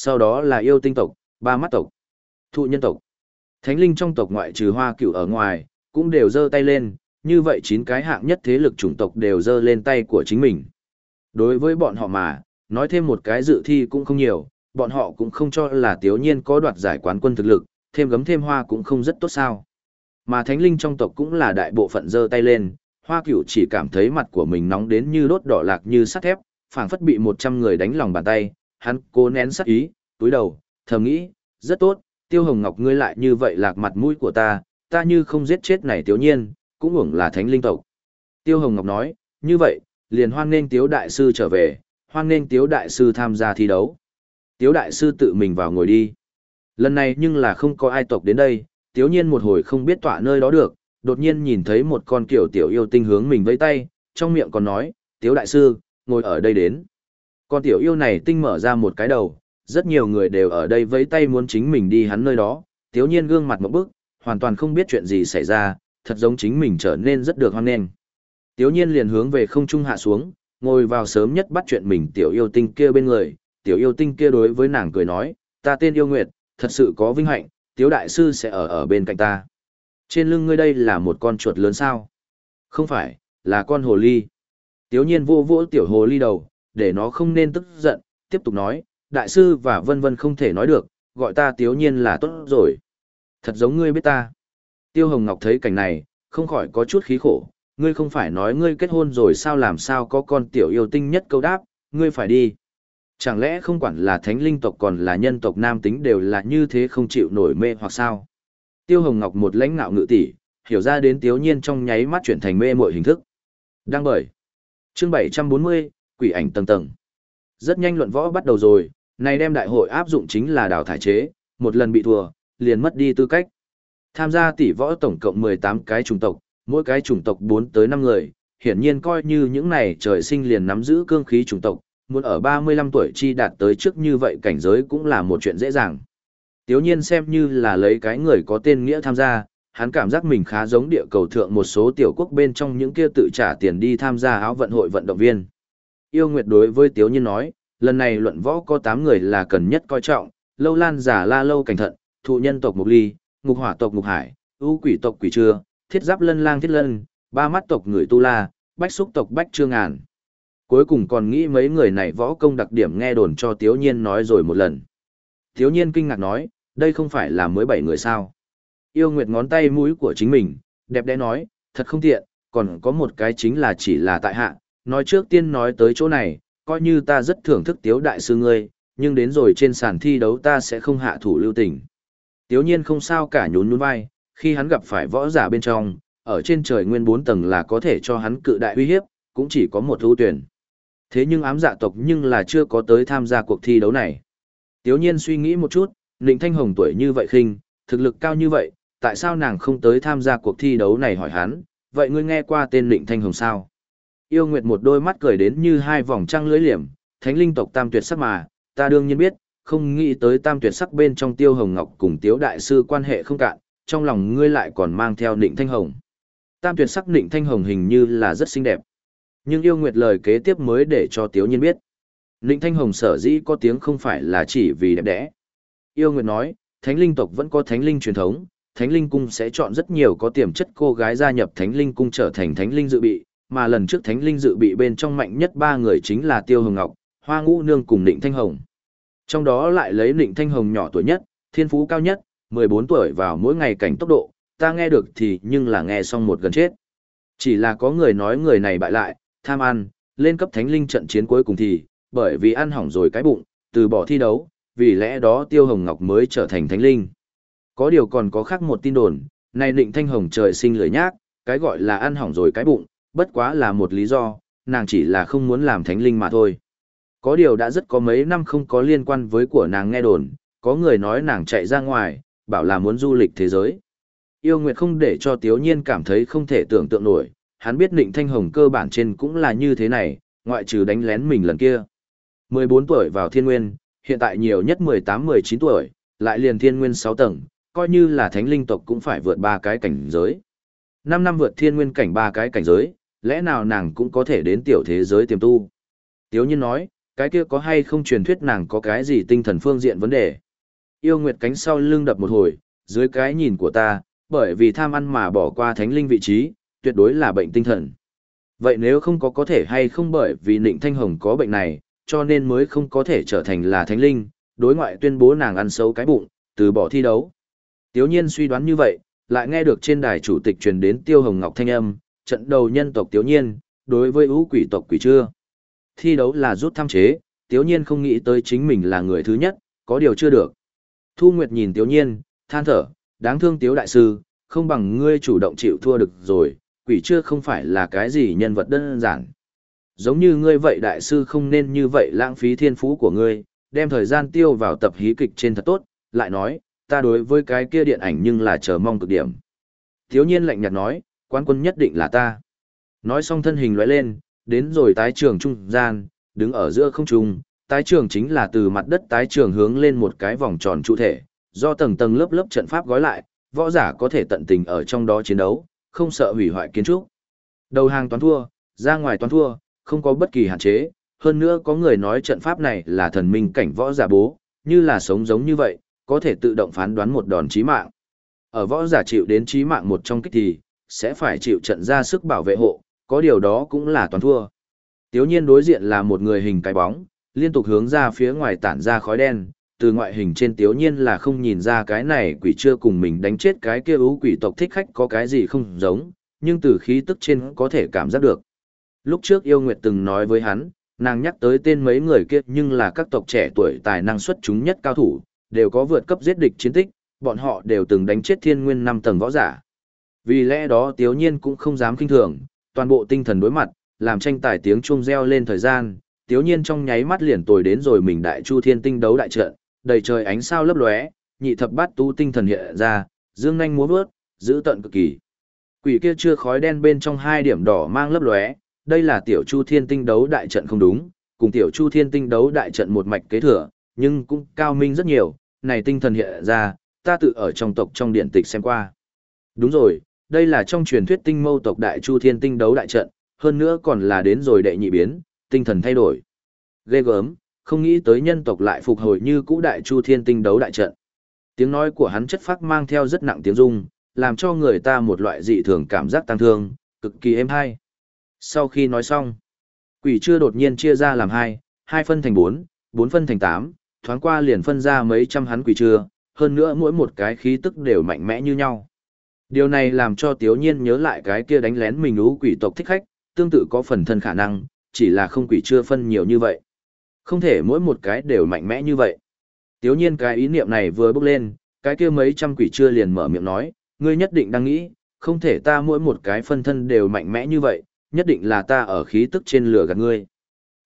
sau đó là yêu tinh tộc, ba mắt tộc, thụ nhân tộc. Thánh linh trong tộc ngoại trừ hoa cửu ở ngoài, cũng đều giơ tay lên, như vậy chín cái hạng nhất thế lực chủng tộc đều giơ lên tay của chính mình. Đối với bọn họ mà, nói thêm một cái dự thi cũng không nhiều, bọn họ cũng không cho là tiếu nhiên có đoạt giải quán quân thực lực, thêm gấm thêm hoa cũng không rất tốt sao. Mà thánh linh trong tộc cũng là đại bộ phận giơ tay lên, hoa cửu chỉ cảm thấy mặt của mình nóng đến như đốt đỏ lạc như sắt thép, phảng phất bị một trăm người đánh lòng bàn tay, hắn cố nén sắc ý, túi đầu, thầm nghĩ, rất tốt, tiêu hồng ngọc ngươi lại như vậy lạc mặt mũi của ta, ta như không giết chết này tiểu nhiên, cũng hưởng là thánh linh tộc. Tiêu hồng ngọc nói, như vậy, liền hoan nghênh tiếu đại sư trở về, hoan nghênh tiếu đại sư tham gia thi đấu. Tiếu đại sư tự mình vào ngồi đi. Lần này nhưng là không có ai tộc đến đây, tiếu nhiên một hồi không biết tọa nơi đó được, đột nhiên nhìn thấy một con kiểu tiểu yêu tinh hướng mình vẫy tay, trong miệng còn nói, tiếu đại sư, ngồi ở đây đến. Con tiểu yêu này tinh mở ra một cái đầu, rất nhiều người đều ở đây vẫy tay muốn chính mình đi hắn nơi đó, tiếu nhiên gương mặt một bức, hoàn toàn không biết chuyện gì xảy ra, thật giống chính mình trở nên rất được hoan nghênh. Tiếu nhiên liền hướng về không trung hạ xuống, ngồi vào sớm nhất bắt chuyện mình tiểu yêu tinh kia bên người, tiểu yêu tinh kia đối với nàng cười nói, ta tên yêu nguyệt, thật sự có vinh hạnh, tiếu đại sư sẽ ở ở bên cạnh ta. Trên lưng ngươi đây là một con chuột lớn sao? Không phải, là con hồ ly. Tiếu nhiên vô vỗ tiểu hồ ly đầu, để nó không nên tức giận, tiếp tục nói, đại sư và vân vân không thể nói được, gọi ta tiếu nhiên là tốt rồi. Thật giống ngươi biết ta. Tiêu Hồng Ngọc thấy cảnh này, không khỏi có chút khí khổ, ngươi không phải nói ngươi kết hôn rồi sao làm sao có con tiểu yêu tinh nhất câu đáp, ngươi phải đi. Chẳng lẽ không quản là thánh linh tộc còn là nhân tộc nam tính đều là như thế không chịu nổi mê hoặc sao? Tiêu Hồng Ngọc một lãnh ngạo ngự tỷ, hiểu ra đến tiếu nhiên trong nháy mắt chuyển thành mê mọi hình thức. Đang bởi. Chương 740, quỷ ảnh tầng tầng. Rất nhanh luận võ bắt đầu rồi, này đem đại hội áp dụng chính là đào thải chế, một lần bị thua, liền mất đi tư cách. Tham gia tỷ võ tổng cộng 18 cái chủng tộc, mỗi cái chủng tộc 4 tới 5 người, hiển nhiên coi như những này trời sinh liền nắm giữ cương khí chủng tộc, muốn ở 35 tuổi chi đạt tới trước như vậy cảnh giới cũng là một chuyện dễ dàng. Tiếu nhiên xem như là lấy cái người có tên nghĩa tham gia, hắn cảm giác mình khá giống địa cầu thượng một số tiểu quốc bên trong những kia tự trả tiền đi tham gia áo vận hội vận động viên. Yêu Nguyệt đối với Tiếu nhiên nói, lần này luận võ có 8 người là cần nhất coi trọng, lâu lan giả la lâu cảnh thận, thụ nhân tộc mục ly, ngục hỏa tộc ngục hải, ưu quỷ tộc quỷ trưa, thiết giáp lân lang thiết lân, ba mắt tộc người tu la, bách xúc tộc bách trương ngàn. Cuối cùng còn nghĩ mấy người này võ công đặc điểm nghe đồn cho Tiếu Nhiên nói rồi một lần. Tiếu Nhiên kinh ngạc nói, đây không phải là mới bảy người sao. Yêu Nguyệt ngón tay mũi của chính mình, đẹp đẽ nói, thật không tiện, còn có một cái chính là chỉ là tại hạ, nói trước tiên nói tới chỗ này, coi như ta rất thưởng thức Tiếu Đại sư ngươi, nhưng đến rồi trên sàn thi đấu ta sẽ không hạ thủ lưu tình. Tiếu nhiên không sao cả nhún nhún vai, khi hắn gặp phải võ giả bên trong, ở trên trời nguyên bốn tầng là có thể cho hắn cự đại uy hiếp, cũng chỉ có một ưu tuyển. Thế nhưng ám dạ tộc nhưng là chưa có tới tham gia cuộc thi đấu này. Tiếu nhiên suy nghĩ một chút, Ninh Thanh Hồng tuổi như vậy khinh, thực lực cao như vậy, tại sao nàng không tới tham gia cuộc thi đấu này hỏi hắn, vậy ngươi nghe qua tên Ninh Thanh Hồng sao? Yêu Nguyệt một đôi mắt cười đến như hai vòng trăng lưỡi liềm, thánh linh tộc tam tuyệt sắc mà, ta đương nhiên biết, không nghĩ tới tam tuyệt sắc bên trong tiêu hồng ngọc cùng tiếu đại sư quan hệ không cạn, trong lòng ngươi lại còn mang theo nịnh thanh hồng. Tam tuyệt sắc nịnh thanh hồng hình như là rất xinh đẹp. Nhưng yêu nguyệt lời kế tiếp mới để cho tiếu nhiên biết. Nịnh thanh hồng sở dĩ có tiếng không phải là chỉ vì đẹp đẽ. Yêu nguyệt nói, thánh linh tộc vẫn có thánh linh truyền thống, thánh linh cung sẽ chọn rất nhiều có tiềm chất cô gái gia nhập thánh linh cung trở thành thánh linh dự bị, mà lần trước thánh linh dự bị bên trong mạnh nhất ba người chính là tiêu hồng ngọc, hoa ngũ nương cùng nịnh thanh hồng. Trong đó lại lấy Nịnh Thanh Hồng nhỏ tuổi nhất, thiên phú cao nhất, 14 tuổi vào mỗi ngày cảnh tốc độ, ta nghe được thì nhưng là nghe xong một gần chết. Chỉ là có người nói người này bại lại, tham ăn, lên cấp thánh linh trận chiến cuối cùng thì, bởi vì ăn hỏng rồi cái bụng, từ bỏ thi đấu, vì lẽ đó Tiêu Hồng Ngọc mới trở thành thánh linh. Có điều còn có khác một tin đồn, này Nịnh Thanh Hồng trời sinh lười nhác, cái gọi là ăn hỏng rồi cái bụng, bất quá là một lý do, nàng chỉ là không muốn làm thánh linh mà thôi. Có điều đã rất có mấy năm không có liên quan với của nàng nghe đồn, có người nói nàng chạy ra ngoài, bảo là muốn du lịch thế giới. Yêu Nguyệt không để cho Tiếu Nhiên cảm thấy không thể tưởng tượng nổi, hắn biết Nịnh Thanh Hồng cơ bản trên cũng là như thế này, ngoại trừ đánh lén mình lần kia. 14 tuổi vào thiên nguyên, hiện tại nhiều nhất 18-19 tuổi, lại liền thiên nguyên 6 tầng, coi như là thánh linh tộc cũng phải vượt ba cái cảnh giới. 5 năm vượt thiên nguyên cảnh ba cái cảnh giới, lẽ nào nàng cũng có thể đến tiểu thế giới tiềm tu. Tiếu Nhiên nói, Cái kia có hay không truyền thuyết nàng có cái gì tinh thần phương diện vấn đề? Yêu Nguyệt cánh sau lưng đập một hồi, dưới cái nhìn của ta, bởi vì tham ăn mà bỏ qua thánh linh vị trí, tuyệt đối là bệnh tinh thần. Vậy nếu không có có thể hay không bởi vì Nịnh Thanh Hồng có bệnh này, cho nên mới không có thể trở thành là thánh linh, đối ngoại tuyên bố nàng ăn xấu cái bụng, từ bỏ thi đấu. Tiếu nhiên suy đoán như vậy, lại nghe được trên đài chủ tịch truyền đến Tiêu Hồng Ngọc thanh âm, trận đầu nhân tộc Tiếu nhiên, đối với ưu quỷ tộc quỷ chưa. Thi đấu là rút tham chế, Tiếu nhiên không nghĩ tới chính mình là người thứ nhất, có điều chưa được. Thu Nguyệt nhìn Tiếu nhiên, than thở, đáng thương Tiếu Đại Sư, không bằng ngươi chủ động chịu thua được rồi, quỷ chưa không phải là cái gì nhân vật đơn giản. Giống như ngươi vậy đại sư không nên như vậy lãng phí thiên phú của ngươi, đem thời gian tiêu vào tập hí kịch trên thật tốt, lại nói, ta đối với cái kia điện ảnh nhưng là chờ mong cực điểm. Thiếu nhiên lạnh nhạt nói, quan quân nhất định là ta. Nói xong thân hình lóe lên, đến rồi tái trường trung gian, đứng ở giữa không trung, tái trường chính là từ mặt đất tái trường hướng lên một cái vòng tròn trụ thể, do tầng tầng lớp lớp trận pháp gói lại, võ giả có thể tận tình ở trong đó chiến đấu, không sợ hủy hoại kiến trúc. Đầu hàng toán thua, ra ngoài toán thua, không có bất kỳ hạn chế, hơn nữa có người nói trận pháp này là thần minh cảnh võ giả bố, như là sống giống như vậy, có thể tự động phán đoán một đòn chí mạng. Ở võ giả chịu đến chí mạng một trong kích thì, sẽ phải chịu trận ra sức bảo vệ hộ, có điều đó cũng là toàn thua. Tiếu nhiên đối diện là một người hình cái bóng, liên tục hướng ra phía ngoài tản ra khói đen, từ ngoại hình trên tiếu nhiên là không nhìn ra cái này quỷ chưa cùng mình đánh chết cái kia ú quỷ tộc thích khách có cái gì không giống, nhưng từ khí tức trên có thể cảm giác được. Lúc trước yêu nguyệt từng nói với hắn, nàng nhắc tới tên mấy người kia nhưng là các tộc trẻ tuổi tài năng xuất chúng nhất cao thủ, đều có vượt cấp giết địch chiến tích, bọn họ đều từng đánh chết thiên nguyên năm tầng võ giả. Vì lẽ đó tiếu nhiên cũng không dám kinh thường, toàn bộ tinh thần đối mặt, làm tranh tài tiếng chuông reo lên thời gian, tiếu nhiên trong nháy mắt liền tồi đến rồi mình đại chu thiên tinh đấu đại trận, đầy trời ánh sao lấp lóe, nhị thập bát tu tinh thần hiện ra, dương nhanh múa vớt, giữ tận cực kỳ. Quỷ kia chưa khói đen bên trong hai điểm đỏ mang lấp lóe, đây là tiểu chu thiên tinh đấu đại trận không đúng, cùng tiểu chu thiên tinh đấu đại trận một mạch kế thừa, nhưng cũng cao minh rất nhiều, này tinh thần hiện ra, ta tự ở trong tộc trong điện tịch xem qua. Đúng rồi, đây là trong truyền thuyết tinh mâu tộc đại chu thiên tinh đấu đại trận, hơn nữa còn là đến rồi đệ nhị biến, tinh thần thay đổi. Ghê gớm, không nghĩ tới nhân tộc lại phục hồi như cũ đại chu thiên tinh đấu đại trận. Tiếng nói của hắn chất phác mang theo rất nặng tiếng rung, làm cho người ta một loại dị thường cảm giác tăng thương, cực kỳ êm hay. Sau khi nói xong, quỷ chưa đột nhiên chia ra làm hai, hai phân thành bốn, bốn phân thành tám, thoáng qua liền phân ra mấy trăm hắn quỷ chưa, hơn nữa mỗi một cái khí tức đều mạnh mẽ như nhau. Điều này làm cho Tiếu Nhiên nhớ lại cái kia đánh lén mình ú quỷ tộc thích khách, tương tự có phần thân khả năng, chỉ là không quỷ chưa phân nhiều như vậy. Không thể mỗi một cái đều mạnh mẽ như vậy. Tiếu nhiên cái ý niệm này vừa bước lên, cái kia mấy trăm quỷ chưa liền mở miệng nói, ngươi nhất định đang nghĩ, không thể ta mỗi một cái phân thân đều mạnh mẽ như vậy, nhất định là ta ở khí tức trên lửa gạt ngươi.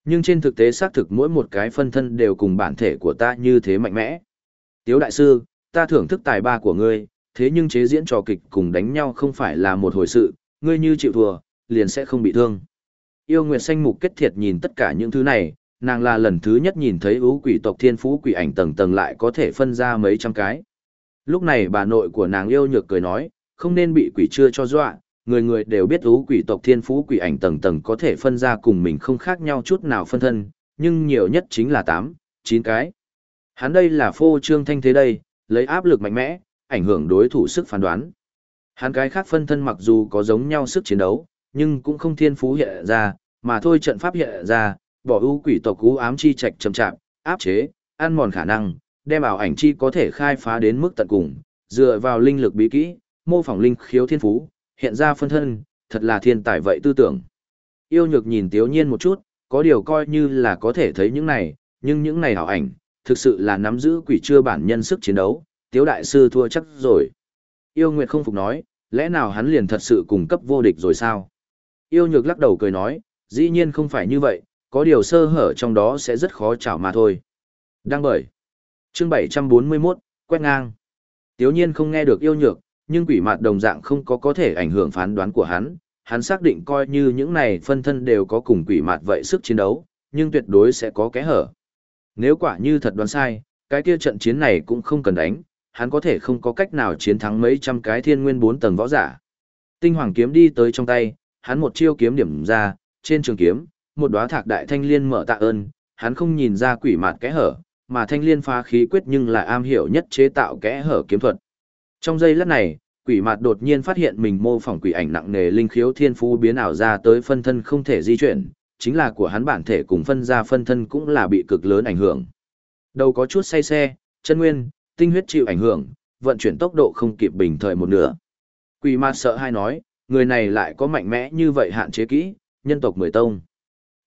Nhưng trên thực tế xác thực mỗi một cái phân thân đều cùng bản thể của ta như thế mạnh mẽ. Tiếu đại sư, ta thưởng thức tài ba của ngươi, thế nhưng chế diễn trò kịch cùng đánh nhau không phải là một hồi sự, ngươi như chịu thua, liền sẽ không bị thương. Yêu Nguyệt Xanh mục kết thiệt nhìn tất cả những thứ này, nàng là lần thứ nhất nhìn thấy ưu quỷ tộc thiên phú quỷ ảnh tầng tầng lại có thể phân ra mấy trăm cái. Lúc này bà nội của nàng yêu nhược cười nói, không nên bị quỷ chưa cho dọa, người người đều biết ưu quỷ tộc thiên phú quỷ ảnh tầng tầng có thể phân ra cùng mình không khác nhau chút nào phân thân, nhưng nhiều nhất chính là 8, 9 cái. Hắn đây là phô trương thanh thế đây, lấy áp lực mạnh mẽ, ảnh hưởng đối thủ sức phán đoán. Hắn cái khác phân thân mặc dù có giống nhau sức chiến đấu, nhưng cũng không thiên phú hiện ra, mà thôi trận pháp hiện ra, bỏ ưu quỷ tộc cú ám chi trạch chậm chạp, áp chế, ăn mòn khả năng, đem ảo ảnh chi có thể khai phá đến mức tận cùng, dựa vào linh lực bí kỹ, mô phỏng linh khiếu thiên phú, hiện ra phân thân, thật là thiên tài vậy tư tưởng. Yêu nhược nhìn Tiếu Nhiên một chút, có điều coi như là có thể thấy những này, nhưng những này ảo ảnh, thực sự là nắm giữ quỷ chưa bản nhân sức chiến đấu, Tiếu đại sư thua chắc rồi. Yêu Nguyệt không phục nói, lẽ nào hắn liền thật sự cung cấp vô địch rồi sao? Yêu nhược lắc đầu cười nói, dĩ nhiên không phải như vậy, có điều sơ hở trong đó sẽ rất khó chảo mà thôi. Đăng bởi. Chương 741, quét ngang. Tiếu nhiên không nghe được yêu nhược, nhưng quỷ mạt đồng dạng không có có thể ảnh hưởng phán đoán của hắn. Hắn xác định coi như những này phân thân đều có cùng quỷ mạt vậy sức chiến đấu, nhưng tuyệt đối sẽ có kẽ hở. Nếu quả như thật đoán sai, cái kia trận chiến này cũng không cần đánh, hắn có thể không có cách nào chiến thắng mấy trăm cái thiên nguyên bốn tầng võ giả. Tinh hoàng kiếm đi tới trong tay, hắn một chiêu kiếm điểm ra, trên trường kiếm, một đóa thạc đại thanh liên mở tạ ơn, hắn không nhìn ra quỷ mạt kẽ hở, mà thanh liên phá khí quyết nhưng lại am hiểu nhất chế tạo kẽ hở kiếm thuật. Trong giây lát này, quỷ mạt đột nhiên phát hiện mình mô phỏng quỷ ảnh nặng nề linh khiếu thiên phú biến ảo ra tới phân thân không thể di chuyển, chính là của hắn bản thể cùng phân ra phân thân cũng là bị cực lớn ảnh hưởng. Đầu có chút say xe, chân nguyên, tinh huyết chịu ảnh hưởng, vận chuyển tốc độ không kịp bình thời một nửa. Quỷ Ma sợ hai nói, người này lại có mạnh mẽ như vậy hạn chế kỹ, nhân tộc mười tông.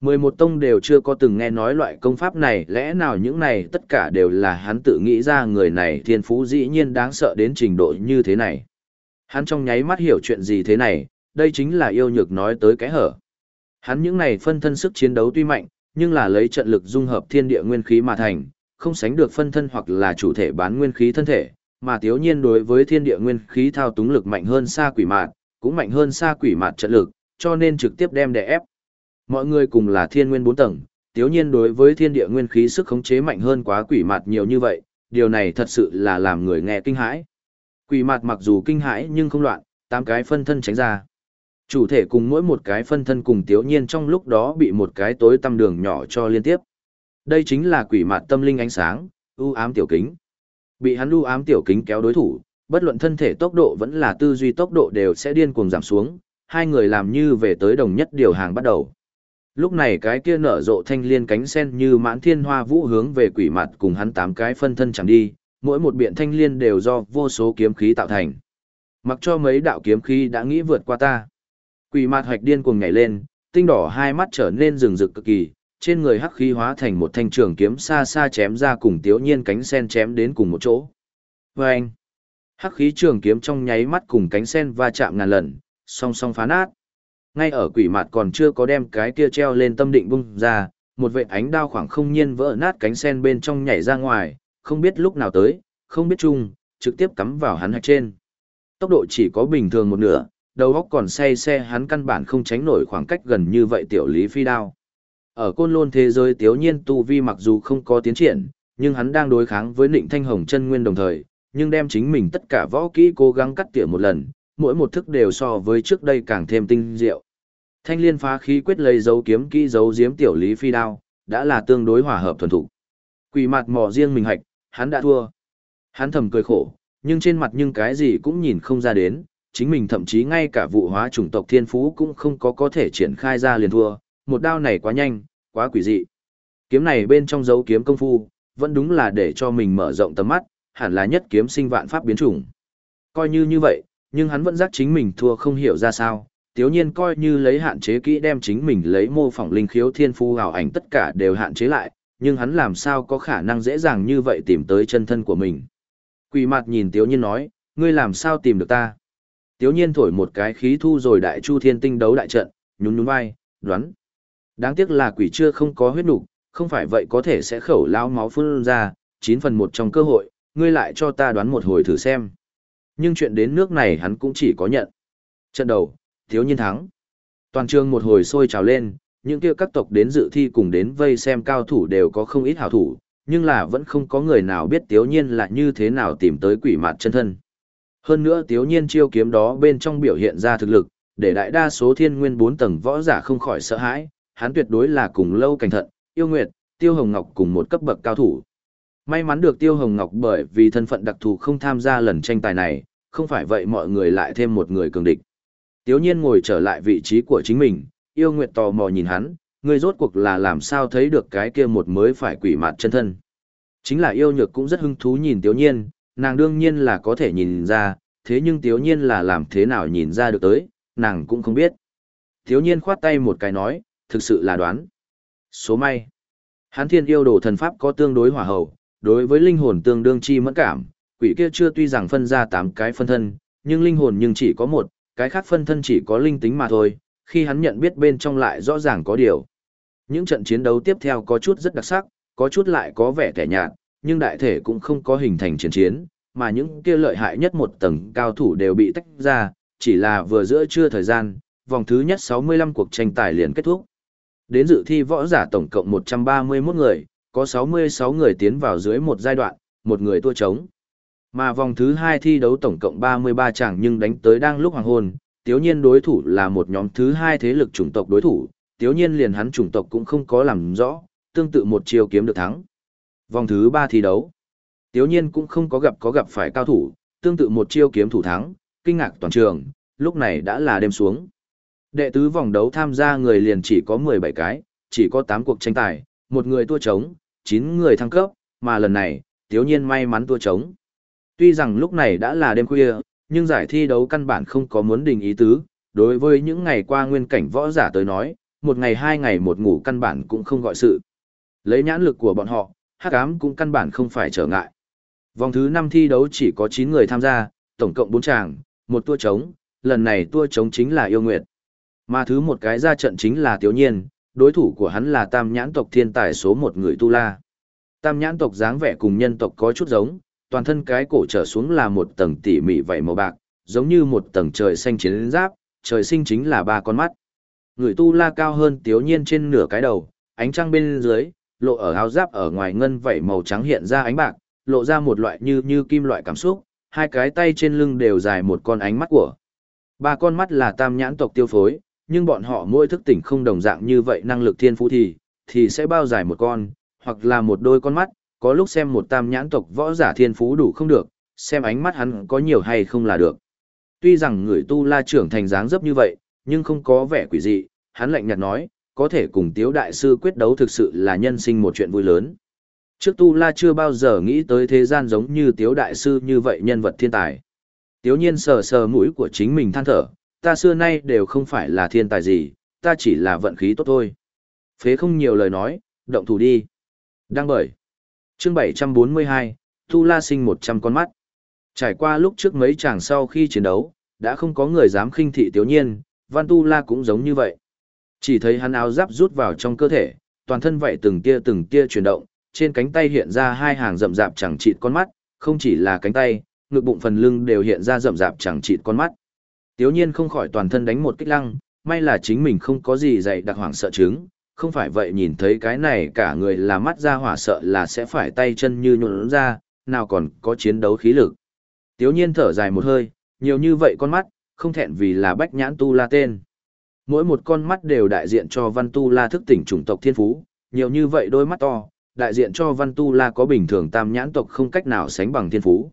mười một tông đều chưa có từng nghe nói loại công pháp này, lẽ nào những này tất cả đều là hắn tự nghĩ ra người này thiên phú dĩ nhiên đáng sợ đến trình độ như thế này. Hắn trong nháy mắt hiểu chuyện gì thế này, đây chính là yêu nhược nói tới cái hở. Hắn những này phân thân sức chiến đấu tuy mạnh, nhưng là lấy trận lực dung hợp thiên địa nguyên khí mà thành, không sánh được phân thân hoặc là chủ thể bán nguyên khí thân thể, mà tiếu nhiên đối với thiên địa nguyên khí thao túng lực mạnh hơn xa quỷ mạt, cũng mạnh hơn xa quỷ mạt trận lực, cho nên trực tiếp đem đè ép. Mọi người cùng là thiên nguyên bốn tầng, tiếu nhiên đối với thiên địa nguyên khí sức khống chế mạnh hơn quá quỷ mạt nhiều như vậy, điều này thật sự là làm người nghe kinh hãi. Quỷ mạt mặc dù kinh hãi nhưng không loạn, tám cái phân thân tránh ra. Chủ thể cùng mỗi một cái phân thân cùng tiếu nhiên trong lúc đó bị một cái tối tăm đường nhỏ cho liên tiếp. Đây chính là quỷ mạt tâm linh ánh sáng, ưu ám tiểu kính. Bị hắn ưu ám tiểu kính kéo đối thủ, bất luận thân thể tốc độ vẫn là tư duy tốc độ đều sẽ điên cuồng giảm xuống, hai người làm như về tới đồng nhất điều hàng bắt đầu. Lúc này cái kia nở rộ thanh liên cánh sen như mãn thiên hoa vũ hướng về quỷ mặt cùng hắn tám cái phân thân chẳng đi, mỗi một biện thanh liên đều do vô số kiếm khí tạo thành. Mặc cho mấy đạo kiếm khí đã nghĩ vượt qua ta. Quỷ mặt hoạch điên cuồng nhảy lên, tinh đỏ hai mắt trở nên rừng rực cực kỳ, trên người hắc khí hóa thành một thanh trường kiếm xa xa chém ra cùng tiếu nhiên cánh sen chém đến cùng một chỗ. Vâng! Hắc khí trường kiếm trong nháy mắt cùng cánh sen va chạm ngàn lần, song song phá nát. Ngay ở quỷ mặt còn chưa có đem cái kia treo lên tâm định bung ra, một vệ ánh đao khoảng không nhiên vỡ nát cánh sen bên trong nhảy ra ngoài, không biết lúc nào tới, không biết chung, trực tiếp cắm vào hắn hạch trên. Tốc độ chỉ có bình thường một nửa, đầu óc còn say xe hắn căn bản không tránh nổi khoảng cách gần như vậy tiểu lý phi đao. Ở côn lôn thế giới tiếu nhiên tu vi mặc dù không có tiến triển, nhưng hắn đang đối kháng với nịnh thanh hồng chân nguyên đồng thời, nhưng đem chính mình tất cả võ kỹ cố gắng cắt tỉa một lần, mỗi một thức đều so với trước đây càng thêm tinh diệu. Thanh liên phá khí quyết lấy dấu kiếm kỹ dấu diếm tiểu lý phi đao, đã là tương đối hòa hợp thuần thủ. Quỷ mặt mò riêng mình hạch, hắn đã thua. Hắn thầm cười khổ, nhưng trên mặt nhưng cái gì cũng nhìn không ra đến, chính mình thậm chí ngay cả vụ hóa chủng tộc thiên phú cũng không có có thể triển khai ra liền thua, một đao này quá nhanh, quá quỷ dị. Kiếm này bên trong dấu kiếm công phu, vẫn đúng là để cho mình mở rộng tầm mắt, hẳn là nhất kiếm sinh vạn pháp biến chủng. Coi như như vậy, nhưng hắn vẫn giác chính mình thua không hiểu ra sao, tiếu nhiên coi như lấy hạn chế kỹ đem chính mình lấy mô phỏng linh khiếu thiên phu hào ảnh tất cả đều hạn chế lại, nhưng hắn làm sao có khả năng dễ dàng như vậy tìm tới chân thân của mình. Quỷ mặt nhìn tiếu nhiên nói, ngươi làm sao tìm được ta? Tiếu nhiên thổi một cái khí thu rồi đại chu thiên tinh đấu đại trận, nhún nhún vai, đoán. Đáng tiếc là quỷ chưa không có huyết nục, không phải vậy có thể sẽ khẩu lao máu phun ra, chín phần một trong cơ hội, ngươi lại cho ta đoán một hồi thử xem. Nhưng chuyện đến nước này hắn cũng chỉ có nhận. Trận đầu, thiếu nhiên thắng. Toàn trường một hồi sôi trào lên, những kia các tộc đến dự thi cùng đến vây xem cao thủ đều có không ít hảo thủ, nhưng là vẫn không có người nào biết tiếu nhiên là như thế nào tìm tới quỷ mạt chân thân. Hơn nữa tiếu nhiên chiêu kiếm đó bên trong biểu hiện ra thực lực, để đại đa số thiên nguyên bốn tầng võ giả không khỏi sợ hãi, hắn tuyệt đối là cùng lâu cảnh thận, yêu nguyệt, tiêu hồng ngọc cùng một cấp bậc cao thủ. May mắn được Tiêu Hồng Ngọc bởi vì thân phận đặc thù không tham gia lần tranh tài này, không phải vậy mọi người lại thêm một người cường địch. Tiếu nhiên ngồi trở lại vị trí của chính mình, yêu nguyệt tò mò nhìn hắn, người rốt cuộc là làm sao thấy được cái kia một mới phải quỷ mặt chân thân. Chính là yêu nhược cũng rất hứng thú nhìn tiếu nhiên, nàng đương nhiên là có thể nhìn ra, thế nhưng tiếu nhiên là làm thế nào nhìn ra được tới, nàng cũng không biết. Tiếu nhiên khoát tay một cái nói, thực sự là đoán. Số may. Hán thiên yêu đồ thần pháp có tương đối hỏa hậu, đối với linh hồn tương đương chi mẫn cảm, quỷ kia chưa tuy rằng phân ra 8 cái phân thân, nhưng linh hồn nhưng chỉ có một, cái khác phân thân chỉ có linh tính mà thôi, khi hắn nhận biết bên trong lại rõ ràng có điều. Những trận chiến đấu tiếp theo có chút rất đặc sắc, có chút lại có vẻ tẻ nhạt, nhưng đại thể cũng không có hình thành chiến chiến, mà những kia lợi hại nhất một tầng cao thủ đều bị tách ra, chỉ là vừa giữa trưa thời gian, vòng thứ nhất 65 cuộc tranh tài liền kết thúc. Đến dự thi võ giả tổng cộng 131 người, có 66 người tiến vào dưới một giai đoạn, một người tua trống. Mà vòng thứ hai thi đấu tổng cộng 33 chàng nhưng đánh tới đang lúc hoàng hôn, tiếu nhiên đối thủ là một nhóm thứ hai thế lực chủng tộc đối thủ, tiếu nhiên liền hắn chủng tộc cũng không có làm rõ, tương tự một chiêu kiếm được thắng. Vòng thứ ba thi đấu. Tiếu nhiên cũng không có gặp có gặp phải cao thủ, tương tự một chiêu kiếm thủ thắng, kinh ngạc toàn trường, lúc này đã là đêm xuống. Đệ tứ vòng đấu tham gia người liền chỉ có 17 cái, chỉ có 8 cuộc tranh tài, một người tua trống, 9 người thăng cấp, mà lần này, tiếu nhiên may mắn tua trống. Tuy rằng lúc này đã là đêm khuya, nhưng giải thi đấu căn bản không có muốn đình ý tứ, đối với những ngày qua nguyên cảnh võ giả tới nói, một ngày hai ngày một ngủ căn bản cũng không gọi sự. Lấy nhãn lực của bọn họ, hắc ám cũng căn bản không phải trở ngại. Vòng thứ 5 thi đấu chỉ có 9 người tham gia, tổng cộng 4 chàng, một tua trống, lần này tua trống chính là yêu nguyệt. Mà thứ một cái ra trận chính là Tiếu Nhiên, đối thủ của hắn là tam nhãn tộc thiên tài số một người Tu La. Tam nhãn tộc dáng vẻ cùng nhân tộc có chút giống, toàn thân cái cổ trở xuống là một tầng tỉ mỉ vảy màu bạc, giống như một tầng trời xanh chiến giáp, trời sinh chính là ba con mắt. Người Tu La cao hơn Tiếu Nhiên trên nửa cái đầu, ánh trăng bên dưới, lộ ở áo giáp ở ngoài ngân vảy màu trắng hiện ra ánh bạc, lộ ra một loại như như kim loại cảm xúc, hai cái tay trên lưng đều dài một con ánh mắt của. Ba con mắt là tam nhãn tộc tiêu phối, nhưng bọn họ mỗi thức tỉnh không đồng dạng như vậy năng lực thiên phú thì, thì sẽ bao dài một con, hoặc là một đôi con mắt, có lúc xem một tam nhãn tộc võ giả thiên phú đủ không được, xem ánh mắt hắn có nhiều hay không là được. Tuy rằng người tu la trưởng thành dáng dấp như vậy, nhưng không có vẻ quỷ dị, hắn lạnh nhạt nói, có thể cùng tiếu đại sư quyết đấu thực sự là nhân sinh một chuyện vui lớn. Trước tu la chưa bao giờ nghĩ tới thế gian giống như tiếu đại sư như vậy nhân vật thiên tài. Tiếu nhiên sờ sờ mũi của chính mình than thở, ta xưa nay đều không phải là thiên tài gì, ta chỉ là vận khí tốt thôi. Phế không nhiều lời nói, động thủ đi. Đăng bởi. Chương 742, Tu La sinh 100 con mắt. Trải qua lúc trước mấy chàng sau khi chiến đấu, đã không có người dám khinh thị tiểu Nhiên, Văn Tu La cũng giống như vậy. Chỉ thấy hắn áo giáp rút vào trong cơ thể, toàn thân vậy từng tia từng tia chuyển động, trên cánh tay hiện ra hai hàng rậm rạp chẳng chịt con mắt, không chỉ là cánh tay, ngực bụng phần lưng đều hiện ra rậm rạp chẳng chịt con mắt. Tiếu nhiên không khỏi toàn thân đánh một kích lăng, may là chính mình không có gì dạy đặc hoảng sợ chứng, không phải vậy nhìn thấy cái này cả người là mắt ra hỏa sợ là sẽ phải tay chân như nhuộn ra, nào còn có chiến đấu khí lực. Tiếu nhiên thở dài một hơi, nhiều như vậy con mắt, không thẹn vì là bách nhãn tu la tên. Mỗi một con mắt đều đại diện cho văn tu la thức tỉnh chủng tộc thiên phú, nhiều như vậy đôi mắt to, đại diện cho văn tu la có bình thường tam nhãn tộc không cách nào sánh bằng thiên phú.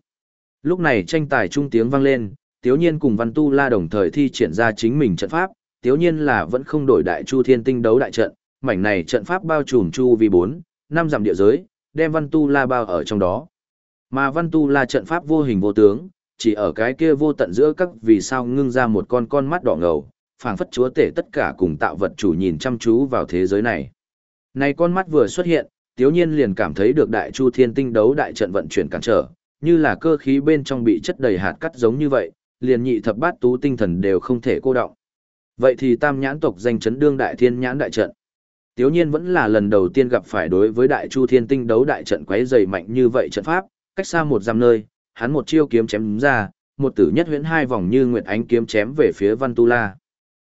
Lúc này tranh tài trung tiếng vang lên, Tiếu Nhiên cùng Văn Tu La đồng thời thi triển ra chính mình trận pháp, Tiếu Nhiên là vẫn không đổi đại chu thiên tinh đấu đại trận, mảnh này trận pháp bao trùm chu vi 4, 5 dặm địa giới, đem Văn Tu La bao ở trong đó. Mà Văn Tu La trận pháp vô hình vô tướng, chỉ ở cái kia vô tận giữa các vì sao ngưng ra một con con mắt đỏ ngầu, phảng phất chúa tể tất cả cùng tạo vật chủ nhìn chăm chú vào thế giới này. Này con mắt vừa xuất hiện, Tiếu Nhiên liền cảm thấy được đại chu thiên tinh đấu đại trận vận chuyển cản trở, như là cơ khí bên trong bị chất đầy hạt cắt giống như vậy, liền nhị thập bát tú tinh thần đều không thể cô động. Vậy thì tam nhãn tộc danh chấn đương đại thiên nhãn đại trận. Tiếu nhiên vẫn là lần đầu tiên gặp phải đối với đại chu thiên tinh đấu đại trận quấy dày mạnh như vậy trận pháp, cách xa một giam nơi, hắn một chiêu kiếm chém ra, một tử nhất huyễn hai vòng như nguyệt ánh kiếm chém về phía Văn Tu La.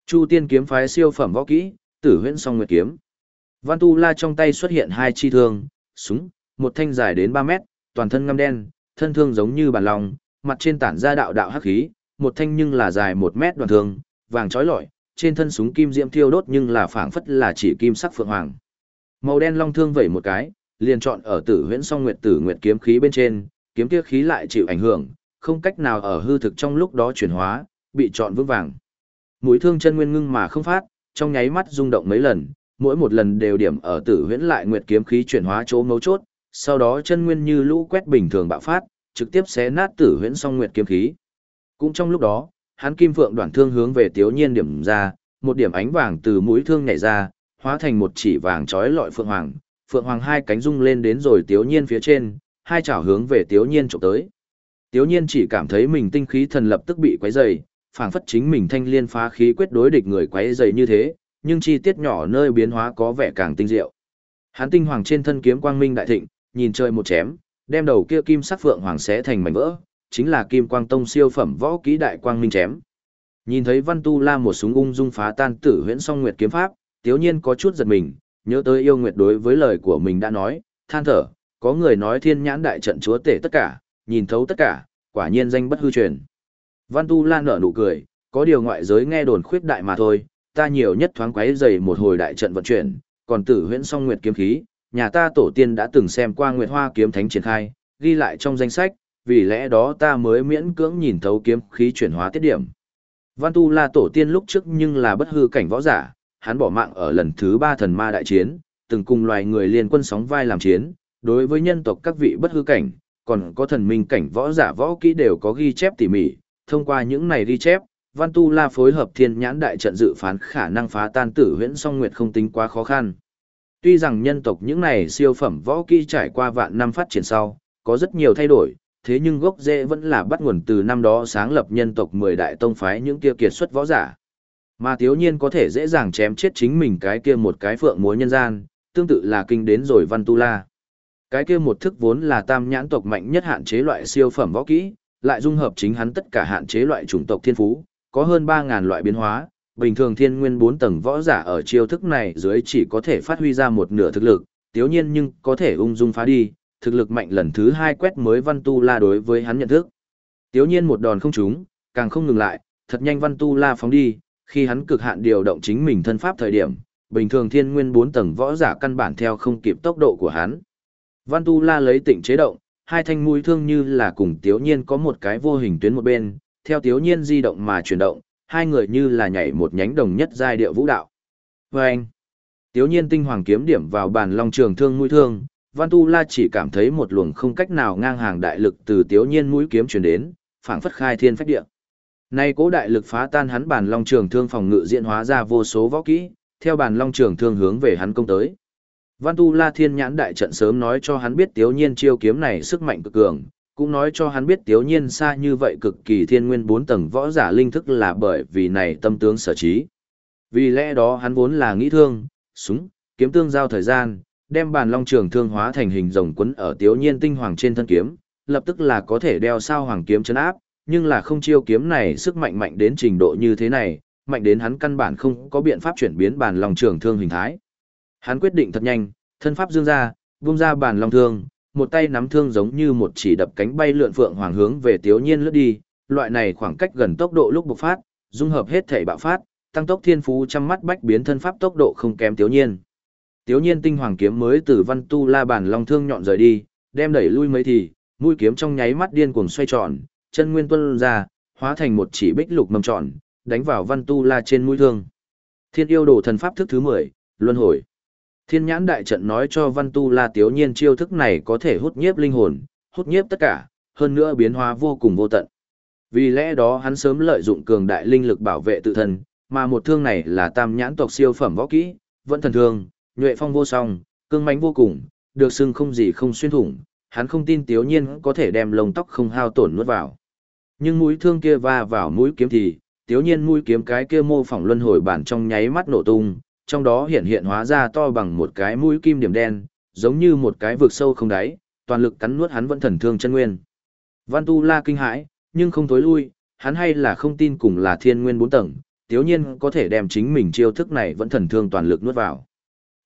Chu tiên kiếm phái siêu phẩm võ kỹ, tử huyễn song nguyệt kiếm. Văn Tu La trong tay xuất hiện hai chi thương, súng, một thanh dài đến 3 mét, toàn thân ngăm đen, thân thương giống như bàn lòng, mặt trên tản ra đạo đạo hắc khí, một thanh nhưng là dài một mét đoạn thương, vàng trói lọi, trên thân súng kim diễm thiêu đốt nhưng là phảng phất là chỉ kim sắc phượng hoàng. Màu đen long thương vẩy một cái, liền chọn ở Tử Huyễn Song Nguyệt Tử Nguyệt kiếm khí bên trên, kiếm kia khí lại chịu ảnh hưởng, không cách nào ở hư thực trong lúc đó chuyển hóa, bị chọn vững vàng. Mũi thương chân nguyên ngưng mà không phát, trong nháy mắt rung động mấy lần, mỗi một lần đều điểm ở Tử Huyễn lại Nguyệt kiếm khí chuyển hóa chỗ mấu chốt, sau đó chân nguyên như lũ quét bình thường bạo phát, trực tiếp xé nát Tử Huyễn Song Nguyệt kiếm khí. Cũng trong lúc đó, hắn kim phượng đoạn thương hướng về Tiếu Nhiên điểm ra, một điểm ánh vàng từ mũi thương nhảy ra, hóa thành một chỉ vàng trói lọi phượng hoàng, phượng hoàng hai cánh rung lên đến rồi Tiếu Nhiên phía trên, hai chảo hướng về Tiếu Nhiên chụp tới. Tiếu Nhiên chỉ cảm thấy mình tinh khí thần lập tức bị quấy rầy, phảng phất chính mình thanh liên phá khí quyết đối địch người quấy rầy như thế, nhưng chi tiết nhỏ nơi biến hóa có vẻ càng tinh diệu. Hắn tinh hoàng trên thân kiếm quang minh đại thịnh, nhìn chơi một chém, đem đầu kia kim sắc phượng hoàng xé thành mảnh vỡ, chính là Kim Quang Tông siêu phẩm võ kỹ đại quang minh chém. Nhìn thấy Văn Tu La một súng ung dung phá tan Tử Huyễn Song Nguyệt kiếm pháp, Tiếu Nhiên có chút giật mình, nhớ tới yêu nguyệt đối với lời của mình đã nói, than thở, có người nói Thiên Nhãn đại trận chúa tể tất cả, nhìn thấu tất cả, quả nhiên danh bất hư truyền. Văn Tu La nở nụ cười, có điều ngoại giới nghe đồn khuyết đại mà thôi, ta nhiều nhất thoáng quấy dày một hồi đại trận vận chuyển, còn Tử Huyễn Song Nguyệt kiếm khí, nhà ta tổ tiên đã từng xem qua Nguyệt Hoa kiếm thánh triển khai, ghi lại trong danh sách, vì lẽ đó ta mới miễn cưỡng nhìn thấu kiếm khí chuyển hóa tiết điểm. Văn Tu La tổ tiên lúc trước nhưng là bất hư cảnh võ giả, hắn bỏ mạng ở lần thứ ba thần ma đại chiến, từng cùng loài người liên quân sóng vai làm chiến, đối với nhân tộc các vị bất hư cảnh, còn có thần minh cảnh võ giả võ kỹ đều có ghi chép tỉ mỉ, thông qua những này ghi chép, Văn Tu La phối hợp thiên nhãn đại trận dự phán khả năng phá tan tử huyễn song nguyệt không tính quá khó khăn. Tuy rằng nhân tộc những này siêu phẩm võ kỹ trải qua vạn năm phát triển sau, có rất nhiều thay đổi, thế nhưng gốc rễ vẫn là bắt nguồn từ năm đó sáng lập nhân tộc 10 đại tông phái những kia kiệt xuất võ giả. Mà thiếu nhiên có thể dễ dàng chém chết chính mình cái kia một cái phượng múa nhân gian, tương tự là kinh đến rồi văn tu la. Cái kia một thức vốn là tam nhãn tộc mạnh nhất hạn chế loại siêu phẩm võ kỹ, lại dung hợp chính hắn tất cả hạn chế loại chủng tộc thiên phú, có hơn 3.000 loại biến hóa, bình thường thiên nguyên 4 tầng võ giả ở chiêu thức này dưới chỉ có thể phát huy ra một nửa thực lực, tiếu nhiên nhưng có thể ung dung phá đi, thực lực mạnh lần thứ hai quét mới văn tu la đối với hắn nhận thức. Tiếu nhiên một đòn không trúng, càng không ngừng lại, thật nhanh văn tu la phóng đi, khi hắn cực hạn điều động chính mình thân pháp thời điểm, bình thường thiên nguyên 4 tầng võ giả căn bản theo không kịp tốc độ của hắn. Văn tu la lấy tịnh chế động, hai thanh mũi thương như là cùng tiếu nhiên có một cái vô hình tuyến một bên, theo tiếu nhiên di động mà chuyển động, hai người như là nhảy một nhánh đồng nhất giai điệu vũ đạo. Và anh, tiếu nhiên tinh hoàng kiếm điểm vào bàn long trường thương mũi thương, Văn Tu La chỉ cảm thấy một luồng không cách nào ngang hàng đại lực từ tiếu nhiên mũi kiếm truyền đến, phảng phất khai thiên phách địa. Nay cố đại lực phá tan hắn bản long trường thương phòng ngự diễn hóa ra vô số võ kỹ, theo bản long trường thương hướng về hắn công tới. Văn Tu La Thiên Nhãn đại trận sớm nói cho hắn biết Tiếu Nhiên chiêu kiếm này sức mạnh cực cường, cũng nói cho hắn biết Tiếu Nhiên xa như vậy cực kỳ thiên nguyên bốn tầng võ giả linh thức là bởi vì này tâm tướng sở trí. Vì lẽ đó hắn vốn là nghĩ thương, súng, kiếm tương giao thời gian, đem bàn long trường thương hóa thành hình rồng quấn ở Tiếu Nhiên tinh hoàng trên thân kiếm, lập tức là có thể đeo sao hoàng kiếm chấn áp, nhưng là không chiêu kiếm này sức mạnh mạnh đến trình độ như thế này, mạnh đến hắn căn bản không có biện pháp chuyển biến bàn long trường thương hình thái. Hắn quyết định thật nhanh, thân pháp dương ra, vung ra bàn long thương, một tay nắm thương giống như một chỉ đập cánh bay lượn phượng hoàng hướng về Tiếu Nhiên lướt đi, loại này khoảng cách gần tốc độ lúc bộc phát, dung hợp hết thể bạo phát, tăng tốc thiên phú trăm mắt bách biến thân pháp tốc độ không kém Tiếu Nhiên. Tiếu Nhiên tinh hoàng kiếm mới từ Văn Tu La bàn long thương nhọn rời đi, đem đẩy lui mấy thì, mũi kiếm trong nháy mắt điên cuồng xoay tròn, chân nguyên tuân ra, hóa thành một chỉ bích lục mầm tròn, đánh vào Văn Tu La trên mũi thương. Thiên yêu đồ thần pháp thức thứ 10, luân hồi. Thiên nhãn đại trận nói cho Văn Tu La Tiếu Nhiên chiêu thức này có thể hút nhiếp linh hồn, hút nhiếp tất cả, hơn nữa biến hóa vô cùng vô tận. Vì lẽ đó hắn sớm lợi dụng cường đại linh lực bảo vệ tự thân, mà một thương này là tam nhãn tộc siêu phẩm võ kỹ, vẫn thần thương, nhuệ phong vô song, cương mãnh vô cùng, được xưng không gì không xuyên thủng, hắn không tin Tiếu Nhiên có thể đem lông tóc không hao tổn nuốt vào. Nhưng mũi thương kia va vào mũi kiếm thì, Tiếu Nhiên mũi kiếm cái kia mô phỏng luân hồi bản trong nháy mắt nổ tung, trong đó hiện hiện hóa ra to bằng một cái mũi kim điểm đen, giống như một cái vực sâu không đáy, toàn lực cắn nuốt hắn vẫn thần thương chân nguyên. Văn Tu La kinh hãi, nhưng không tối lui, hắn hay là không tin cùng là thiên nguyên bốn tầng, tiếu nhiên có thể đem chính mình chiêu thức này vẫn thần thương toàn lực nuốt vào.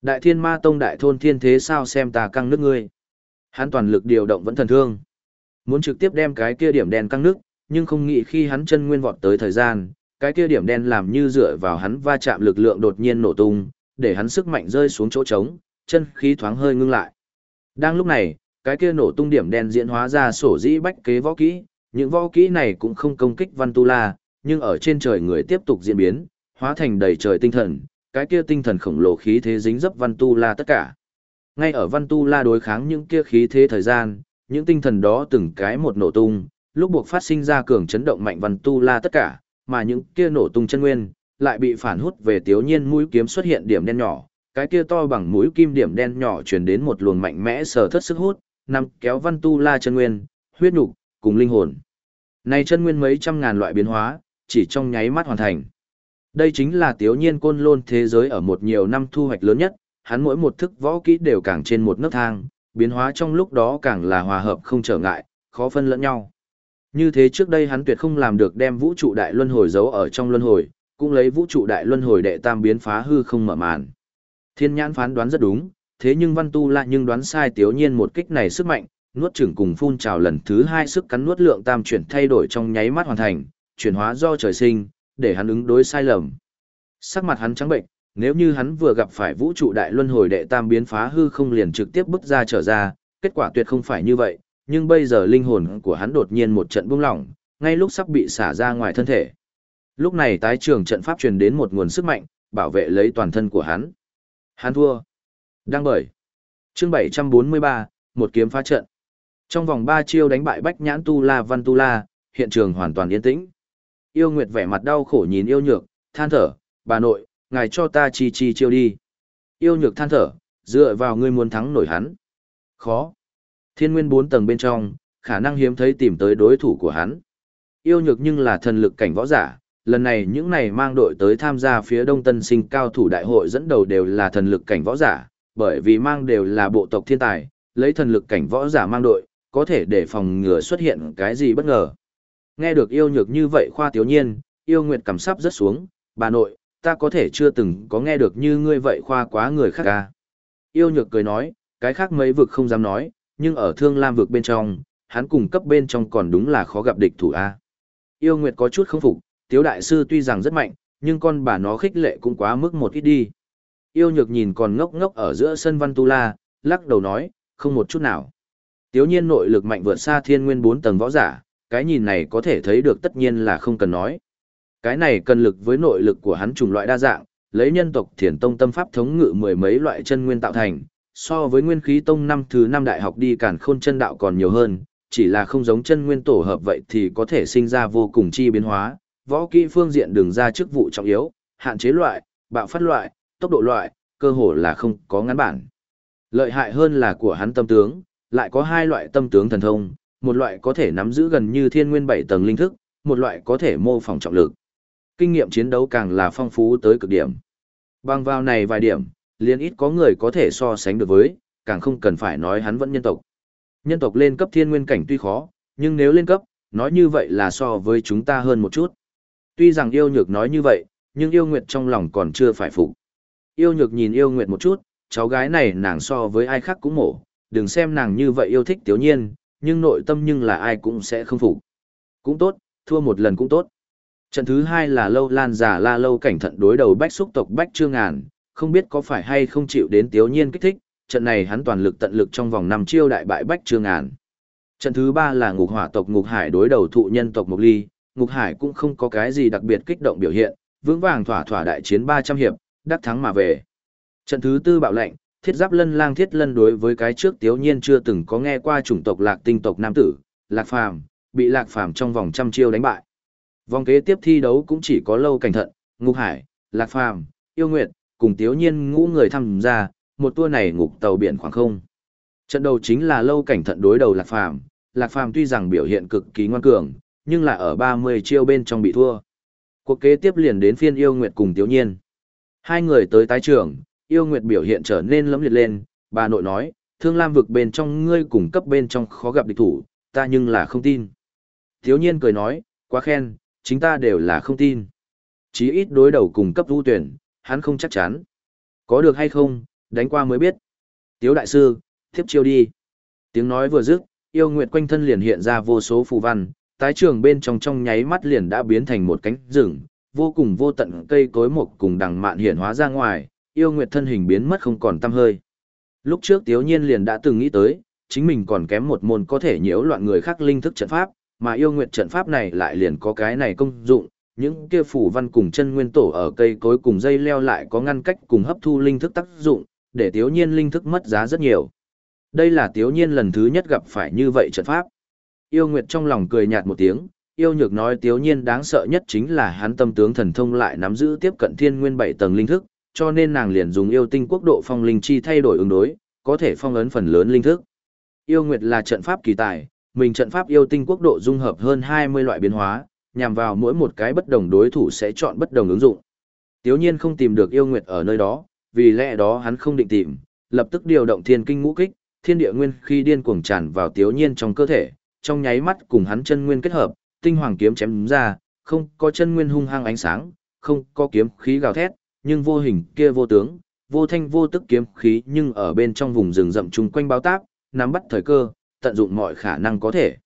Đại thiên ma tông đại thôn thiên thế sao xem ta căng nước ngươi. Hắn toàn lực điều động vẫn thần thương. Muốn trực tiếp đem cái kia điểm đen căng nước, nhưng không nghĩ khi hắn chân nguyên vọt tới thời gian, cái kia điểm đen làm như dựa vào hắn va chạm lực lượng đột nhiên nổ tung, để hắn sức mạnh rơi xuống chỗ trống, chân khí thoáng hơi ngưng lại. Đang lúc này, cái kia nổ tung điểm đen diễn hóa ra sổ dĩ bách kế võ kỹ, những võ kỹ này cũng không công kích Văn Tu La, nhưng ở trên trời người tiếp tục diễn biến, hóa thành đầy trời tinh thần, cái kia tinh thần khổng lồ khí thế dính dấp Văn Tu La tất cả. Ngay ở Văn Tu La đối kháng những kia khí thế thời gian, những tinh thần đó từng cái một nổ tung, lúc buộc phát sinh ra cường chấn động mạnh Văn Tu La tất cả, mà những kia nổ tung chân nguyên, lại bị phản hút về tiếu nhiên mũi kiếm xuất hiện điểm đen nhỏ, cái kia to bằng mũi kim điểm đen nhỏ truyền đến một luồng mạnh mẽ sở thất sức hút, nằm kéo văn tu la chân nguyên, huyết nhục cùng linh hồn. Này chân nguyên mấy trăm ngàn loại biến hóa, chỉ trong nháy mắt hoàn thành. Đây chính là tiếu nhiên côn lôn thế giới ở một nhiều năm thu hoạch lớn nhất, hắn mỗi một thức võ kỹ đều càng trên một nấc thang, biến hóa trong lúc đó càng là hòa hợp không trở ngại, khó phân lẫn nhau. Như thế trước đây hắn tuyệt không làm được đem vũ trụ đại luân hồi giấu ở trong luân hồi, cũng lấy vũ trụ đại luân hồi đệ tam biến phá hư không mở màn. Thiên nhãn phán đoán rất đúng, thế nhưng văn tu lại nhưng đoán sai tiếu nhiên một kích này sức mạnh, nuốt chửng cùng phun trào lần thứ hai sức cắn nuốt lượng tam chuyển thay đổi trong nháy mắt hoàn thành, chuyển hóa do trời sinh, để hắn ứng đối sai lầm. Sắc mặt hắn trắng bệnh, Nếu như hắn vừa gặp phải vũ trụ đại luân hồi đệ tam biến phá hư không liền trực tiếp bước ra trở ra, kết quả tuyệt không phải như vậy, nhưng bây giờ linh hồn của hắn đột nhiên một trận buông lỏng, ngay lúc sắp bị xả ra ngoài thân thể. Lúc này tái trường trận pháp truyền đến một nguồn sức mạnh, bảo vệ lấy toàn thân của hắn. Hắn thua. Đang bởi. Chương 743, một kiếm phá trận. Trong vòng 3 chiêu đánh bại Bách Nhãn Tu La Văn Tu La, hiện trường hoàn toàn yên tĩnh. Yêu Nguyệt vẻ mặt đau khổ nhìn yêu nhược, than thở, bà nội, ngài cho ta chi chi chiêu đi. Yêu nhược than thở, dựa vào ngươi muốn thắng nổi hắn. Khó. Thiên nguyên bốn tầng bên trong, khả năng hiếm thấy tìm tới đối thủ của hắn. Yêu nhược nhưng là thần lực cảnh võ giả, lần này những này mang đội tới tham gia phía đông tân sinh cao thủ đại hội dẫn đầu đều là thần lực cảnh võ giả, bởi vì mang đều là bộ tộc thiên tài, lấy thần lực cảnh võ giả mang đội, có thể để phòng ngừa xuất hiện cái gì bất ngờ. Nghe được yêu nhược như vậy khoa tiểu nhiên, yêu nguyệt cầm sắp rất xuống, bà nội, ta có thể chưa từng có nghe được như ngươi vậy khoa quá người khác ca. Yêu nhược cười nói, cái khác mấy vực không dám nói, nhưng ở thương lam vực bên trong, hắn cùng cấp bên trong còn đúng là khó gặp địch thủ A. Yêu nguyệt có chút không phục, tiếu đại sư tuy rằng rất mạnh, nhưng con bà nó khích lệ cũng quá mức một ít đi. Yêu nhược nhìn còn ngốc ngốc ở giữa sân văn tu la, lắc đầu nói, không một chút nào. Tiếu nhiên nội lực mạnh vượt xa thiên nguyên bốn tầng võ giả, cái nhìn này có thể thấy được tất nhiên là không cần nói. Cái này cần lực với nội lực của hắn trùng loại đa dạng, lấy nhân tộc thiền tông tâm pháp thống ngự mười mấy loại chân nguyên tạo thành, so với nguyên khí tông năm thứ năm đại học đi cản khôn chân đạo còn nhiều hơn, chỉ là không giống chân nguyên tổ hợp vậy thì có thể sinh ra vô cùng chi biến hóa, võ kỹ phương diện đường ra chức vụ trọng yếu, hạn chế loại, bạo phát loại, tốc độ loại, cơ hồ là không có ngắn bản. Lợi hại hơn là của hắn tâm tướng, lại có hai loại tâm tướng thần thông, một loại có thể nắm giữ gần như thiên nguyên bảy tầng linh thức, một loại có thể mô phỏng trọng lực. Kinh nghiệm chiến đấu càng là phong phú tới cực điểm. Bằng vào này vài điểm, liền ít có người có thể so sánh được với, càng không cần phải nói hắn vẫn nhân tộc. Nhân tộc lên cấp thiên nguyên cảnh tuy khó, nhưng nếu lên cấp, nói như vậy là so với chúng ta hơn một chút. Tuy rằng yêu nhược nói như vậy, nhưng yêu nguyệt trong lòng còn chưa phải phục. Yêu nhược nhìn yêu nguyệt một chút, cháu gái này nàng so với ai khác cũng mổ, đừng xem nàng như vậy yêu thích tiểu nhiên, nhưng nội tâm nhưng là ai cũng sẽ không phục. Cũng tốt, thua một lần cũng tốt. Trận thứ hai là lâu lan giả la lâu cảnh thận đối đầu bách xúc tộc bách trương ngàn, không biết có phải hay không chịu đến tiếu nhiên kích thích, trận này hắn toàn lực tận lực trong vòng năm chiêu đại bại bách trương ngàn. Trận thứ ba là ngục hỏa tộc ngục hải đối đầu thụ nhân tộc mục ly, ngục hải cũng không có cái gì đặc biệt kích động biểu hiện, vững vàng thỏa thỏa đại chiến 300 hiệp, đắc thắng mà về. Trận thứ tư bạo lệnh, thiết giáp lân lang thiết lân đối với cái trước tiếu nhiên chưa từng có nghe qua chủng tộc lạc tinh tộc nam tử, lạc phàm, bị lạc phàm trong vòng trăm chiêu đánh bại. Vòng kế tiếp thi đấu cũng chỉ có lâu cảnh thận, ngục hải, lạc phàm, yêu nguyệt, cùng tiếu nhiên ngũ người tham gia, một tour này ngục tàu biển khoảng không. Trận đầu chính là lâu cảnh thận đối đầu lạc phàm, lạc phàm tuy rằng biểu hiện cực kỳ ngoan cường, nhưng là ở 30 chiêu bên trong bị thua. Cuộc kế tiếp liền đến phiên yêu nguyệt cùng tiếu nhiên. Hai người tới tái trường, yêu nguyệt biểu hiện trở nên lẫm liệt lên, bà nội nói, thương lam vực bên trong ngươi cùng cấp bên trong khó gặp địch thủ, ta nhưng là không tin. Thiếu nhiên cười nói, quá khen, chính ta đều là không tin. Chí ít đối đầu cùng cấp ưu tuyển, hắn không chắc chắn. Có được hay không, đánh qua mới biết. Tiếu đại sư, tiếp chiêu đi. Tiếng nói vừa dứt, yêu nguyệt quanh thân liền hiện ra vô số phù văn, tái trường bên trong trong nháy mắt liền đã biến thành một cánh rừng, vô cùng vô tận cây cối mục cùng đằng mạn hiện hóa ra ngoài, yêu nguyệt thân hình biến mất không còn tăm hơi. Lúc trước Tiếu Nhiên liền đã từng nghĩ tới, chính mình còn kém một môn có thể nhiễu loạn người khác linh thức trận pháp, mà yêu nguyệt trận pháp này lại liền có cái này công dụng, những kia phủ văn cùng chân nguyên tổ ở cây cối cùng dây leo lại có ngăn cách cùng hấp thu linh thức tác dụng, để Tiếu Nhiên linh thức mất giá rất nhiều. Đây là Tiếu Nhiên lần thứ nhất gặp phải như vậy trận pháp. Yêu Nguyệt trong lòng cười nhạt một tiếng, yêu nhược nói Tiếu Nhiên đáng sợ nhất chính là hắn tâm tướng thần thông lại nắm giữ tiếp cận thiên nguyên bảy tầng linh thức, cho nên nàng liền dùng yêu tinh quốc độ phong linh chi thay đổi ứng đối, có thể phong ấn phần lớn linh thức. Yêu Nguyệt là trận pháp kỳ tài, mình trận pháp yêu tinh quốc độ dung hợp hơn 20 loại biến hóa, nhằm vào mỗi một cái bất đồng đối thủ sẽ chọn bất đồng ứng dụng. Tiếu nhiên không tìm được yêu Nguyệt ở nơi đó, vì lẽ đó hắn không định tìm, lập tức điều động thiên kinh ngũ kích, thiên địa nguyên khi điên cuồng tràn vào tiếu nhiên trong cơ thể, trong nháy mắt cùng hắn chân nguyên kết hợp, tinh hoàng kiếm chém ra, không có chân nguyên hung hăng ánh sáng, không có kiếm khí gào thét, nhưng vô hình kia vô tướng, vô thanh vô tức kiếm khí nhưng ở bên trong vùng rừng rậm chung quanh báo táp, nắm bắt thời cơ, tận dụng mọi khả năng có thể.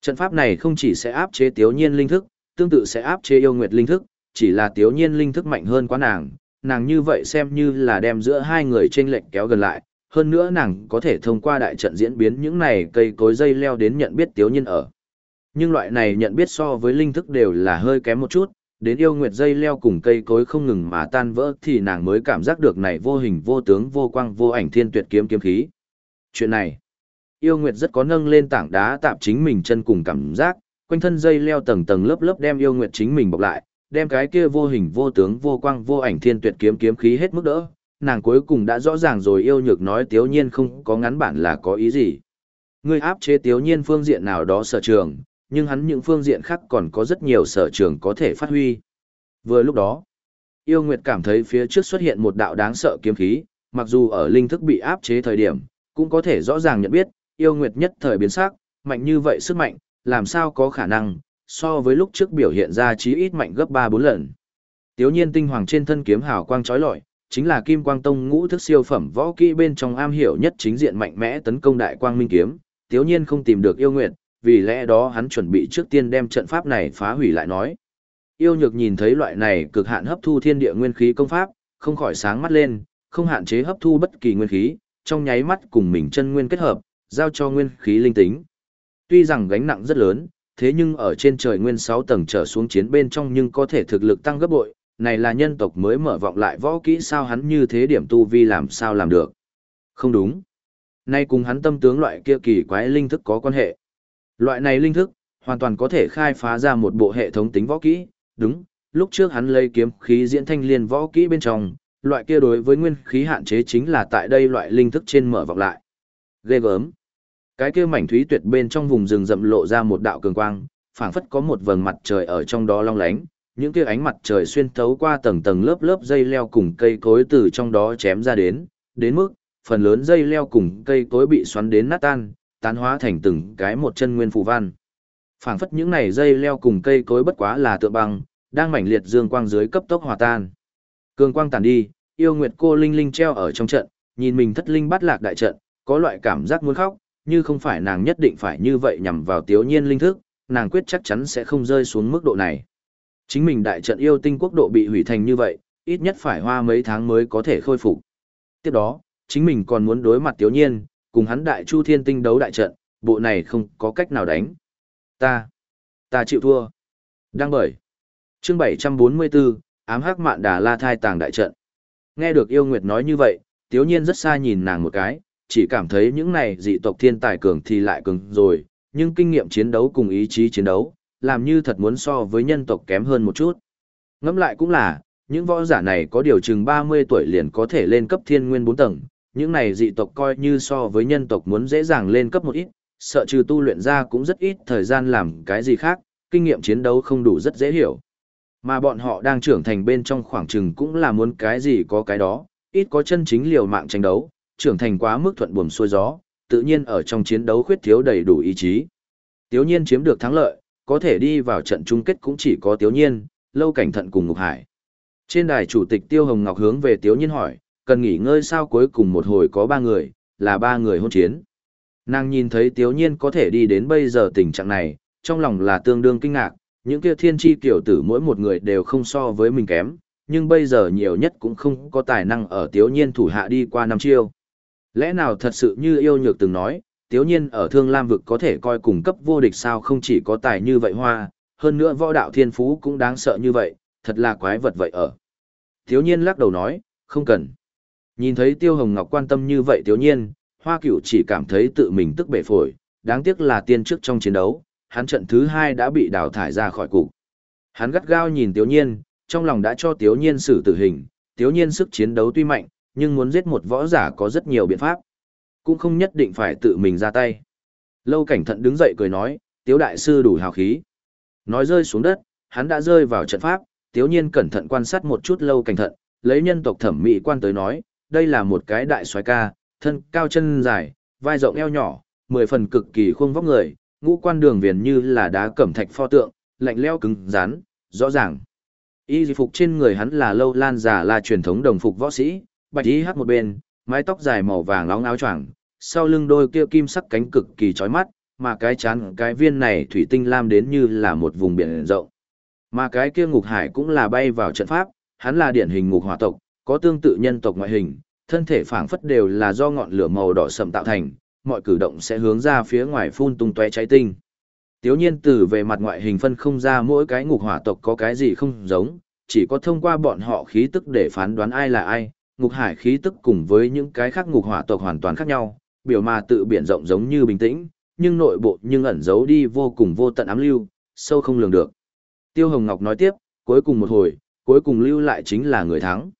Trận pháp này không chỉ sẽ áp chế tiếu nhiên linh thức, tương tự sẽ áp chế yêu nguyệt linh thức, chỉ là tiếu nhiên linh thức mạnh hơn quá nàng, nàng như vậy xem như là đem giữa hai người chênh lệch kéo gần lại, hơn nữa nàng có thể thông qua đại trận diễn biến những này cây cối dây leo đến nhận biết tiếu nhiên ở. Nhưng loại này nhận biết so với linh thức đều là hơi kém một chút, đến yêu nguyệt dây leo cùng cây cối không ngừng mà tan vỡ thì nàng mới cảm giác được này vô hình vô tướng vô quang vô ảnh thiên tuyệt kiếm kiếm khí. Chuyện này, yêu nguyệt rất có nâng lên tảng đá tạm chính mình chân cùng cảm giác, quanh thân dây leo tầng tầng lớp lớp đem yêu nguyệt chính mình bọc lại, đem cái kia vô hình vô tướng vô quang vô ảnh thiên tuyệt kiếm kiếm khí hết mức đỡ, nàng cuối cùng đã rõ ràng rồi yêu nhược nói tiếu nhiên không có ngắn bản là có ý gì. Ngươi áp chế tiếu nhiên phương diện nào đó sở trường, nhưng hắn những phương diện khác còn có rất nhiều sở trường có thể phát huy. Vừa lúc đó, yêu nguyệt cảm thấy phía trước xuất hiện một đạo đáng sợ kiếm khí, mặc dù ở linh thức bị áp chế thời điểm, cũng có thể rõ ràng nhận biết, yêu nguyệt nhất thời biến sắc, mạnh như vậy sức mạnh, làm sao có khả năng, so với lúc trước biểu hiện ra chí ít mạnh gấp 3-4 lần. Tiếu nhiên tinh hoàng trên thân kiếm hào quang chói lọi, chính là Kim Quang Tông ngũ thức siêu phẩm võ kỹ bên trong am hiểu nhất chính diện mạnh mẽ tấn công đại quang minh kiếm, Tiếu nhiên không tìm được yêu nguyệt, vì lẽ đó hắn chuẩn bị trước tiên đem trận pháp này phá hủy lại nói. Yêu nhược nhìn thấy loại này cực hạn hấp thu thiên địa nguyên khí công pháp, không khỏi sáng mắt lên, không hạn chế hấp thu bất kỳ nguyên khí, trong nháy mắt cùng mình chân nguyên kết hợp, giao cho nguyên khí linh tính. Tuy rằng gánh nặng rất lớn, thế nhưng ở trên trời nguyên 6 tầng trở xuống chiến bên trong nhưng có thể thực lực tăng gấp bội, này là nhân tộc mới mở vọng lại võ kỹ sao hắn như thế điểm tu vi làm sao làm được. Không đúng. Nay cùng hắn tâm tướng loại kia kỳ quái linh thức có quan hệ. Loại này linh thức, hoàn toàn có thể khai phá ra một bộ hệ thống tính võ kỹ, đúng, lúc trước hắn lấy kiếm khí diễn thanh liên võ kỹ bên trong, loại kia đối với nguyên khí hạn chế chính là tại đây loại linh thức trên mở vọng lại. Ghê gớm. Cái kia mảnh thúy tuyệt bên trong vùng rừng rậm lộ ra một đạo cường quang, phảng phất có một vầng mặt trời ở trong đó long lánh, những kia ánh mặt trời xuyên thấu qua tầng tầng lớp lớp dây leo cùng cây cối từ trong đó chém ra đến, đến mức phần lớn dây leo cùng cây cối bị xoắn đến nát tan, tán hóa thành từng cái một chân nguyên phù văn. Phảng phất những này dây leo cùng cây cối bất quá là tựa băng, đang mảnh liệt dương quang dưới cấp tốc hòa tan. Cường quang tàn đi, yêu nguyệt cô linh linh treo ở trong trận, nhìn mình thất linh bắt lạc đại trận, có loại cảm giác muốn khóc, như không phải nàng nhất định phải như vậy nhằm vào tiểu nhiên linh thức, nàng quyết chắc chắn sẽ không rơi xuống mức độ này. Chính mình đại trận yêu tinh quốc độ bị hủy thành như vậy, ít nhất phải hoa mấy tháng mới có thể khôi phục. Tiếp đó, chính mình còn muốn đối mặt tiểu nhiên, cùng hắn đại chu thiên tinh đấu đại trận, bộ này không có cách nào đánh. Ta, ta chịu thua. Đăng bởi. Chương 744, ám hắc mạn đà la thai tàng đại trận. Nghe được yêu nguyệt nói như vậy, tiếu nhiên rất xa nhìn nàng một cái, chỉ cảm thấy những này dị tộc thiên tài cường thì lại cường rồi, nhưng kinh nghiệm chiến đấu cùng ý chí chiến đấu, làm như thật muốn so với nhân tộc kém hơn một chút. Ngẫm lại cũng là, những võ giả này có điều chừng 30 tuổi liền có thể lên cấp thiên nguyên 4 tầng, những này dị tộc coi như so với nhân tộc muốn dễ dàng lên cấp một ít, sợ trừ tu luyện ra cũng rất ít thời gian làm cái gì khác, kinh nghiệm chiến đấu không đủ rất dễ hiểu. Mà bọn họ đang trưởng thành bên trong khoảng chừng cũng là muốn cái gì có cái đó, ít có chân chính liều mạng tranh đấu, trưởng thành quá mức thuận buồm xuôi gió, tự nhiên ở trong chiến đấu khuyết thiếu đầy đủ ý chí. Tiếu nhiên chiếm được thắng lợi, có thể đi vào trận chung kết cũng chỉ có Tiếu nhiên, lâu cảnh thận cùng Ngục Hải. Trên đài chủ tịch Tiêu Hồng Ngọc hướng về Tiếu nhiên hỏi, cần nghỉ ngơi sao cuối cùng một hồi có ba người, là ba người hôn chiến. Nàng nhìn thấy Tiếu nhiên có thể đi đến bây giờ tình trạng này, trong lòng là tương đương kinh ngạc, những kia thiên tri tiểu tử mỗi một người đều không so với mình kém, nhưng bây giờ nhiều nhất cũng không có tài năng ở Tiếu nhiên thủ hạ đi qua năm chiêu. Lẽ nào thật sự như yêu nhược từng nói, tiếu nhiên ở thương lam vực có thể coi cùng cấp vô địch sao không chỉ có tài như vậy hoa, hơn nữa võ đạo thiên phú cũng đáng sợ như vậy, thật là quái vật vậy ở. Tiếu nhiên lắc đầu nói, không cần. Nhìn thấy tiêu hồng ngọc quan tâm như vậy tiếu nhiên, hoa cửu chỉ cảm thấy tự mình tức bể phổi, đáng tiếc là tiên trước trong chiến đấu, hắn trận thứ hai đã bị đào thải ra khỏi cục. Hắn gắt gao nhìn tiếu nhiên, trong lòng đã cho tiếu nhiên xử tử hình, tiếu nhiên sức chiến đấu tuy mạnh, nhưng muốn giết một võ giả có rất nhiều biện pháp. Cũng không nhất định phải tự mình ra tay. Lâu cảnh thận đứng dậy cười nói, tiếu đại sư đủ hào khí. Nói rơi xuống đất, hắn đã rơi vào trận pháp, tiếu nhiên cẩn thận quan sát một chút lâu cảnh thận, lấy nhân tộc thẩm mỹ quan tới nói, đây là một cái đại xoái ca, thân cao chân dài, vai rộng eo nhỏ, mười phần cực kỳ khuôn vóc người, ngũ quan đường viền như là đá cẩm thạch pho tượng, lạnh leo cứng rắn, rõ ràng. Y phục trên người hắn là lâu lan giả là truyền thống đồng phục võ sĩ, bạch y hát một bên, mái tóc dài màu vàng nóng áo choàng, sau lưng đôi kia kim sắc cánh cực kỳ chói mắt, mà cái chán cái viên này thủy tinh lam đến như là một vùng biển rộng. Mà cái kia ngục hải cũng là bay vào trận pháp, hắn là điển hình ngục hỏa tộc, Có tương tự nhân tộc ngoại hình, thân thể phảng phất đều là do ngọn lửa màu đỏ sậm tạo thành, mọi cử động sẽ hướng ra phía ngoài phun tung tóe cháy tinh. Tiếu nhiên từ về mặt ngoại hình phân không ra mỗi cái ngục hỏa tộc có cái gì không giống, chỉ có thông qua bọn họ khí tức để phán đoán ai là ai, ngục hải khí tức cùng với những cái khác ngục hỏa tộc hoàn toàn khác nhau, biểu mà tự biển rộng giống như bình tĩnh, nhưng nội bộ nhưng ẩn giấu đi vô cùng vô tận ám lưu, sâu không lường được. Tiêu Hồng Ngọc nói tiếp, cuối cùng một hồi, cuối cùng lưu lại chính là người thắng.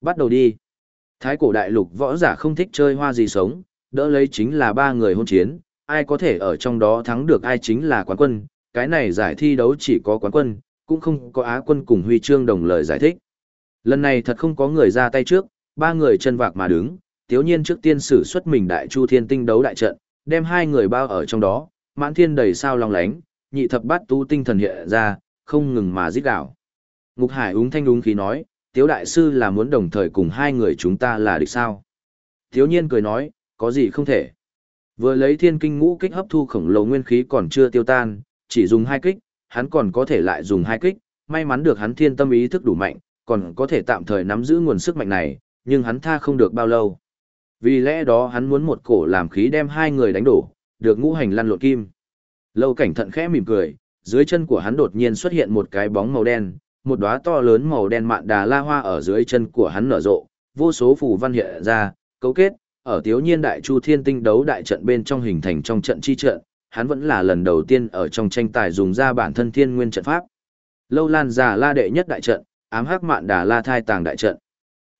Bắt đầu đi. Thái cổ đại lục võ giả không thích chơi hoa gì sống, đỡ lấy chính là ba người hôn chiến, ai có thể ở trong đó thắng được ai chính là quán quân, cái này giải thi đấu chỉ có quán quân, cũng không có á quân cùng huy chương đồng lời giải thích. Lần này thật không có người ra tay trước, ba người chân vạc mà đứng, tiếu nhiên trước tiên sử xuất mình đại chu thiên tinh đấu đại trận, đem hai người bao ở trong đó, mãn thiên đầy sao long lánh, nhị thập bát tu tinh thần hiện ra, không ngừng mà giết đảo. Ngục Hải úng thanh đúng khí nói, tiếu đại sư là muốn đồng thời cùng hai người chúng ta là địch sao. Tiếu nhiên cười nói, có gì không thể. Vừa lấy thiên kinh ngũ kích hấp thu khổng lồ nguyên khí còn chưa tiêu tan, chỉ dùng hai kích, hắn còn có thể lại dùng hai kích, may mắn được hắn thiên tâm ý thức đủ mạnh, còn có thể tạm thời nắm giữ nguồn sức mạnh này, nhưng hắn tha không được bao lâu. Vì lẽ đó hắn muốn một cổ làm khí đem hai người đánh đổ, được ngũ hành lăn lộn kim. Lâu cảnh thận khẽ mỉm cười, dưới chân của hắn đột nhiên xuất hiện một cái bóng màu đen, một đóa to lớn màu đen mạn đà la hoa ở dưới chân của hắn nở rộ, vô số phù văn hiện ra, cấu kết, ở Tiếu Nhiên Đại Chu Thiên Tinh đấu đại trận bên trong hình thành trong trận chi trận, hắn vẫn là lần đầu tiên ở trong tranh tài dùng ra bản thân thiên nguyên trận pháp. Lâu Lan già la đệ nhất đại trận, ám hắc mạn đà la thai tàng đại trận.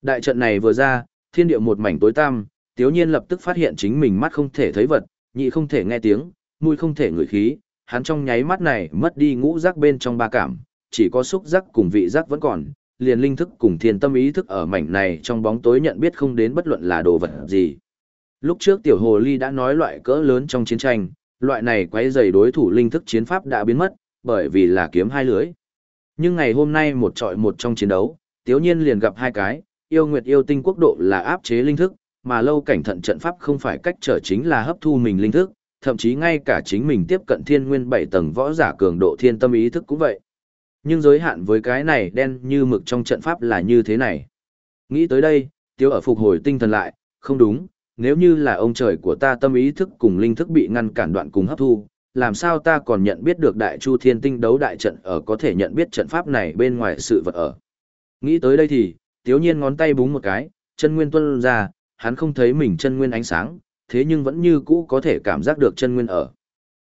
Đại trận này vừa ra, thiên địa một mảnh tối tăm, Tiếu Nhiên lập tức phát hiện chính mình mắt không thể thấy vật, nhị không thể nghe tiếng, mũi không thể ngửi khí, hắn trong nháy mắt này mất đi ngũ giác bên trong ba cảm, chỉ có xúc giác cùng vị giác vẫn còn, liền linh thức cùng thiên tâm ý thức ở mảnh này trong bóng tối nhận biết không đến bất luận là đồ vật gì. Lúc trước tiểu hồ ly đã nói loại cỡ lớn trong chiến tranh, loại này quấy dày đối thủ linh thức chiến pháp đã biến mất, bởi vì là kiếm hai lưới. Nhưng ngày hôm nay một trọi một trong chiến đấu, tiếu nhiên liền gặp hai cái, yêu nguyệt yêu tinh quốc độ là áp chế linh thức, mà lâu cảnh thận trận pháp không phải cách trở chính là hấp thu mình linh thức, thậm chí ngay cả chính mình tiếp cận thiên nguyên bảy tầng võ giả cường độ thiên tâm ý thức cũng vậy. Nhưng giới hạn với cái này đen như mực trong trận pháp là như thế này. Nghĩ tới đây, tiêu ở phục hồi tinh thần lại, không đúng, nếu như là ông trời của ta tâm ý thức cùng linh thức bị ngăn cản đoạn cùng hấp thu, làm sao ta còn nhận biết được đại chu thiên tinh đấu đại trận ở có thể nhận biết trận pháp này bên ngoài sự vật ở. Nghĩ tới đây thì, tiếu nhiên ngón tay búng một cái, chân nguyên tuân ra, hắn không thấy mình chân nguyên ánh sáng, thế nhưng vẫn như cũ có thể cảm giác được chân nguyên ở.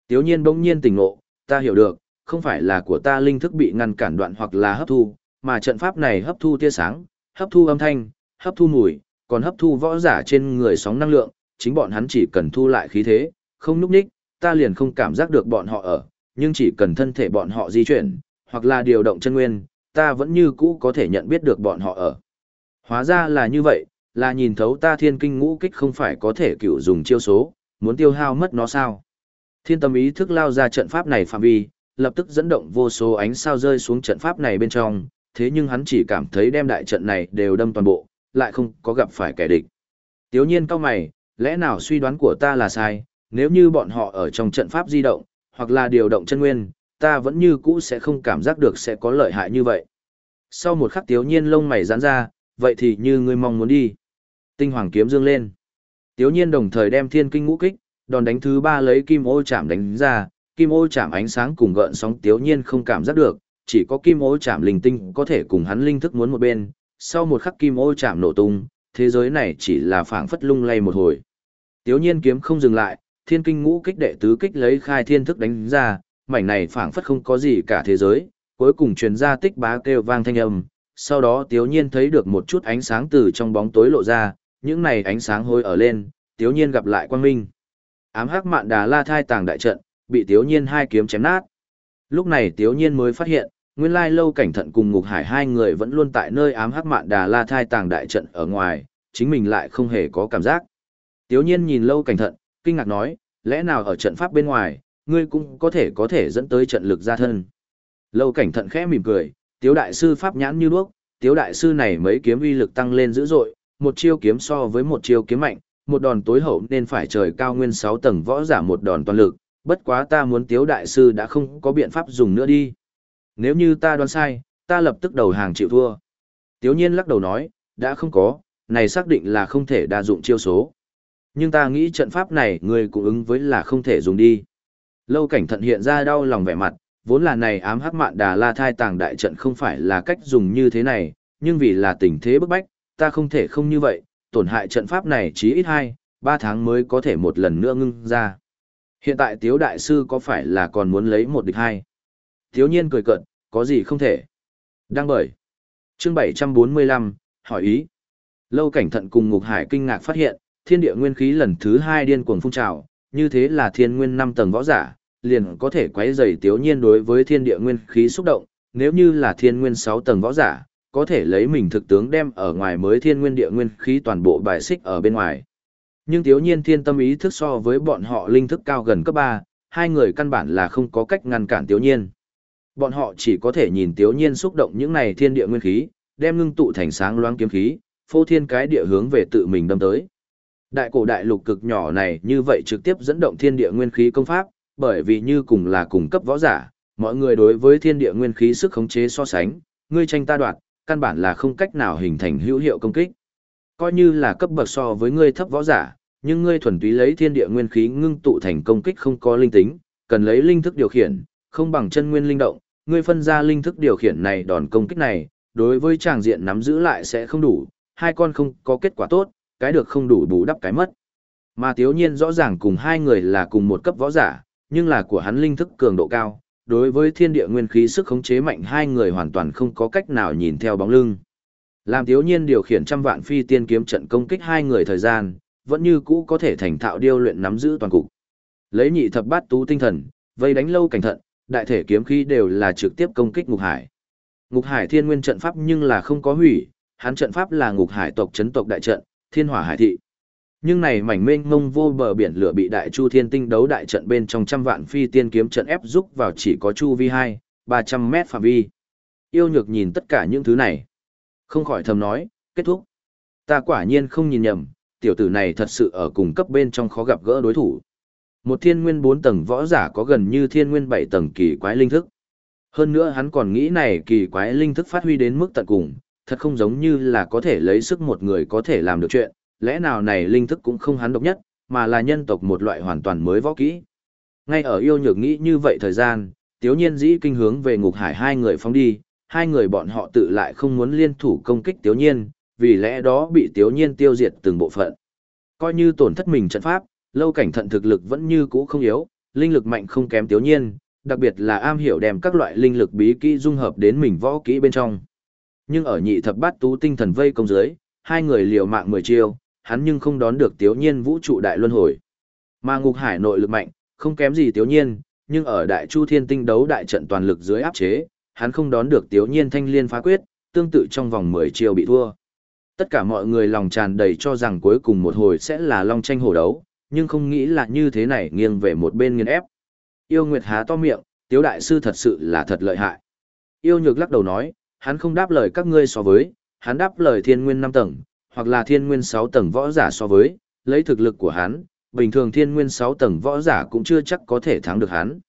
Tiếu nhiên bỗng nhiên tỉnh ngộ, ta hiểu được, không phải là của ta linh thức bị ngăn cản đoạn hoặc là hấp thu, mà trận pháp này hấp thu tia sáng, hấp thu âm thanh, hấp thu mùi, còn hấp thu võ giả trên người sóng năng lượng, chính bọn hắn chỉ cần thu lại khí thế, không núp ních, ta liền không cảm giác được bọn họ ở, nhưng chỉ cần thân thể bọn họ di chuyển, hoặc là điều động chân nguyên, ta vẫn như cũ có thể nhận biết được bọn họ ở. Hóa ra là như vậy, là nhìn thấu ta thiên kinh ngũ kích không phải có thể cựu dùng chiêu số, muốn tiêu hao mất nó sao. Thiên tâm ý thức lao ra trận pháp này phạm vi, lập tức dẫn động vô số ánh sao rơi xuống trận pháp này bên trong, thế nhưng hắn chỉ cảm thấy đem đại trận này đều đâm toàn bộ, lại không có gặp phải kẻ địch. Tiếu nhiên cao mày, lẽ nào suy đoán của ta là sai, nếu như bọn họ ở trong trận pháp di động, hoặc là điều động chân nguyên, ta vẫn như cũ sẽ không cảm giác được sẽ có lợi hại như vậy. Sau một khắc tiếu nhiên lông mày giãn ra, vậy thì như ngươi mong muốn đi. Tinh hoàng kiếm dương lên. Tiếu nhiên đồng thời đem thiên kinh ngũ kích, đòn đánh thứ ba lấy kim ô chạm đánh ra, kim ô chạm ánh sáng cùng gợn sóng tiếu nhiên không cảm giác được, chỉ có kim ô chạm linh tinh có thể cùng hắn linh thức muốn một bên, sau một khắc kim ô chạm nổ tung, thế giới này chỉ là phảng phất lung lay một hồi. Tiếu nhiên kiếm không dừng lại, thiên kinh ngũ kích đệ tứ kích lấy khai thiên thức đánh ra, mảnh này phảng phất không có gì cả thế giới, cuối cùng truyền ra tích bá kêu vang thanh âm, sau đó tiếu nhiên thấy được một chút ánh sáng từ trong bóng tối lộ ra, những này ánh sáng hôi ở lên, tiếu nhiên gặp lại quang minh. Ám hắc mạn đà la thai tàng đại trận, bị tiếu nhiên hai kiếm chém nát. Lúc này tiếu nhiên mới phát hiện, nguyên lai lâu cảnh thận cùng ngục hải hai người vẫn luôn tại nơi ám hắc mạn đà la thai tàng đại trận ở ngoài, chính mình lại không hề có cảm giác. Tiếu nhiên nhìn lâu cảnh thận, kinh ngạc nói, lẽ nào ở trận pháp bên ngoài, ngươi cũng có thể có thể dẫn tới trận lực ra thân. Lâu cảnh thận khẽ mỉm cười, tiếu đại sư pháp nhãn như đuốc, tiếu đại sư này mấy kiếm uy lực tăng lên dữ dội, một chiêu kiếm so với một chiêu kiếm mạnh, một đòn tối hậu nên phải trời cao nguyên 6 tầng võ giả một đòn toàn lực, bất quá ta muốn tiếu đại sư đã không có biện pháp dùng nữa đi. Nếu như ta đoán sai, ta lập tức đầu hàng chịu thua. Tiếu nhiên lắc đầu nói, đã không có, này xác định là không thể đa dụng chiêu số. Nhưng ta nghĩ trận pháp này người cũng ứng với là không thể dùng đi. Lâu cảnh thận hiện ra đau lòng vẻ mặt, vốn là này ám hắc mạn đà la thai tàng đại trận không phải là cách dùng như thế này, nhưng vì là tình thế bức bách, ta không thể không như vậy, tổn hại trận pháp này chí ít 2, 3 tháng mới có thể một lần nữa ngưng ra. Hiện tại tiếu đại sư có phải là còn muốn lấy một địch hai? Tiếu nhiên cười cận, có gì không thể? Đăng bởi. Chương 745, hỏi ý. Lâu cảnh thận cùng ngục hải kinh ngạc phát hiện, thiên địa nguyên khí lần thứ hai điên cuồng phun trào, như thế là thiên nguyên 5 tầng võ giả, liền có thể quấy dày tiếu nhiên đối với thiên địa nguyên khí xúc động, nếu như là thiên nguyên 6 tầng võ giả, có thể lấy mình thực tướng đem ở ngoài mới thiên nguyên địa nguyên khí toàn bộ bài xích ở bên ngoài. Nhưng thiếu nhiên thiên tâm ý thức so với bọn họ linh thức cao gần cấp 3, hai người căn bản là không có cách ngăn cản thiếu nhiên. Bọn họ chỉ có thể nhìn thiếu nhiên xúc động những này thiên địa nguyên khí, đem ngưng tụ thành sáng loáng kiếm khí, phô thiên cái địa hướng về tự mình đâm tới. Đại cổ đại lục cực nhỏ này như vậy trực tiếp dẫn động thiên địa nguyên khí công pháp, bởi vì như cùng là cùng cấp võ giả, mọi người đối với thiên địa nguyên khí sức khống chế so sánh, ngươi tranh ta đoạt, căn bản là không cách nào hình thành hữu hiệu công kích. Coi như là cấp bậc so với ngươi thấp võ giả, nhưng ngươi thuần túy lấy thiên địa nguyên khí ngưng tụ thành công kích không có linh tính, cần lấy linh thức điều khiển, không bằng chân nguyên linh động, ngươi phân ra linh thức điều khiển này đòn công kích này, đối với tràng diện nắm giữ lại sẽ không đủ, hai con không có kết quả tốt, cái được không đủ bù đắp cái mất. Mà thiếu Nhiên rõ ràng cùng hai người là cùng một cấp võ giả, nhưng là của hắn linh thức cường độ cao, đối với thiên địa nguyên khí sức khống chế mạnh hai người hoàn toàn không có cách nào nhìn theo bóng lưng. Làm thiếu Nhiên điều khiển trăm vạn phi tiên kiếm trận công kích hai người thời gian, vẫn như cũ có thể thành thạo điêu luyện nắm giữ toàn cục. Lấy nhị thập bát tú tinh thần, vây đánh lâu cảnh thận, đại thể kiếm khí đều là trực tiếp công kích ngục hải. Ngục hải thiên nguyên trận pháp nhưng là không có hủy, hắn trận pháp là ngục hải tộc chấn tộc đại trận, thiên hỏa hải thị. Nhưng này mảnh mênh mông vô bờ biển lửa bị đại chu thiên tinh đấu đại trận bên trong trăm vạn phi tiên kiếm trận ép rúc vào chỉ có chu vi hai, ba trăm mét phạm vi. Yêu nhược nhìn tất cả những thứ này. Không khỏi thầm nói, kết thúc. Ta quả nhiên không nhìn nhầm, tiểu tử này thật sự ở cùng cấp bên trong khó gặp gỡ đối thủ. Một thiên nguyên bốn tầng võ giả có gần như thiên nguyên bảy tầng kỳ quái linh thức. Hơn nữa hắn còn nghĩ này kỳ quái linh thức phát huy đến mức tận cùng, thật không giống như là có thể lấy sức một người có thể làm được chuyện, lẽ nào này linh thức cũng không hắn độc nhất, mà là nhân tộc một loại hoàn toàn mới võ kỹ. Ngay ở yêu nhược nghĩ như vậy thời gian, tiếu nhiên dĩ kinh hướng về ngục hải hai người phóng đi, hai người bọn họ tự lại không muốn liên thủ công kích tiếu nhiên, vì lẽ đó bị tiếu nhiên tiêu diệt từng bộ phận. Coi như tổn thất mình trận pháp, lâu cảnh thận thực lực vẫn như cũ không yếu, linh lực mạnh không kém tiếu nhiên, đặc biệt là am hiểu đem các loại linh lực bí kỹ dung hợp đến mình võ kỹ bên trong. Nhưng ở nhị thập bát tú tinh thần vây công dưới, hai người liều mạng mười chiêu, hắn nhưng không đón được tiếu nhiên vũ trụ đại luân hồi. Mà ngục hải nội lực mạnh, không kém gì tiếu nhiên, nhưng ở đại chu thiên tinh đấu đại trận toàn lực dưới áp chế, hắn không đón được tiếu nhiên thanh liên phá quyết, tương tự trong vòng 10 chiêu bị thua. Tất cả mọi người lòng tràn đầy cho rằng cuối cùng một hồi sẽ là long tranh hổ đấu, nhưng không nghĩ là như thế này nghiêng về một bên nghiên ép. Yêu Nguyệt há to miệng, tiếu đại sư thật sự là thật lợi hại. Yêu Nhược lắc đầu nói, hắn không đáp lời các ngươi so với, hắn đáp lời thiên nguyên 5 tầng, hoặc là thiên nguyên 6 tầng võ giả so với, lấy thực lực của hắn, bình thường thiên nguyên 6 tầng võ giả cũng chưa chắc có thể thắng được hắn.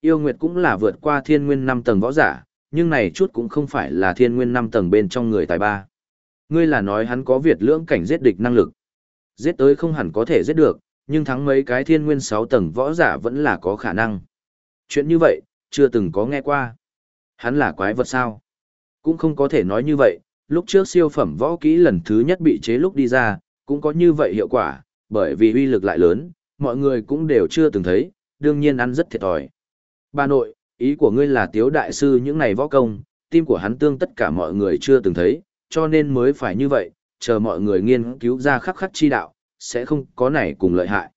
Yêu Nguyệt cũng là vượt qua thiên nguyên năm tầng võ giả, nhưng này chút cũng không phải là thiên nguyên năm tầng bên trong người tài ba. Ngươi là nói hắn có Việt lưỡng cảnh giết địch năng lực. Giết tới không hẳn có thể giết được, nhưng thắng mấy cái thiên nguyên sáu tầng võ giả vẫn là có khả năng. Chuyện như vậy, chưa từng có nghe qua. Hắn là quái vật sao? Cũng không có thể nói như vậy, lúc trước siêu phẩm võ kỹ lần thứ nhất bị chế lúc đi ra, cũng có như vậy hiệu quả, bởi vì uy lực lại lớn, mọi người cũng đều chưa từng thấy, đương nhiên ăn rất thiệt thòi. Bà nội, ý của ngươi là tiếu đại sư những này võ công, tim của hắn tương tất cả mọi người chưa từng thấy, cho nên mới phải như vậy, chờ mọi người nghiên cứu ra khắc khắc chi đạo, sẽ không có này cùng lợi hại.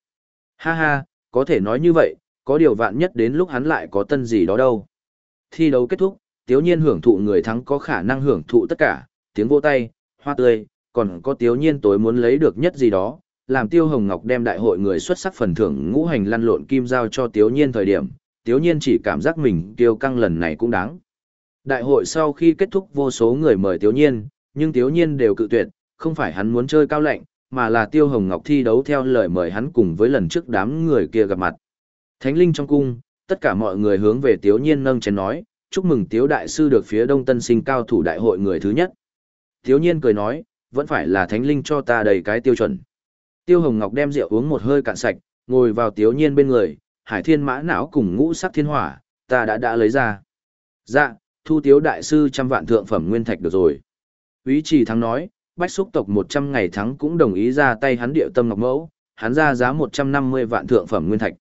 Ha ha, có thể nói như vậy, có điều vạn nhất đến lúc hắn lại có tân gì đó đâu. Thi đấu kết thúc, tiếu nhiên hưởng thụ người thắng có khả năng hưởng thụ tất cả, tiếng vỗ tay, hoa tươi, còn có tiếu nhiên tối muốn lấy được nhất gì đó, làm tiêu hồng ngọc đem đại hội người xuất sắc phần thưởng ngũ hành lăn lộn kim giao cho tiếu nhiên thời điểm, tiếu nhiên chỉ cảm giác mình tiêu căng lần này cũng đáng. Đại hội sau khi kết thúc vô số người mời tiếu nhiên, nhưng tiếu nhiên đều cự tuyệt, không phải hắn muốn chơi cao lạnh, mà là tiêu hồng ngọc thi đấu theo lời mời hắn cùng với lần trước đám người kia gặp mặt. Thánh linh trong cung, tất cả mọi người hướng về tiếu nhiên nâng chén nói, chúc mừng tiếu đại sư được phía đông tân sinh cao thủ đại hội người thứ nhất. Tiếu nhiên cười nói, vẫn phải là thánh linh cho ta đầy cái tiêu chuẩn. Tiêu Hồng Ngọc đem rượu uống một hơi cạn sạch, ngồi vào tiếu nhiên bên người, hải thiên mã não cùng ngũ sắc thiên hỏa, ta đã đã lấy ra. Dạ, thu tiếu đại sư trăm vạn thượng phẩm nguyên thạch được rồi. Ý trì thắng nói, bách xúc tộc 100 ngày thắng cũng đồng ý ra tay hắn điệu tâm ngọc mẫu, hắn ra giá 150 vạn thượng phẩm nguyên thạch.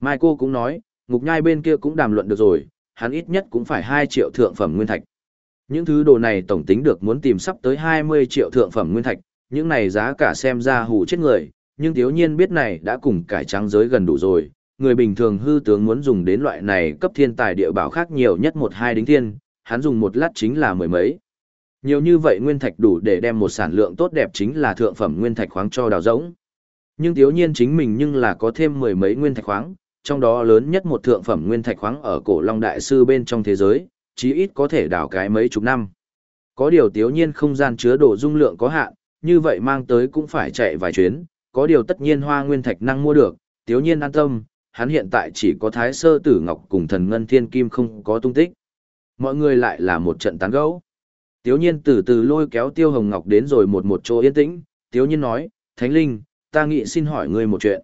Mai cô cũng nói, ngục nhai bên kia cũng đàm luận được rồi, hắn ít nhất cũng phải 2 triệu thượng phẩm nguyên thạch. Những thứ đồ này tổng tính được muốn tìm sắp tới 20 triệu thượng phẩm nguyên thạch, những này giá cả xem ra hù chết người, nhưng thiếu nhiên biết này đã cùng cải trắng giới gần đủ rồi. Người bình thường hư tướng muốn dùng đến loại này cấp thiên tài địa bảo khác nhiều nhất một hai đính thiên, hắn dùng một lát chính là mười mấy. Nhiều như vậy nguyên thạch đủ để đem một sản lượng tốt đẹp chính là thượng phẩm nguyên thạch khoáng cho đào rỗng. Nhưng thiếu nhiên chính mình nhưng là có thêm mười mấy nguyên thạch khoáng, trong đó lớn nhất một thượng phẩm nguyên thạch khoáng ở cổ long đại sư bên trong thế giới, chí ít có thể đào cái mấy chục năm. Có điều thiếu nhiên không gian chứa đồ dung lượng có hạn, như vậy mang tới cũng phải chạy vài chuyến, có điều tất nhiên hoa nguyên thạch năng mua được, thiếu nhiên an tâm, hắn hiện tại chỉ có thái sơ tử ngọc cùng thần ngân thiên kim không có tung tích. Mọi người lại là một trận tán gẫu. Tiếu nhiên từ từ lôi kéo Tiêu Hồng Ngọc đến rồi một một chỗ yên tĩnh, Tiếu nhiên nói, Thánh Linh, ta nghĩ xin hỏi ngươi một chuyện.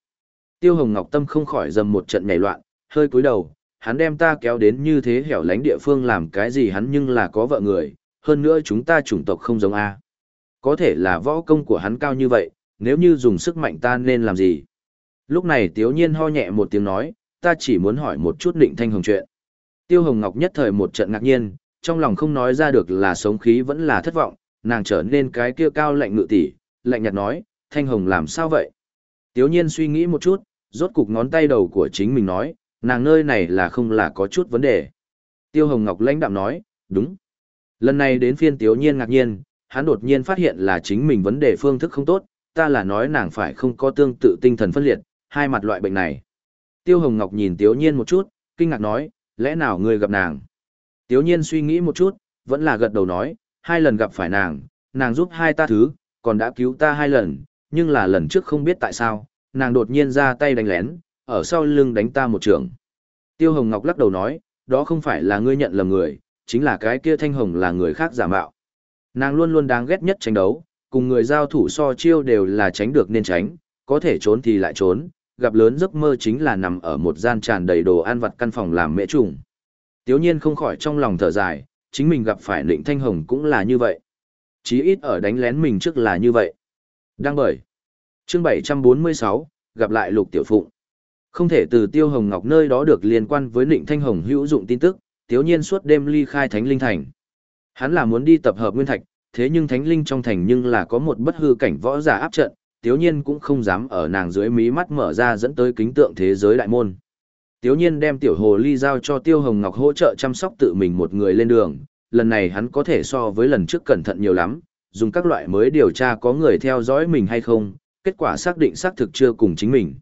Tiêu Hồng Ngọc tâm không khỏi dầm một trận nhảy loạn, hơi cúi đầu, hắn đem ta kéo đến như thế hẻo lánh địa phương làm cái gì hắn nhưng là có vợ người, hơn nữa chúng ta chủng tộc không giống A. Có thể là võ công của hắn cao như vậy, nếu như dùng sức mạnh ta nên làm gì? Lúc này Tiếu Nhiên ho nhẹ một tiếng nói, ta chỉ muốn hỏi một chút định thanh hồng chuyện. Tiêu Hồng Ngọc nhất thời một trận ngạc nhiên, trong lòng không nói ra được là sống khí vẫn là thất vọng, nàng trở nên cái kia cao lạnh ngự tỷ, lạnh nhạt nói, thanh hồng làm sao vậy? Tiếu Nhiên suy nghĩ một chút, rốt cục ngón tay đầu của chính mình nói, nàng nơi này là không là có chút vấn đề. Tiêu Hồng Ngọc lãnh đạm nói, đúng. Lần này đến phiên Tiếu Nhiên ngạc nhiên, hắn đột nhiên phát hiện là chính mình vấn đề phương thức không tốt, ta là nói nàng phải không có tương tự tinh thần phân liệt, hai mặt loại bệnh này. Tiêu Hồng Ngọc nhìn Tiếu Nhiên một chút, kinh ngạc nói, lẽ nào ngươi gặp nàng? Tiếu Nhiên suy nghĩ một chút, vẫn là gật đầu nói, hai lần gặp phải nàng, nàng giúp hai ta thứ, còn đã cứu ta hai lần, nhưng là lần trước không biết tại sao, nàng đột nhiên ra tay đánh lén, ở sau lưng đánh ta một trường. Tiêu Hồng Ngọc lắc đầu nói, đó không phải là ngươi nhận lầm người, chính là cái kia Thanh Hồng là người khác giả mạo. Nàng luôn luôn đáng ghét nhất tranh đấu, cùng người giao thủ so chiêu đều là tránh được nên tránh, có thể trốn thì lại trốn, gặp lớn giấc mơ chính là nằm ở một gian tràn đầy đồ ăn vặt căn phòng làm mễ trùng. Tiếu nhiên không khỏi trong lòng thở dài, chính mình gặp phải Lệnh Thanh Hồng cũng là như vậy. Chí ít ở đánh lén mình trước là như vậy. Đăng bởi. Chương 746, gặp lại Lục Tiểu Phụng. Không thể từ Tiêu Hồng Ngọc nơi đó được liên quan với Lệnh Thanh Hồng hữu dụng tin tức, Tiếu nhiên suốt đêm ly khai Thánh Linh Thành. Hắn là muốn đi tập hợp nguyên thạch, thế nhưng Thánh Linh trong thành nhưng là có một bất hư cảnh võ giả áp trận, Tiếu nhiên cũng không dám ở nàng dưới mí mắt mở ra dẫn tới kính tượng thế giới đại môn. Tiếu nhiên đem tiểu hồ ly giao cho Tiêu Hồng Ngọc hỗ trợ chăm sóc tự mình một người lên đường, lần này hắn có thể so với lần trước cẩn thận nhiều lắm, dùng các loại mới điều tra có người theo dõi mình hay không, kết quả xác định xác thực chưa cùng chính mình.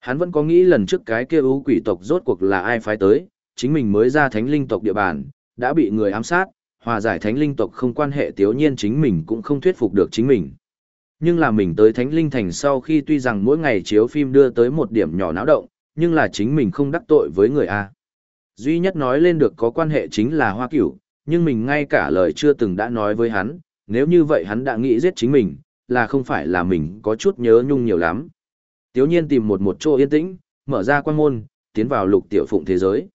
Hắn vẫn có nghĩ lần trước cái kia ưu quỷ tộc rốt cuộc là ai phái tới, chính mình mới ra thánh linh tộc địa bàn, đã bị người ám sát, hòa giải thánh linh tộc không quan hệ tiếu nhiên chính mình cũng không thuyết phục được chính mình. Nhưng là mình tới thánh linh thành sau khi tuy rằng mỗi ngày chiếu phim đưa tới một điểm nhỏ náo động, nhưng là chính mình không đắc tội với người A. Duy nhất nói lên được có quan hệ chính là hoa cửu, nhưng mình ngay cả lời chưa từng đã nói với hắn, nếu như vậy hắn đã nghĩ giết chính mình, là không phải là mình có chút nhớ nhung nhiều lắm. Tiếu nhiên tìm một một chỗ yên tĩnh, mở ra quan môn, tiến vào lục tiểu phụng thế giới.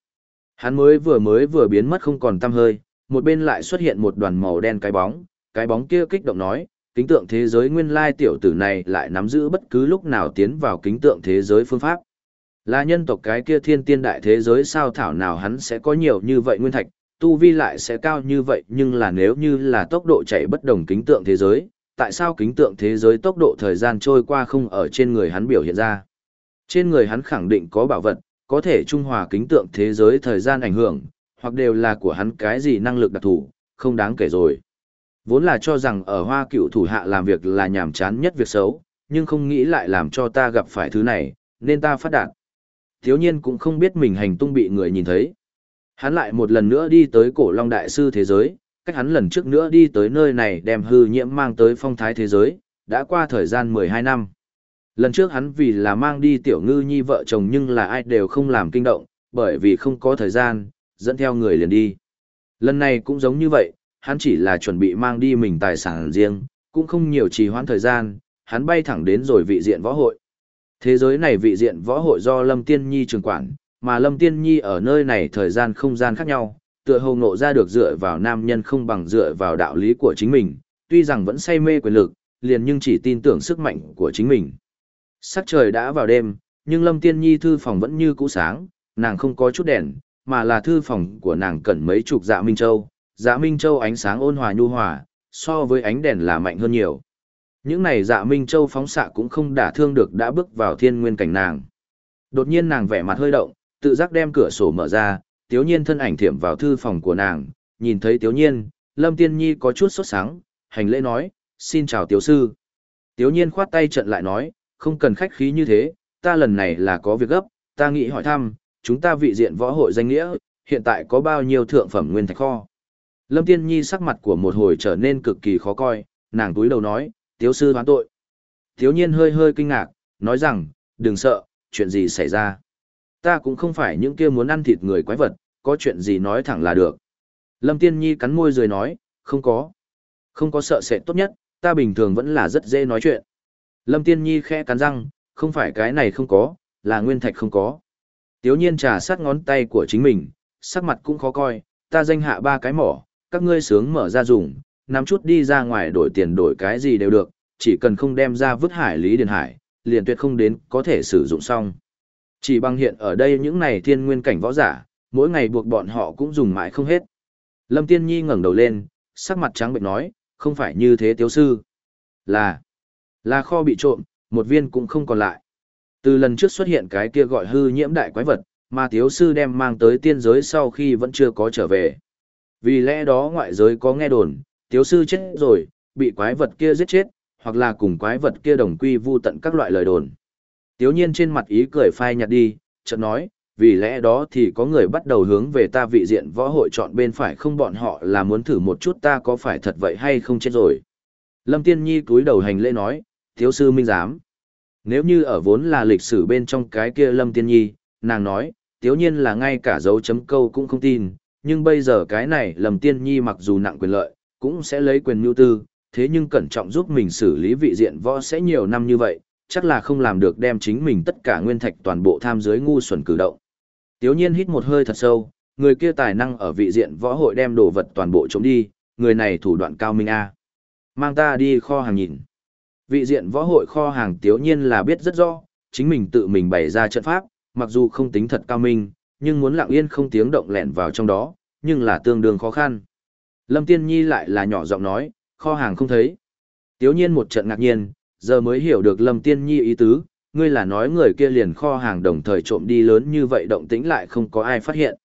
Hắn mới vừa mới vừa biến mất không còn tăm hơi, một bên lại xuất hiện một đoàn màu đen cái bóng, cái bóng kia kích động nói, kính tượng thế giới nguyên lai tiểu tử này lại nắm giữ bất cứ lúc nào tiến vào kính tượng thế giới phương pháp. Là nhân tộc cái kia thiên tiên đại thế giới sao thảo nào hắn sẽ có nhiều như vậy nguyên thạch, tu vi lại sẽ cao như vậy nhưng là nếu như là tốc độ chạy bất đồng kính tượng thế giới, tại sao kính tượng thế giới tốc độ thời gian trôi qua không ở trên người hắn biểu hiện ra. Trên người hắn khẳng định có bảo vật, có thể trung hòa kính tượng thế giới thời gian ảnh hưởng, hoặc đều là của hắn cái gì năng lực đặc thù, không đáng kể rồi. Vốn là cho rằng ở hoa cựu thủ hạ làm việc là nhàm chán nhất việc xấu, nhưng không nghĩ lại làm cho ta gặp phải thứ này, nên ta phát đạt thiếu nhiên cũng không biết mình hành tung bị người nhìn thấy. Hắn lại một lần nữa đi tới cổ long đại sư thế giới, cách hắn lần trước nữa đi tới nơi này đem hư nhiễm mang tới phong thái thế giới, đã qua thời gian 12 năm. Lần trước hắn vì là mang đi tiểu ngư nhi vợ chồng nhưng là ai đều không làm kinh động, bởi vì không có thời gian, dẫn theo người liền đi. Lần này cũng giống như vậy, hắn chỉ là chuẩn bị mang đi mình tài sản riêng, Cũng không nhiều trì hoãn thời gian, hắn bay thẳng đến rồi vị diện võ hội. Thế giới này vị diện võ hội do Lâm Tiên Nhi trường quản, mà Lâm Tiên Nhi ở nơi này thời gian không gian khác nhau, tựa hồ ngộ ra được dựa vào nam nhân không bằng dựa vào đạo lý của chính mình, tuy rằng vẫn say mê quyền lực, liền nhưng chỉ tin tưởng sức mạnh của chính mình. Sắc trời đã vào đêm, nhưng Lâm Tiên Nhi thư phòng vẫn như cũ sáng, nàng không có chút đèn, mà là thư phòng của nàng cần mấy chục dạ Minh Châu. Dạ Minh Châu ánh sáng ôn hòa nhu hòa, so với ánh đèn là mạnh hơn nhiều. Những này dạ Minh Châu phóng xạ cũng không đả thương được đã bước vào thiên nguyên cảnh nàng. Đột nhiên nàng vẻ mặt hơi động, tự giác đem cửa sổ mở ra, tiếu nhiên thân ảnh thiểm vào thư phòng của nàng, nhìn thấy tiếu nhiên, Lâm Tiên Nhi có chút sốt sáng, hành lễ nói, xin chào tiểu sư. Tiếu nhiên khoát tay trận lại nói, không cần khách khí như thế, ta lần này là có việc gấp, ta nghĩ hỏi thăm, chúng ta vị diện võ hội danh nghĩa, hiện tại có bao nhiêu thượng phẩm nguyên thạch kho. Lâm Tiên Nhi sắc mặt của một hồi trở nên cực kỳ khó coi, nàng túi đầu nói, tiếu sư hoán tội. Tiếu nhiên hơi hơi kinh ngạc, nói rằng, đừng sợ, chuyện gì xảy ra. Ta cũng không phải những kia muốn ăn thịt người quái vật, có chuyện gì nói thẳng là được. Lâm Tiên Nhi cắn môi rồi nói, không có. Không có sợ sẽ tốt nhất, ta bình thường vẫn là rất dễ nói chuyện. Lâm Tiên Nhi khẽ cắn răng, không phải cái này không có, là nguyên thạch không có. Tiếu nhiên trà sát ngón tay của chính mình, sắc mặt cũng khó coi, ta danh hạ ba cái mỏ, các ngươi sướng mở ra dùng, nắm chút đi ra ngoài đổi tiền đổi cái gì đều được, chỉ cần không đem ra vứt hải lý điền hải, liền tuyệt không đến có thể sử dụng xong. Chỉ bằng hiện ở đây những này thiên nguyên cảnh võ giả, mỗi ngày buộc bọn họ cũng dùng mãi không hết. Lâm Tiên Nhi ngẩng đầu lên, sắc mặt trắng bệnh nói, không phải như thế tiếu sư. Là, là kho bị trộm, một viên cũng không còn lại. Từ lần trước xuất hiện cái kia gọi hư nhiễm đại quái vật, mà tiếu sư đem mang tới tiên giới sau khi vẫn chưa có trở về. Vì lẽ đó ngoại giới có nghe đồn, tiếu sư chết rồi, bị quái vật kia giết chết, hoặc là cùng quái vật kia đồng quy vu tận các loại lời đồn. Tiếu nhiên trên mặt ý cười phai nhạt đi, chợt nói, vì lẽ đó thì có người bắt đầu hướng về ta vị diện võ hội chọn bên phải không bọn họ là muốn thử một chút ta có phải thật vậy hay không chết rồi. Lâm Tiên Nhi cúi đầu hành lễ nói, thiếu sư minh giám. Nếu như ở vốn là lịch sử bên trong cái kia Lâm Tiên Nhi, nàng nói, tiếu nhiên là ngay cả dấu chấm câu cũng không tin, nhưng bây giờ cái này lầm Tiên Nhi mặc dù nặng quyền lợi, cũng sẽ lấy quyền nhu tư, thế nhưng cẩn trọng giúp mình xử lý vị diện võ sẽ nhiều năm như vậy, chắc là không làm được đem chính mình tất cả nguyên thạch toàn bộ tham dưới ngu xuẩn cử động. Tiếu nhiên hít một hơi thật sâu, người kia tài năng ở vị diện võ hội đem đồ vật toàn bộ trống đi, người này thủ đoạn cao minh A. Mang ta đi kho hàng nhìn. Vị diện võ hội kho hàng tiếu nhiên là biết rất rõ, chính mình tự mình bày ra trận pháp, mặc dù không tính thật cao minh, nhưng muốn lặng yên không tiếng động lẹn vào trong đó, nhưng là tương đương khó khăn. Lâm Tiên Nhi lại là nhỏ giọng nói, kho hàng không thấy. Tiếu nhiên một trận ngạc nhiên, giờ mới hiểu được Lâm Tiên Nhi ý tứ, ngươi là nói người kia liền kho hàng đồng thời trộm đi lớn như vậy động tĩnh lại không có ai phát hiện.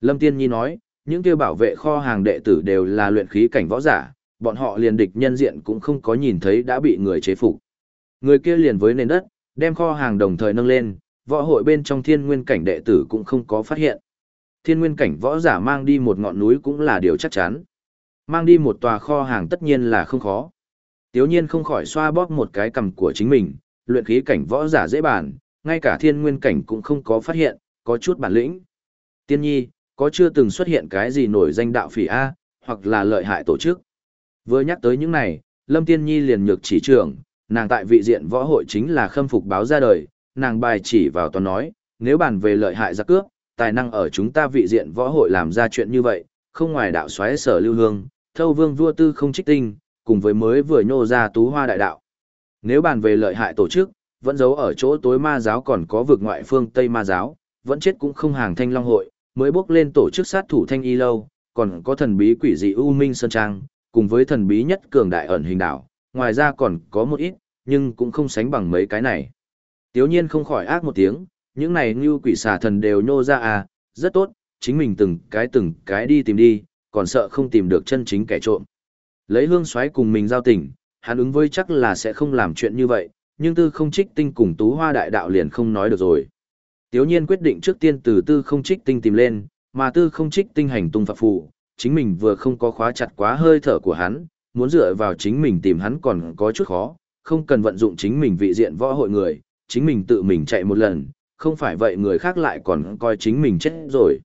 Lâm Tiên Nhi nói, những kia bảo vệ kho hàng đệ tử đều là luyện khí cảnh võ giả, bọn họ liền địch nhân diện cũng không có nhìn thấy đã bị người chế phục. Người kia liền với nền đất, đem kho hàng đồng thời nâng lên, võ hội bên trong thiên nguyên cảnh đệ tử cũng không có phát hiện. Thiên nguyên cảnh võ giả mang đi một ngọn núi cũng là điều chắc chắn. Mang đi một tòa kho hàng tất nhiên là không khó. Tiếu nhiên không khỏi xoa bóp một cái cầm của chính mình, luyện khí cảnh võ giả dễ bàn, ngay cả thiên nguyên cảnh cũng không có phát hiện, có chút bản lĩnh. Tiên nhi, có chưa từng xuất hiện cái gì nổi danh đạo phỉ A, hoặc là lợi hại tổ chức. Vừa nhắc tới những này, Lâm Tiên Nhi liền nhược chỉ trưởng, nàng tại vị diện võ hội chính là khâm phục báo ra đời, nàng bài chỉ vào toàn nói, nếu bàn về lợi hại giặc cướp, tài năng ở chúng ta vị diện võ hội làm ra chuyện như vậy, không ngoài đạo xoáy sở lưu hương, thâu vương vua tư không trích tinh, cùng với mới vừa nhô ra tú hoa đại đạo. Nếu bàn về lợi hại tổ chức, vẫn giấu ở chỗ tối ma giáo còn có vực ngoại phương Tây ma giáo, vẫn chết cũng không hàng thanh long hội, mới bước lên tổ chức sát thủ thanh y lâu, còn có thần bí quỷ dị U Minh Sơn Trang, cùng với thần bí nhất cường đại ẩn hình đảo, ngoài ra còn có một ít, nhưng cũng không sánh bằng mấy cái này. Tiếu nhiên không khỏi ác một tiếng, những này như quỷ xà thần đều nhô ra à, rất tốt, chính mình từng cái từng cái đi tìm đi, còn sợ không tìm được chân chính kẻ trộm. Lấy hương xoáy cùng mình giao tình, hắn ứng với chắc là sẽ không làm chuyện như vậy, nhưng tư không trích tinh cùng tú hoa đại đạo liền không nói được rồi. Tiếu nhiên quyết định trước tiên từ tư không trích tinh tìm lên, mà tư không trích tinh hành tung phạm phụ, chính mình vừa không có khóa chặt quá hơi thở của hắn, muốn dựa vào chính mình tìm hắn còn có chút khó, không cần vận dụng chính mình vị diện võ hội người, chính mình tự mình chạy một lần, không phải vậy người khác lại còn coi chính mình chết rồi.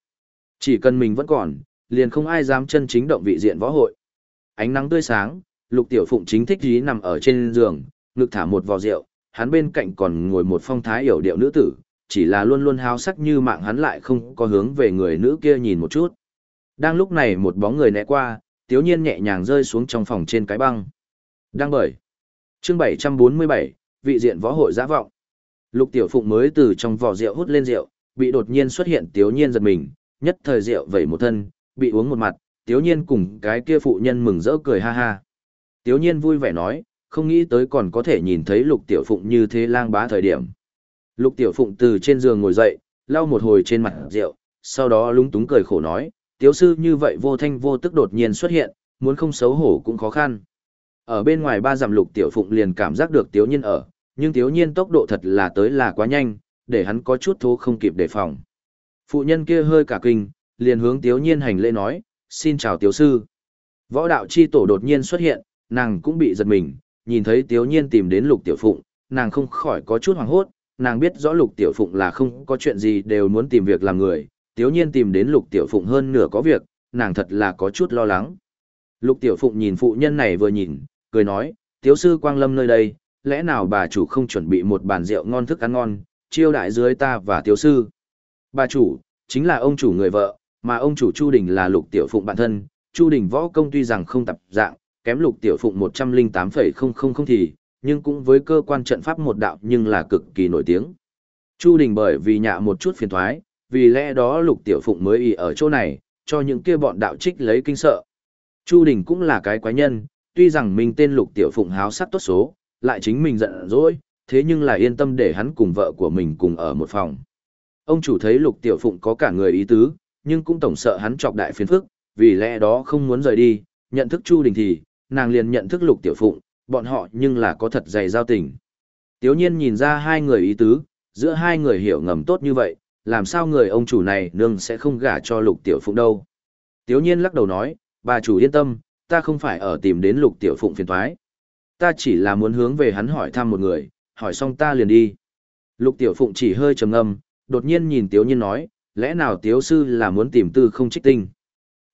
Chỉ cần mình vẫn còn, liền không ai dám chân chính động vị diện võ hội. Ánh nắng tươi sáng, Lục Tiểu Phụng chính thích dí nằm ở trên giường, ngực thả một vò rượu, hắn bên cạnh còn ngồi một phong thái hiểu điệu nữ tử, chỉ là luôn luôn háo sắc như mạng hắn lại không có hướng về người nữ kia nhìn một chút. Đang lúc này một bóng người né qua, tiếu nhiên nhẹ nhàng rơi xuống trong phòng trên cái băng. Đang bởi. Chương 747, vị diện võ hội giã vọng. Lục Tiểu Phụng mới từ trong vỏ rượu hút lên rượu, bị đột nhiên xuất hiện tiếu nhiên giật mình, nhất thời rượu vẩy một thân, bị uống một mặt, tiếu nhiên cùng cái kia phụ nhân mừng rỡ cười ha ha. Tiếu nhiên vui vẻ nói, không nghĩ tới còn có thể nhìn thấy lục tiểu phụng như thế lang bá thời điểm. Lục tiểu phụng từ trên giường ngồi dậy, lau một hồi trên mặt rượu, sau đó lúng túng cười khổ nói, tiếu sư như vậy vô thanh vô tức đột nhiên xuất hiện, muốn không xấu hổ cũng khó khăn. Ở bên ngoài ba dặm lục tiểu phụng liền cảm giác được tiếu nhiên ở, nhưng thiếu nhiên tốc độ thật là tới là quá nhanh, để hắn có chút thố không kịp đề phòng. Phụ nhân kia hơi cả kinh, liền hướng thiếu nhiên hành lễ nói, xin chào tiểu sư. Võ đạo chi tổ đột nhiên xuất hiện, nàng cũng bị giật mình, nhìn thấy thiếu nhiên tìm đến lục tiểu phụng, nàng không khỏi có chút hoảng hốt, nàng biết rõ lục tiểu phụng là không có chuyện gì đều muốn tìm việc làm người, thiếu nhiên tìm đến lục tiểu phụng hơn nửa có việc, nàng thật là có chút lo lắng. Lục tiểu phụng nhìn phụ nhân này vừa nhìn, cười nói, tiểu sư quang lâm nơi đây, lẽ nào bà chủ không chuẩn bị một bàn rượu ngon thức ăn ngon, chiêu đại dưới ta và tiểu sư. Bà chủ, chính là ông chủ người vợ, mà ông chủ Chu Đình là lục tiểu phụng bản thân, Chu Đình võ công tuy rằng không tập dạng, kém lục tiểu phụng 108,000 thì, nhưng cũng với cơ quan trận pháp một đạo nhưng là cực kỳ nổi tiếng. Chu Đình bởi vì nhạ một chút phiền thoái, vì lẽ đó lục tiểu phụng mới ý ở chỗ này, cho những kia bọn đạo trích lấy kinh sợ. Chu Đình cũng là cái quái nhân, tuy rằng mình tên lục tiểu phụng háo sắc tốt số, lại chính mình giận dỗi, thế nhưng là yên tâm để hắn cùng vợ của mình cùng ở một phòng. Ông chủ thấy lục tiểu phụng có cả người ý tứ, nhưng cũng tổng sợ hắn chọc đại phiền phức, vì lẽ đó không muốn rời đi, nhận thức Chu Đình thì, nàng liền nhận thức lục tiểu phụng, bọn họ nhưng là có thật dày giao tình. Tiếu nhiên nhìn ra hai người ý tứ, giữa hai người hiểu ngầm tốt như vậy, làm sao người ông chủ này nương sẽ không gả cho lục tiểu phụng đâu. Tiếu nhiên lắc đầu nói, bà chủ yên tâm, ta không phải ở tìm đến lục tiểu phụng phiền thoái. Ta chỉ là muốn hướng về hắn hỏi thăm một người, hỏi xong ta liền đi. Lục tiểu phụng chỉ hơi trầm ngâm, đột nhiên nhìn tiếu nhiên nói, lẽ nào tiếu sư là muốn tìm tư không trích tinh.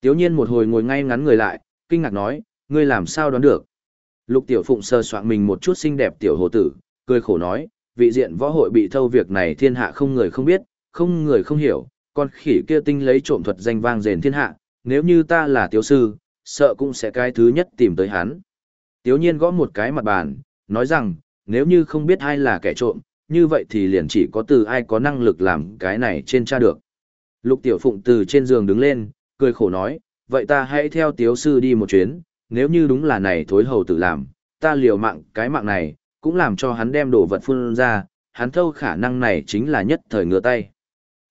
Tiếu nhiên một hồi ngồi ngay ngắn người lại, kinh ngạc nói, ngươi làm sao đoán được. Lục tiểu phụng sơ soạn mình một chút xinh đẹp tiểu hồ tử, cười khổ nói, vị diện võ hội bị thâu việc này thiên hạ không người không biết, không người không hiểu, con khỉ kia tinh lấy trộm thuật danh vang rền thiên hạ, nếu như ta là tiếu sư, sợ cũng sẽ cái thứ nhất tìm tới hắn. Tiếu nhiên gõ một cái mặt bàn, nói rằng, nếu như không biết ai là kẻ trộm, như vậy thì liền chỉ có từ ai có năng lực làm cái này trên tra được. Lục tiểu phụng từ trên giường đứng lên, cười khổ nói, vậy ta hãy theo tiếu sư đi một chuyến, nếu như đúng là này thối hầu tự làm, ta liều mạng cái mạng này, cũng làm cho hắn đem đồ vật phun ra, hắn thâu khả năng này chính là nhất thời ngựa tay.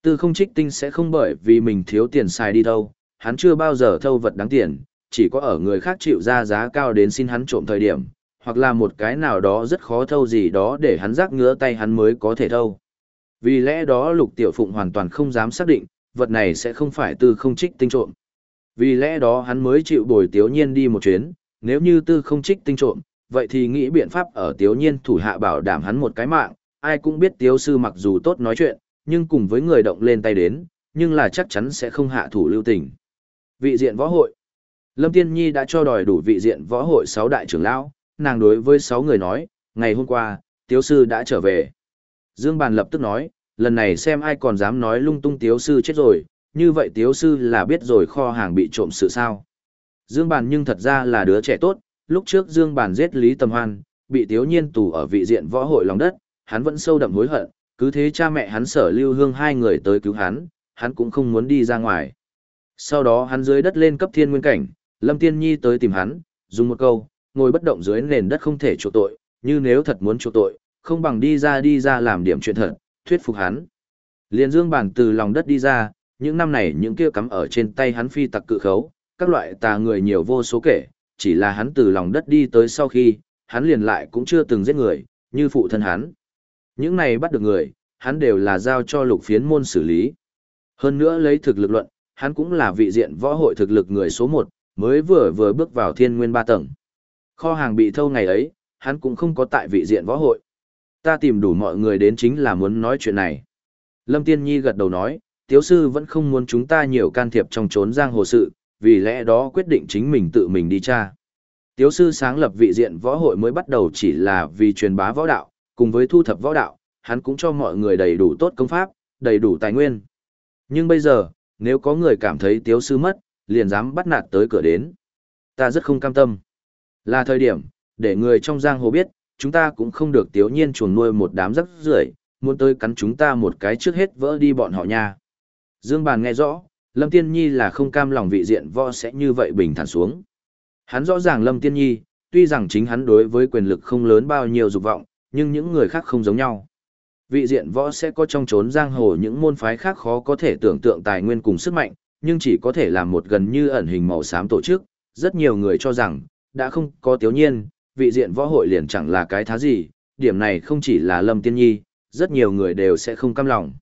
Tư không trích tinh sẽ không bởi vì mình thiếu tiền xài đi đâu, hắn chưa bao giờ thâu vật đáng tiền, chỉ có ở người khác chịu ra giá cao đến xin hắn trộm thời điểm, hoặc là một cái nào đó rất khó thâu gì đó để hắn rác ngứa tay hắn mới có thể thâu. Vì lẽ đó lục tiểu phụng hoàn toàn không dám xác định, vật này sẽ không phải tư không trích tinh trộm. Vì lẽ đó hắn mới chịu bồi tiếu nhiên đi một chuyến, nếu như tư không trích tinh trộm, vậy thì nghĩ biện pháp ở tiếu nhiên thủ hạ bảo đảm hắn một cái mạng, ai cũng biết tiếu sư mặc dù tốt nói chuyện, nhưng cùng với người động lên tay đến, nhưng là chắc chắn sẽ không hạ thủ lưu tình. Vị diện võ hội Lâm Tiên Nhi đã cho đòi đủ vị diện võ hội 6 đại trưởng lão, nàng đối với 6 người nói, ngày hôm qua, tiếu sư đã trở về. Dương Bàn lập tức nói, lần này xem ai còn dám nói lung tung tiếu sư chết rồi, như vậy tiếu sư là biết rồi kho hàng bị trộm sự sao. Dương Bàn nhưng thật ra là đứa trẻ tốt, lúc trước Dương Bàn giết Lý Tầm Hoan, bị tiếu nhiên tù ở vị diện võ hội lòng đất, hắn vẫn sâu đậm hối hận, cứ thế cha mẹ hắn sở lưu hương hai người tới cứu hắn, hắn cũng không muốn đi ra ngoài. Sau đó hắn dưới đất lên cấp thiên nguyên cảnh, Lâm Tiên Nhi tới tìm hắn, dùng một câu, ngồi bất động dưới nền đất không thể chỗ tội, như nếu thật muốn chỗ tội, không bằng đi ra đi ra làm điểm chuyện thật, thuyết phục hắn. Liên Dương bản từ lòng đất đi ra, những năm này những kia cắm ở trên tay hắn phi tặc cự khấu, các loại tà người nhiều vô số kể, chỉ là hắn từ lòng đất đi tới sau khi, hắn liền lại cũng chưa từng giết người, như phụ thân hắn. Những này bắt được người, hắn đều là giao cho lục phiến môn xử lý. Hơn nữa lấy thực lực luận, hắn cũng là vị diện võ hội thực lực người số một, mới vừa vừa bước vào thiên nguyên ba tầng. Kho hàng bị thâu ngày ấy, hắn cũng không có tại vị diện võ hội. Ta tìm đủ mọi người đến chính là muốn nói chuyện này. Lâm Tiên Nhi gật đầu nói, tiếu sư vẫn không muốn chúng ta nhiều can thiệp trong trốn giang hồ sự, vì lẽ đó quyết định chính mình tự mình đi tra. Tiếu sư sáng lập vị diện võ hội mới bắt đầu chỉ là vì truyền bá võ đạo, cùng với thu thập võ đạo, hắn cũng cho mọi người đầy đủ tốt công pháp, đầy đủ tài nguyên. Nhưng bây giờ, nếu có người cảm thấy tiếu sư mất, liền dám bắt nạt tới cửa đến. Ta rất không cam tâm. Là thời điểm, để người trong giang hồ biết, chúng ta cũng không được tiếu nhiên chuồn nuôi một đám rắc rưởi muốn tới cắn chúng ta một cái trước hết vỡ đi bọn họ nha. Dương Bàn nghe rõ, Lâm Tiên Nhi là không cam lòng vị diện võ sẽ như vậy bình thản xuống. Hắn rõ ràng Lâm Tiên Nhi, tuy rằng chính hắn đối với quyền lực không lớn bao nhiêu dục vọng, nhưng những người khác không giống nhau. Vị diện võ sẽ có trong chốn giang hồ những môn phái khác khó có thể tưởng tượng tài nguyên cùng sức mạnh, nhưng chỉ có thể làm một gần như ẩn hình màu xám tổ chức. Rất nhiều người cho rằng, đã không có tiếu nhiên, vị diện võ hội liền chẳng là cái thá gì, điểm này không chỉ là Lâm Tiên Nhi, rất nhiều người đều sẽ không cam lòng.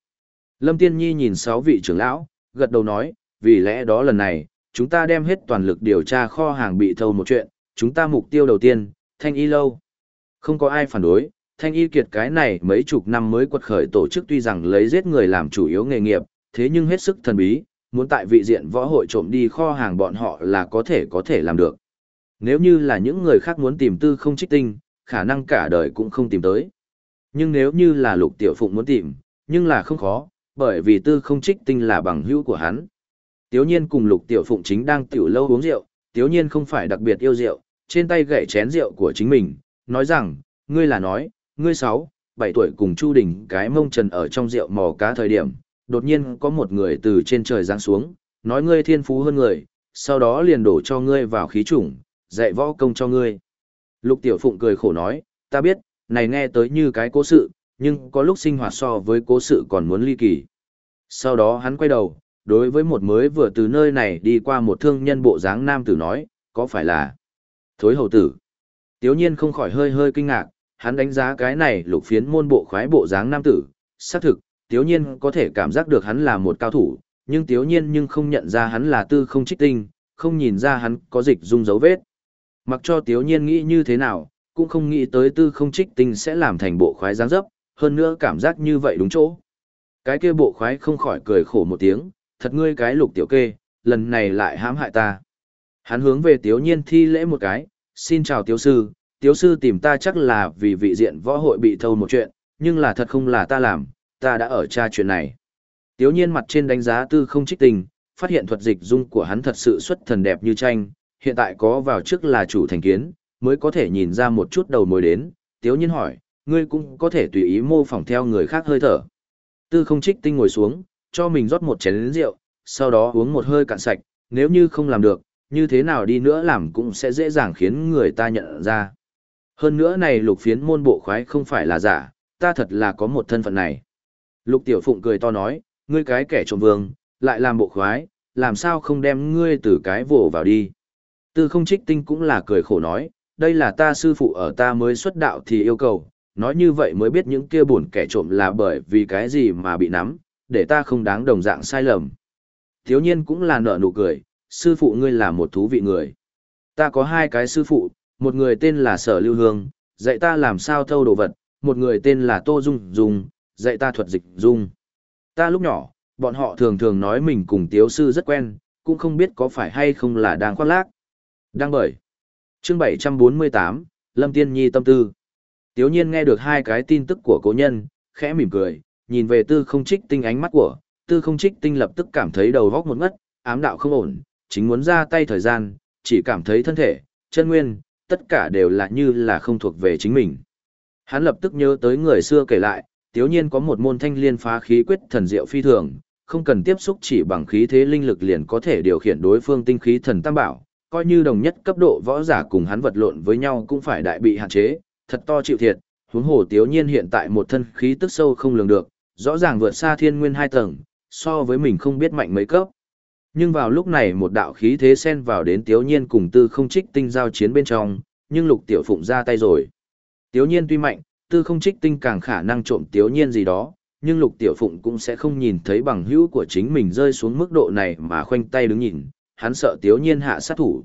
Lâm Tiên Nhi nhìn sáu vị trưởng lão, gật đầu nói, vì lẽ đó lần này, chúng ta đem hết toàn lực điều tra kho hàng bị thâu một chuyện, chúng ta mục tiêu đầu tiên, thanh y lâu. Không có ai phản đối, thanh y kiệt cái này mấy chục năm mới quật khởi tổ chức tuy rằng lấy giết người làm chủ yếu nghề nghiệp, thế nhưng hết sức thần bí, muốn tại vị diện võ hội trộm đi kho hàng bọn họ là có thể có thể làm được. Nếu như là những người khác muốn tìm tư không trích tinh, khả năng cả đời cũng không tìm tới. Nhưng nếu như là lục tiểu phụng muốn tìm, nhưng là không khó, bởi vì tư không trích tinh là bằng hữu của hắn. Tiếu nhiên cùng lục tiểu phụng chính đang tiểu lâu uống rượu, tiếu nhiên không phải đặc biệt yêu rượu, trên tay gậy chén rượu của chính mình, nói rằng, ngươi là nói, ngươi sáu, bảy tuổi cùng Chu Đình cái mông trần ở trong rượu mò cá thời điểm, đột nhiên có một người từ trên trời giáng xuống, nói ngươi thiên phú hơn người, sau đó liền đổ cho ngươi vào khí chủng, dạy võ công cho ngươi. Lục Tiểu Phụng cười khổ nói, ta biết, này nghe tới như cái cố sự, nhưng có lúc sinh hoạt so với cố sự còn muốn ly kỳ. Sau đó hắn quay đầu, đối với một mới vừa từ nơi này đi qua một thương nhân bộ dáng nam tử nói, có phải là thối hầu tử. Tiếu nhiên không khỏi hơi hơi kinh ngạc, hắn đánh giá cái này lục phiến môn bộ khoái bộ dáng nam tử, xác thực, tiếu nhiên có thể cảm giác được hắn là một cao thủ, nhưng tiếu nhiên nhưng không nhận ra hắn là tư không trích tinh, không nhìn ra hắn có dịch dung dấu vết. Mặc cho tiếu nhiên nghĩ như thế nào, cũng không nghĩ tới tư không trích tinh sẽ làm thành bộ khoái giáng dấp, hơn nữa cảm giác như vậy đúng chỗ. Cái kia bộ khoái không khỏi cười khổ một tiếng, thật ngươi cái lục tiểu kê, lần này lại hãm hại ta. Hắn hướng về tiếu nhiên thi lễ một cái, xin chào tiếu sư, tiếu sư tìm ta chắc là vì vị diện võ hội bị thâu một chuyện, nhưng là thật không là ta làm, ta đã ở tra chuyện này. Tiếu nhiên mặt trên đánh giá tư không trích tình, phát hiện thuật dịch dung của hắn thật sự xuất thần đẹp như tranh, hiện tại có vào trước là chủ thành kiến, mới có thể nhìn ra một chút đầu mối đến, tiếu nhiên hỏi, ngươi cũng có thể tùy ý mô phỏng theo người khác hơi thở. Tư không trích tinh ngồi xuống, cho mình rót một chén rượu, sau đó uống một hơi cạn sạch, nếu như không làm được, như thế nào đi nữa làm cũng sẽ dễ dàng khiến người ta nhận ra. Hơn nữa này lục phiến môn bộ khoái không phải là giả, ta thật là có một thân phận này. Lục tiểu phụng cười to nói, ngươi cái kẻ trộm vương, lại làm bộ khoái, làm sao không đem ngươi từ cái vồ vào đi. Tư không trích tinh cũng là cười khổ nói, đây là ta sư phụ ở ta mới xuất đạo thì yêu cầu, nói như vậy mới biết những kia buồn kẻ trộm là bởi vì cái gì mà bị nắm, để ta không đáng đồng dạng sai lầm. Thiếu nhiên cũng là nở nụ cười, sư phụ ngươi là một thú vị người. Ta có hai cái sư phụ, một người tên là Sở Lưu Hương, dạy ta làm sao thâu đồ vật, một người tên là Tô Dung Dung, dạy ta thuật dịch dung. Ta lúc nhỏ, bọn họ thường thường nói mình cùng tiếu sư rất quen, cũng không biết có phải hay không là đang khoác lác. Đang bởi. Chương 748, Lâm Tiên Nhi tâm tư. Tiếu nhiên nghe được hai cái tin tức của cố nhân, khẽ mỉm cười, nhìn về tư không trích tinh ánh mắt của, tư không trích tinh lập tức cảm thấy đầu góc một ngất, ám đạo không ổn, chính muốn ra tay thời gian, chỉ cảm thấy thân thể, chân nguyên, tất cả đều là như là không thuộc về chính mình. Hắn lập tức nhớ tới người xưa kể lại, tiếu nhiên có một môn thanh liên phá khí quyết thần diệu phi thường, không cần tiếp xúc chỉ bằng khí thế linh lực liền có thể điều khiển đối phương tinh khí thần tam bảo, coi như đồng nhất cấp độ võ giả cùng hắn vật lộn với nhau cũng phải đại bị hạn chế, thật to chịu thiệt, huống hồ tiếu nhiên hiện tại một thân khí tức sâu không lường được, rõ ràng vượt xa thiên nguyên hai tầng, so với mình không biết mạnh mấy cấp. Nhưng vào lúc này một đạo khí thế xen vào đến tiếu nhiên cùng tư không trích tinh giao chiến bên trong, nhưng lục tiểu phụng ra tay rồi. Tiếu nhiên tuy mạnh, tư không trích tinh càng khả năng trộm tiếu nhiên gì đó, nhưng lục tiểu phụng cũng sẽ không nhìn thấy bằng hữu của chính mình rơi xuống mức độ này mà khoanh tay đứng nhìn, hắn sợ tiếu nhiên hạ sát thủ.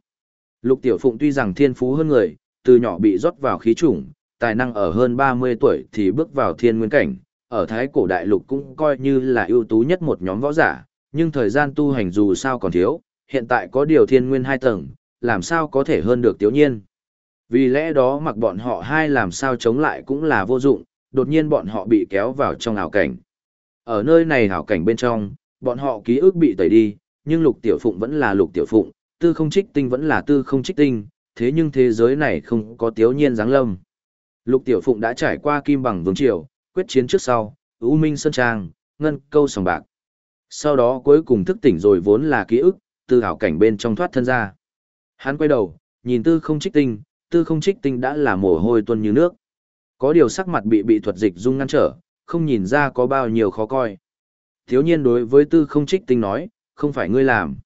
Lục tiểu phụng tuy rằng thiên phú hơn người, từ nhỏ bị rót vào khí chủng, tài năng ở hơn 30 tuổi thì bước vào thiên nguyên cảnh, ở thái cổ đại lục cũng coi như là ưu tú nhất một nhóm võ giả, nhưng thời gian tu hành dù sao còn thiếu, hiện tại có điều thiên nguyên hai tầng, làm sao có thể hơn được tiếu nhiên. Vì lẽ đó mặc bọn họ hai làm sao chống lại cũng là vô dụng, đột nhiên bọn họ bị kéo vào trong ảo cảnh. Ở nơi này ảo cảnh bên trong, bọn họ ký ức bị tẩy đi, nhưng lục tiểu phụng vẫn là lục tiểu phụng, tư không trích tinh vẫn là tư không trích tinh, thế nhưng thế giới này không có tiếu nhiên dáng lâm. Lục tiểu phụng đã trải qua kim bằng vương triều, quyết chiến trước sau, ưu minh sơn trang, ngân câu sòng bạc. Sau đó cuối cùng thức tỉnh rồi vốn là ký ức, từ hảo cảnh bên trong thoát thân ra. Hắn quay đầu, nhìn tư không trích tinh, tư không trích tinh đã là mồ hôi tuân như nước. Có điều sắc mặt bị bị thuật dịch dung ngăn trở, không nhìn ra có bao nhiêu khó coi. Thiếu nhiên đối với tư không trích tinh nói, không phải ngươi làm.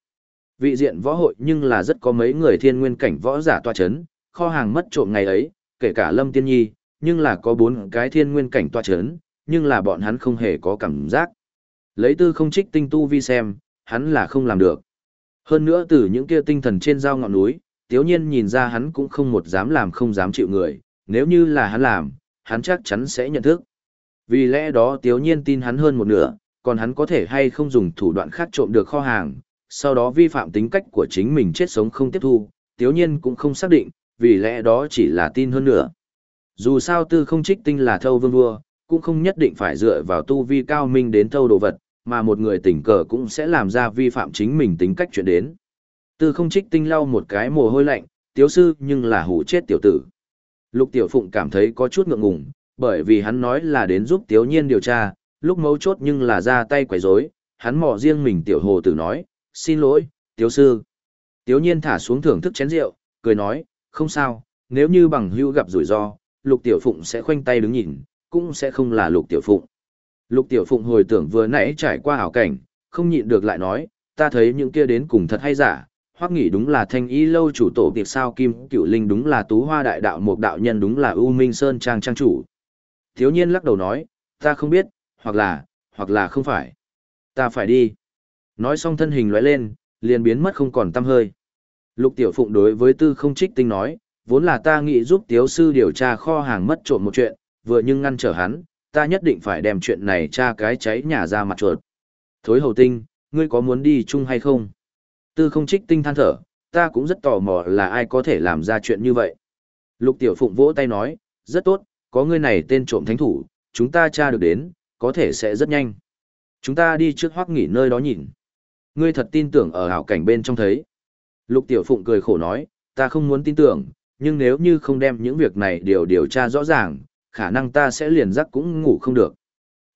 Vị diện võ hội nhưng là rất có mấy người thiên nguyên cảnh võ giả tòa chấn, kho hàng mất trộm ngày ấy, kể cả Lâm Tiên Nhi, nhưng là có bốn cái thiên nguyên cảnh tòa chấn, nhưng là bọn hắn không hề có cảm giác. Lấy tư không trích tinh tu vi xem, hắn là không làm được. Hơn nữa từ những kia tinh thần trên giao ngọn núi, tiếu nhiên nhìn ra hắn cũng không một dám làm không dám chịu người, nếu như là hắn làm, hắn chắc chắn sẽ nhận thức. Vì lẽ đó tiếu nhiên tin hắn hơn một nửa, còn hắn có thể hay không dùng thủ đoạn khác trộm được kho hàng, sau đó vi phạm tính cách của chính mình chết sống không tiếp thu, tiếu nhiên cũng không xác định, vì lẽ đó chỉ là tin hơn nữa. Dù sao tư không trích tinh là thâu vương vua, cũng không nhất định phải dựa vào tu vi cao minh đến thâu đồ vật, mà một người tỉnh cờ cũng sẽ làm ra vi phạm chính mình tính cách chuyện đến. Tư không trích tinh lau một cái mồ hôi lạnh, tiếu sư nhưng là hủ chết tiểu tử. Lục tiểu phụng cảm thấy có chút ngượng ngùng, bởi vì hắn nói là đến giúp tiếu nhiên điều tra, lúc mấu chốt nhưng là ra tay quấy rối, hắn mò riêng mình tiểu hồ tử nói, xin lỗi, tiếu sư. Tiếu nhiên thả xuống thưởng thức chén rượu, cười nói, không sao, nếu như bằng hữu gặp rủi ro, lục tiểu phụng sẽ khoanh tay đứng nhìn, cũng sẽ không là lục tiểu phụng. Lục tiểu phụng hồi tưởng vừa nãy trải qua hảo cảnh, không nhịn được lại nói, ta thấy những kia đến cùng thật hay giả, hoắc nghĩ đúng là thanh y lâu chủ tổ tiệc sao kim cựu linh đúng là tú hoa đại đạo một đạo nhân đúng là U minh sơn trang trang chủ. Thiếu nhiên lắc đầu nói, ta không biết, hoặc là, hoặc là không phải. Ta phải đi. Nói xong thân hình lóe lên, liền biến mất không còn tăm hơi. Lục tiểu phụng đối với tư không trích tinh nói, vốn là ta nghĩ giúp tiếu sư điều tra kho hàng mất trộm một chuyện, vừa nhưng ngăn trở hắn, ta nhất định phải đem chuyện này tra cái cháy nhà ra mặt chuột. Thối hầu tinh, ngươi có muốn đi chung hay không? Tư không trích tinh than thở, ta cũng rất tò mò là ai có thể làm ra chuyện như vậy. Lục tiểu phụng vỗ tay nói, rất tốt, có ngươi này tên trộm thánh thủ, chúng ta tra được đến, có thể sẽ rất nhanh. Chúng ta đi trước hoắc nghỉ nơi đó nhìn. Ngươi thật tin tưởng ở hảo cảnh bên trong thấy. Lục tiểu phụng cười khổ nói, ta không muốn tin tưởng, nhưng nếu như không đem những việc này đều điều tra rõ ràng, khả năng ta sẽ liền giấc cũng ngủ không được.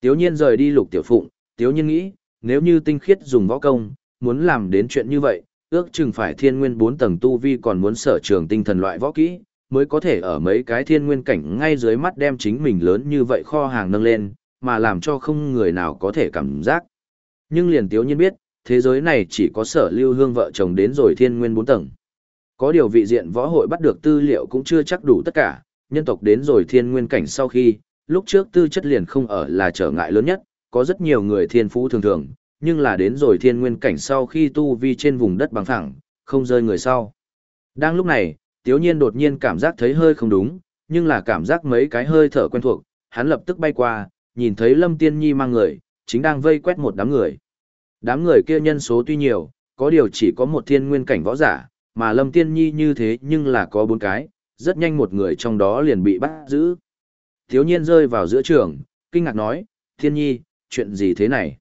Tiếu nhiên rời đi lục tiểu phụng, tiếu nhiên nghĩ, nếu như tinh khiết dùng võ công, muốn làm đến chuyện như vậy, ước chừng phải thiên nguyên 4 tầng tu vi còn muốn sở trường tinh thần loại võ kỹ, mới có thể ở mấy cái thiên nguyên cảnh ngay dưới mắt đem chính mình lớn như vậy kho hàng nâng lên, mà làm cho không người nào có thể cảm giác. Nhưng liền tiếu nhiên biết, thế giới này chỉ có sở lưu hương vợ chồng đến rồi thiên nguyên 4 tầng. Có điều vị diện võ hội bắt được tư liệu cũng chưa chắc đủ tất cả, nhân tộc đến rồi thiên nguyên cảnh sau khi, lúc trước tư chất liền không ở là trở ngại lớn nhất, có rất nhiều người thiên phú thường thường, nhưng là đến rồi thiên nguyên cảnh sau khi tu vi trên vùng đất bằng phẳng, không rơi người sau. Đang lúc này, tiếu nhiên đột nhiên cảm giác thấy hơi không đúng, nhưng là cảm giác mấy cái hơi thở quen thuộc, hắn lập tức bay qua, nhìn thấy Lâm Tiên Nhi mang người, chính đang vây quét một đám người. Đám người kia nhân số tuy nhiều, có điều chỉ có một thiên nguyên cảnh võ giả, mà Lâm Tiên Nhi như thế nhưng là có bốn cái, rất nhanh một người trong đó liền bị bắt giữ. Thiếu nhiên rơi vào giữa trường, kinh ngạc nói, Thiên Nhi, chuyện gì thế này?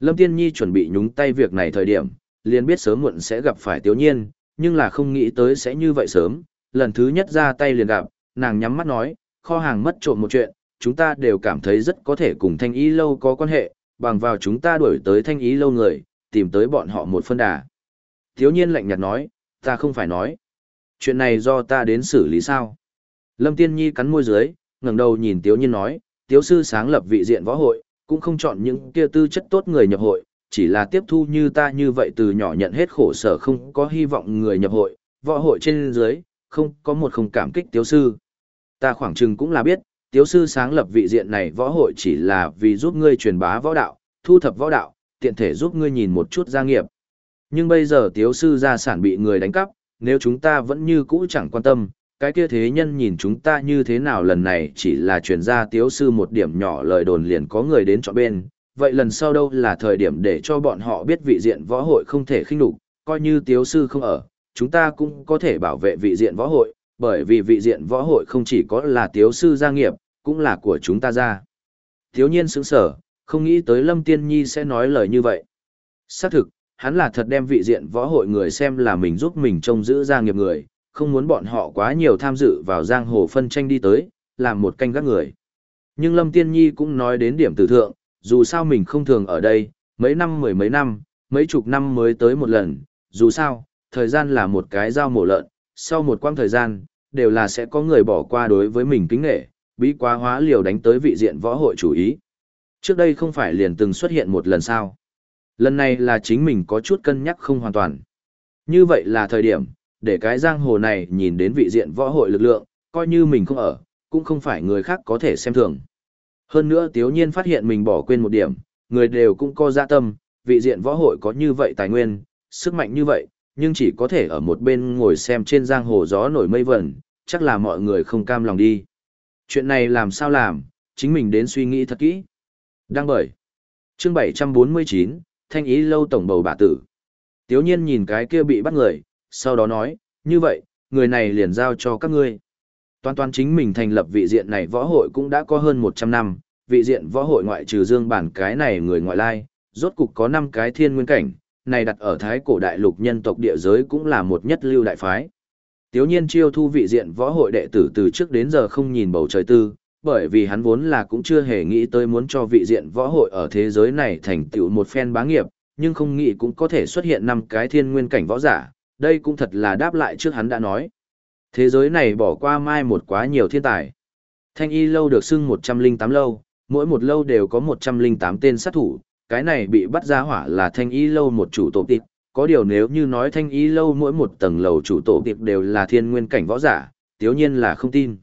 Lâm Tiên Nhi chuẩn bị nhúng tay việc này thời điểm, liền biết sớm muộn sẽ gặp phải Tiếu Nhiên, nhưng là không nghĩ tới sẽ như vậy sớm, lần thứ nhất ra tay liền gặp, nàng nhắm mắt nói, kho hàng mất trộm một chuyện, chúng ta đều cảm thấy rất có thể cùng thanh ý lâu có quan hệ, bằng vào chúng ta đuổi tới thanh ý lâu người, tìm tới bọn họ một phân đà. Tiếu nhiên lạnh nhạt nói, ta không phải nói. Chuyện này do ta đến xử lý sao? Lâm Tiên Nhi cắn môi dưới, ngẩng đầu nhìn Tiếu Nhiên nói, Tiếu sư sáng lập vị diện võ hội, cũng không chọn những kia tư chất tốt người nhập hội, chỉ là tiếp thu như ta như vậy từ nhỏ nhận hết khổ sở không có hy vọng người nhập hội, võ hội trên dưới, không có một không cảm kích Tiếu sư. Ta khoảng chừng cũng là biết, Tiếu sư sáng lập vị diện này võ hội chỉ là vì giúp ngươi truyền bá võ đạo, thu thập võ đạo, tiện thể giúp ngươi nhìn một chút gia nghiệp. Nhưng bây giờ Tiếu sư gia sản bị người đánh cắp, nếu chúng ta vẫn như cũ chẳng quan tâm, cái kia thế nhân nhìn chúng ta như thế nào lần này chỉ là truyền ra tiếu sư một điểm nhỏ lời đồn liền có người đến chọn bên, vậy lần sau đâu là thời điểm để cho bọn họ biết vị diện võ hội không thể khinh đục, coi như tiếu sư không ở, chúng ta cũng có thể bảo vệ vị diện võ hội, bởi vì vị diện võ hội không chỉ có là tiếu sư gia nghiệp, cũng là của chúng ta ra. Thiếu nhiên sững sở, không nghĩ tới Lâm Tiên Nhi sẽ nói lời như vậy. Xác thực, hắn là thật đem vị diện võ hội người xem là mình giúp mình trông giữ gia nghiệp người, không muốn bọn họ quá nhiều tham dự vào giang hồ phân tranh đi tới, làm một canh gác người. Nhưng Lâm Tiên Nhi cũng nói đến điểm tử thượng, dù sao mình không thường ở đây, mấy năm mười mấy năm, mấy chục năm mới tới một lần, dù sao, thời gian là một cái dao mổ lợn, sau một quãng thời gian, đều là sẽ có người bỏ qua đối với mình kính nghệ, bí quá hóa liều đánh tới vị diện võ hội chủ ý. Trước đây không phải liền từng xuất hiện một lần sao. Lần này là chính mình có chút cân nhắc không hoàn toàn. Như vậy là thời điểm, để cái giang hồ này nhìn đến vị diện võ hội lực lượng, coi như mình không ở, cũng không phải người khác có thể xem thường. Hơn nữa tiếu nhiên phát hiện mình bỏ quên một điểm, người đều cũng có dạ tâm, vị diện võ hội có như vậy tài nguyên, sức mạnh như vậy, nhưng chỉ có thể ở một bên ngồi xem trên giang hồ gió nổi mây vẩn, chắc là mọi người không cam lòng đi. Chuyện này làm sao làm, chính mình đến suy nghĩ thật kỹ. Đăng bởi. Chương 749, Thanh ý lâu tổng bầu bà tử. Tiếu nhiên nhìn cái kia bị bắt người, sau đó nói, như vậy, người này liền giao cho các ngươi. Toàn toàn chính mình thành lập vị diện này võ hội cũng đã có hơn 100 năm, vị diện võ hội ngoại trừ dương bản cái này người ngoại lai, rốt cục có 5 cái thiên nguyên cảnh, này đặt ở thái cổ đại lục nhân tộc địa giới cũng là một nhất lưu đại phái. Tiếu nhiên chiêu thu vị diện võ hội đệ tử từ trước đến giờ không nhìn bầu trời tư, bởi vì hắn vốn là cũng chưa hề nghĩ tới muốn cho vị diện võ hội ở thế giới này thành tựu một phen bá nghiệp, nhưng không nghĩ cũng có thể xuất hiện năm cái thiên nguyên cảnh võ giả, đây cũng thật là đáp lại trước hắn đã nói. Thế giới này bỏ qua mai một quá nhiều thiên tài. Thanh y lâu được xưng 108 lâu, mỗi một lâu đều có 108 tên sát thủ, cái này bị bắt ra hỏa là thanh y lâu một chủ tổ tịp, có điều nếu như nói thanh y lâu mỗi một tầng lầu chủ tổ tịp đều là thiên nguyên cảnh võ giả, tiếu nhiên là không tin.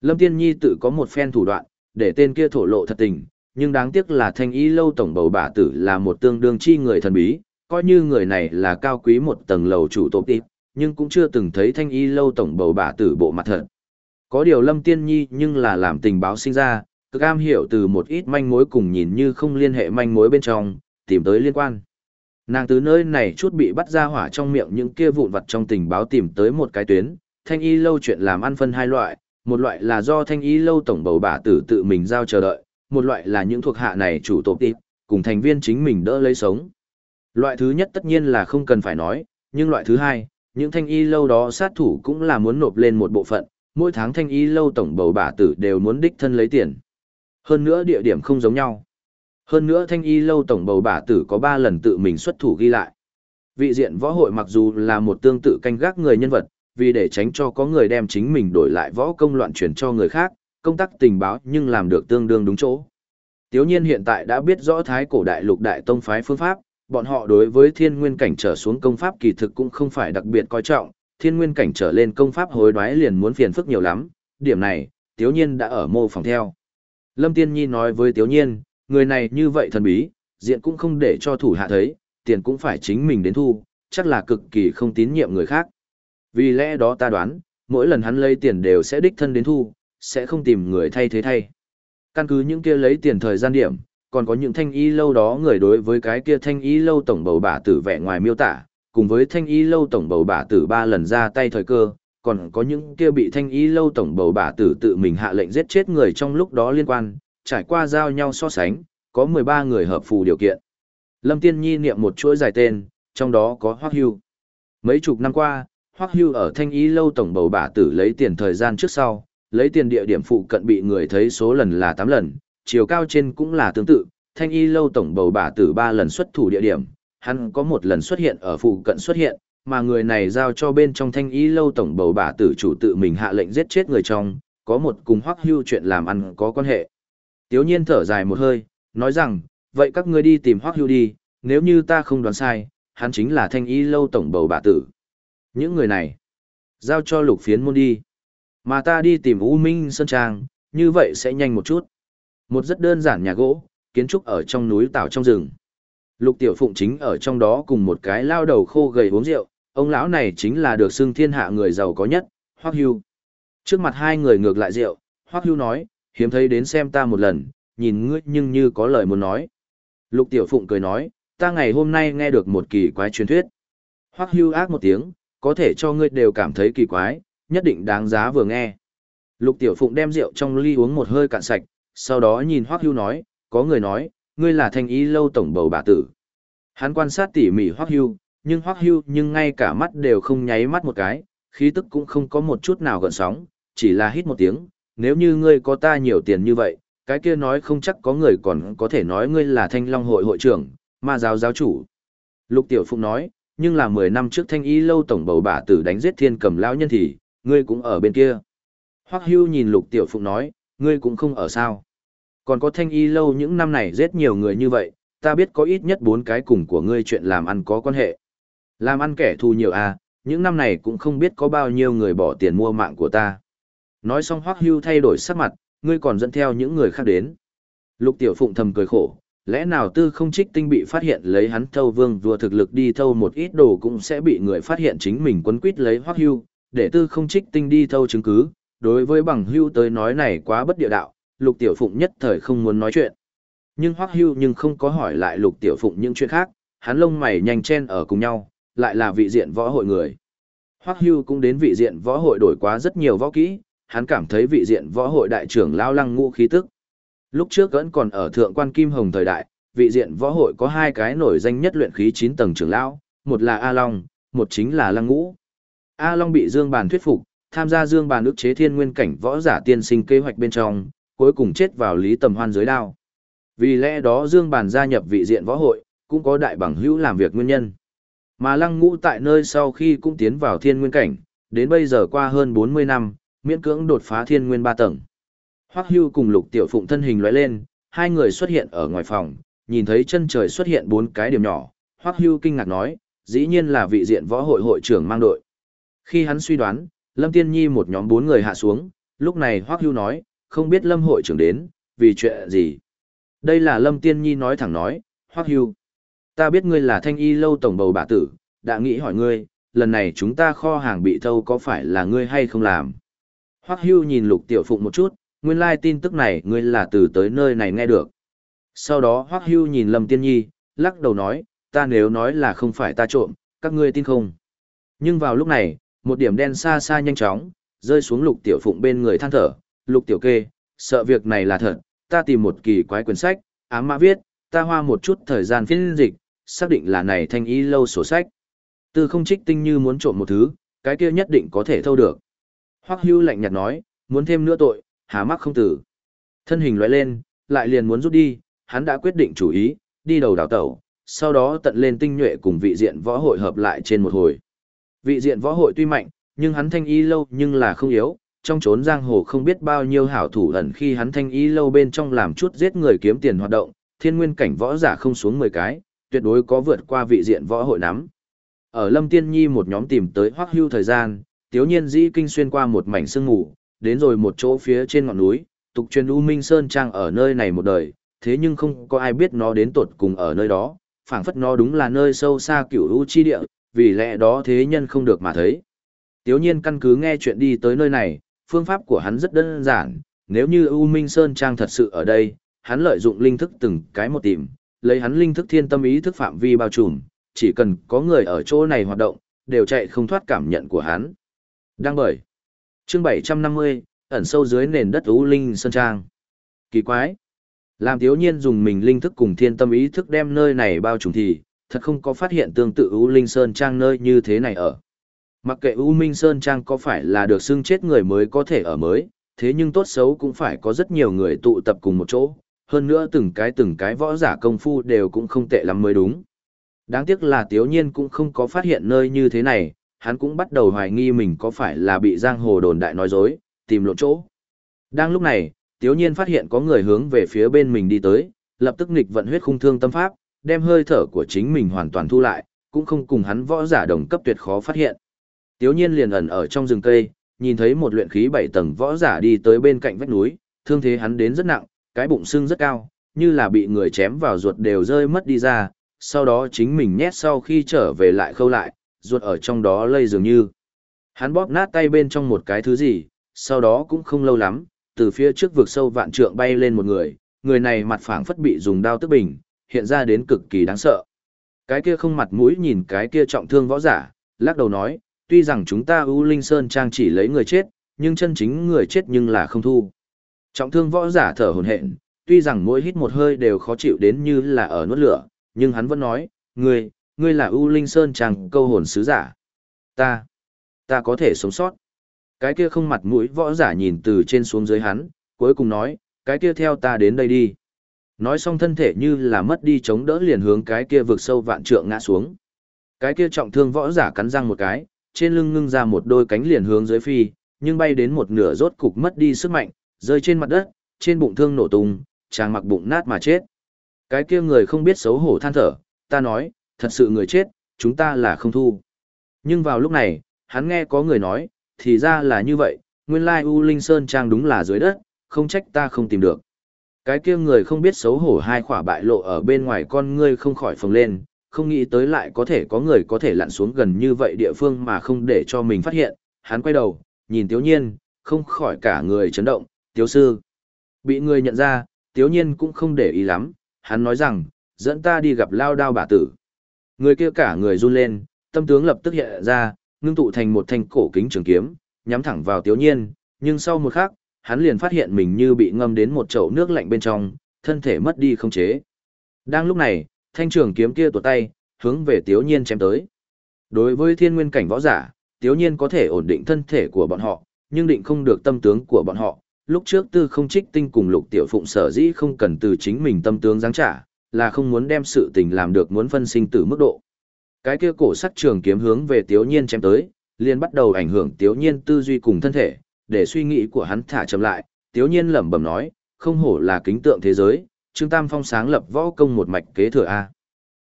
Lâm Tiên Nhi tự có một phen thủ đoạn, để tên kia thổ lộ thật tình, nhưng đáng tiếc là thanh y lâu tổng bầu bà tử là một tương đương chi người thần bí, coi như người này là cao quý một tầng lầu chủ tổ tịp, nhưng cũng chưa từng thấy thanh y lâu tổng bầu bà tử bộ mặt thật. Có điều Lâm Tiên Nhi nhưng là làm tình báo sinh ra, cực am hiểu từ một ít manh mối cùng nhìn như không liên hệ manh mối bên trong, tìm tới liên quan. Nàng từ nơi này chút bị bắt ra hỏa trong miệng những kia vụn vặt trong tình báo tìm tới một cái tuyến, thanh y lâu chuyện làm ăn phân hai loại, một loại là do thanh y lâu tổng bầu bà tử tự mình giao chờ đợi, một loại là những thuộc hạ này chủ tổ tịp, cùng thành viên chính mình đỡ lấy sống. Loại thứ nhất tất nhiên là không cần phải nói, nhưng loại thứ hai, những thanh y lâu đó sát thủ cũng là muốn nộp lên một bộ phận, mỗi tháng thanh y lâu tổng bầu bà tử đều muốn đích thân lấy tiền. Hơn nữa địa điểm không giống nhau. Hơn nữa thanh y lâu tổng bầu bà tử có 3 lần tự mình xuất thủ ghi lại. Vị diện võ hội mặc dù là một tương tự canh gác người nhân vật, vì để tránh cho có người đem chính mình đổi lại võ công loạn chuyển cho người khác, công tác tình báo nhưng làm được tương đương đúng chỗ. Tiếu nhiên hiện tại đã biết rõ thái cổ đại lục đại tông phái phương pháp, bọn họ đối với thiên nguyên cảnh trở xuống công pháp kỳ thực cũng không phải đặc biệt coi trọng, thiên nguyên cảnh trở lên công pháp hối đoái liền muốn phiền phức nhiều lắm, điểm này, tiếu nhiên đã ở mô phỏng theo. Lâm Tiên Nhi nói với tiếu nhiên, người này như vậy thần bí, diện cũng không để cho thủ hạ thấy, tiền cũng phải chính mình đến thu, chắc là cực kỳ không tín nhiệm người khác. Vì lẽ đó ta đoán, mỗi lần hắn lấy tiền đều sẽ đích thân đến thu, sẽ không tìm người thay thế thay. Căn cứ những kia lấy tiền thời gian điểm, còn có những thanh y lâu đó người đối với cái kia thanh y lâu tổng bầu bả tử vẻ ngoài miêu tả, cùng với thanh y lâu tổng bầu bả tử ba lần ra tay thời cơ, còn có những kia bị thanh y lâu tổng bầu bả tử tự mình hạ lệnh giết chết người trong lúc đó liên quan, trải qua giao nhau so sánh, có 13 người hợp phù điều kiện. Lâm Tiên Nhi niệm một chuỗi dài tên, trong đó có Hoắc Hưu. Mấy chục năm qua, Hoắc Hưu ở thanh y lâu tổng bầu bả tử lấy tiền thời gian trước sau, lấy tiền địa điểm phụ cận bị người thấy số lần là 8 lần, chiều cao trên cũng là tương tự, thanh y lâu tổng bầu bả tử ba lần xuất thủ địa điểm, hắn có một lần xuất hiện ở phụ cận xuất hiện, mà người này giao cho bên trong thanh y lâu tổng bầu bả tử chủ tự mình hạ lệnh giết chết người trong, có một cùng Hoắc Hưu chuyện làm ăn có quan hệ. Tiếu nhiên thở dài một hơi, nói rằng, vậy các ngươi đi tìm Hoắc Hưu đi, nếu như ta không đoán sai, hắn chính là thanh y lâu tổng bầu bả tử. Những người này, giao cho lục phiến môn đi. Mà ta đi tìm U Minh Sơn Trang, như vậy sẽ nhanh một chút. Một rất đơn giản nhà gỗ, kiến trúc ở trong núi tảo trong rừng. Lục Tiểu Phụng chính ở trong đó cùng một cái lao đầu khô gầy uống rượu, ông lão này chính là được xưng thiên hạ người giàu có nhất, Hoắc Hưu. Trước mặt hai người ngược lại rượu, Hoắc Hưu nói, hiếm thấy đến xem ta một lần, nhìn ngươi nhưng như có lời muốn nói. Lục Tiểu Phụng cười nói, ta ngày hôm nay nghe được một kỳ quái truyền thuyết. Hoắc Hưu ác một tiếng, có thể cho ngươi đều cảm thấy kỳ quái, nhất định đáng giá vừa nghe. Lục Tiểu Phụng đem rượu trong ly uống một hơi cạn sạch, sau đó nhìn Hoắc Hưu nói, có người nói, ngươi là thanh ý lâu tổng bầu bà tử. Hắn quan sát tỉ mỉ Hoắc Hưu, nhưng Hoắc Hưu nhưng ngay cả mắt đều không nháy mắt một cái, khí tức cũng không có một chút nào gợn sóng, chỉ là hít một tiếng, nếu như ngươi có ta nhiều tiền như vậy, cái kia nói không chắc có người còn có thể nói ngươi là thanh long hội hội trưởng, ma giáo giáo chủ. Lục Tiểu Phụng nói, nhưng là 10 năm trước thanh y lâu tổng bầu bà tử đánh giết thiên cầm lão nhân thì, ngươi cũng ở bên kia. Hoắc Hưu nhìn Lục Tiểu Phụng nói, ngươi cũng không ở sao. Còn có thanh y lâu những năm này giết nhiều người như vậy, ta biết có ít nhất bốn cái cùng của ngươi chuyện làm ăn có quan hệ. Làm ăn kẻ thù nhiều à, những năm này cũng không biết có bao nhiêu người bỏ tiền mua mạng của ta. Nói xong Hoắc Hưu thay đổi sắc mặt, ngươi còn dẫn theo những người khác đến. Lục Tiểu Phụng thầm cười khổ, lẽ nào tư không trích tinh bị phát hiện lấy hắn thâu vương vua thực lực đi thâu một ít đồ cũng sẽ bị người phát hiện chính mình quấn quýt lấy Hoắc Hưu, để tư không trích tinh đi thâu chứng cứ. Đối với bằng hưu tới nói này quá bất địa đạo, Lục Tiểu Phụng nhất thời không muốn nói chuyện. Nhưng Hoắc Hưu nhưng không có hỏi lại Lục Tiểu Phụng những chuyện khác, hắn lông mày nhanh chen ở cùng nhau, lại là vị diện võ hội người. Hoắc Hưu cũng đến vị diện võ hội đổi quá rất nhiều võ kỹ, hắn cảm thấy vị diện võ hội đại trưởng lao lăng ngũ khí tức. Lúc trước vẫn còn ở thượng quan Kim Hồng thời đại, vị diện võ hội có hai cái nổi danh nhất luyện khí 9 tầng trưởng lão, một là A Long, một chính là lăng ngũ. A Long bị Dương Bàn thuyết phục, tham gia Dương Bàn ức chế thiên nguyên cảnh võ giả tiên sinh kế hoạch bên trong, cuối cùng chết vào Lý Tầm Hoan dưới đao. Vì lẽ đó Dương Bàn gia nhập vị diện võ hội, cũng có đại bằng hữu làm việc nguyên nhân. Mà lăng ngũ tại nơi sau khi cũng tiến vào thiên nguyên cảnh, đến bây giờ qua hơn 40 năm, miễn cưỡng đột phá thiên nguyên ba tầng. Hoắc Hưu cùng Lục Tiểu Phụng thân hình lóe lên, hai người xuất hiện ở ngoài phòng, nhìn thấy chân trời xuất hiện bốn cái điểm nhỏ, Hoắc Hưu kinh ngạc nói, dĩ nhiên là vị diện võ hội hội trưởng mang đội. Khi hắn suy đoán, Lâm Tiên Nhi một nhóm bốn người hạ xuống, lúc này Hoắc Hưu nói, không biết Lâm hội trưởng đến, vì chuyện gì. Đây là Lâm Tiên Nhi nói thẳng nói, Hoắc Hưu. Ta biết ngươi là thanh y lâu tổng bầu bà tử, đã nghĩ hỏi ngươi, lần này chúng ta kho hàng bị thâu có phải là ngươi hay không làm. Hoắc Hưu nhìn Lục Tiểu Phụng một chút, nguyên lai tin tức này ngươi là từ tới nơi này nghe được. Sau đó Hoắc Hưu nhìn Lâm Tiên Nhi, lắc đầu nói, ta nếu nói là không phải ta trộm, các ngươi tin không. Nhưng vào lúc này, một điểm đen xa xa nhanh chóng, rơi xuống Lục Tiểu Phụng bên người than thở, Lục Tiểu Kê, sợ việc này là thật, ta tìm một kỳ quái quyển sách, ám mã viết, ta hoa một chút thời gian phiên dịch, xác định là này thanh ý lâu sổ sách. Từ không trích tinh như muốn trộm một thứ, cái kia nhất định có thể thâu được. Hoắc Hưu lạnh nhạt nói, muốn thêm nữa tội, hà mắc không tử. Thân hình lóe lên, lại liền muốn rút đi, hắn đã quyết định chủ ý, đi đầu đào tẩu, sau đó tận lên tinh nhuệ cùng vị diện võ hội hợp lại trên một hồi. Vị diện võ hội tuy mạnh, nhưng hắn thanh y lâu nhưng là không yếu, trong trốn giang hồ không biết bao nhiêu hảo thủ ẩn khi hắn thanh y lâu bên trong làm chút giết người kiếm tiền hoạt động, thiên nguyên cảnh võ giả không xuống 10 cái, tuyệt đối có vượt qua vị diện võ hội nắm. Ở Lâm Tiên Nhi một nhóm tìm tới Hoắc Hưu thời gian, tiếu nhiên dĩ kinh xuyên qua một mảnh sương mù, đến rồi một chỗ phía trên ngọn núi, tục truyền U Minh Sơn Trang ở nơi này một đời, thế nhưng không có ai biết nó đến tột cùng ở nơi đó, phảng phất nó đúng là nơi sâu xa cửu u chi địa, vì lẽ đó thế nhân không được mà thấy. Tiếu nhiên căn cứ nghe chuyện đi tới nơi này, phương pháp của hắn rất đơn giản, nếu như U Minh Sơn Trang thật sự ở đây, hắn lợi dụng linh thức từng cái một tìm, lấy hắn linh thức thiên tâm ý thức phạm vi bao trùm, chỉ cần có người ở chỗ này hoạt động, đều chạy không thoát cảm nhận của hắn. Đang bởi. Chương 750, ẩn sâu dưới nền đất U Linh Sơn Trang. Kỳ quái. Làm thiếu nhiên dùng mình linh thức cùng thiên tâm ý thức đem nơi này bao trùm thì, thật không có phát hiện tương tự U Linh Sơn Trang nơi như thế này ở. Mặc kệ U Minh Sơn Trang có phải là được xưng chết người mới có thể ở mới, thế nhưng tốt xấu cũng phải có rất nhiều người tụ tập cùng một chỗ, hơn nữa từng cái từng cái võ giả công phu đều cũng không tệ lắm mới đúng. Đáng tiếc là Tiếu Nhiên cũng không có phát hiện nơi như thế này, hắn cũng bắt đầu hoài nghi mình có phải là bị giang hồ đồn đại nói dối, tìm lộ chỗ. Đang lúc này, Tiếu Nhiên phát hiện có người hướng về phía bên mình đi tới, lập tức nghịch vận huyết khung thương tâm pháp, đem hơi thở của chính mình hoàn toàn thu lại, cũng không cùng hắn võ giả đồng cấp tuyệt khó phát hiện. Tiếu Nhiên liền ẩn ở trong rừng cây, nhìn thấy một luyện khí bảy tầng võ giả đi tới bên cạnh vách núi, thương thế hắn đến rất nặng, cái bụng sưng rất cao, như là bị người chém vào ruột đều rơi mất đi ra, sau đó chính mình nhét sau khi trở về lại khâu lại, ruột ở trong đó lây dường như. Hắn bóp nát tay bên trong một cái thứ gì, sau đó cũng không lâu lắm, từ phía trước vực sâu vạn trượng bay lên một người, người này mặt phẳng phất bị dùng đao tức bình, hiện ra đến cực kỳ đáng sợ. Cái kia không mặt mũi nhìn cái kia trọng thương võ giả, lắc đầu nói, tuy rằng chúng ta U Linh Sơn Trang chỉ lấy người chết, nhưng chân chính người chết nhưng là không thu. Trọng thương võ giả thở hổn hển, tuy rằng mỗi hít một hơi đều khó chịu đến như là ở nuốt lửa, nhưng hắn vẫn nói, ngươi, ngươi là U Linh Sơn Trang câu hồn sứ giả. Ta, ta có thể sống sót. Cái kia không mặt mũi võ giả nhìn từ trên xuống dưới hắn, cuối cùng nói, cái kia theo ta đến đây đi. Nói xong thân thể như là mất đi chống đỡ liền hướng cái kia vực sâu vạn trượng ngã xuống. Cái kia trọng thương võ giả cắn răng một cái, trên lưng ngưng ra một đôi cánh liền hướng dưới phi, nhưng bay đến một nửa rốt cục mất đi sức mạnh, rơi trên mặt đất, trên bụng thương nổ tung, chàng mặc bụng nát mà chết. Cái kia người không biết xấu hổ than thở, ta nói, thật sự người chết, chúng ta là không thu. Nhưng vào lúc này, hắn nghe có người nói, thì ra là như vậy, nguyên lai U Linh Sơn Trang đúng là dưới đất, không trách ta không tìm được. Cái kia người không biết xấu hổ hai khỏa bại lộ ở bên ngoài con ngươi không khỏi phồng lên, không nghĩ tới lại có thể có người có thể lặn xuống gần như vậy địa phương mà không để cho mình phát hiện. Hắn quay đầu, nhìn Tiếu Nhiên, không khỏi cả người chấn động, Tiếu Sư. Bị người nhận ra, Tiếu Nhiên cũng không để ý lắm, hắn nói rằng, dẫn ta đi gặp lao đao bà tử. Người kia cả người run lên, tâm tướng lập tức hiện ra, ngưng tụ thành một thanh cổ kính trường kiếm, nhắm thẳng vào Tiếu Nhiên, nhưng sau một khắc, hắn liền phát hiện mình như bị ngâm đến một chậu nước lạnh bên trong, thân thể mất đi không chế. Đang lúc này, thanh trường kiếm kia tuột tay, hướng về Tiếu Nhiên chém tới. Đối với thiên nguyên cảnh võ giả, Tiếu Nhiên có thể ổn định thân thể của bọn họ, nhưng định không được tâm tướng của bọn họ. Lúc trước tư không trích tinh cùng lục tiểu phụng sở dĩ không cần từ chính mình tâm tướng giáng trả, là không muốn đem sự tình làm được muốn phân sinh tử mức độ. Cái kia cổ sắc trường kiếm hướng về Tiếu Nhiên chém tới, liền bắt đầu ảnh hưởng Tiếu Nhiên tư duy cùng thân thể, để suy nghĩ của hắn thả chậm lại, Tiếu Nhiên lẩm bẩm nói, không hổ là kính tượng thế giới, Trương Tam Phong sáng lập võ công một mạch kế thừa a.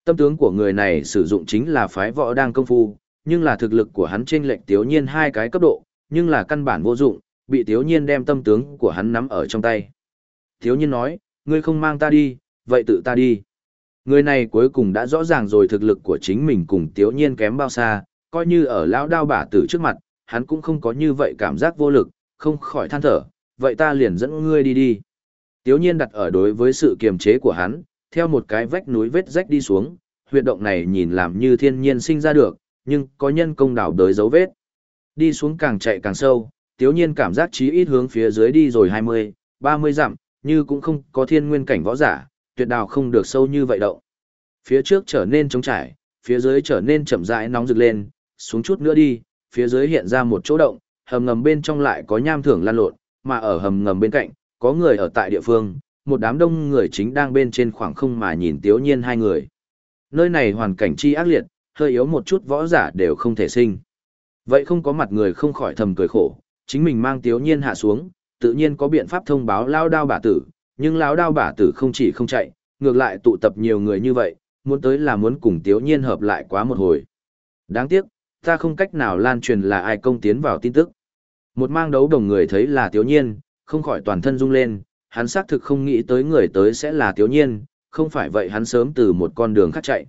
Tâm tướng của người này sử dụng chính là phái võ đang công phu, nhưng là thực lực của hắn trên lệnh Tiếu Nhiên hai cái cấp độ, nhưng là căn bản vô dụng, bị Tiếu Nhiên đem tâm tướng của hắn nắm ở trong tay. Tiếu Nhiên nói, ngươi không mang ta đi, vậy tự ta đi. Người này cuối cùng đã rõ ràng rồi thực lực của chính mình cùng Tiếu Nhiên kém bao xa, coi như ở lão đao bả tử trước mặt, hắn cũng không có như vậy cảm giác vô lực, không khỏi than thở, vậy ta liền dẫn ngươi đi đi. Tiếu nhiên đặt ở đối với sự kiềm chế của hắn, theo một cái vách núi vết rách đi xuống, huyệt động này nhìn làm như thiên nhiên sinh ra được, nhưng có nhân công đảo đới dấu vết. Đi xuống càng chạy càng sâu, tiếu nhiên cảm giác chí ít hướng phía dưới đi rồi 20, 30 dặm, như cũng không có thiên nguyên cảnh võ giả, tuyệt đào không được sâu như vậy đâu. Phía trước trở nên trống trải, phía dưới trở nên chậm rãi nóng rực lên, xuống chút nữa đi, phía dưới hiện ra một chỗ động, hầm ngầm bên trong lại có nham thưởng lan lộn, mà ở hầm ngầm bên cạnh, có người ở tại địa phương, một đám đông người chính đang bên trên khoảng không mà nhìn tiếu nhiên hai người. Nơi này hoàn cảnh chi ác liệt, hơi yếu một chút võ giả đều không thể sinh. Vậy không có mặt người không khỏi thầm cười khổ, chính mình mang tiếu nhiên hạ xuống, tự nhiên có biện pháp thông báo lao đao bà tử, nhưng lao đao bà tử không chỉ không chạy, ngược lại tụ tập nhiều người như vậy, muốn tới là muốn cùng tiếu nhiên hợp lại quá một hồi. Đáng tiếc, ta không cách nào lan truyền là ai công tiến vào tin tức. Một mang đấu đồng người thấy là tiếu nhiên, không khỏi toàn thân rung lên, hắn xác thực không nghĩ tới người tới sẽ là tiếu nhiên, không phải vậy hắn sớm từ một con đường khác chạy.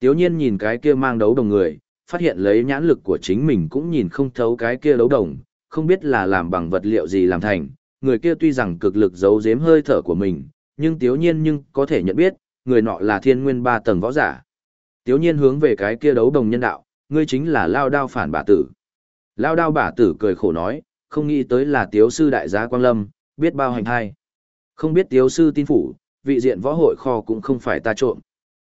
Tiếu nhiên nhìn cái kia mang đấu đồng người, phát hiện lấy nhãn lực của chính mình cũng nhìn không thấu cái kia đấu đồng, không biết là làm bằng vật liệu gì làm thành, người kia tuy rằng cực lực giấu giếm hơi thở của mình, nhưng tiếu nhiên nhưng có thể nhận biết, người nọ là thiên nguyên ba tầng võ giả. Tiếu nhiên hướng về cái kia đấu đồng nhân đạo, ngươi chính là lao đao phản Bà tử. Lao đao Bà tử cười khổ nói, không nghĩ tới là tiếu sư đại gia Quang Lâm, biết bao hành hai. Không biết tiếu sư tin phủ, vị diện võ hội kho cũng không phải ta trộm.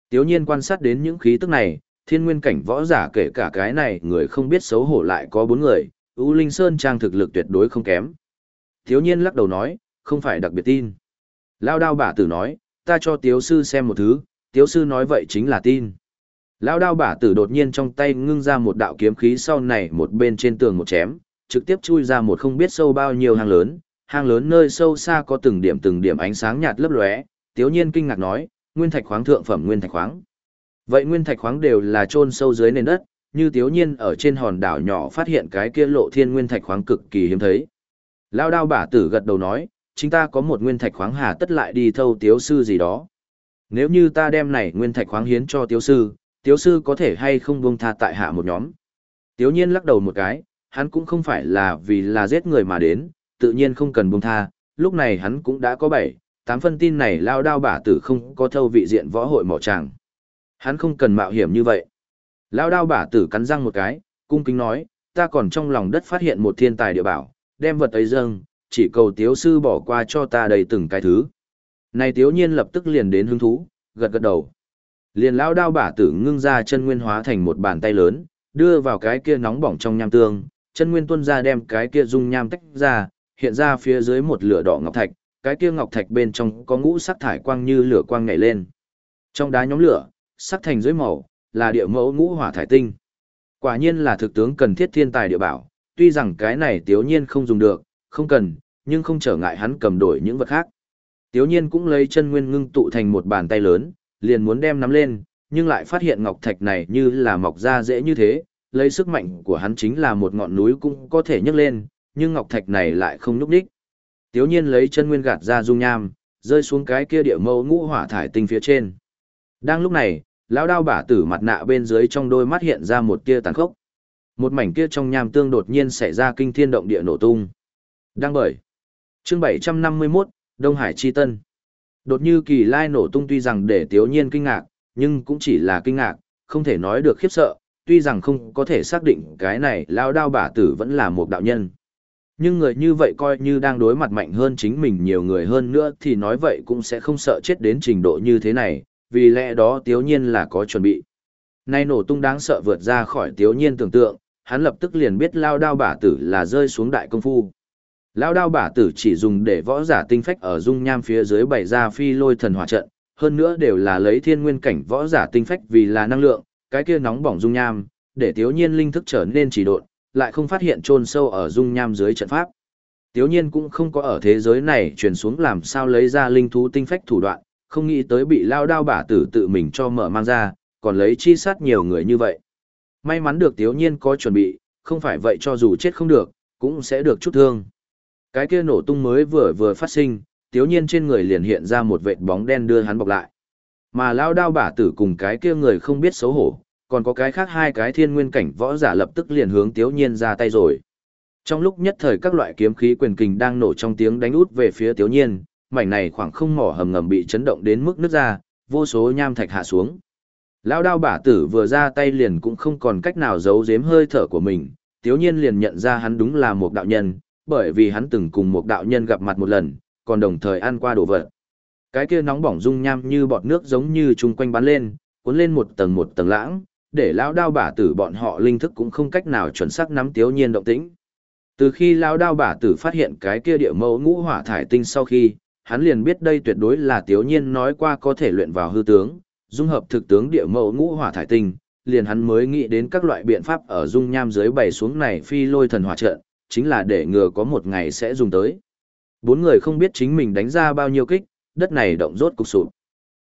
Tiếu nhiên quan sát đến những khí tức này, thiên nguyên cảnh võ giả kể cả cái này người không biết xấu hổ lại có bốn người, U Linh Sơn trang thực lực tuyệt đối không kém. Tiếu nhiên lắc đầu nói, không phải đặc biệt tin. Lao đao bả tử nói, ta cho tiếu sư xem một thứ, tiếu sư nói vậy chính là tin. lao đao bả tử đột nhiên trong tay ngưng ra một đạo kiếm khí sau này một bên trên tường một chém, trực tiếp chui ra một không biết sâu bao nhiêu hang lớn, hang lớn nơi sâu xa có từng điểm từng điểm ánh sáng nhạt lấp lóe, Tiếu Nhiên kinh ngạc nói, nguyên thạch khoáng thượng phẩm nguyên thạch khoáng. Vậy nguyên thạch khoáng đều là chôn sâu dưới nền đất, như Tiếu Nhiên ở trên hòn đảo nhỏ phát hiện cái kia lộ thiên nguyên thạch khoáng cực kỳ hiếm thấy. Lão đao bả tử gật đầu nói, chúng ta có một nguyên thạch khoáng hà tất lại đi thâu tiếu sư gì đó. Nếu như ta đem này nguyên thạch khoáng hiến cho tiếu sư, tiếu sư có thể hay không buông tha tại hạ một nhóm. Tiếu nhiên lắc đầu một cái, hắn cũng không phải là vì là giết người mà đến, tự nhiên không cần buông tha, lúc này hắn cũng đã có bảy, tám phân tin này lao đao bả tử không có thâu vị diện võ hội mỏ tràng. Hắn không cần mạo hiểm như vậy. Lao đao bả tử cắn răng một cái, Cung kính nói, ta còn trong lòng đất phát hiện một thiên tài địa bảo, đem vật ấy dâng, chỉ cầu tiếu sư bỏ qua cho ta đầy từng cái thứ. Này tiếu nhiên lập tức liền đến hứng thú, gật gật đầu. Liền lao đao bả tử ngưng ra chân nguyên hóa thành một bàn tay lớn, đưa vào cái kia nóng bỏng trong nham tương, chân nguyên Tuân ra đem cái kia dung nham tách ra, hiện ra phía dưới một lửa đỏ ngọc thạch, cái kia ngọc thạch bên trong có ngũ sắc thải quang như lửa quang nhảy lên. Trong đá nhóm lửa, sắc thành dưới màu, là địa mẫu ngũ hỏa thải tinh. Quả nhiên là thực tướng cần thiết thiên tài địa bảo, tuy rằng cái này tiếu nhiên không dùng được, không cần, nhưng không trở ngại hắn cầm đổi những vật khác. Tiếu nhiên cũng lấy chân nguyên ngưng tụ thành một bàn tay lớn, liền muốn đem nắm lên, nhưng lại phát hiện ngọc thạch này như là mọc ra dễ như thế, lấy sức mạnh của hắn chính là một ngọn núi cũng có thể nhấc lên, nhưng ngọc thạch này lại không nhúc đích. Tiếu nhiên lấy chân nguyên gạt ra dung nham, rơi xuống cái kia địa mâu ngũ hỏa thải tinh phía trên. Đang lúc này, lão đao bả tử mặt nạ bên dưới trong đôi mắt hiện ra một tia tàn khốc. Một mảnh kia trong nham tương đột nhiên xảy ra kinh thiên động địa nổ tung. Đang bởi. Chương 751, Đông Hải Chi Tân. Đột như kỳ lai nổ tung tuy rằng để tiếu nhiên kinh ngạc, nhưng cũng chỉ là kinh ngạc, không thể nói được khiếp sợ, tuy rằng không có thể xác định cái này lao đao bả tử vẫn là một đạo nhân. Nhưng người như vậy coi như đang đối mặt mạnh hơn chính mình nhiều người hơn nữa thì nói vậy cũng sẽ không sợ chết đến trình độ như thế này, vì lẽ đó tiếu nhiên là có chuẩn bị. Nay nổ tung đáng sợ vượt ra khỏi tiếu nhiên tưởng tượng, hắn lập tức liền biết lao đao bả tử là rơi xuống đại công phu. Lao đao bả tử chỉ dùng để võ giả tinh phách ở dung nham phía dưới bày ra phi lôi thần hỏa trận, hơn nữa đều là lấy thiên nguyên cảnh võ giả tinh phách vì là năng lượng, cái kia nóng bỏng dung nham, để tiếu nhiên linh thức trở nên chỉ độn, lại không phát hiện chôn sâu ở dung nham dưới trận pháp. Tiếu nhiên cũng không có ở thế giới này truyền xuống làm sao lấy ra linh thú tinh phách thủ đoạn, không nghĩ tới bị lao đao bả tử tự mình cho mở mang ra, còn lấy chi sát nhiều người như vậy. May mắn được tiếu nhiên có chuẩn bị, không phải vậy cho dù chết không được, cũng sẽ được chút thương. Cái kia nổ tung mới vừa vừa phát sinh, tiếu nhiên trên người liền hiện ra một vệt bóng đen đưa hắn bọc lại. Mà lao đao bả tử cùng cái kia người không biết xấu hổ, còn có cái khác hai cái thiên nguyên cảnh võ giả lập tức liền hướng tiếu nhiên ra tay rồi. Trong lúc nhất thời các loại kiếm khí quyền kình đang nổ trong tiếng đánh út về phía tiếu nhiên, mảnh này khoảng không mỏ hầm ngầm bị chấn động đến mức nứt ra, vô số nham thạch hạ xuống. Lao đao bả tử vừa ra tay liền cũng không còn cách nào giấu giếm hơi thở của mình, tiếu nhiên liền nhận ra hắn đúng là một đạo nhân, bởi vì hắn từng cùng một đạo nhân gặp mặt một lần, còn đồng thời ăn qua đồ vật. Cái kia nóng bỏng dung nham như bọt nước giống như chung quanh bắn lên, cuốn lên một tầng một tầng lãng, để lão đao bả tử bọn họ linh thức cũng không cách nào chuẩn xác nắm tiếu nhiên động tĩnh. Từ khi lão đao bả tử phát hiện cái kia địa mẫu ngũ hỏa thải tinh sau khi, hắn liền biết đây tuyệt đối là tiếu nhiên nói qua có thể luyện vào hư tướng, dung hợp thực tướng địa mẫu ngũ hỏa thải tinh, liền hắn mới nghĩ đến các loại biện pháp ở dung nham dưới bày xuống này phi lôi thần hỏa trận, chính là để ngừa có một ngày sẽ dùng tới. Bốn người không biết chính mình đánh ra bao nhiêu kích, đất này động rốt cục sụp.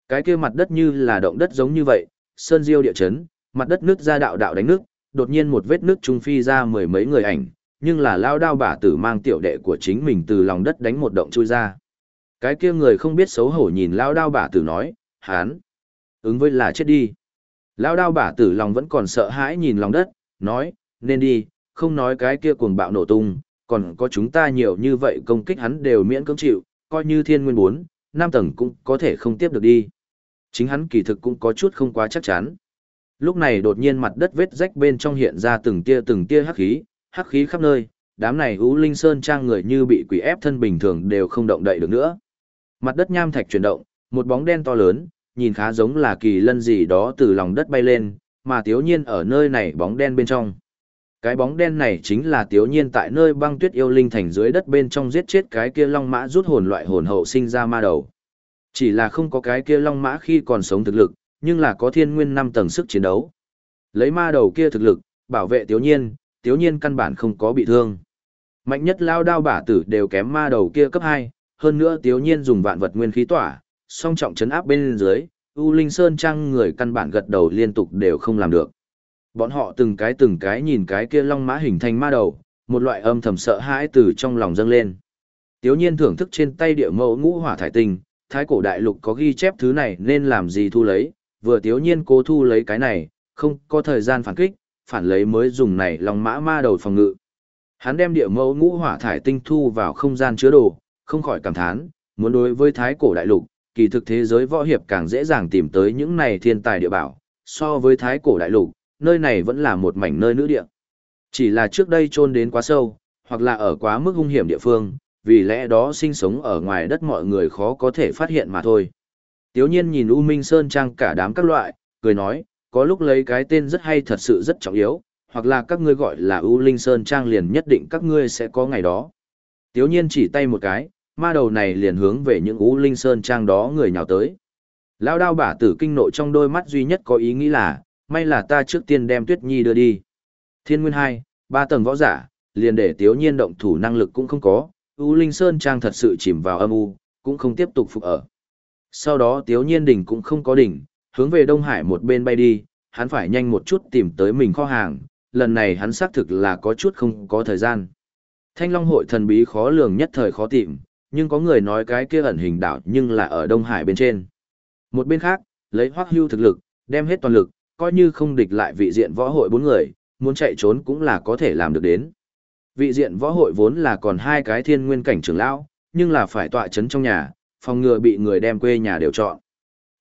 Cái kia mặt đất như là động đất giống như vậy, sơn diêu địa chấn, mặt đất nước ra đạo đạo đánh nước, đột nhiên một vết nước trung phi ra mười mấy người ảnh, nhưng là lao đao bả tử mang tiểu đệ của chính mình từ lòng đất đánh một động chui ra. Cái kia người không biết xấu hổ nhìn lao đao bả tử nói, hán, ứng với là chết đi. Lao đao bả tử lòng vẫn còn sợ hãi nhìn lòng đất, nói, nên đi, không nói cái kia cuồng bạo nổ tung, còn có chúng ta nhiều như vậy công kích hắn đều miễn cưỡng chịu, coi như thiên nguyên bốn, năm tầng cũng có thể không tiếp được đi. Chính hắn kỳ thực cũng có chút không quá chắc chắn. Lúc này đột nhiên mặt đất vết rách bên trong hiện ra từng tia từng tia hắc khí, hắc khí khắp nơi, đám này Ú Linh Sơn trang người như bị quỷ ép thân bình thường đều không động đậy được nữa. Mặt đất nham thạch chuyển động, một bóng đen to lớn, nhìn khá giống là kỳ lân gì đó từ lòng đất bay lên, mà thiếu nhiên ở nơi này bóng đen bên trong. Cái bóng đen này chính là tiếu nhiên tại nơi băng tuyết yêu linh thành dưới đất bên trong giết chết cái kia long mã rút hồn loại hồn hậu sinh ra ma đầu. Chỉ là không có cái kia long mã khi còn sống thực lực, nhưng là có thiên nguyên năm tầng sức chiến đấu. Lấy ma đầu kia thực lực, bảo vệ tiếu nhiên, tiếu nhiên căn bản không có bị thương. Mạnh nhất lao đao bả tử đều kém ma đầu kia cấp 2, hơn nữa tiếu nhiên dùng vạn vật nguyên khí tỏa, song trọng chấn áp bên dưới, U Linh Sơn Trang người căn bản gật đầu liên tục đều không làm được. Bọn họ từng cái từng cái nhìn cái kia long mã hình thành ma đầu, một loại âm thầm sợ hãi từ trong lòng dâng lên. Tiếu nhiên thưởng thức trên tay địa mẫu ngũ hỏa thải tinh, thái cổ đại lục có ghi chép thứ này nên làm gì thu lấy, vừa tiếu nhiên cố thu lấy cái này, không có thời gian phản kích, phản lấy mới dùng này long mã ma đầu phòng ngự. Hắn đem địa mẫu ngũ hỏa thải tinh thu vào không gian chứa đồ, không khỏi cảm thán, muốn đối với thái cổ đại lục, kỳ thực thế giới võ hiệp càng dễ dàng tìm tới những này thiên tài địa bảo, so với thái cổ đại lục, nơi này vẫn là một mảnh nơi nữ địa. Chỉ là trước đây chôn đến quá sâu, hoặc là ở quá mức hung hiểm địa phương, vì lẽ đó sinh sống ở ngoài đất mọi người khó có thể phát hiện mà thôi. Tiếu nhiên nhìn U Minh Sơn Trang cả đám các loại, cười nói, có lúc lấy cái tên rất hay thật sự rất trọng yếu, hoặc là các ngươi gọi là U Linh Sơn Trang liền nhất định các ngươi sẽ có ngày đó. Tiếu nhiên chỉ tay một cái, ma đầu này liền hướng về những U Linh Sơn Trang đó người nhào tới. Lao đao bả tử kinh nộ trong đôi mắt duy nhất có ý nghĩ là, may là ta trước tiên đem Tuyết Nhi đưa đi. Thiên Nguyên 2, ba tầng võ giả, liền để Tiếu Nhiên động thủ năng lực cũng không có, U Linh Sơn Trang thật sự chìm vào âm u, cũng không tiếp tục phục ở. Sau đó Tiếu Nhiên đỉnh cũng không có đỉnh, hướng về Đông Hải một bên bay đi, hắn phải nhanh một chút tìm tới mình kho hàng, lần này hắn xác thực là có chút không có thời gian. Thanh Long hội thần bí khó lường nhất thời khó tìm, nhưng có người nói cái kia ẩn hình đảo nhưng là ở Đông Hải bên trên. Một bên khác, lấy hoắc hưu thực lực, đem hết toàn lực, coi như không địch lại vị diện võ hội bốn người, muốn chạy trốn cũng là có thể làm được đến. Vị diện võ hội vốn là còn hai cái thiên nguyên cảnh trưởng lão, nhưng là phải tọa chấn trong nhà, phòng ngừa bị người đem quê nhà đều chọn.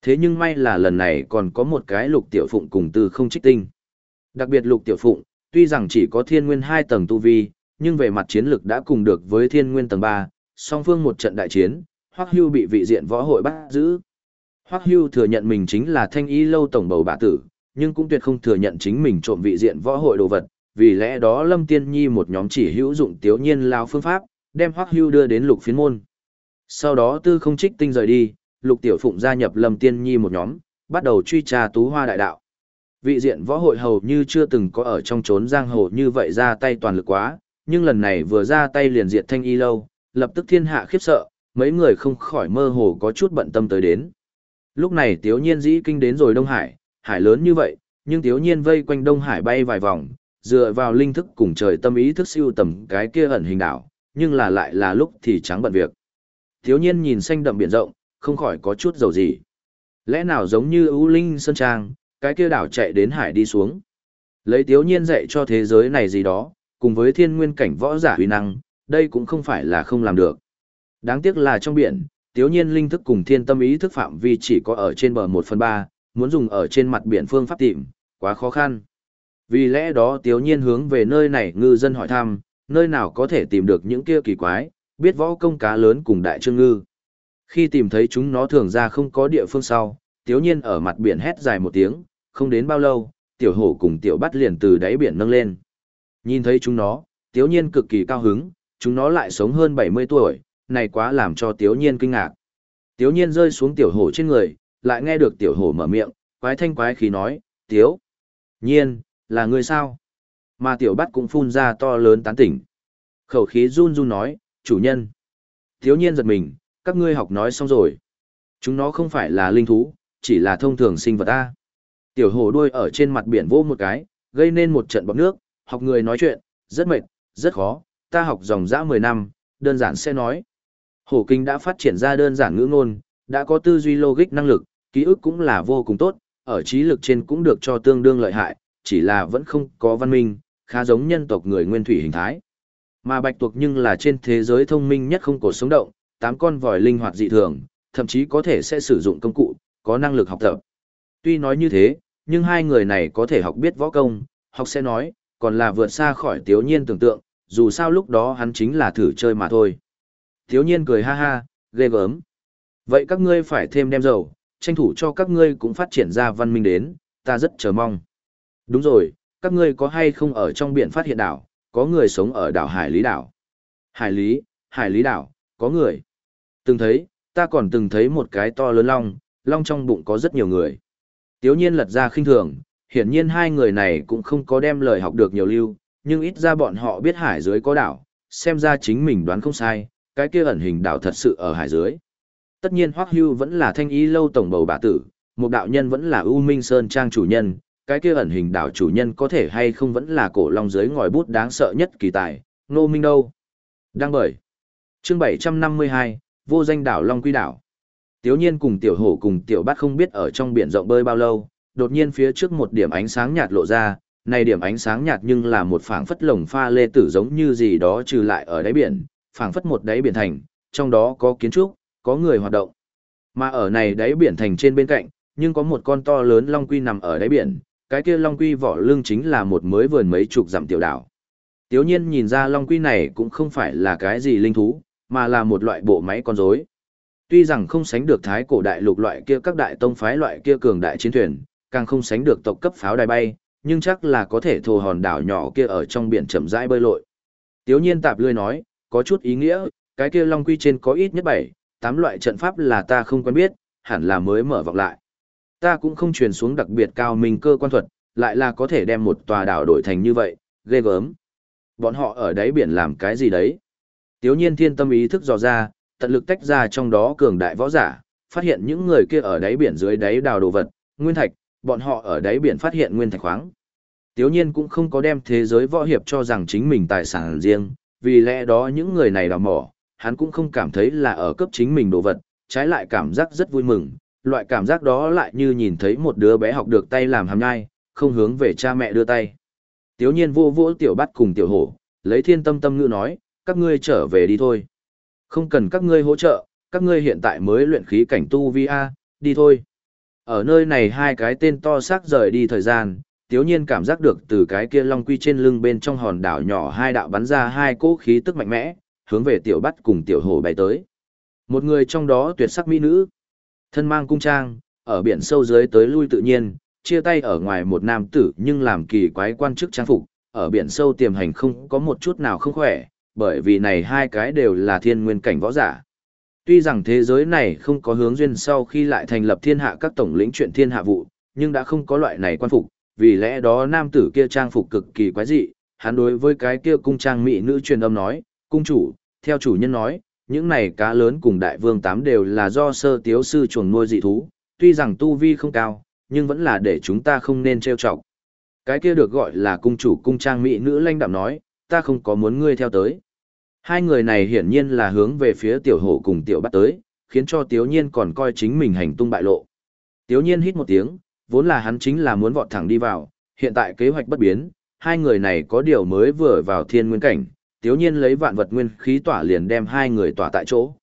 Thế nhưng may là lần này còn có một cái lục tiểu phụng cùng từ không trích tinh. Đặc biệt lục tiểu phụng, tuy rằng chỉ có thiên nguyên hai tầng tu vi, nhưng về mặt chiến lực đã cùng được với thiên nguyên tầng 3, song phương một trận đại chiến, Hoắc Hưu bị vị diện võ hội bắt giữ. Hoắc Hưu thừa nhận mình chính là thanh y lâu tổng bầu bạ tử, nhưng cũng tuyệt không thừa nhận chính mình trộm vị diện võ hội đồ vật, vì lẽ đó Lâm Tiên Nhi một nhóm chỉ hữu dụng tiểu nhiên lao phương pháp, đem Hoắc Hưu đưa đến lục phiến môn. Sau đó tư không trích tinh rời đi, lục tiểu phụng gia nhập Lâm Tiên Nhi một nhóm, bắt đầu truy tra tú hoa đại đạo. Vị diện võ hội hầu như chưa từng có ở trong trốn giang hồ như vậy ra tay toàn lực quá, nhưng lần này vừa ra tay liền diệt thanh y lâu, lập tức thiên hạ khiếp sợ, mấy người không khỏi mơ hồ có chút bận tâm tới đến. Lúc này Tiếu Nhiên dĩ kinh đến rồi Đông Hải, hải lớn như vậy, nhưng thiếu Nhiên vây quanh Đông Hải bay vài vòng, dựa vào linh thức cùng trời tâm ý thức siêu tầm cái kia ẩn hình đảo, nhưng là lại là lúc thì trắng bận việc. Thiếu Nhiên nhìn xanh đậm biển rộng, không khỏi có chút dầu gì. Lẽ nào giống như ưu linh sơn trang, cái kia đảo chạy đến hải đi xuống. Lấy thiếu Nhiên dạy cho thế giới này gì đó, cùng với thiên nguyên cảnh võ giả huy năng, đây cũng không phải là không làm được. Đáng tiếc là trong biển, thiếu nhiên linh thức cùng thiên tâm ý thức phạm vi chỉ có ở trên bờ 1 phần 3, muốn dùng ở trên mặt biển phương pháp tìm, quá khó khăn. Vì lẽ đó tiếu nhiên hướng về nơi này ngư dân hỏi thăm, nơi nào có thể tìm được những kia kỳ quái, biết võ công cá lớn cùng đại trương ngư. Khi tìm thấy chúng nó thường ra không có địa phương sau, tiếu nhiên ở mặt biển hét dài một tiếng, không đến bao lâu, tiểu hổ cùng tiểu bắt liền từ đáy biển nâng lên. Nhìn thấy chúng nó, tiếu nhiên cực kỳ cao hứng, chúng nó lại sống hơn 70 tuổi, này quá làm cho Tiếu Nhiên kinh ngạc. Tiếu Nhiên rơi xuống tiểu hổ trên người, lại nghe được tiểu hổ mở miệng, quái thanh quái khí nói, Tiếu. Nhiên, là người sao? Mà tiểu bắt cũng phun ra to lớn tán tỉnh. Khẩu khí run run nói, chủ nhân. Tiếu Nhiên giật mình, các ngươi học nói xong rồi. Chúng nó không phải là linh thú, chỉ là thông thường sinh vật ta. Tiểu hổ đuôi ở trên mặt biển vô một cái, gây nên một trận bọc nước, học người nói chuyện, rất mệt, rất khó, ta học dòng dã 10 năm, đơn giản sẽ nói. Hổ kinh đã phát triển ra đơn giản ngữ ngôn, đã có tư duy logic năng lực, ký ức cũng là vô cùng tốt, ở trí lực trên cũng được cho tương đương lợi hại, chỉ là vẫn không có văn minh, khá giống nhân tộc người nguyên thủy hình thái. Mà bạch tuộc nhưng là trên thế giới thông minh nhất không cổ sống động, tám con vòi linh hoạt dị thường, thậm chí có thể sẽ sử dụng công cụ, có năng lực học tập. Tuy nói như thế, nhưng hai người này có thể học biết võ công, học sẽ nói, còn là vượt xa khỏi tiếu nhiên tưởng tượng, dù sao lúc đó hắn chính là thử chơi mà thôi. Thiếu nhiên cười ha ha, ghê gớm. Vậy các ngươi phải thêm đem dầu, tranh thủ cho các ngươi cũng phát triển ra văn minh đến, ta rất chờ mong. Đúng rồi, các ngươi có hay không ở trong biển phát hiện đảo, có người sống ở đảo Hải Lý đảo. Hải Lý, Hải Lý đảo, có người. Từng thấy, ta còn từng thấy một cái to lớn long, long trong bụng có rất nhiều người. Tiếu nhiên lật ra khinh thường, hiển nhiên hai người này cũng không có đem lời học được nhiều lưu, nhưng ít ra bọn họ biết hải dưới có đảo, xem ra chính mình đoán không sai, cái kia ẩn hình đảo thật sự ở hải dưới. Tất nhiên Hoắc Hưu vẫn là thanh ý lâu tổng bầu bà tử, một đạo nhân vẫn là U Minh Sơn trang chủ nhân, cái kia ẩn hình đảo chủ nhân có thể hay không vẫn là cổ long dưới ngòi bút đáng sợ nhất kỳ tài, nô minh đâu. Đang bởi. Chương 752, vô danh đảo Long Quy đảo. Tiểu nhiên cùng tiểu hổ cùng tiểu bát không biết ở trong biển rộng bơi bao lâu, đột nhiên phía trước một điểm ánh sáng nhạt lộ ra, này điểm ánh sáng nhạt nhưng là một phảng phất lồng pha lê tử giống như gì đó trừ lại ở đáy biển, phảng phất một đáy biển thành, trong đó có kiến trúc, có người hoạt động. Mà ở này đáy biển thành trên bên cạnh, nhưng có một con to lớn long quy nằm ở đáy biển, cái kia long quy vỏ lưng chính là một mới vườn mấy chục dặm tiểu đảo. Tiếu nhiên nhìn ra Long Quy này cũng không phải là cái gì linh thú, mà là một loại bộ máy con rối. Tuy rằng không sánh được thái cổ đại lục loại kia các đại tông phái loại kia cường đại chiến thuyền, càng không sánh được tộc cấp pháo đài bay, nhưng chắc là có thể thồ hòn đảo nhỏ kia ở trong biển chậm rãi bơi lội. Tiếu nhiên tạp lươi nói, có chút ý nghĩa, cái kia long quy trên có ít nhất bảy, tám loại trận pháp là ta không quen biết, hẳn là mới mở vọng lại. Ta cũng không truyền xuống đặc biệt cao minh cơ quan thuật, lại là có thể đem một tòa đảo đổi thành như vậy, ghê gớm. Bọn họ ở đáy biển làm cái gì đấy? Tiếu nhiên thiên tâm ý thức dò ra, tận lực tách ra trong đó cường đại võ giả, phát hiện những người kia ở đáy biển dưới đáy đào đồ vật, nguyên thạch, bọn họ ở đáy biển phát hiện nguyên thạch khoáng. Tiếu nhiên cũng không có đem thế giới võ hiệp cho rằng chính mình tài sản riêng, vì lẽ đó những người này đào mỏ, hắn cũng không cảm thấy là ở cấp chính mình đồ vật, trái lại cảm giác rất vui mừng, loại cảm giác đó lại như nhìn thấy một đứa bé học được tay làm hàm nhai, không hướng về cha mẹ đưa tay. Tiếu nhiên vô vỗ tiểu bắt cùng tiểu hổ, lấy thiên tâm tâm ngữ nói, các ngươi trở về đi thôi. Không cần các ngươi hỗ trợ, các ngươi hiện tại mới luyện khí cảnh tu vi A, đi thôi. Ở nơi này hai cái tên to xác rời đi thời gian, tiếu nhiên cảm giác được từ cái kia long quy trên lưng bên trong hòn đảo nhỏ hai đạo bắn ra hai cỗ khí tức mạnh mẽ, hướng về tiểu bắt cùng tiểu hổ bay tới. Một người trong đó tuyệt sắc mỹ nữ, thân mang cung trang, ở biển sâu dưới tới lui tự nhiên, chia tay ở ngoài một nam tử nhưng làm kỳ quái quan chức trang phục, ở biển sâu tiềm hành không có một chút nào không khỏe, bởi vì này hai cái đều là thiên nguyên cảnh võ giả. Tuy rằng thế giới này không có hướng duyên sau khi lại thành lập thiên hạ các tổng lĩnh chuyện thiên hạ vụ, nhưng đã không có loại này quan phục, vì lẽ đó nam tử kia trang phục cực kỳ quái dị, hắn đối với cái kia cung trang mỹ nữ truyền âm nói, cung chủ, theo chủ nhân nói, những này cá lớn cùng đại vương tám đều là do sơ tiếu sư chuồng nuôi dị thú, tuy rằng tu vi không cao, nhưng vẫn là để chúng ta không nên trêu chọc. Cái kia được gọi là cung chủ cung trang mỹ nữ lanh đạm nói, ta không có muốn ngươi theo tới. Hai người này hiển nhiên là hướng về phía tiểu hổ cùng tiểu bắt tới, khiến cho tiếu nhiên còn coi chính mình hành tung bại lộ. Tiếu nhiên hít một tiếng, vốn là hắn chính là muốn vọt thẳng đi vào, hiện tại kế hoạch bất biến, hai người này có điều mới vừa vào thiên nguyên cảnh, tiếu nhiên lấy vạn vật nguyên khí tỏa liền đem hai người tỏa tại chỗ.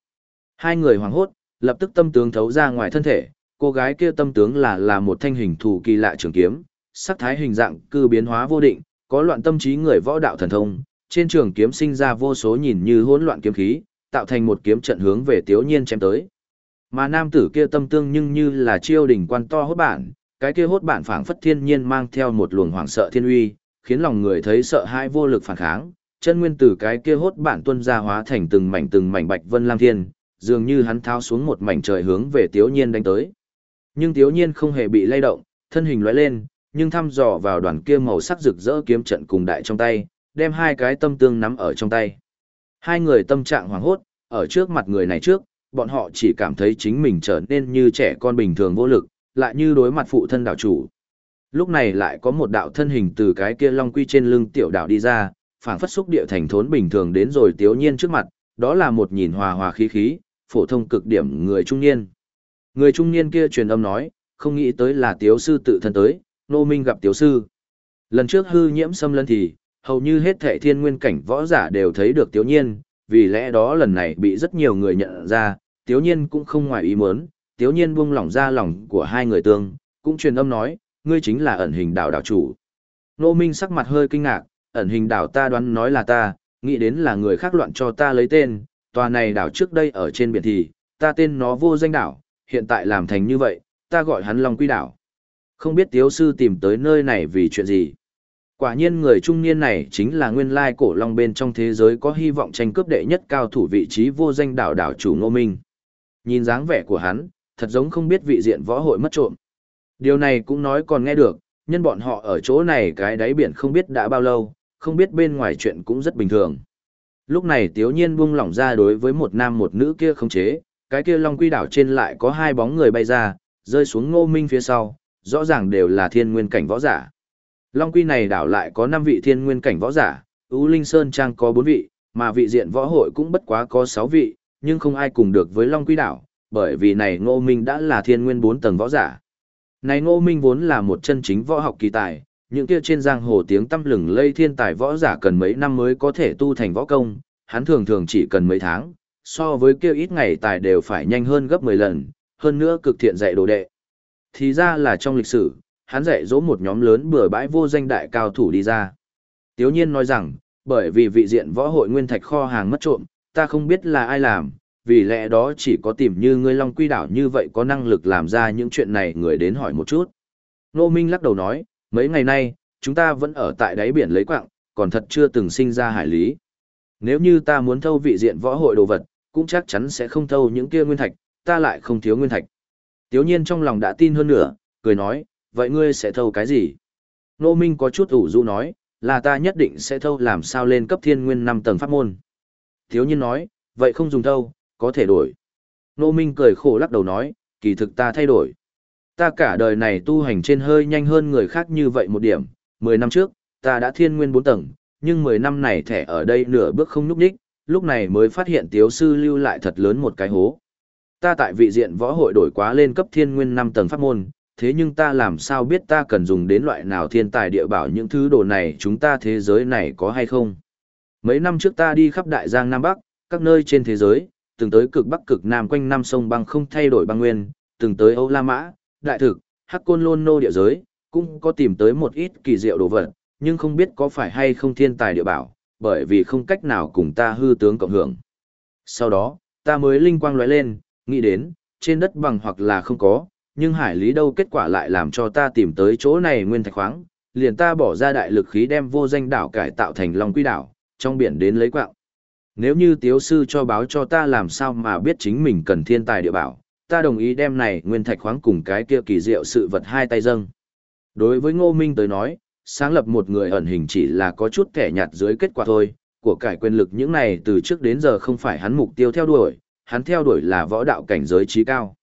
Hai người hoảng hốt, lập tức tâm tướng thấu ra ngoài thân thể, cô gái kia tâm tướng là là một thanh hình thù kỳ lạ trường kiếm, sắc thái hình dạng cư biến hóa vô định, có loạn tâm trí người võ đạo thần thông, trên trường kiếm sinh ra vô số nhìn như hỗn loạn kiếm khí, tạo thành một kiếm trận hướng về Tiếu Nhiên chém tới. Mà nam tử kia tâm tương nhưng như là chiêu đỉnh quan to hốt bản, cái kia hốt bản phảng phất thiên nhiên mang theo một luồng hoảng sợ thiên uy, khiến lòng người thấy sợ hãi vô lực phản kháng. Chân nguyên tử cái kia hốt bản tuân ra hóa thành từng mảnh từng mảnh bạch vân lam thiên, dường như hắn thao xuống một mảnh trời hướng về Tiếu Nhiên đánh tới. Nhưng Tiếu Nhiên không hề bị lay động, thân hình lóe lên, nhưng thăm dò vào đoàn kia màu sắc rực rỡ kiếm trận cùng đại trong tay, đem hai cái tâm tương nắm ở trong tay. Hai người tâm trạng hoảng hốt, ở trước mặt người này trước, bọn họ chỉ cảm thấy chính mình trở nên như trẻ con bình thường vô lực, lại như đối mặt phụ thân đảo chủ. Lúc này lại có một đạo thân hình từ cái kia long quy trên lưng tiểu đảo đi ra, phảng phất xúc địa thành thốn bình thường đến rồi tiếu nhiên trước mặt, đó là một nhìn hòa hòa khí khí, phổ thông cực điểm người trung niên. Người trung niên kia truyền âm nói, không nghĩ tới là tiếu sư tự thân tới, nô minh gặp tiếu sư. Lần trước hư nhiễm xâm lân thì, hầu như hết thệ thiên nguyên cảnh võ giả đều thấy được tiếu nhiên, vì lẽ đó lần này bị rất nhiều người nhận ra, tiếu nhiên cũng không ngoài ý muốn, tiếu nhiên buông lỏng ra lòng của hai người tương, cũng truyền âm nói, ngươi chính là ẩn hình đảo đảo chủ. Nô Minh sắc mặt hơi kinh ngạc, ẩn hình đảo ta đoán nói là ta, nghĩ đến là người khác loạn cho ta lấy tên, tòa này đảo trước đây ở trên biển thì, ta tên nó vô danh đảo, hiện tại làm thành như vậy, ta gọi hắn Long Quy đảo. Không biết tiếu sư tìm tới nơi này vì chuyện gì. Quả nhiên người trung niên này chính là nguyên lai cổ long bên trong thế giới có hy vọng tranh cướp đệ nhất cao thủ vị trí vô danh đảo đảo chủ Ngô Minh. Nhìn dáng vẻ của hắn, thật giống không biết vị diện võ hội mất trộm. Điều này cũng nói còn nghe được, nhân bọn họ ở chỗ này cái đáy biển không biết đã bao lâu, không biết bên ngoài chuyện cũng rất bình thường. Lúc này tiếu nhiên buông lỏng ra đối với một nam một nữ kia không chế, cái kia long quy đảo trên lại có hai bóng người bay ra, rơi xuống ngô minh phía sau, rõ ràng đều là thiên nguyên cảnh võ giả. Long Quy này đảo lại có 5 vị thiên nguyên cảnh võ giả, Ú Linh Sơn Trang có 4 vị, mà vị diện võ hội cũng bất quá có 6 vị, nhưng không ai cùng được với Long Quy đảo, bởi vì này Ngô Minh đã là thiên nguyên 4 tầng võ giả. Này Ngô Minh vốn là một chân chính võ học kỳ tài, những kia trên giang hồ tiếng tăm lừng lây thiên tài võ giả cần mấy năm mới có thể tu thành võ công, hắn thường thường chỉ cần mấy tháng, so với kia ít ngày tài đều phải nhanh hơn gấp 10 lần, hơn nữa cực thiện dạy đồ đệ. Thì ra là trong lịch sử, hắn dạy dỗ một nhóm lớn bừa bãi vô danh đại cao thủ đi ra. Tiếu nhiên nói rằng, bởi vì vị diện võ hội nguyên thạch kho hàng mất trộm, ta không biết là ai làm, vì lẽ đó chỉ có tìm như ngươi Long Quy Đảo như vậy có năng lực làm ra những chuyện này người đến hỏi một chút. Nô Minh lắc đầu nói, mấy ngày nay, chúng ta vẫn ở tại đáy biển lấy quạng, còn thật chưa từng sinh ra hải lý. Nếu như ta muốn thâu vị diện võ hội đồ vật, cũng chắc chắn sẽ không thâu những kia nguyên thạch, ta lại không thiếu nguyên thạch. Tiếu nhiên trong lòng đã tin hơn nữa, cười nói, vậy ngươi sẽ thâu cái gì? Nô Minh có chút ủ rũ nói, là ta nhất định sẽ thâu làm sao lên cấp thiên nguyên 5 tầng pháp môn. Tiếu nhiên nói, vậy không dùng thâu, có thể đổi. Nô Minh cười khổ lắc đầu nói, kỳ thực ta thay đổi. Ta cả đời này tu hành trên hơi nhanh hơn người khác như vậy một điểm, 10 năm trước, ta đã thiên nguyên 4 tầng, nhưng 10 năm này thẻ ở đây nửa bước không núp đích, lúc này mới phát hiện tiếu sư lưu lại thật lớn một cái hố. Ta tại vị diện võ hội đổi quá lên cấp thiên nguyên 5 tầng pháp môn, thế nhưng ta làm sao biết ta cần dùng đến loại nào thiên tài địa bảo những thứ đồ này chúng ta thế giới này có hay không. Mấy năm trước ta đi khắp đại giang Nam Bắc, các nơi trên thế giới, từng tới cực Bắc cực Nam quanh năm sông băng không thay đổi băng nguyên, từng tới Âu La Mã, Đại Thực, Hắc Côn Lôn Nô địa giới, cũng có tìm tới một ít kỳ diệu đồ vật, nhưng không biết có phải hay không thiên tài địa bảo, bởi vì không cách nào cùng ta hư tướng cộng hưởng. Sau đó, ta mới linh quang lóe lên, nghĩ đến, trên đất bằng hoặc là không có, nhưng hải lý đâu kết quả lại làm cho ta tìm tới chỗ này nguyên thạch khoáng, liền ta bỏ ra đại lực khí đem vô danh đảo cải tạo thành long quy đảo, trong biển đến lấy quạng. Nếu như tiếu sư cho báo cho ta làm sao mà biết chính mình cần thiên tài địa bảo, ta đồng ý đem này nguyên thạch khoáng cùng cái kia kỳ diệu sự vật hai tay dâng. Đối với Ngô Minh tới nói, sáng lập một người ẩn hình chỉ là có chút kẻ nhạt dưới kết quả thôi, của cải quyền lực những này từ trước đến giờ không phải hắn mục tiêu theo đuổi, hắn theo đuổi là võ đạo cảnh giới trí cao.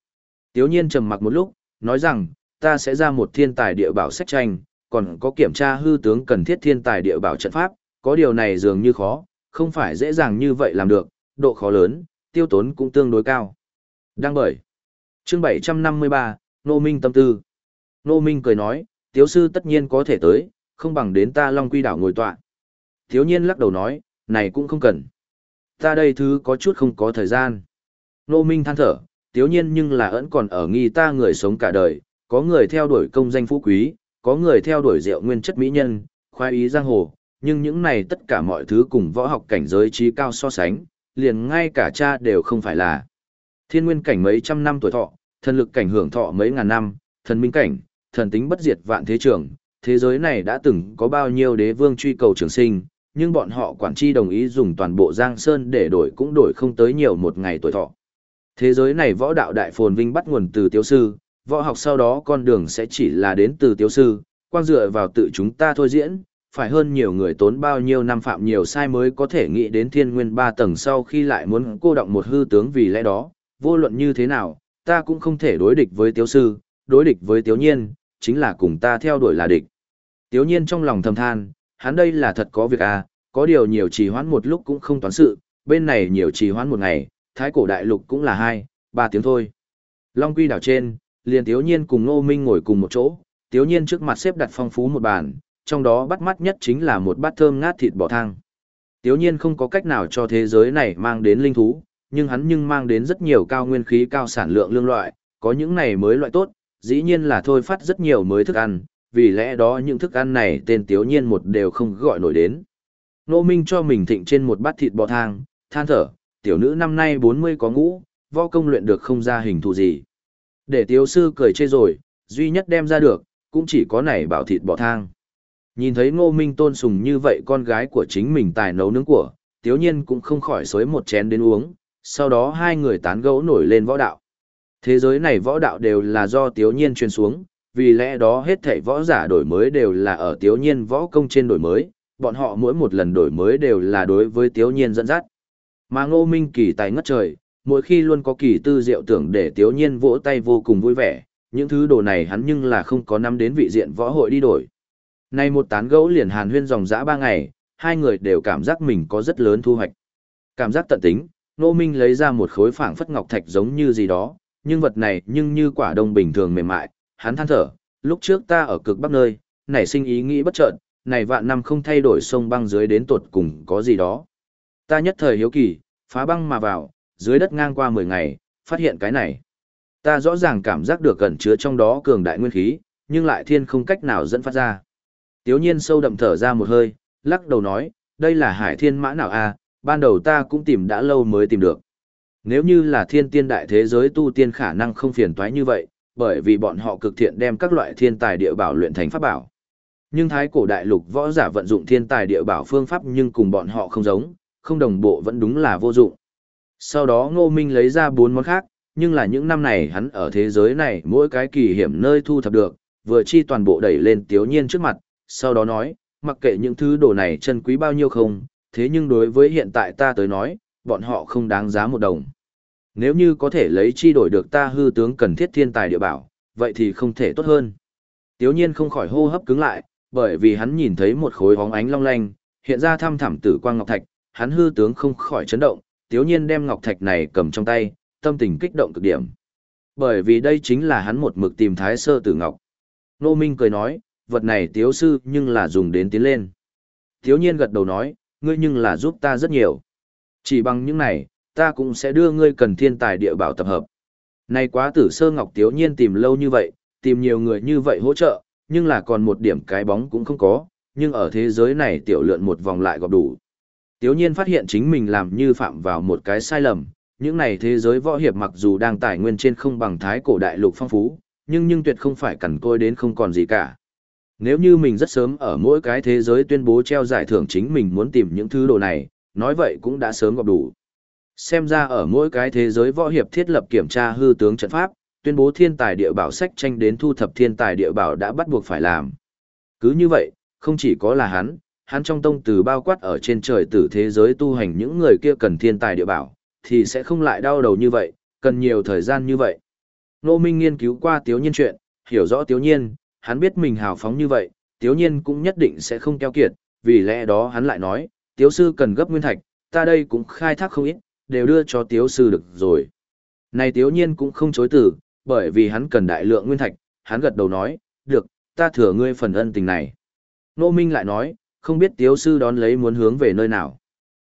Tiếu nhiên trầm mặc một lúc, nói rằng, ta sẽ ra một thiên tài địa bảo sách tranh, còn có kiểm tra hư tướng cần thiết thiên tài địa bảo trận pháp, có điều này dường như khó, không phải dễ dàng như vậy làm được, độ khó lớn, tiêu tốn cũng tương đối cao. Đăng bởi. Chương 753, Nô Minh tâm tư. Nô Minh cười nói, tiếu sư tất nhiên có thể tới, không bằng đến ta Long Quy đảo ngồi tọa. Thiếu nhiên lắc đầu nói, này cũng không cần. Ta đây thứ có chút không có thời gian. Nô Minh than thở, tiếu nhiên nhưng là ẩn còn ở nghi ta người sống cả đời, có người theo đuổi công danh phú quý, có người theo đuổi rượu nguyên chất mỹ nhân, khoái ý giang hồ, nhưng những này tất cả mọi thứ cùng võ học cảnh giới trí cao so sánh, liền ngay cả cha đều không phải là. Thiên nguyên cảnh mấy trăm năm tuổi thọ, thần lực cảnh hưởng thọ mấy ngàn năm, thần minh cảnh, thần tính bất diệt vạn thế trường, thế giới này đã từng có bao nhiêu đế vương truy cầu trường sinh, nhưng bọn họ quản chi đồng ý dùng toàn bộ Giang Sơn để đổi cũng đổi không tới nhiều một ngày tuổi thọ. Thế giới này võ đạo đại phồn vinh bắt nguồn từ tiểu sư, võ học sau đó con đường sẽ chỉ là đến từ tiểu sư, quan dựa vào tự chúng ta thôi diễn, phải hơn nhiều người tốn bao nhiêu năm phạm nhiều sai mới có thể nghĩ đến thiên nguyên ba tầng sau khi lại muốn cô động một hư tướng vì lẽ đó, vô luận như thế nào, ta cũng không thể đối địch với tiếu sư, đối địch với tiếu nhiên, chính là cùng ta theo đuổi là địch. Tiếu nhiên trong lòng thầm than, hắn đây là thật có việc à, có điều nhiều trì hoãn một lúc cũng không toán sự, bên này nhiều trì hoãn một ngày, thái cổ đại lục cũng là hai, ba tiếng thôi. Long quy đảo trên, liền tiếu nhiên cùng ngô minh ngồi cùng một chỗ, tiếu nhiên trước mặt xếp đặt phong phú một bàn, trong đó bắt mắt nhất chính là một bát thơm ngát thịt bò thang. Tiếu nhiên không có cách nào cho thế giới này mang đến linh thú, nhưng hắn nhưng mang đến rất nhiều cao nguyên khí cao sản lượng lương loại, có những này mới loại tốt, dĩ nhiên là thôi phát rất nhiều mới thức ăn, vì lẽ đó những thức ăn này tên tiếu nhiên một đều không gọi nổi đến. Nô Minh cho mình thịnh trên một bát thịt bò thang, than thở, tiểu nữ năm nay 40 có ngũ, vo công luyện được không ra hình thù gì. Để tiếu sư cười chê rồi, duy nhất đem ra được, cũng chỉ có này bảo thịt bò thang. Nhìn thấy ngô minh tôn sùng như vậy con gái của chính mình tài nấu nướng của, tiếu nhiên cũng không khỏi xối một chén đến uống, sau đó hai người tán gẫu nổi lên võ đạo. Thế giới này võ đạo đều là do tiếu nhiên truyền xuống, vì lẽ đó hết thảy võ giả đổi mới đều là ở tiếu nhiên võ công trên đổi mới, bọn họ mỗi một lần đổi mới đều là đối với tiếu nhiên dẫn dắt. Mà ngô minh kỳ tài ngất trời, mỗi khi luôn có kỳ tư diệu tưởng để tiếu nhiên vỗ tay vô cùng vui vẻ, những thứ đồ này hắn nhưng là không có năm đến vị diện võ hội đi đổi. Nay một tán gẫu liền hàn huyên dòng dã ba ngày, hai người đều cảm giác mình có rất lớn thu hoạch. Cảm giác tận tính, Nô Minh lấy ra một khối phảng phất ngọc thạch giống như gì đó, nhưng vật này nhưng như quả đông bình thường mềm mại, hắn than thở, lúc trước ta ở cực bắc nơi, nảy sinh ý nghĩ bất chợt, này vạn năm không thay đổi sông băng dưới đến tột cùng có gì đó. Ta nhất thời hiếu kỳ, phá băng mà vào, dưới đất ngang qua 10 ngày, phát hiện cái này. Ta rõ ràng cảm giác được gần chứa trong đó cường đại nguyên khí, nhưng lại thiên không cách nào dẫn phát ra. Tiếu nhiên sâu đậm thở ra một hơi, lắc đầu nói, đây là hải thiên mã nào a ban đầu ta cũng tìm đã lâu mới tìm được. Nếu như là thiên tiên đại thế giới tu tiên khả năng không phiền toái như vậy, bởi vì bọn họ cực thiện đem các loại thiên tài địa bảo luyện thành pháp bảo. Nhưng thái cổ đại lục võ giả vận dụng thiên tài địa bảo phương pháp nhưng cùng bọn họ không giống, không đồng bộ vẫn đúng là vô dụng. Sau đó Ngô Minh lấy ra bốn món khác, nhưng là những năm này hắn ở thế giới này mỗi cái kỳ hiểm nơi thu thập được, vừa chi toàn bộ đẩy lên tiếu nhiên trước mặt, sau đó nói, mặc kệ những thứ đồ này chân quý bao nhiêu không, thế nhưng đối với hiện tại ta tới nói, bọn họ không đáng giá một đồng. Nếu như có thể lấy chi đổi được ta hư tướng cần thiết thiên tài địa bảo, vậy thì không thể tốt hơn. Tiếu nhiên không khỏi hô hấp cứng lại, bởi vì hắn nhìn thấy một khối bóng ánh long lanh, hiện ra thăm thẳm tử quang ngọc thạch, hắn hư tướng không khỏi chấn động, tiếu nhiên đem ngọc thạch này cầm trong tay, tâm tình kích động cực điểm. Bởi vì đây chính là hắn một mực tìm thái sơ tử ngọc. Nô Minh cười nói, vật này tiếu sư nhưng là dùng đến tiến lên. Tiếu nhiên gật đầu nói, ngươi nhưng là giúp ta rất nhiều. Chỉ bằng những này, ta cũng sẽ đưa ngươi cần thiên tài địa bảo tập hợp. Này quá tử sơ ngọc tiếu nhiên tìm lâu như vậy, tìm nhiều người như vậy hỗ trợ, nhưng là còn một điểm cái bóng cũng không có, nhưng ở thế giới này tiểu lượn một vòng lại gặp đủ. Tiếu nhiên phát hiện chính mình làm như phạm vào một cái sai lầm, những này thế giới võ hiệp mặc dù đang tài nguyên trên không bằng thái cổ đại lục phong phú, nhưng nhưng tuyệt không phải cẩn côi đến không còn gì cả. Nếu như mình rất sớm ở mỗi cái thế giới tuyên bố treo giải thưởng chính mình muốn tìm những thứ đồ này, nói vậy cũng đã sớm gặp đủ. Xem ra ở mỗi cái thế giới võ hiệp thiết lập kiểm tra hư tướng trận pháp, tuyên bố thiên tài địa bảo sách tranh đến thu thập thiên tài địa bảo đã bắt buộc phải làm. Cứ như vậy, không chỉ có là hắn, hắn trong tông từ bao quát ở trên trời tử thế giới tu hành những người kia cần thiên tài địa bảo, thì sẽ không lại đau đầu như vậy, cần nhiều thời gian như vậy. Nô Minh nghiên cứu qua tiếu nhiên chuyện, hiểu rõ tiếu nhiên, hắn biết mình hào phóng như vậy, tiếu nhiên cũng nhất định sẽ không keo kiệt, vì lẽ đó hắn lại nói, tiếu sư cần gấp nguyên thạch, ta đây cũng khai thác không ít, đều đưa cho tiếu sư được rồi. Này tiếu nhiên cũng không chối từ, bởi vì hắn cần đại lượng nguyên thạch, hắn gật đầu nói, được, ta thừa ngươi phần ân tình này. Nô Minh lại nói, không biết tiếu sư đón lấy muốn hướng về nơi nào.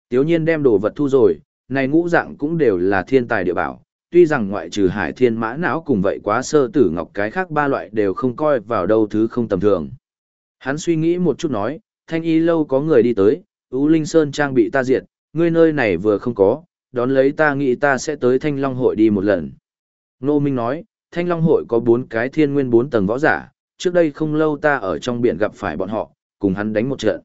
Tiếu nhiên đem đồ vật thu rồi, này ngũ dạng cũng đều là thiên tài địa bảo, tuy rằng ngoại trừ hải thiên mã não cùng vậy quá sơ tử ngọc cái khác ba loại đều không coi vào đâu thứ không tầm thường. Hắn suy nghĩ một chút nói, thanh y lâu có người đi tới, Ú linh sơn trang bị ta diệt, ngươi nơi này vừa không có, đón lấy ta nghĩ ta sẽ tới thanh long hội đi một lần. Nô Minh nói, thanh long hội có bốn cái thiên nguyên bốn tầng võ giả, trước đây không lâu ta ở trong biển gặp phải bọn họ, cùng hắn đánh một trận.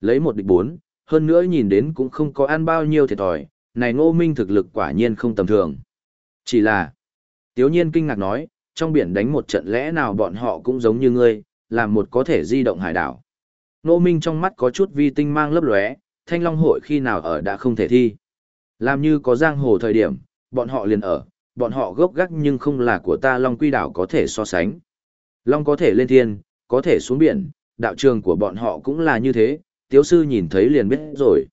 Lấy một địch bốn, hơn nữa nhìn đến cũng không có ăn bao nhiêu thiệt thòi, này ngô minh thực lực quả nhiên không tầm thường. Chỉ là, tiếu nhiên kinh ngạc nói, trong biển đánh một trận lẽ nào bọn họ cũng giống như ngươi, làm một có thể di động hải đảo. nô minh trong mắt có chút vi tinh mang lấp lóe, thanh long hội khi nào ở đã không thể thi. Làm như có giang hồ thời điểm, bọn họ liền ở, bọn họ gốc gác nhưng không là của ta long quy đảo có thể so sánh. Long có thể lên thiên, có thể xuống biển, đạo trường của bọn họ cũng là như thế, tiếu sư nhìn thấy liền biết rồi.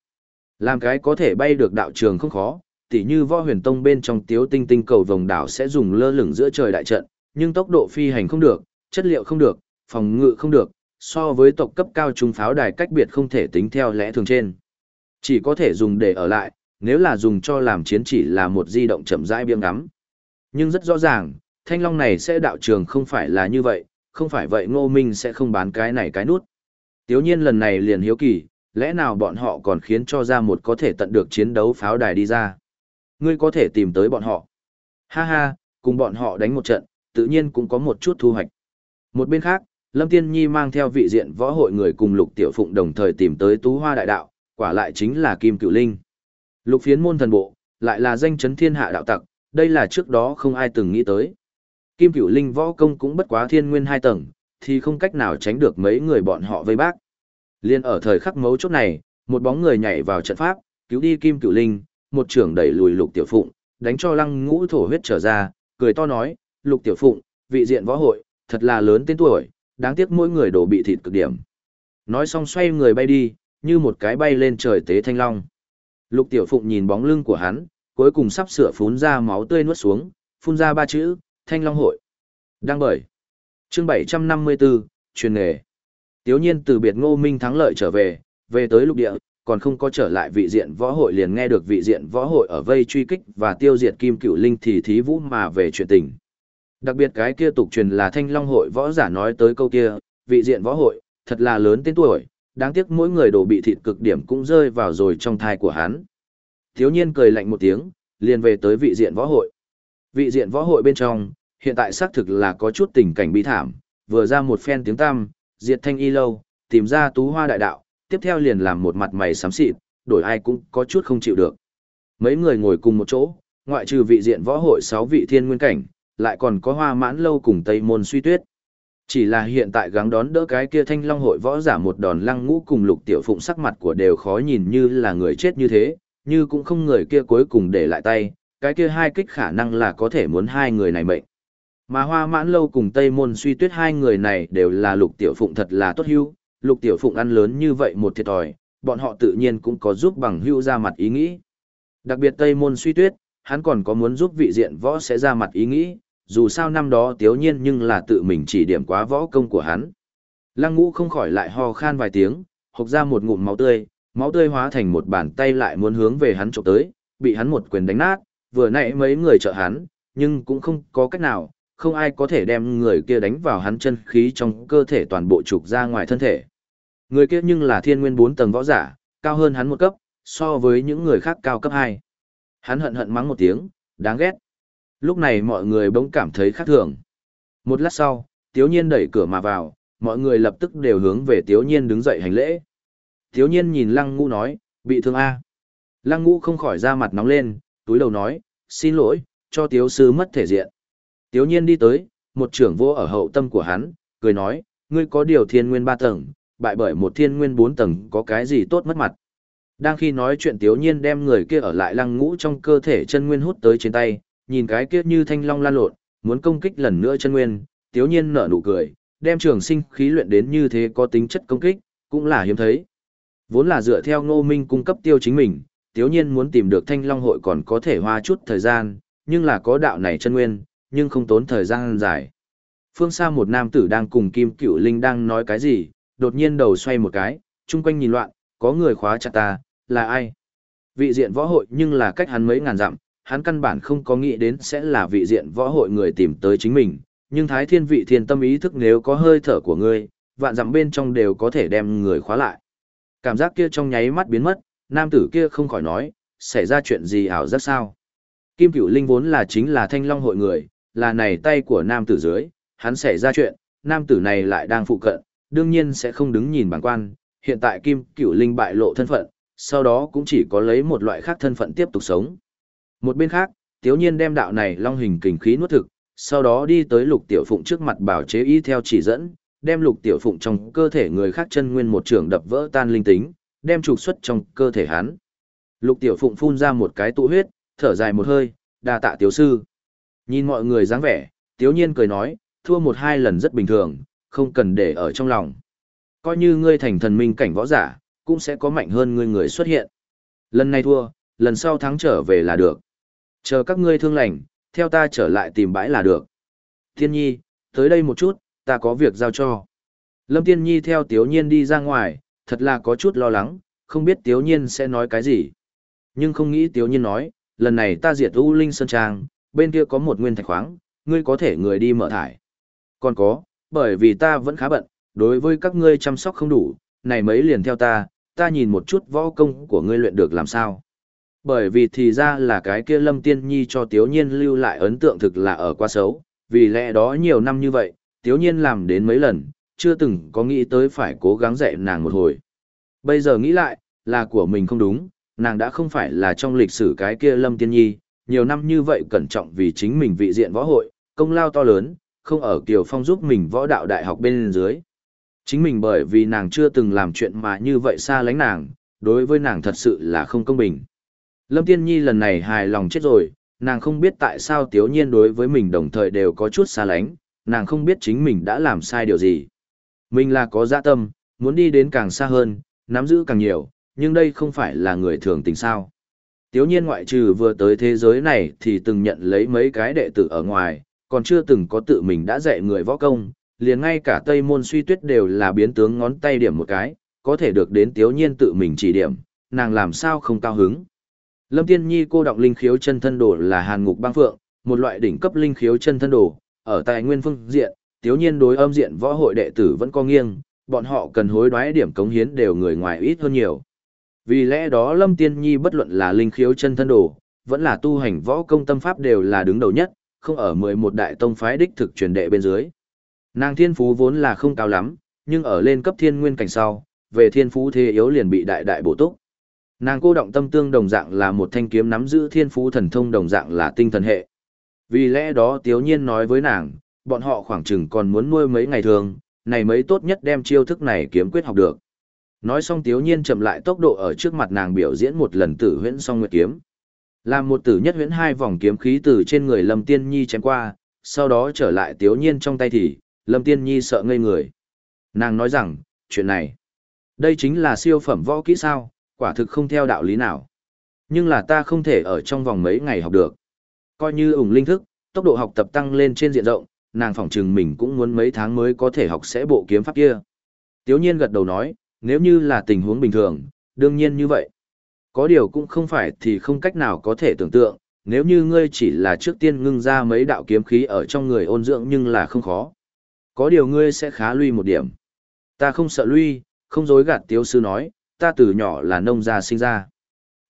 Làm cái có thể bay được đạo trường không khó, tỉ như võ huyền tông bên trong tiếu tinh tinh cầu vòng đảo sẽ dùng lơ lửng giữa trời đại trận, nhưng tốc độ phi hành không được, chất liệu không được, phòng ngự không được, so với tộc cấp cao trung pháo đài cách biệt không thể tính theo lẽ thường trên. Chỉ có thể dùng để ở lại, nếu là dùng cho làm chiến chỉ là một di động chậm rãi biếng ngắm. Nhưng rất rõ ràng, thanh long này sẽ đạo trường không phải là như vậy, không phải vậy ngô minh sẽ không bán cái này cái nút. Tiếu nhiên lần này liền hiếu kỳ, lẽ nào bọn họ còn khiến cho ra một có thể tận được chiến đấu pháo đài đi ra. Ngươi có thể tìm tới bọn họ. Ha ha, cùng bọn họ đánh một trận, tự nhiên cũng có một chút thu hoạch. Một bên khác, Lâm Tiên Nhi mang theo vị diện võ hội người cùng Lục Tiểu Phụng đồng thời tìm tới Tú Hoa Đại Đạo, quả lại chính là Kim Cửu Linh. Lục phiến môn thần bộ, lại là danh chấn thiên hạ đạo tặc, đây là trước đó không ai từng nghĩ tới. Kim Cửu Linh võ công cũng bất quá thiên nguyên hai tầng, thì không cách nào tránh được mấy người bọn họ vây bác. Liên ở thời khắc mấu chốt này, một bóng người nhảy vào trận pháp, cứu đi Kim Cửu Linh, một trưởng đẩy lùi Lục Tiểu Phụng, đánh cho Lăng Ngũ thổ huyết trở ra, cười to nói, "Lục Tiểu Phụng, vị diện võ hội, thật là lớn tên tuổi, đáng tiếc mỗi người đổ bị thịt cực điểm." Nói xong xoay người bay đi, như một cái bay lên trời tế thanh long. Lục Tiểu Phụng nhìn bóng lưng của hắn, cuối cùng sắp sửa phun ra máu tươi nuốt xuống, phun ra ba chữ, Thanh Long Hội. Đăng bởi. Chương 754, truyền nghề. Tiếu nhiên từ biệt ngô minh thắng lợi trở về, về tới lục địa, còn không có trở lại vị diện võ hội liền nghe được vị diện võ hội ở vây truy kích và tiêu diệt kim cựu linh thì thí vũ mà về chuyện tình. Đặc biệt cái kia tục truyền là thanh long hội võ giả nói tới câu kia, vị diện võ hội, thật là lớn tên tuổi, đáng tiếc mỗi người đồ bị thịt cực điểm cũng rơi vào rồi trong thai của hắn. Thiếu nhiên cười lạnh một tiếng, liền về tới vị diện võ hội. Vị diện võ hội bên trong, hiện tại xác thực là có chút tình cảnh bi thảm, vừa ra một phen tiếng tăm, diệt thanh y lâu, tìm ra tú hoa đại đạo, tiếp theo liền làm một mặt mày xám xịt, đổi ai cũng có chút không chịu được. Mấy người ngồi cùng một chỗ, ngoại trừ vị diện võ hội 6 vị thiên nguyên cảnh, lại còn có hoa mãn lâu cùng tây môn suy tuyết. Chỉ là hiện tại gắng đón đỡ cái kia thanh long hội võ giả một đòn lăng ngũ cùng lục tiểu phụng sắc mặt của đều khó nhìn như là người chết như thế, như cũng không người kia cuối cùng để lại tay, cái kia hai kích khả năng là có thể muốn hai người này mệnh. Mà hoa mãn lâu cùng Tây Môn suy tuyết hai người này đều là lục tiểu phụng thật là tốt hưu, lục tiểu phụng ăn lớn như vậy một thiệt thòi, bọn họ tự nhiên cũng có giúp bằng hưu ra mặt ý nghĩ. Đặc biệt Tây Môn suy tuyết, hắn còn có muốn giúp vị diện võ sẽ ra mặt ý nghĩ, dù sao năm đó tiếu nhiên nhưng là tự mình chỉ điểm quá võ công của hắn. Lăng ngũ không khỏi lại ho khan vài tiếng, hộc ra một ngụm máu tươi, máu tươi hóa thành một bàn tay lại muốn hướng về hắn trộm tới, bị hắn một quyền đánh nát, vừa nãy mấy người trợ hắn, nhưng cũng không có cách nào, không ai có thể đem người kia đánh vào hắn chân khí trong cơ thể toàn bộ trục ra ngoài thân thể. Người kia nhưng là thiên nguyên 4 tầng võ giả, cao hơn hắn một cấp, so với những người khác cao cấp 2. Hắn hận hận mắng một tiếng, đáng ghét. Lúc này mọi người bỗng cảm thấy khác thường. Một lát sau, Tiếu Nhiên đẩy cửa mà vào, mọi người lập tức đều hướng về Tiếu Nhiên đứng dậy hành lễ. Tiếu Nhiên nhìn Lăng Ngũ nói, bị thương A. Lăng Ngũ không khỏi ra mặt nóng lên, túi đầu nói, xin lỗi, cho Tiếu Sư mất thể diện. Tiếu Nhiên đi tới, một trưởng vô ở hậu tâm của hắn, cười nói, ngươi có điều thiên nguyên ba tầng, bại bởi một thiên nguyên bốn tầng có cái gì tốt mất mặt. Đang khi nói chuyện Tiếu Nhiên đem người kia ở lại lăng ngũ trong cơ thể chân nguyên hút tới trên tay, nhìn cái kia như thanh long lan lộn, muốn công kích lần nữa chân nguyên, Tiếu Nhiên nở nụ cười, đem trường sinh khí luyện đến như thế có tính chất công kích, cũng là hiếm thấy. Vốn là dựa theo Ngô Minh cung cấp tiêu chính mình, Tiếu Nhiên muốn tìm được Thanh Long hội còn có thể hoa chút thời gian, nhưng là có đạo này chân nguyên, nhưng không tốn thời gian dài. Phương xa một nam tử đang cùng Kim Cửu Linh đang nói cái gì, đột nhiên đầu xoay một cái, chung quanh nhìn loạn, có người khóa chặt ta, là ai? Vị diện võ hội nhưng là cách hắn mấy ngàn dặm, hắn căn bản không có nghĩ đến sẽ là vị diện võ hội người tìm tới chính mình, nhưng thái thiên vị thiên tâm ý thức nếu có hơi thở của ngươi, vạn dặm bên trong đều có thể đem người khóa lại. Cảm giác kia trong nháy mắt biến mất, nam tử kia không khỏi nói, xảy ra chuyện gì ảo giác sao? Kim Cửu Linh vốn là chính là thanh long hội người, là này tay của nam tử dưới, hắn xảy ra chuyện, nam tử này lại đang phụ cận, đương nhiên sẽ không đứng nhìn bản quan, hiện tại Kim Cửu Linh bại lộ thân phận, sau đó cũng chỉ có lấy một loại khác thân phận tiếp tục sống. Một bên khác, Tiếu Nhiên đem đạo này long hình kình khí nuốt thực, sau đó đi tới Lục Tiểu Phụng trước mặt bảo chế y theo chỉ dẫn, đem Lục Tiểu Phụng trong cơ thể người khác chân nguyên một trường đập vỡ tan linh tính, đem trục xuất trong cơ thể hắn. Lục Tiểu Phụng phun ra một cái tụ huyết, thở dài một hơi, đa tạ tiểu sư. Nhìn mọi người dáng vẻ, Tiếu Nhiên cười nói, thua một hai lần rất bình thường, không cần để ở trong lòng. Coi như ngươi thành thần minh cảnh võ giả, cũng sẽ có mạnh hơn ngươi người xuất hiện. Lần này thua, lần sau thắng trở về là được. Chờ các ngươi thương lành, theo ta trở lại tìm bãi là được. Tiên nhi, tới đây một chút, ta có việc giao cho. Lâm Tiên Nhi theo Tiếu Nhiên đi ra ngoài, thật là có chút lo lắng, không biết Tiếu Nhiên sẽ nói cái gì. Nhưng không nghĩ Tiếu Nhiên nói, lần này ta diệt U Linh Sơn Trang, bên kia có một nguyên thạch khoáng, ngươi có thể người đi mở thải. Còn có, bởi vì ta vẫn khá bận, đối với các ngươi chăm sóc không đủ, này mấy liền theo ta, ta nhìn một chút võ công của ngươi luyện được làm sao. Bởi vì thì ra là cái kia Lâm Tiên Nhi cho Tiếu Nhiên lưu lại ấn tượng thực là ở quá xấu, vì lẽ đó nhiều năm như vậy, Tiếu Nhiên làm đến mấy lần, chưa từng có nghĩ tới phải cố gắng dạy nàng một hồi. Bây giờ nghĩ lại, là của mình không đúng, nàng đã không phải là trong lịch sử cái kia Lâm Tiên Nhi, nhiều năm như vậy cẩn trọng vì chính mình vị diện võ hội, công lao to lớn, không ở Kiều Phong giúp mình võ đạo đại học bên dưới. Chính mình bởi vì nàng chưa từng làm chuyện mà như vậy xa lánh nàng, đối với nàng thật sự là không công bình. Lâm Tiên Nhi lần này hài lòng chết rồi, nàng không biết tại sao Tiếu Nhiên đối với mình đồng thời đều có chút xa lánh, nàng không biết chính mình đã làm sai điều gì. Mình là có dạ tâm, muốn đi đến càng xa hơn, nắm giữ càng nhiều, nhưng đây không phải là người thường tình sao. Tiếu nhiên ngoại trừ vừa tới thế giới này thì từng nhận lấy mấy cái đệ tử ở ngoài, còn chưa từng có tự mình đã dạy người võ công, liền ngay cả Tây Môn suy tuyết đều là biến tướng ngón tay điểm một cái, có thể được đến tiếu nhiên tự mình chỉ điểm, nàng làm sao không cao hứng. Lâm Tiên Nhi cô đọng linh khiếu chân thân đồ là hàn ngục băng phượng, một loại đỉnh cấp linh khiếu chân thân đồ, ở tại nguyên phương diện, tiếu nhiên đối âm diện võ hội đệ tử vẫn có nghiêng, bọn họ cần hối đoái điểm cống hiến đều người ngoài ít hơn nhiều. Vì lẽ đó Lâm Tiên Nhi bất luận là linh khiếu chân thân đồ, vẫn là tu hành võ công tâm pháp đều là đứng đầu nhất, không ở 11 đại tông phái đích thực truyền đệ bên dưới. Nàng thiên phú vốn là không cao lắm, nhưng ở lên cấp thiên nguyên cảnh sau, về thiên phú thế yếu liền bị đại đại bổ túc. Nàng cô động tâm tương đồng dạng là một thanh kiếm nắm giữ thiên phú thần thông đồng dạng là tinh thần hệ. Vì lẽ đó Tiếu Nhiên nói với nàng, bọn họ khoảng chừng còn muốn nuôi mấy ngày thường, này mới tốt nhất đem chiêu thức này kiếm quyết học được. Nói xong Tiếu Nhiên chậm lại tốc độ ở trước mặt nàng biểu diễn một lần tử huyễn song nguyệt kiếm. Làm một tử nhất huyễn hai vòng kiếm khí từ trên người Lâm Tiên Nhi chém qua, sau đó trở lại Tiếu Nhiên trong tay thì, Lâm Tiên Nhi sợ ngây người. Nàng nói rằng, chuyện này, đây chính là siêu phẩm võ kỹ sao, quả thực không theo đạo lý nào. Nhưng là ta không thể ở trong vòng mấy ngày học được. Coi như ủng linh thức, tốc độ học tập tăng lên trên diện rộng, nàng phỏng chừng mình cũng muốn mấy tháng mới có thể học sẽ bộ kiếm pháp kia. Tiếu nhiên gật đầu nói, nếu như là tình huống bình thường, đương nhiên như vậy. Có điều cũng không phải thì không cách nào có thể tưởng tượng, nếu như ngươi chỉ là trước tiên ngưng ra mấy đạo kiếm khí ở trong người ôn dưỡng nhưng là không khó. Có điều ngươi sẽ khá lui một điểm. Ta không sợ lui, không dối gạt tiếu sư nói, ta từ nhỏ là nông gia sinh ra.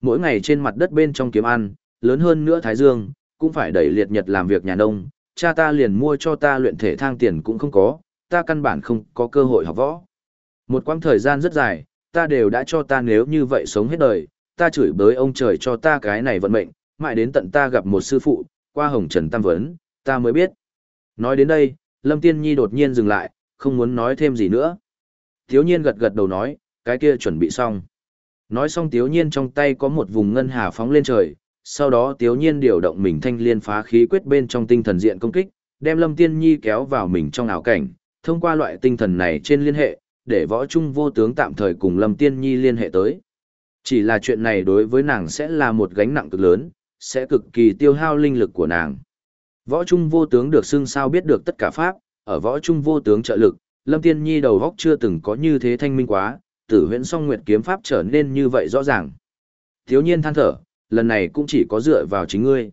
Mỗi ngày trên mặt đất bên trong kiếm ăn, lớn hơn nữa Thái Dương, cũng phải đẩy liệt nhật làm việc nhà nông, cha ta liền mua cho ta luyện thể thang tiền cũng không có, ta căn bản không có cơ hội học võ. Một quãng thời gian rất dài, ta đều đã cho ta nếu như vậy sống hết đời, ta chửi bới ông trời cho ta cái này vận mệnh, mãi đến tận ta gặp một sư phụ, qua hồng trần tam vấn, ta mới biết. Nói đến đây, Lâm Tiên Nhi đột nhiên dừng lại, không muốn nói thêm gì nữa. Thiếu nhiên gật gật đầu nói, cái kia chuẩn bị xong. Nói xong Tiếu Nhiên trong tay có một vùng ngân hà phóng lên trời, sau đó Tiếu Nhiên điều động mình thanh liên phá khí quyết bên trong tinh thần diện công kích, đem Lâm Tiên Nhi kéo vào mình trong ảo cảnh, thông qua loại tinh thần này trên liên hệ, để võ trung vô tướng tạm thời cùng Lâm Tiên Nhi liên hệ tới. Chỉ là chuyện này đối với nàng sẽ là một gánh nặng cực lớn, sẽ cực kỳ tiêu hao linh lực của nàng. Võ trung vô tướng được xưng sao biết được tất cả pháp, ở võ trung vô tướng trợ lực, Lâm Tiên Nhi đầu góc chưa từng có như thế thanh minh quá, tử huyễn song nguyệt kiếm pháp trở nên như vậy rõ ràng. Thiếu nhiên than thở, lần này cũng chỉ có dựa vào chính ngươi.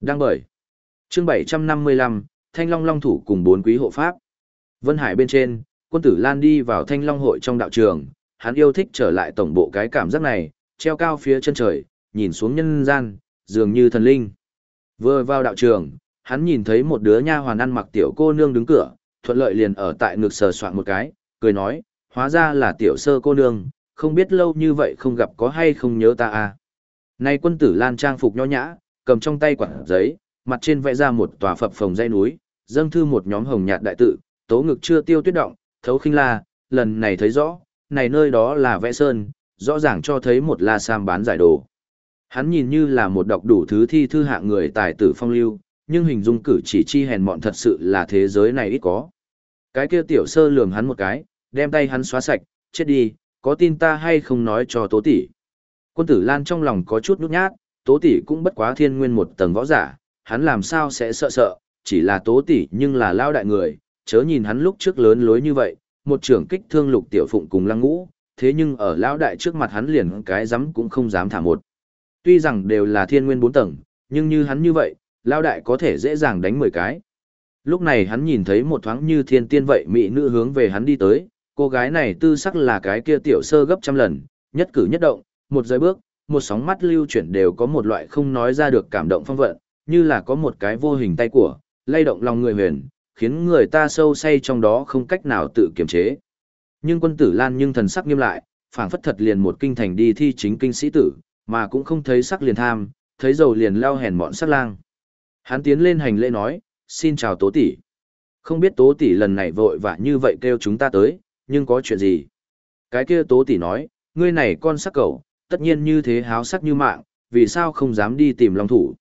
Đang bởi. Chương 755, Thanh Long Long thủ cùng bốn quý hộ pháp. Vân Hải bên trên, quân tử Lan đi vào Thanh Long hội trong đạo trường, hắn yêu thích trở lại tổng bộ cái cảm giác này, treo cao phía chân trời, nhìn xuống nhân gian, dường như thần linh. Vừa vào đạo trường, hắn nhìn thấy một đứa nha hoàn ăn mặc tiểu cô nương đứng cửa, thuận lợi liền ở tại ngực sờ soạn một cái, cười nói, hóa ra là tiểu sơ cô nương, không biết lâu như vậy không gặp có hay không nhớ ta à. Nay quân tử lan trang phục nho nhã, cầm trong tay quả giấy, mặt trên vẽ ra một tòa phập phồng dây núi, dâng thư một nhóm hồng nhạt đại tự, tố ngực chưa tiêu tuyết động, thấu khinh la, lần này thấy rõ, này nơi đó là vẽ sơn, rõ ràng cho thấy một la sam bán giải đồ. Hắn nhìn như là một đọc đủ thứ thi thư hạng người tài tử phong lưu, nhưng hình dung cử chỉ chi hèn mọn thật sự là thế giới này ít có. Cái kia tiểu sơ lườm hắn một cái, đem tay hắn xóa sạch, chết đi, có tin ta hay không nói cho tố tỷ. Quân tử Lan trong lòng có chút nhút nhát, tố tỷ cũng bất quá thiên nguyên một tầng võ giả, hắn làm sao sẽ sợ sợ, chỉ là tố tỷ nhưng là lao đại người, chớ nhìn hắn lúc trước lớn lối như vậy, một trưởng kích thương lục tiểu phụng cùng lăng ngũ, thế nhưng ở lão đại trước mặt hắn liền cái dám cũng không dám thả một. Tuy rằng đều là thiên nguyên bốn tầng, nhưng như hắn như vậy, lão đại có thể dễ dàng đánh mười cái. Lúc này hắn nhìn thấy một thoáng như thiên tiên vậy mỹ nữ hướng về hắn đi tới, cô gái này tư sắc là cái kia tiểu sơ gấp trăm lần, nhất cử nhất động, một giây bước, một sóng mắt lưu chuyển đều có một loại không nói ra được cảm động phong vận, như là có một cái vô hình tay của, lay động lòng người huyền, khiến người ta sâu say trong đó không cách nào tự kiềm chế. Nhưng quân tử Lan nhưng thần sắc nghiêm lại, phảng phất thật liền một kinh thành đi thi chính kinh sĩ tử, mà cũng không thấy sắc liền tham, thấy dầu liền leo hèn mọn sắc lang. Hắn tiến lên hành lễ nói, xin chào tố tỷ. Không biết tố tỷ lần này vội vã như vậy kêu chúng ta tới, nhưng có chuyện gì? Cái kia tố tỷ nói, ngươi này con sắc cẩu, tất nhiên như thế háo sắc như mạng, vì sao không dám đi tìm long thủ?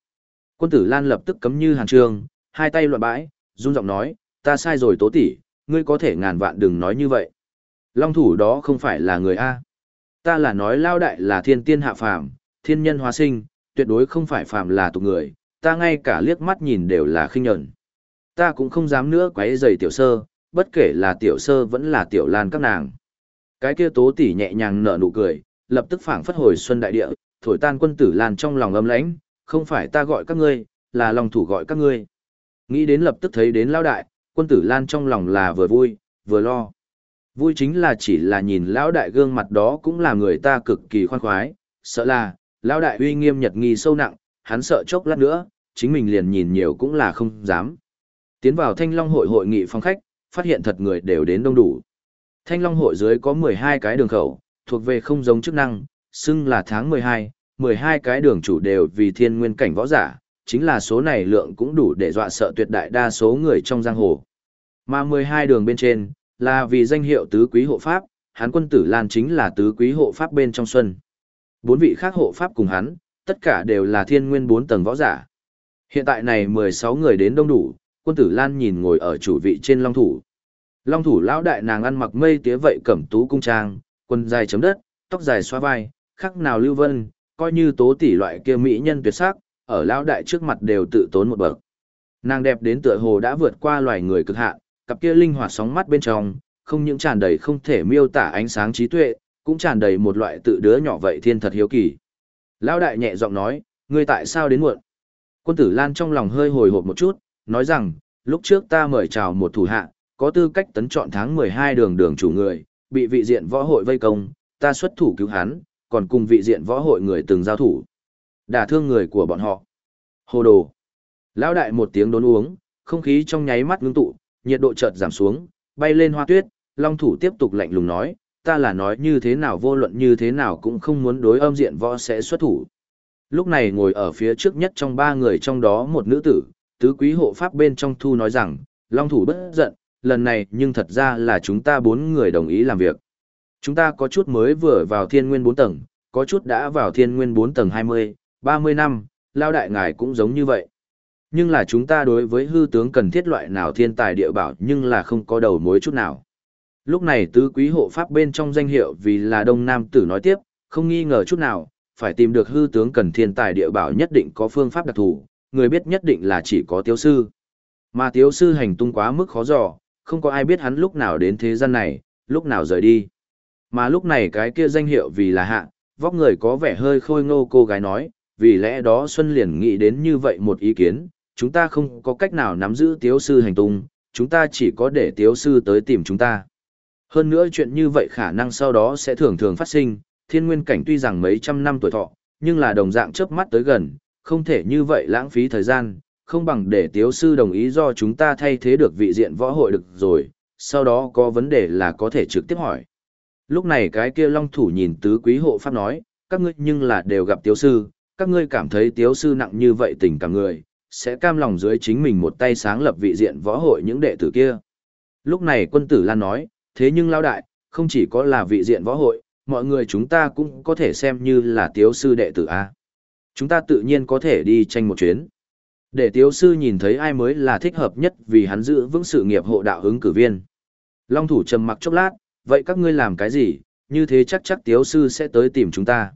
Quân tử Lan lập tức cấm như hàn trường, hai tay loạn bãi, run giọng nói, ta sai rồi tố tỷ, ngươi có thể ngàn vạn đừng nói như vậy. Long thủ đó không phải là người A. Ta là nói lao đại là thiên tiên hạ phàm, thiên nhân hóa sinh, tuyệt đối không phải phàm là tục người, ta ngay cả liếc mắt nhìn đều là khinh nhẫn. Ta cũng không dám nữa quấy rầy tiểu sơ, bất kể là tiểu sơ vẫn là tiểu lan các nàng. Cái kia tố tỷ nhẹ nhàng nở nụ cười, lập tức phảng phất hồi xuân đại địa, thổi tan quân tử lan trong lòng âm lãnh, không phải ta gọi các ngươi, là lòng thủ gọi các ngươi. Nghĩ đến lập tức thấy đến lao đại, quân tử lan trong lòng là vừa vui, vừa lo. Vui chính là chỉ là nhìn lão đại gương mặt đó cũng là người ta cực kỳ khoan khoái, sợ là, lão đại uy nghiêm nhật nghi sâu nặng, hắn sợ chốc lát nữa, chính mình liền nhìn nhiều cũng là không dám. Tiến vào Thanh Long hội hội nghị phòng khách, phát hiện thật người đều đến đông đủ. Thanh Long hội dưới có 12 cái đường khẩu, thuộc về không giống chức năng, xưng là tháng 12, 12 cái đường chủ đều vì thiên nguyên cảnh võ giả, chính là số này lượng cũng đủ để dọa sợ tuyệt đại đa số người trong giang hồ. Mà 12 đường bên trên, là vì danh hiệu tứ quý hộ pháp, hắn quân tử Lan chính là tứ quý hộ pháp bên trong xuân. Bốn vị khác hộ pháp cùng hắn, tất cả đều là thiên nguyên bốn tầng võ giả. Hiện tại này 16 người đến đông đủ, quân tử Lan nhìn ngồi ở chủ vị trên long thủ. Long thủ lão đại nàng ăn mặc mây tía vậy cẩm tú cung trang, quần dài chấm đất, tóc dài xoa vai, khắc nào lưu vân, coi như tố tỷ loại kia mỹ nhân tuyệt sắc, ở lão đại trước mặt đều tự tốn một bậc. Nàng đẹp đến tựa hồ đã vượt qua loài người cực hạn, cặp kia linh hoạt sóng mắt bên trong, không những tràn đầy không thể miêu tả ánh sáng trí tuệ, cũng tràn đầy một loại tự đứa nhỏ vậy thiên thật hiếu kỳ. Lão đại nhẹ giọng nói, ngươi tại sao đến muộn? Quân tử Lan trong lòng hơi hồi hộp một chút, nói rằng, lúc trước ta mời chào một thủ hạ, có tư cách tấn chọn tháng 12 đường đường chủ người, bị vị diện võ hội vây công, ta xuất thủ cứu hắn, còn cùng vị diện võ hội người từng giao thủ. Đả thương người của bọn họ. Hồ đồ. Lão đại một tiếng đốn uống, không khí trong nháy mắt ngưng tụ, nhiệt độ chợt giảm xuống, bay lên hoa tuyết, Long thủ tiếp tục lạnh lùng nói, ta là nói như thế nào vô luận như thế nào cũng không muốn đối âm diện võ sẽ xuất thủ. Lúc này ngồi ở phía trước nhất trong ba người trong đó một nữ tử, tứ quý hộ pháp bên trong thu nói rằng, Long thủ bất giận, lần này nhưng thật ra là chúng ta bốn người đồng ý làm việc. Chúng ta có chút mới vừa vào thiên nguyên bốn tầng, có chút đã vào thiên nguyên bốn tầng 20, 30 năm, lao đại ngài cũng giống như vậy. Nhưng là chúng ta đối với hư tướng cần thiết loại nào thiên tài địa bảo nhưng là không có đầu mối chút nào. Lúc này tứ quý hộ pháp bên trong danh hiệu vì là đông nam tử nói tiếp, không nghi ngờ chút nào, phải tìm được hư tướng cần thiên tài địa bảo nhất định có phương pháp đặc thù, người biết nhất định là chỉ có tiếu sư. Mà tiếu sư hành tung quá mức khó dò, không có ai biết hắn lúc nào đến thế gian này, lúc nào rời đi. Mà lúc này cái kia danh hiệu vì là hạ, vóc người có vẻ hơi khôi ngô cô gái nói, vì lẽ đó Xuân liền nghĩ đến như vậy một ý kiến, chúng ta không có cách nào nắm giữ tiếu sư hành tung, chúng ta chỉ có để tiếu sư tới tìm chúng ta. Hơn nữa chuyện như vậy khả năng sau đó sẽ thường thường phát sinh, thiên nguyên cảnh tuy rằng mấy trăm năm tuổi thọ, nhưng là đồng dạng chớp mắt tới gần, không thể như vậy lãng phí thời gian, không bằng để tiếu sư đồng ý do chúng ta thay thế được vị diện võ hội được rồi, sau đó có vấn đề là có thể trực tiếp hỏi. Lúc này cái kia long thủ nhìn tứ quý hộ pháp nói, các ngươi nhưng là đều gặp tiếu sư, các ngươi cảm thấy tiếu sư nặng như vậy tình cảm người, sẽ cam lòng dưới chính mình một tay sáng lập vị diện võ hội những đệ tử kia. Lúc này quân tử Lan nói, thế nhưng lao đại, không chỉ có là vị diện võ hội, mọi người chúng ta cũng có thể xem như là tiếu sư đệ tử A. Chúng ta tự nhiên có thể đi tranh một chuyến. Để tiếu sư nhìn thấy ai mới là thích hợp nhất vì hắn giữ vững sự nghiệp hộ đạo ứng cử viên. Long thủ trầm mặc chốc lát, vậy các ngươi làm cái gì, như thế chắc chắc tiếu sư sẽ tới tìm chúng ta.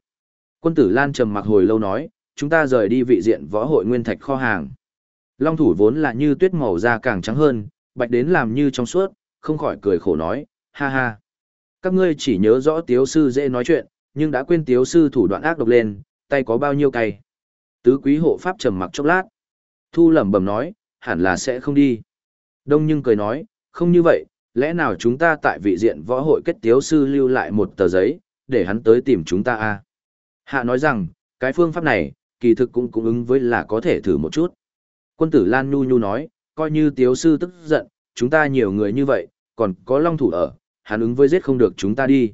Quân tử Lan trầm mặc hồi lâu nói, chúng ta rời đi vị diện võ hội nguyên thạch kho hàng. Long thủ vốn là như tuyết màu da càng trắng hơn, bạch đến làm như trong suốt, không khỏi cười khổ nói, ha ha. Các ngươi chỉ nhớ rõ tiếu sư dễ nói chuyện, nhưng đã quên tiếu sư thủ đoạn ác độc lên, tay có bao nhiêu cay. Tứ quý hộ pháp trầm mặc chốc lát. Thu lẩm bẩm nói, hẳn là sẽ không đi. Đông nhưng cười nói, không như vậy, lẽ nào chúng ta tại vị diện võ hội kết tiếu sư lưu lại một tờ giấy, để hắn tới tìm chúng ta à? Hạ nói rằng, cái phương pháp này, kỳ thực cũng cũng ứng với là có thể thử một chút. Quân tử Lan Nhu Nhu nói, coi như tiếu sư tức giận, chúng ta nhiều người như vậy, còn có long thủ ở, hắn ứng với giết không được chúng ta đi.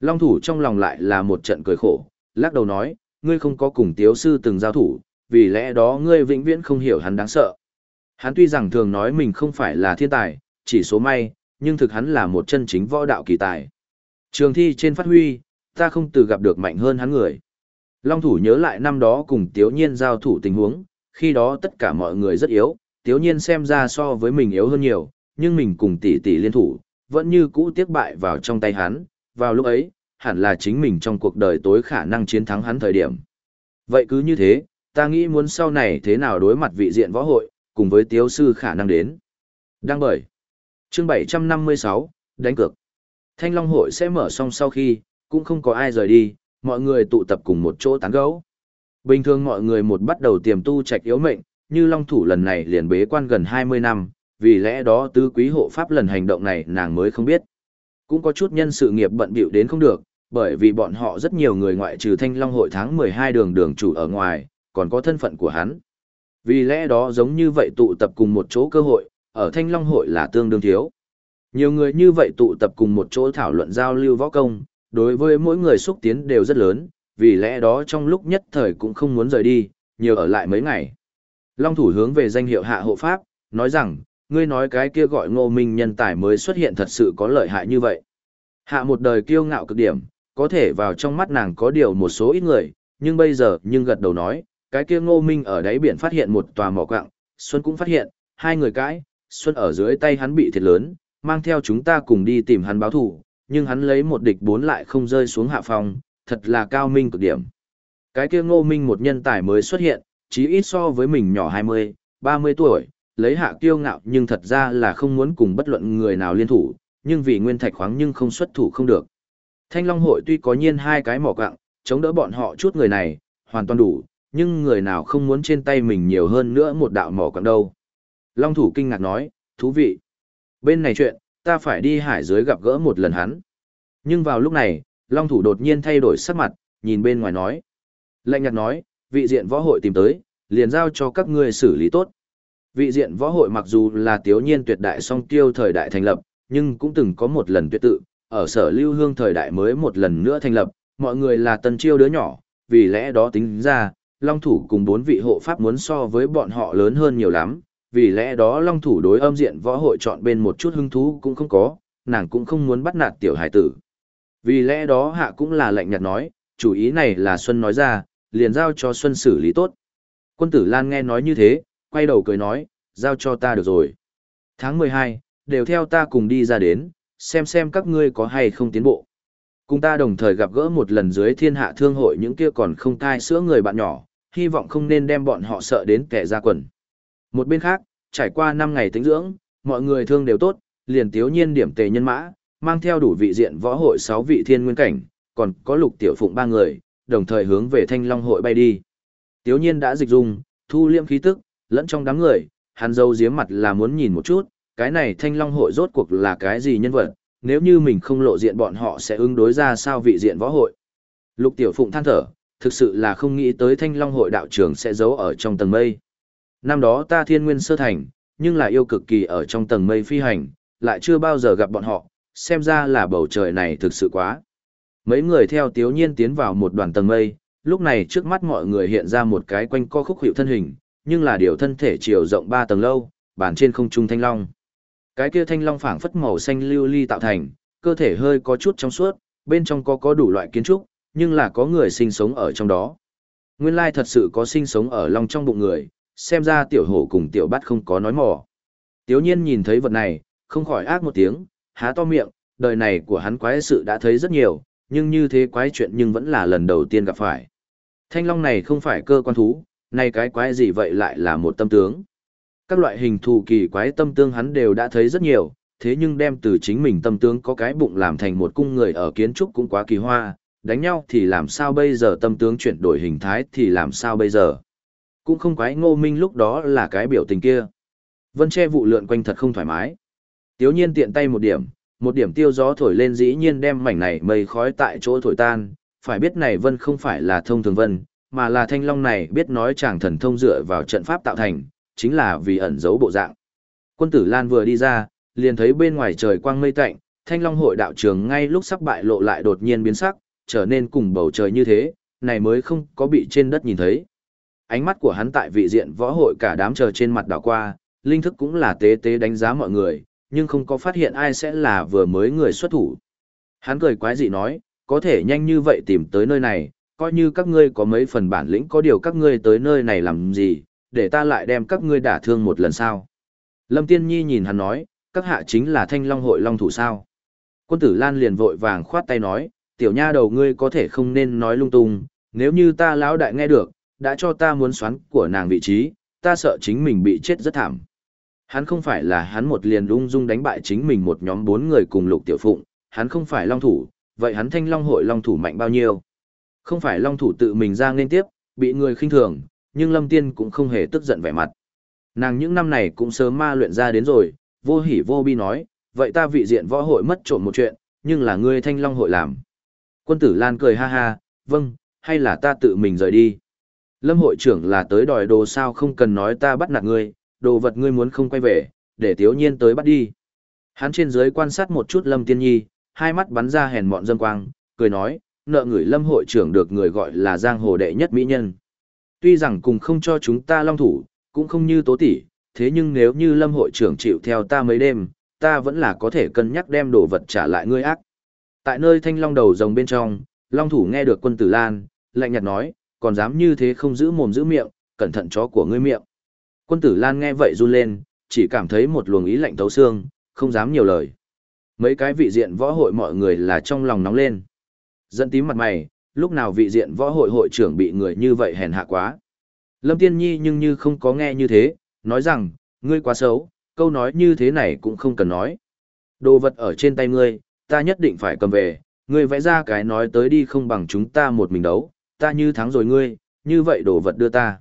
Long thủ trong lòng lại là một trận cười khổ, lắc đầu nói, ngươi không có cùng tiếu sư từng giao thủ, vì lẽ đó ngươi vĩnh viễn không hiểu hắn đáng sợ. Hắn tuy rằng thường nói mình không phải là thiên tài, chỉ số may, nhưng thực hắn là một chân chính võ đạo kỳ tài. Trường thi trên phát huy, ta không từ gặp được mạnh hơn hắn người. Long thủ nhớ lại năm đó cùng Tiếu Nhiên giao thủ tình huống, khi đó tất cả mọi người rất yếu, Tiếu Nhiên xem ra so với mình yếu hơn nhiều, nhưng mình cùng tỷ tỷ liên thủ, vẫn như cũ tiếc bại vào trong tay hắn, vào lúc ấy, hẳn là chính mình trong cuộc đời tối khả năng chiến thắng hắn thời điểm. Vậy cứ như thế, ta nghĩ muốn sau này thế nào đối mặt vị diện võ hội, cùng với tiếu sư khả năng đến. Đăng bởi. Chương 756, đánh cược. Thanh Long hội sẽ mở xong sau khi, cũng không có ai rời đi, mọi người tụ tập cùng một chỗ tán gẫu. Bình thường mọi người một bắt đầu tiềm tu trạch yếu mệnh, như Long thủ lần này liền bế quan gần 20 năm, vì lẽ đó tứ quý hộ pháp lần hành động này nàng mới không biết. Cũng có chút nhân sự nghiệp bận bịu đến không được, bởi vì bọn họ rất nhiều người ngoại trừ Thanh Long hội tháng 12 đường đường chủ ở ngoài, còn có thân phận của hắn. Vì lẽ đó giống như vậy tụ tập cùng một chỗ cơ hội, ở Thanh Long hội là tương đương thiếu. Nhiều người như vậy tụ tập cùng một chỗ thảo luận giao lưu võ công, đối với mỗi người xúc tiến đều rất lớn, vì lẽ đó trong lúc nhất thời cũng không muốn rời đi, nhiều ở lại mấy ngày. Long thủ hướng về danh hiệu hạ hộ pháp, nói rằng, ngươi nói cái kia gọi ngô minh nhân tài mới xuất hiện thật sự có lợi hại như vậy. Hạ một đời kiêu ngạo cực điểm, có thể vào trong mắt nàng có điều một số ít người, nhưng bây giờ nhưng gật đầu nói, cái kia ngô minh ở đáy biển phát hiện một tòa mỏ quạng, Xuân cũng phát hiện, hai người cãi, Xuân ở dưới tay hắn bị thiệt lớn, mang theo chúng ta cùng đi tìm hắn báo thù, nhưng hắn lấy một địch bốn lại không rơi xuống hạ phòng, thật là cao minh cực điểm. Cái kia ngô minh một nhân tài mới xuất hiện, chí ít so với mình nhỏ 20, 30 tuổi, lấy hạ kiêu ngạo nhưng thật ra là không muốn cùng bất luận người nào liên thủ, nhưng vì nguyên thạch khoáng nhưng không xuất thủ không được. Thanh Long hội tuy có nhiên hai cái mỏ quặng, chống đỡ bọn họ chút người này, hoàn toàn đủ, nhưng người nào không muốn trên tay mình nhiều hơn nữa một đạo mỏ quặng đâu. Long thủ kinh ngạc nói, thú vị. Bên này chuyện, ta phải đi hải dưới gặp gỡ một lần hắn. Nhưng vào lúc này, Long thủ đột nhiên thay đổi sắc mặt, nhìn bên ngoài nói. Lệnh nhạt nói, vị diện võ hội tìm tới, liền giao cho các ngươi xử lý tốt. Vị diện võ hội mặc dù là tiếu nhiên tuyệt đại song tiêu thời đại thành lập, nhưng cũng từng có một lần tuyệt tự, ở sở lưu hương thời đại mới một lần nữa thành lập, mọi người là tân chiêu đứa nhỏ, vì lẽ đó tính ra, Long Thủ cùng bốn vị hộ pháp muốn so với bọn họ lớn hơn nhiều lắm, vì lẽ đó Long Thủ đối âm diện võ hội chọn bên một chút hứng thú cũng không có, nàng cũng không muốn bắt nạt tiểu hải tử. Vì lẽ đó hạ cũng là lệnh nhạt nói, chủ ý này là Xuân nói ra, liền giao cho Xuân xử lý tốt. Quân tử Lan nghe nói như thế, quay đầu cười nói, giao cho ta được rồi. Tháng 12, đều theo ta cùng đi ra đến, xem xem các ngươi có hay không tiến bộ. Cùng ta đồng thời gặp gỡ một lần dưới thiên hạ thương hội những kia còn không cai sữa người bạn nhỏ, hy vọng không nên đem bọn họ sợ đến kẻ ra quần. Một bên khác, trải qua 5 ngày tính dưỡng, mọi người thương đều tốt, liền tiếu nhiên điểm tề nhân mã, mang theo đủ vị diện võ hội 6 vị thiên nguyên cảnh, còn có lục tiểu phụng ba người, đồng thời hướng về thanh long hội bay đi. Tiếu nhiên đã dịch dung, thu liêm khí tức, lẫn trong đám người, hắn dâu giếm mặt là muốn nhìn một chút, cái này thanh long hội rốt cuộc là cái gì nhân vật, nếu như mình không lộ diện bọn họ sẽ ứng đối ra sao vị diện võ hội. Lục Tiểu Phụng than thở, thực sự là không nghĩ tới thanh long hội đạo trưởng sẽ giấu ở trong tầng mây. Năm đó ta thiên nguyên sơ thành, nhưng là yêu cực kỳ ở trong tầng mây phi hành, lại chưa bao giờ gặp bọn họ, xem ra là bầu trời này thực sự quá. Mấy người theo tiếu nhiên tiến vào một đoàn tầng mây, lúc này trước mắt mọi người hiện ra một cái quanh co khúc hiệu thân hình, nhưng là điều thân thể chiều rộng ba tầng lâu, bàn trên không trung thanh long. Cái kia thanh long phảng phất màu xanh lưu ly tạo thành, cơ thể hơi có chút trong suốt, bên trong có có đủ loại kiến trúc, nhưng là có người sinh sống ở trong đó. Nguyên lai thật sự có sinh sống ở long trong bụng người, xem ra tiểu hổ cùng tiểu bát không có nói mỏ. Tiếu nhiên nhìn thấy vật này, không khỏi ác một tiếng, há to miệng, đời này của hắn quái sự đã thấy rất nhiều, nhưng như thế quái chuyện nhưng vẫn là lần đầu tiên gặp phải. Thanh long này không phải cơ quan thú, này cái quái gì vậy lại là một tâm tướng. Các loại hình thù kỳ quái tâm tương hắn đều đã thấy rất nhiều, thế nhưng đem từ chính mình tâm tướng có cái bụng làm thành một cung người ở kiến trúc cũng quá kỳ hoa, đánh nhau thì làm sao bây giờ tâm tướng chuyển đổi hình thái thì làm sao bây giờ. Cũng không quái ngô minh lúc đó là cái biểu tình kia. Vân che vụ lượn quanh thật không thoải mái. Tiếu nhiên tiện tay một điểm, một điểm tiêu gió thổi lên dĩ nhiên đem mảnh này mây khói tại chỗ thổi tan, phải biết này vân không phải là thông thường vân, mà là thanh long này biết nói chàng thần thông dựa vào trận pháp tạo thành, chính là vì ẩn giấu bộ dạng. Quân tử Lan vừa đi ra, liền thấy bên ngoài trời quang mây tạnh, thanh long hội đạo trường ngay lúc sắp bại lộ lại đột nhiên biến sắc, trở nên cùng bầu trời như thế, này mới không có bị trên đất nhìn thấy. Ánh mắt của hắn tại vị diện võ hội cả đám chờ trên mặt đảo qua, linh thức cũng là tế tế đánh giá mọi người, nhưng không có phát hiện ai sẽ là vừa mới người xuất thủ. Hắn cười quái dị nói, có thể nhanh như vậy tìm tới nơi này, coi như các ngươi có mấy phần bản lĩnh có điều các ngươi tới nơi này làm gì, để ta lại đem các ngươi đả thương một lần sao. Lâm Tiên Nhi nhìn hắn nói, các hạ chính là thanh long hội long thủ sao. Quân tử Lan liền vội vàng khoát tay nói, tiểu nha đầu ngươi có thể không nên nói lung tung, nếu như ta lão đại nghe được, đã cho ta muốn xoắn của nàng vị trí, ta sợ chính mình bị chết rất thảm. Hắn không phải là hắn một liền ung dung đánh bại chính mình một nhóm bốn người cùng lục tiểu phụng, hắn không phải long thủ, vậy hắn thanh long hội long thủ mạnh bao nhiêu? Không phải long thủ tự mình ra nên tiếp, bị người khinh thường, nhưng lâm tiên cũng không hề tức giận vẻ mặt. Nàng những năm này cũng sớm ma luyện ra đến rồi, vô hỉ vô bi nói, vậy ta vị diện võ hội mất trộm một chuyện, nhưng là ngươi thanh long hội làm. Quân tử Lan cười ha ha, vâng, hay là ta tự mình rời đi. Lâm hội trưởng là tới đòi đồ sao không cần nói ta bắt nạt ngươi, đồ vật ngươi muốn không quay về, để thiếu nhiên tới bắt đi. Hắn trên dưới quan sát một chút Lâm Tiên Nhi, hai mắt bắn ra hèn mọn dâm quang, cười nói, nợ người Lâm hội trưởng được người gọi là giang hồ đệ nhất mỹ nhân. Tuy rằng cùng không cho chúng ta long thủ, cũng không như tố tỷ, thế nhưng nếu như Lâm hội trưởng chịu theo ta mấy đêm, ta vẫn là có thể cân nhắc đem đồ vật trả lại ngươi ác. Tại nơi thanh long đầu rồng bên trong, long thủ nghe được quân tử lan, lạnh nhạt nói, còn dám như thế không giữ mồm giữ miệng, cẩn thận chó của ngươi miệng. Quân tử lan nghe vậy run lên, chỉ cảm thấy một luồng ý lạnh thấu xương, không dám nhiều lời. Mấy cái vị diện võ hội mọi người là trong lòng nóng lên. Dẫn tím mặt mày, lúc nào vị diện võ hội hội trưởng bị người như vậy hèn hạ quá. Lâm Tiên Nhi nhưng như không có nghe như thế, nói rằng, ngươi quá xấu, câu nói như thế này cũng không cần nói. Đồ vật ở trên tay ngươi, ta nhất định phải cầm về, ngươi vẽ ra cái nói tới đi không bằng chúng ta một mình đấu, ta như thắng rồi ngươi, như vậy đồ vật đưa ta.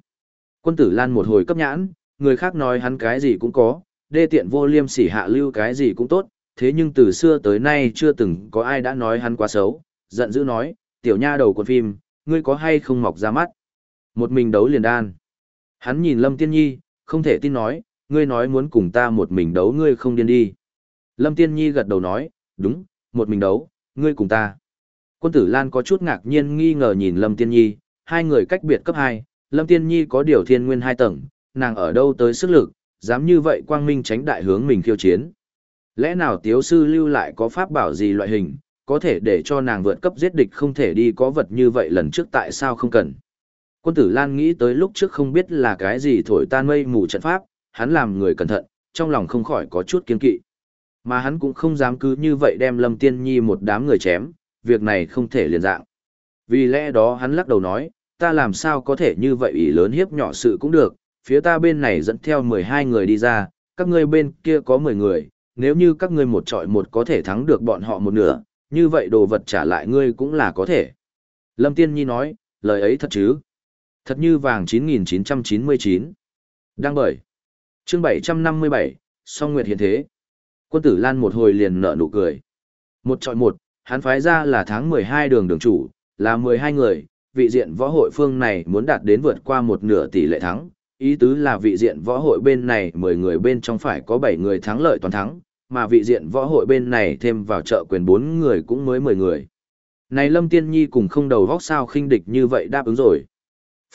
Quân tử Lan một hồi cấp nhãn, người khác nói hắn cái gì cũng có, đê tiện vô liêm sỉ hạ lưu cái gì cũng tốt, thế nhưng từ xưa tới nay chưa từng có ai đã nói hắn quá xấu, giận dữ nói, tiểu nha đầu con phim, ngươi có hay không mọc ra mắt. Một mình đấu liền đan. Hắn nhìn Lâm Tiên Nhi, không thể tin nói, ngươi nói muốn cùng ta một mình đấu ngươi không điên đi. Lâm Tiên Nhi gật đầu nói, đúng, một mình đấu, ngươi cùng ta. Quân tử Lan có chút ngạc nhiên nghi ngờ nhìn Lâm Tiên Nhi, hai người cách biệt cấp 2, Lâm Tiên Nhi có điều thiên nguyên hai tầng, nàng ở đâu tới sức lực, dám như vậy quang minh tránh đại hướng mình khiêu chiến. Lẽ nào tiếu sư lưu lại có pháp bảo gì loại hình, có thể để cho nàng vượt cấp giết địch không thể đi có vật như vậy lần trước tại sao không cần. Quân tử Lan nghĩ tới lúc trước không biết là cái gì thổi tan mây mù trận pháp, hắn làm người cẩn thận, trong lòng không khỏi có chút kiên kỵ. Mà hắn cũng không dám cứ như vậy đem Lâm Tiên Nhi một đám người chém, việc này không thể liền dạng. Vì lẽ đó hắn lắc đầu nói, ta làm sao có thể như vậy ý lớn hiếp nhỏ sự cũng được, phía ta bên này dẫn theo 12 người đi ra, các ngươi bên kia có 10 người, nếu như các ngươi một trọi một có thể thắng được bọn họ một nửa, như vậy đồ vật trả lại ngươi cũng là có thể. Lâm Tiên Nhi nói, lời ấy thật chứ? Thật như vàng 9999. Đang bởi. Chương 757, song nguyệt hiện thế. Quân tử Lan một hồi liền nở nụ cười. Một trọi một, hắn phái ra là tháng 12 đường đường chủ, là 12 người, vị diện võ hội phương này muốn đạt đến vượt qua một nửa tỷ lệ thắng, ý tứ là vị diện võ hội bên này 10 người bên trong phải có 7 người thắng lợi toàn thắng, mà vị diện võ hội bên này thêm vào trợ quyền 4 người cũng mới 10 người. Này Lâm Tiên Nhi cùng không đầu vóc sao khinh địch như vậy đáp ứng rồi.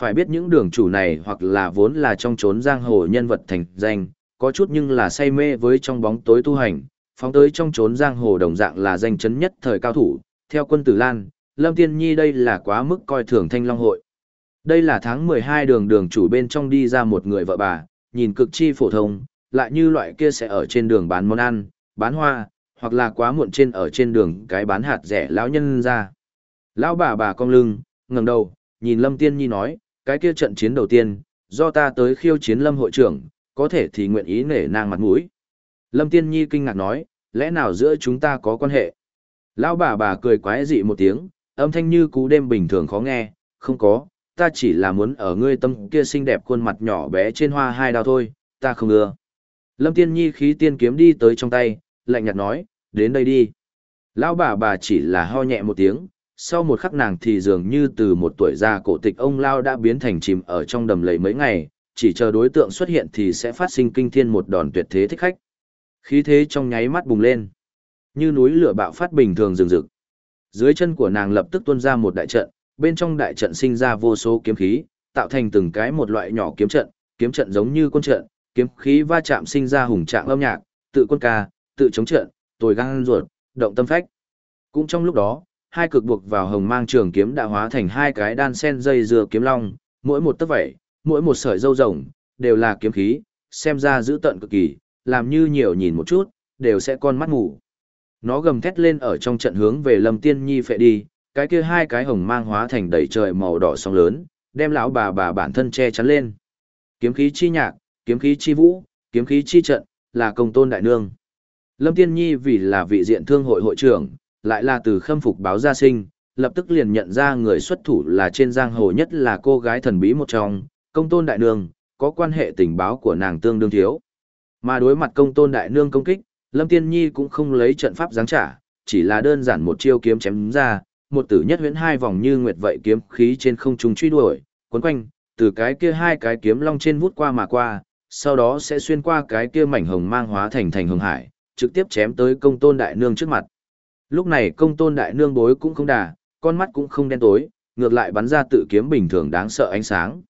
Phải biết những đường chủ này hoặc là vốn là trong trốn giang hồ nhân vật thành danh, có chút nhưng là say mê với trong bóng tối tu hành, phóng tới trong trốn giang hồ đồng dạng là danh chấn nhất thời cao thủ, theo quân tử Lan, Lâm Tiên Nhi đây là quá mức coi thường thanh long hội. Đây là tháng 12 đường đường chủ bên trong đi ra một người vợ bà, nhìn cực chi phổ thông, lại như loại kia sẽ ở trên đường bán món ăn, bán hoa, hoặc là quá muộn trên ở trên đường cái bán hạt rẻ lão nhân ra. Lão bà bà cong lưng, ngẩng đầu, nhìn Lâm Tiên Nhi nói, cái kia trận chiến đầu tiên, do ta tới khiêu chiến Lâm hội trưởng, có thể thì nguyện ý nể nang mặt mũi. Lâm Tiên Nhi kinh ngạc nói, lẽ nào giữa chúng ta có quan hệ? Lão bà bà cười quái dị một tiếng, âm thanh như cú đêm bình thường khó nghe, không có, ta chỉ là muốn ở ngươi tâm kia xinh đẹp khuôn mặt nhỏ bé trên hoa hai đào thôi, ta không ưa. Lâm Tiên Nhi khí tiên kiếm đi tới trong tay, lạnh nhạt nói, đến đây đi. Lão bà bà chỉ là ho nhẹ một tiếng, sau một khắc nàng thì dường như từ một tuổi già cổ tịch ông Lao đã biến thành chìm ở trong đầm lầy mấy ngày, chỉ chờ đối tượng xuất hiện thì sẽ phát sinh kinh thiên một đòn tuyệt thế thích khách. Khí thế trong nháy mắt bùng lên, như núi lửa bạo phát bình thường rừng rực. Dưới chân của nàng lập tức tuôn ra một đại trận, bên trong đại trận sinh ra vô số kiếm khí, tạo thành từng cái một loại nhỏ kiếm trận, kiếm trận giống như quân trận, kiếm khí va chạm sinh ra hùng trạng âm nhạc, tự quân ca, tự chống trận, tồi gan ruột, động tâm phách. Cũng trong lúc đó, hai cực buộc vào hồng mang trường kiếm đã hóa thành hai cái đan sen dây dừa kiếm long, mỗi một tấc vảy, mỗi một sợi dâu rồng, đều là kiếm khí, xem ra dữ tận cực kỳ, làm như nhiều nhìn một chút, đều sẽ con mắt ngủ. Nó gầm thét lên ở trong trận hướng về Lâm Tiên Nhi phệ đi, cái kia hai cái hồng mang hóa thành đầy trời màu đỏ sóng lớn, đem lão bà bà bản thân che chắn lên. Kiếm khí chi nhạc, kiếm khí chi vũ, kiếm khí chi trận, là công tôn đại nương. Lâm Tiên Nhi vì là vị diện thương hội hội trưởng, lại là từ khâm phục báo gia sinh, lập tức liền nhận ra người xuất thủ là trên giang hồ nhất là cô gái thần bí một trong, công tôn đại nương, có quan hệ tình báo của nàng tương đương thiếu. Mà đối mặt công tôn đại nương công kích, Lâm Tiên Nhi cũng không lấy trận pháp giáng trả, chỉ là đơn giản một chiêu kiếm chém ra, một tử nhất huyễn hai vòng như nguyệt vậy kiếm khí trên không trung truy đuổi, quấn quanh, từ cái kia hai cái kiếm long trên vút qua mà qua, sau đó sẽ xuyên qua cái kia mảnh hồng mang hóa thành thành hồng hải, trực tiếp chém tới công tôn đại nương trước mặt. Lúc này công tôn đại nương bối cũng không đà, con mắt cũng không đen tối, ngược lại bắn ra tự kiếm bình thường đáng sợ ánh sáng.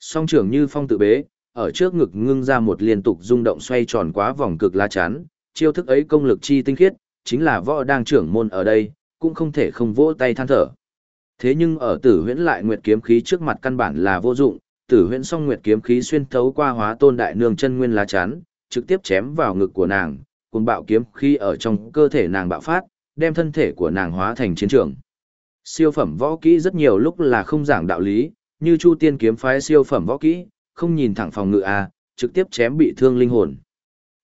Song trưởng như phong tự bế, ở trước ngực ngưng ra một liên tục rung động xoay tròn quá vòng cực la chán, chiêu thức ấy công lực chi tinh khiết, chính là võ đang trưởng môn ở đây, cũng không thể không vỗ tay than thở. Thế nhưng ở tử huyễn lại nguyệt kiếm khí trước mặt căn bản là vô dụng, tử huyễn song nguyệt kiếm khí xuyên thấu qua hóa tôn đại nương chân nguyên lá chắn, trực tiếp chém vào ngực của nàng, cùng bạo kiếm khí ở trong cơ thể nàng bạo phát, đem thân thể của nàng hóa thành chiến trường. Siêu phẩm võ kỹ rất nhiều lúc là không giảng đạo lý, như Chu Tiên kiếm phái siêu phẩm võ kỹ, không nhìn thẳng phòng ngự a, trực tiếp chém bị thương linh hồn.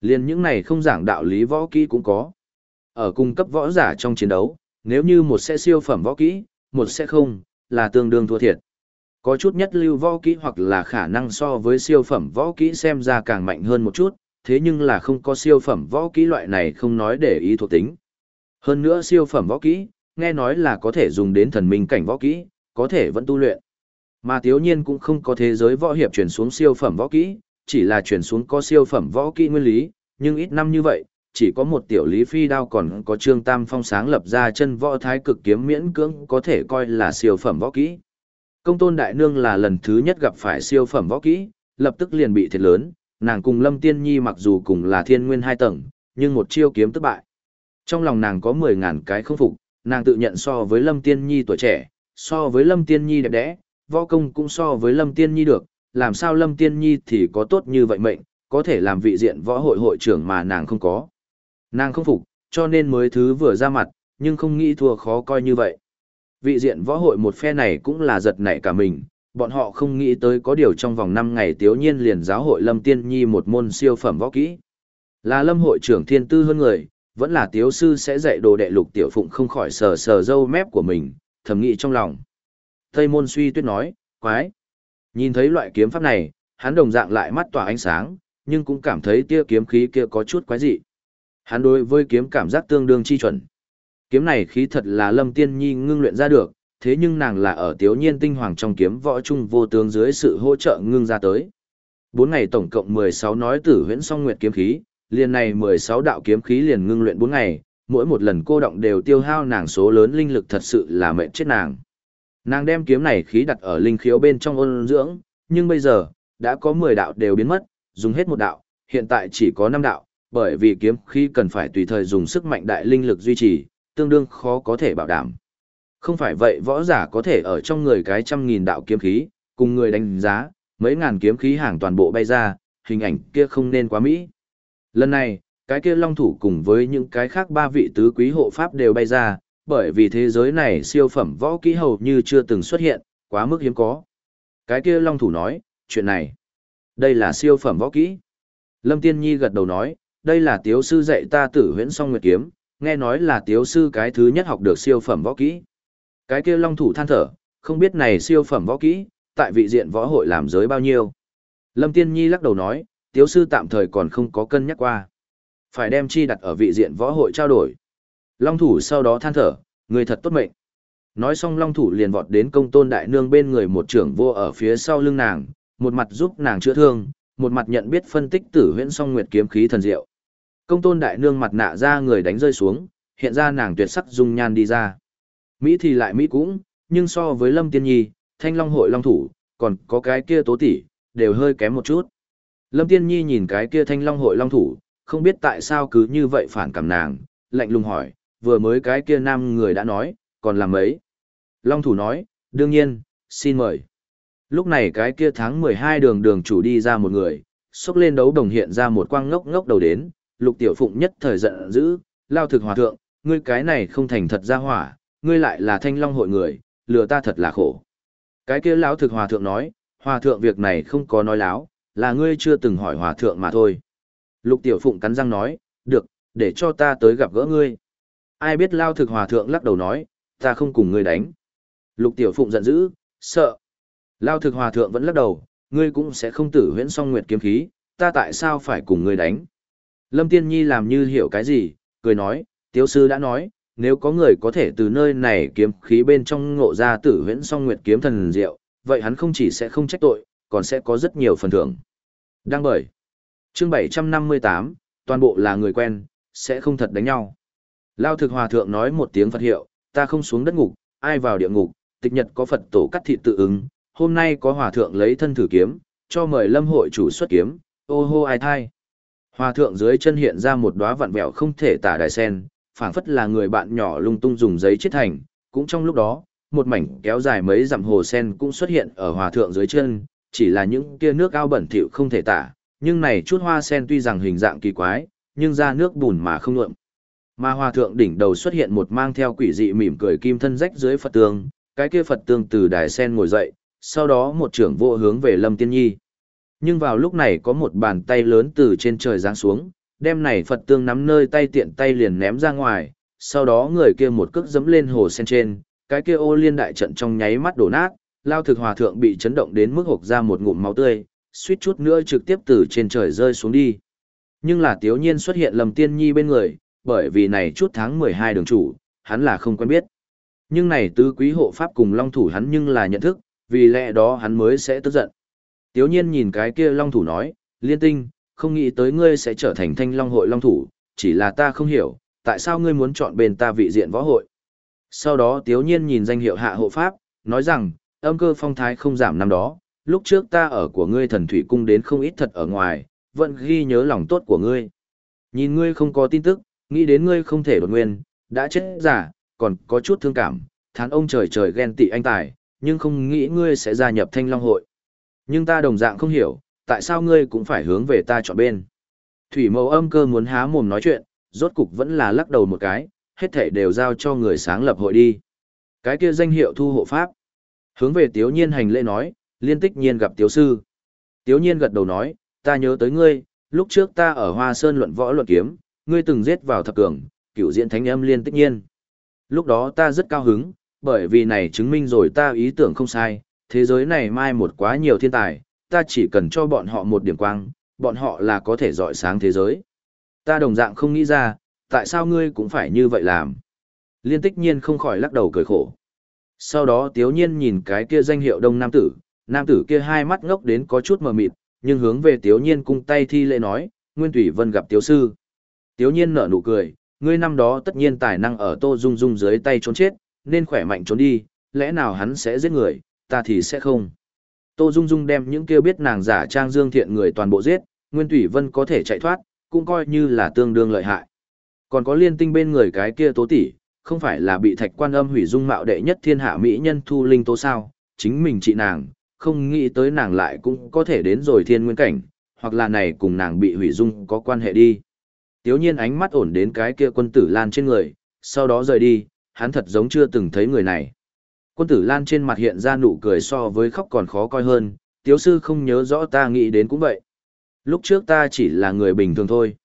Liên những này không giảng đạo lý võ kỹ cũng có. Ở cung cấp võ giả trong chiến đấu, nếu như một sẽ siêu phẩm võ kỹ, một sẽ không, là tương đương thua thiệt. Có chút nhất lưu võ kỹ hoặc là khả năng so với siêu phẩm võ kỹ xem ra càng mạnh hơn một chút, thế nhưng là không có siêu phẩm võ kỹ loại này không nói để ý thuộc tính. Hơn nữa siêu phẩm võ kỹ, nghe nói là có thể dùng đến thần minh cảnh võ kỹ, có thể vẫn tu luyện. Mà thiếu nhiên cũng không có thế giới võ hiệp chuyển xuống siêu phẩm võ kỹ, chỉ là chuyển xuống có siêu phẩm võ kỹ nguyên lý, nhưng ít năm như vậy, chỉ có một tiểu lý phi đao còn có trương tam phong sáng lập ra chân võ thái cực kiếm miễn cưỡng có thể coi là siêu phẩm võ kỹ. Công tôn đại nương là lần thứ nhất gặp phải siêu phẩm võ kỹ, lập tức liền bị thiệt lớn, nàng cùng lâm tiên nhi mặc dù cùng là thiên nguyên hai tầng, nhưng một chiêu kiếm thất bại. Trong lòng nàng có mười ngàn cái không phục, nàng tự nhận so với lâm tiên nhi tuổi trẻ, so với lâm tiên nhi đẹp đẽ, võ công cũng so với lâm tiên nhi được, làm sao lâm tiên nhi thì có tốt như vậy mệnh, có thể làm vị diện võ hội hội trưởng mà nàng không có. Nàng không phục, cho nên mới thứ vừa ra mặt, nhưng không nghĩ thua khó coi như vậy. Vị diện võ hội một phe này cũng là giật nảy cả mình, bọn họ không nghĩ tới có điều trong vòng 5 ngày tiếu nhiên liền giáo hội Lâm Tiên Nhi một môn siêu phẩm võ kỹ. Là Lâm hội trưởng thiên tư hơn người, vẫn là tiếu sư sẽ dạy đồ đệ lục tiểu phụng không khỏi sờ sờ dâu mép của mình, thầm nghĩ trong lòng. Tây môn suy tuyết nói, quái. Nhìn thấy loại kiếm pháp này, hắn đồng dạng lại mắt tỏa ánh sáng, nhưng cũng cảm thấy tia kiếm khí kia có chút quái dị. Hắn đối với kiếm cảm giác tương đương chi chuẩn. Kiếm này khí thật là Lâm Tiên Nhi ngưng luyện ra được, thế nhưng nàng là ở Tiếu Nhiên tinh hoàng trong kiếm võ trung vô tướng dưới sự hỗ trợ ngưng ra tới. Bốn ngày tổng cộng 16 nói tử huyễn song nguyệt kiếm khí, liền này 16 đạo kiếm khí liền ngưng luyện 4 ngày, mỗi một lần cô động đều tiêu hao nàng số lớn linh lực thật sự là mệt chết nàng. Nàng đem kiếm này khí đặt ở linh khiếu bên trong ôn dưỡng, nhưng bây giờ, đã có 10 đạo đều biến mất, dùng hết một đạo, hiện tại chỉ có 5 đạo, bởi vì kiếm khí cần phải tùy thời dùng sức mạnh đại linh lực duy trì, tương đương khó có thể bảo đảm. Không phải vậy võ giả có thể ở trong người cái trăm nghìn đạo kiếm khí, cùng người đánh giá, mấy ngàn kiếm khí hàng toàn bộ bay ra, hình ảnh kia không nên quá mỹ. Lần này, cái kia long thủ cùng với những cái khác ba vị tứ quý hộ pháp đều bay ra, bởi vì thế giới này siêu phẩm võ kỹ hầu như chưa từng xuất hiện, quá mức hiếm có. Cái kia long thủ nói, chuyện này, đây là siêu phẩm võ kỹ. Lâm Tiên Nhi gật đầu nói, đây là tiếu sư dạy ta tử huyễn song nguyệt kiếm, nghe nói là tiếu sư cái thứ nhất học được siêu phẩm võ kỹ. Cái kia long thủ than thở, không biết này siêu phẩm võ kỹ, tại vị diện võ hội làm giới bao nhiêu. Lâm Tiên Nhi lắc đầu nói, tiếu sư tạm thời còn không có cân nhắc qua. Phải đem chi đặt ở vị diện võ hội trao đổi. Long thủ sau đó than thở, người thật tốt mệnh. Nói xong long thủ liền vọt đến công tôn đại nương bên người một trưởng vô ở phía sau lưng nàng, một mặt giúp nàng chữa thương, một mặt nhận biết phân tích tử huyễn song nguyệt kiếm khí thần diệu. Công tôn đại nương mặt nạ ra người đánh rơi xuống, hiện ra nàng tuyệt sắc dung nhan đi ra. Mỹ thì lại Mỹ cũng, nhưng so với Lâm Tiên Nhi, Thanh Long hội Long Thủ, còn có cái kia tố tỷ, đều hơi kém một chút. Lâm Tiên Nhi nhìn cái kia Thanh Long hội Long Thủ, không biết tại sao cứ như vậy phản cảm nàng, lạnh lùng hỏi, vừa mới cái kia nam người đã nói, còn làm mấy. Long Thủ nói, đương nhiên, xin mời. Lúc này cái kia tháng 12 đường đường chủ đi ra một người, xúc lên đấu đồng hiện ra một quang ngốc ngốc đầu đến, lục tiểu phụng nhất thời giận dữ, lao thực hòa thượng, ngươi cái này không thành thật ra hỏa, ngươi lại là thanh long hội người, lừa ta thật là khổ. Cái kia lão thực hòa thượng nói, hòa thượng việc này không có nói láo, là ngươi chưa từng hỏi hòa thượng mà thôi. Lục tiểu phụng cắn răng nói, được, để cho ta tới gặp gỡ ngươi. Ai biết lao thực hòa thượng lắc đầu nói, ta không cùng ngươi đánh. Lục tiểu phụng giận dữ, sợ. Lao thực hòa thượng vẫn lắc đầu, ngươi cũng sẽ không tử huyễn song nguyệt kiếm khí, ta tại sao phải cùng ngươi đánh. Lâm Tiên Nhi làm như hiểu cái gì, cười nói, tiếu sư đã nói, nếu có người có thể từ nơi này kiếm khí bên trong ngộ ra tử huyễn song nguyệt kiếm thần diệu, vậy hắn không chỉ sẽ không trách tội, còn sẽ có rất nhiều phần thưởng. Đăng bởi. Chương 758, toàn bộ là người quen, sẽ không thật đánh nhau. Lao thực hòa thượng nói một tiếng Phật hiệu, ta không xuống đất ngục, ai vào địa ngục, tịch nhật có Phật tổ cắt thịt tự ứng, hôm nay có hòa thượng lấy thân thử kiếm, cho mời lâm hội chủ xuất kiếm, ô hô ai thai. Hòa thượng dưới chân hiện ra một đóa vạn vẹo không thể tả đài sen, phảng phất là người bạn nhỏ lung tung dùng giấy chết thành, cũng trong lúc đó, một mảnh kéo dài mấy dặm hồ sen cũng xuất hiện ở hòa thượng dưới chân, chỉ là những kia nước ao bẩn thỉu không thể tả, nhưng này chút hoa sen tuy rằng hình dạng kỳ quái, nhưng ra nước bùn mà không nhuộm. Mà hòa thượng đỉnh đầu xuất hiện một mang theo quỷ dị mỉm cười kim thân rách dưới Phật tương, cái kia Phật tương từ đài sen ngồi dậy, sau đó một trưởng vô hướng về Lâm Tiên Nhi. Nhưng vào lúc này có một bàn tay lớn từ trên trời giáng xuống, đem này Phật tương nắm nơi tay tiện tay liền ném ra ngoài, sau đó người kia một cước dẫm lên hồ sen trên, cái kia ô liên đại trận trong nháy mắt đổ nát, lao thực hòa thượng bị chấn động đến mức hộc ra một ngụm máu tươi, suýt chút nữa trực tiếp từ trên trời rơi xuống đi. Nhưng là tiếu nhiên xuất hiện lầm tiên nhi bên người, bởi vì này chút tháng 12 đường chủ, hắn là không quen biết. Nhưng này tứ quý hộ pháp cùng long thủ hắn nhưng là nhận thức, vì lẽ đó hắn mới sẽ tức giận. Tiếu nhiên nhìn cái kia long thủ nói, liên tinh, không nghĩ tới ngươi sẽ trở thành thanh long hội long thủ, chỉ là ta không hiểu, tại sao ngươi muốn chọn bên ta vị diện võ hội. Sau đó tiếu nhiên nhìn danh hiệu hạ hộ pháp, nói rằng, âm cơ phong thái không giảm năm đó, lúc trước ta ở của ngươi thần thủy cung đến không ít thật ở ngoài, vẫn ghi nhớ lòng tốt của ngươi. Nhìn ngươi không có tin tức, nghĩ đến ngươi không thể đột nguyên, đã chết giả, còn có chút thương cảm, thán ông trời trời ghen tị anh tài, nhưng không nghĩ ngươi sẽ gia nhập thanh long hội. Nhưng ta đồng dạng không hiểu, tại sao ngươi cũng phải hướng về ta chọn bên. Thủy mẫu âm cơ muốn há mồm nói chuyện, rốt cục vẫn là lắc đầu một cái, hết thể đều giao cho người sáng lập hội đi. Cái kia danh hiệu thu hộ pháp. Hướng về tiếu nhiên hành lễ nói, liên tích nhiên gặp tiếu sư. Tiếu nhiên gật đầu nói, ta nhớ tới ngươi, lúc trước ta ở Hoa Sơn luận võ luận kiếm, ngươi từng giết vào thập cường, cựu diện thánh âm liên tích nhiên. Lúc đó ta rất cao hứng, bởi vì này chứng minh rồi ta ý tưởng không sai, thế giới này mai một quá nhiều thiên tài, ta chỉ cần cho bọn họ một điểm quang, bọn họ là có thể dọi sáng thế giới. Ta đồng dạng không nghĩ ra, tại sao ngươi cũng phải như vậy làm. Liên tích nhiên không khỏi lắc đầu cười khổ. Sau đó tiếu nhiên nhìn cái kia danh hiệu đông nam tử, nam tử kia hai mắt ngốc đến có chút mờ mịt, nhưng hướng về tiếu nhiên cung tay thi lễ nói, Nguyên Thủy Vân gặp tiếu sư. Tiếu nhiên nở nụ cười, ngươi năm đó tất nhiên tài năng ở tô dung dung dưới tay trốn chết, nên khỏe mạnh trốn đi, lẽ nào hắn sẽ giết người, ta thì sẽ không. Tô Dung Dung đem những kêu biết nàng giả trang dương thiện người toàn bộ giết, Nguyên Thủy Vân có thể chạy thoát, cũng coi như là tương đương lợi hại. Còn có liên tinh bên người cái kia tố tỷ, không phải là bị thạch quan âm hủy dung mạo đệ nhất thiên hạ mỹ nhân thu linh tố sao, chính mình chị nàng, không nghĩ tới nàng lại cũng có thể đến rồi thiên nguyên cảnh, hoặc là này cùng nàng bị hủy dung có quan hệ đi. Tiếu nhiên ánh mắt ổn đến cái kia quân tử lan trên người, sau đó rời đi, hắn thật giống chưa từng thấy người này. Quân tử lan trên mặt hiện ra nụ cười so với khóc còn khó coi hơn, tiếu sư không nhớ rõ ta nghĩ đến cũng vậy. Lúc trước ta chỉ là người bình thường thôi.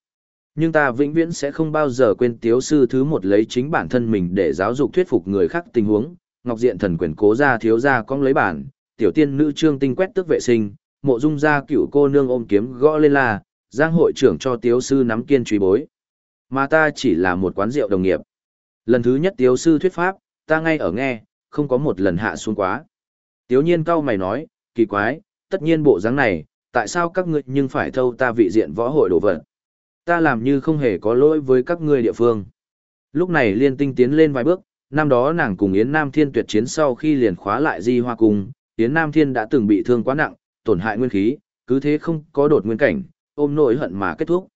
Nhưng ta vĩnh viễn sẽ không bao giờ quên tiếu sư thứ một lấy chính bản thân mình để giáo dục thuyết phục người khác tình huống. Ngọc diện thần quyền cố ra thiếu ra con lấy bản, tiểu tiên nữ trương tinh quét tước vệ sinh, mộ dung ra cựu cô nương ôm kiếm gõ lên là, giang hội trưởng cho tiếu sư nắm kiên truy bối. Mà ta chỉ là một quán rượu đồng nghiệp. Lần thứ nhất tiếu sư thuyết pháp, ta ngay ở nghe, không có một lần hạ xuống quá. Tiếu nhiên cao mày nói, kỳ quái, tất nhiên bộ dáng này, tại sao các ngươi nhưng phải thâu ta vị diện võ hội đồ vật? Ta làm như không hề có lỗi với các ngươi địa phương. Lúc này liên tinh tiến lên vài bước, năm đó nàng cùng Yến Nam Thiên tuyệt chiến sau khi liền khóa lại di hoa cung, Yến Nam Thiên đã từng bị thương quá nặng, tổn hại nguyên khí, cứ thế không có đột nguyên cảnh, ôm nỗi hận mà kết thúc.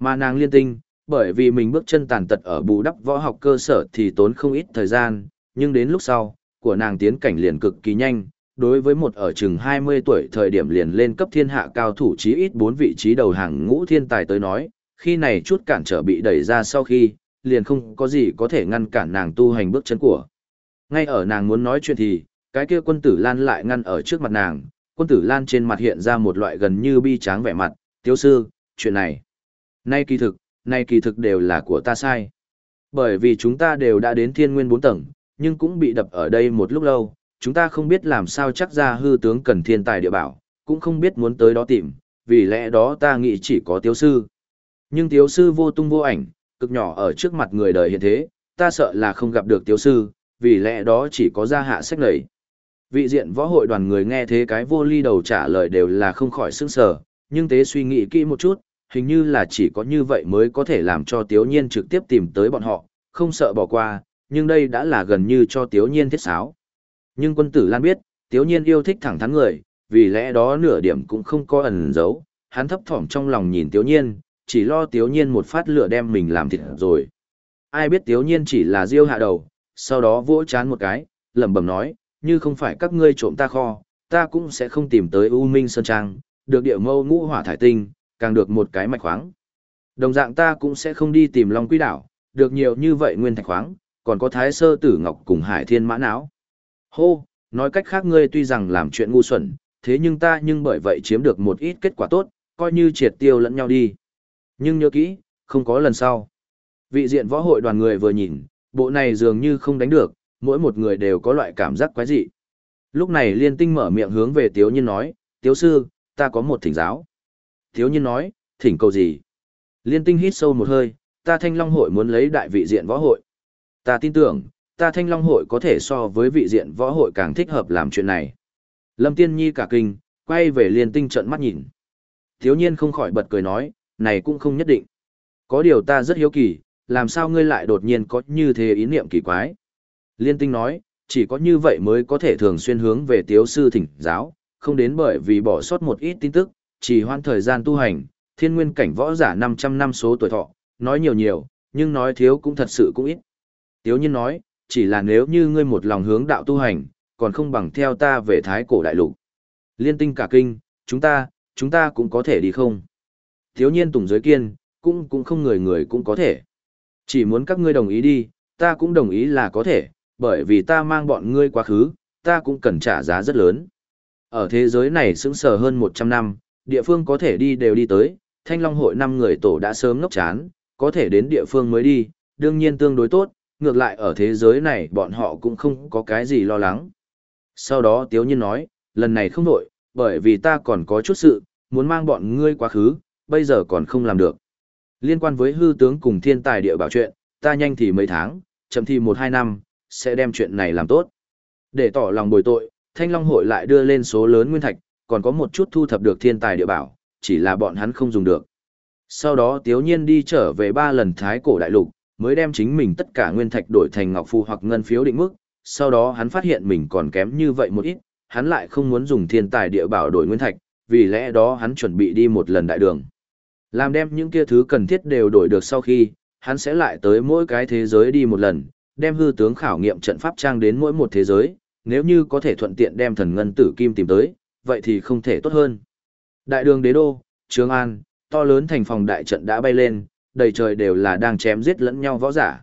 Mà nàng liên tinh, bởi vì mình bước chân tàn tật ở bù đắp võ học cơ sở thì tốn không ít thời gian, nhưng đến lúc sau, của nàng tiến cảnh liền cực kỳ nhanh, đối với một ở chừng 20 tuổi thời điểm liền lên cấp thiên hạ cao thủ chí ít 4 vị trí đầu hàng ngũ thiên tài tới nói, khi này chút cản trở bị đẩy ra sau khi, liền không có gì có thể ngăn cản nàng tu hành bước chân của. Ngay ở nàng muốn nói chuyện thì, cái kia quân tử Lan lại ngăn ở trước mặt nàng, quân tử Lan trên mặt hiện ra một loại gần như bi tráng vẻ mặt, tiếu sư, chuyện này. Nay kỳ thực, nay kỳ thực đều là của ta sai. Bởi vì chúng ta đều đã đến thiên nguyên Bốn tầng, nhưng cũng bị đập ở đây một lúc lâu, chúng ta không biết làm sao chắc ra hư tướng cần thiên tài địa bảo, cũng không biết muốn tới đó tìm, vì lẽ đó ta nghĩ chỉ có tiếu sư. Nhưng tiếu sư vô tung vô ảnh, cực nhỏ ở trước mặt người đời hiện thế, ta sợ là không gặp được tiếu sư, vì lẽ đó chỉ có gia hạ sách lầy. Vị diện võ hội đoàn người nghe thế cái vô ly đầu trả lời đều là không khỏi sững sờ, nhưng tế suy nghĩ kỹ một chút, hình như là chỉ có như vậy mới có thể làm cho Tiếu Nhiên trực tiếp tìm tới bọn họ, không sợ bỏ qua, nhưng đây đã là gần như cho Tiếu Nhiên thiết sáo. Nhưng quân tử Lan biết, Tiếu Nhiên yêu thích thẳng thắn người, vì lẽ đó nửa điểm cũng không có ẩn giấu, hắn thấp thỏm trong lòng nhìn Tiếu Nhiên, chỉ lo Tiếu Nhiên một phát lửa đem mình làm thịt rồi. Ai biết Tiếu Nhiên chỉ là diêu hạ đầu, sau đó vỗ chán một cái, lẩm bẩm nói, như không phải các ngươi trộm ta kho, ta cũng sẽ không tìm tới U Minh Sơn Trang, được địa mâu ngũ hỏa thải tinh, càng được một cái mạch khoáng. Đồng dạng ta cũng sẽ không đi tìm Long Quy Đảo, được nhiều như vậy nguyên thạch khoáng, còn có Thái Sơ Tử Ngọc cùng Hải Thiên Mã Não. Hô, nói cách khác ngươi tuy rằng làm chuyện ngu xuẩn, thế nhưng ta nhưng bởi vậy chiếm được một ít kết quả tốt, coi như triệt tiêu lẫn nhau đi. Nhưng nhớ kỹ, không có lần sau. Vị diện võ hội đoàn người vừa nhìn, bộ này dường như không đánh được, mỗi một người đều có loại cảm giác quái dị. Lúc này liên tinh mở miệng hướng về Tiếu Nhiên nói, Tiếu sư, ta có một thỉnh giáo. Thiếu Nhiên nói, thỉnh cầu gì? Liên tinh hít sâu một hơi, ta thanh long hội muốn lấy đại vị diện võ hội. Ta tin tưởng, ta thanh long hội có thể so với vị diện võ hội càng thích hợp làm chuyện này. Lâm Tiên Nhi cả kinh, quay về liên tinh trận mắt nhìn. Thiếu nhiên không khỏi bật cười nói, này cũng không nhất định. Có điều ta rất hiếu kỳ, làm sao ngươi lại đột nhiên có như thế ý niệm kỳ quái. Liên tinh nói, chỉ có như vậy mới có thể thường xuyên hướng về tiếu sư thỉnh giáo, không đến bởi vì bỏ sót một ít tin tức, chỉ hoãn thời gian tu hành, thiên nguyên cảnh võ giả 500 năm số tuổi thọ, nói nhiều nhiều, nhưng nói thiếu cũng thật sự cũng ít. Tiếu nhiên nói, chỉ là nếu như ngươi một lòng hướng đạo tu hành, còn không bằng theo ta về thái cổ đại lục. Liên tinh cả kinh, chúng ta, chúng ta cũng có thể đi không? Thiếu nhiên tùng giới kiên, cũng cũng không người người cũng có thể. Chỉ muốn các ngươi đồng ý đi, ta cũng đồng ý là có thể, bởi vì ta mang bọn ngươi quá khứ, ta cũng cần trả giá rất lớn. Ở thế giới này sững sờ hơn 100 năm, địa phương có thể đi đều đi tới, thanh long hội năm người tổ đã sớm ngốc chán, có thể đến địa phương mới đi, đương nhiên tương đối tốt, ngược lại ở thế giới này bọn họ cũng không có cái gì lo lắng. Sau đó Tiếu Nhiên nói, lần này không đổi, bởi vì ta còn có chút sự, muốn mang bọn ngươi quá khứ, bây giờ còn không làm được. Liên quan với hư tướng cùng thiên tài địa bảo chuyện, ta nhanh thì mấy tháng, chậm thì một hai năm, sẽ đem chuyện này làm tốt. Để tỏ lòng bồi tội, Thanh Long hội lại đưa lên số lớn nguyên thạch, còn có một chút thu thập được thiên tài địa bảo, chỉ là bọn hắn không dùng được. Sau đó Tiếu Nhiên đi trở về ba lần Thái Cổ Đại Lục, mới đem chính mình tất cả nguyên thạch đổi thành ngọc phù hoặc ngân phiếu định mức, sau đó hắn phát hiện mình còn kém như vậy một ít, hắn lại không muốn dùng thiên tài địa bảo đổi nguyên thạch, vì lẽ đó hắn chuẩn bị đi một lần đại đường. Làm đem những kia thứ cần thiết đều đổi được sau khi, hắn sẽ lại tới mỗi cái thế giới đi một lần, đem hư tướng khảo nghiệm trận pháp trang đến mỗi một thế giới, nếu như có thể thuận tiện đem thần ngân tử kim tìm tới, vậy thì không thể tốt hơn. Đại đường đế đô, Trường An, to lớn thành phòng đại trận đã bay lên, đầy trời đều là đang chém giết lẫn nhau võ giả.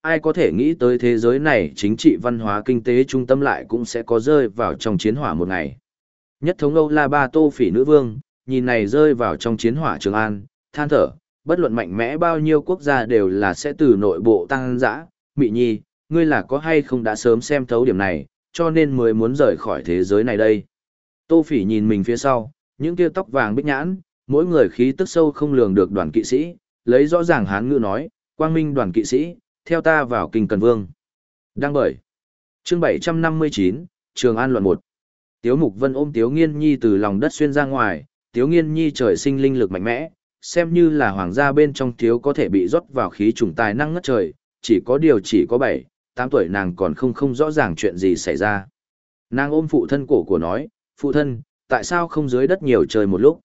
Ai có thể nghĩ tới thế giới này chính trị văn hóa kinh tế trung tâm lại cũng sẽ có rơi vào trong chiến hỏa một ngày. Nhất thống Âu La Ba Tô Phỉ Nữ Vương, nhìn này rơi vào trong chiến hỏa Trường An, than thở, bất luận mạnh mẽ bao nhiêu quốc gia đều là sẽ từ nội bộ tăng dã. Mị Nhi, ngươi là có hay không đã sớm xem thấu điểm này, cho nên mới muốn rời khỏi thế giới này đây. Tô Phỉ nhìn mình phía sau, những kia tóc vàng bích nhãn, mỗi người khí tức sâu không lường được đoàn kỵ sĩ, lấy rõ ràng hán ngữ nói, quang minh đoàn kỵ sĩ, theo ta vào kinh cần vương. Đăng bởi. Chương 759, Trường An luận 1. Tiếu Mục Vân ôm Tiếu Nghiên Nhi từ lòng đất xuyên ra ngoài, Tiếu Nghiên Nhi trời sinh linh lực mạnh mẽ, xem như là hoàng gia bên trong thiếu có thể bị rót vào khí trùng tài năng ngất trời, chỉ có điều chỉ có 7, tám tuổi nàng còn không không rõ ràng chuyện gì xảy ra. Nàng ôm phụ thân cổ của nói, phụ thân, tại sao không dưới đất nhiều trời một lúc?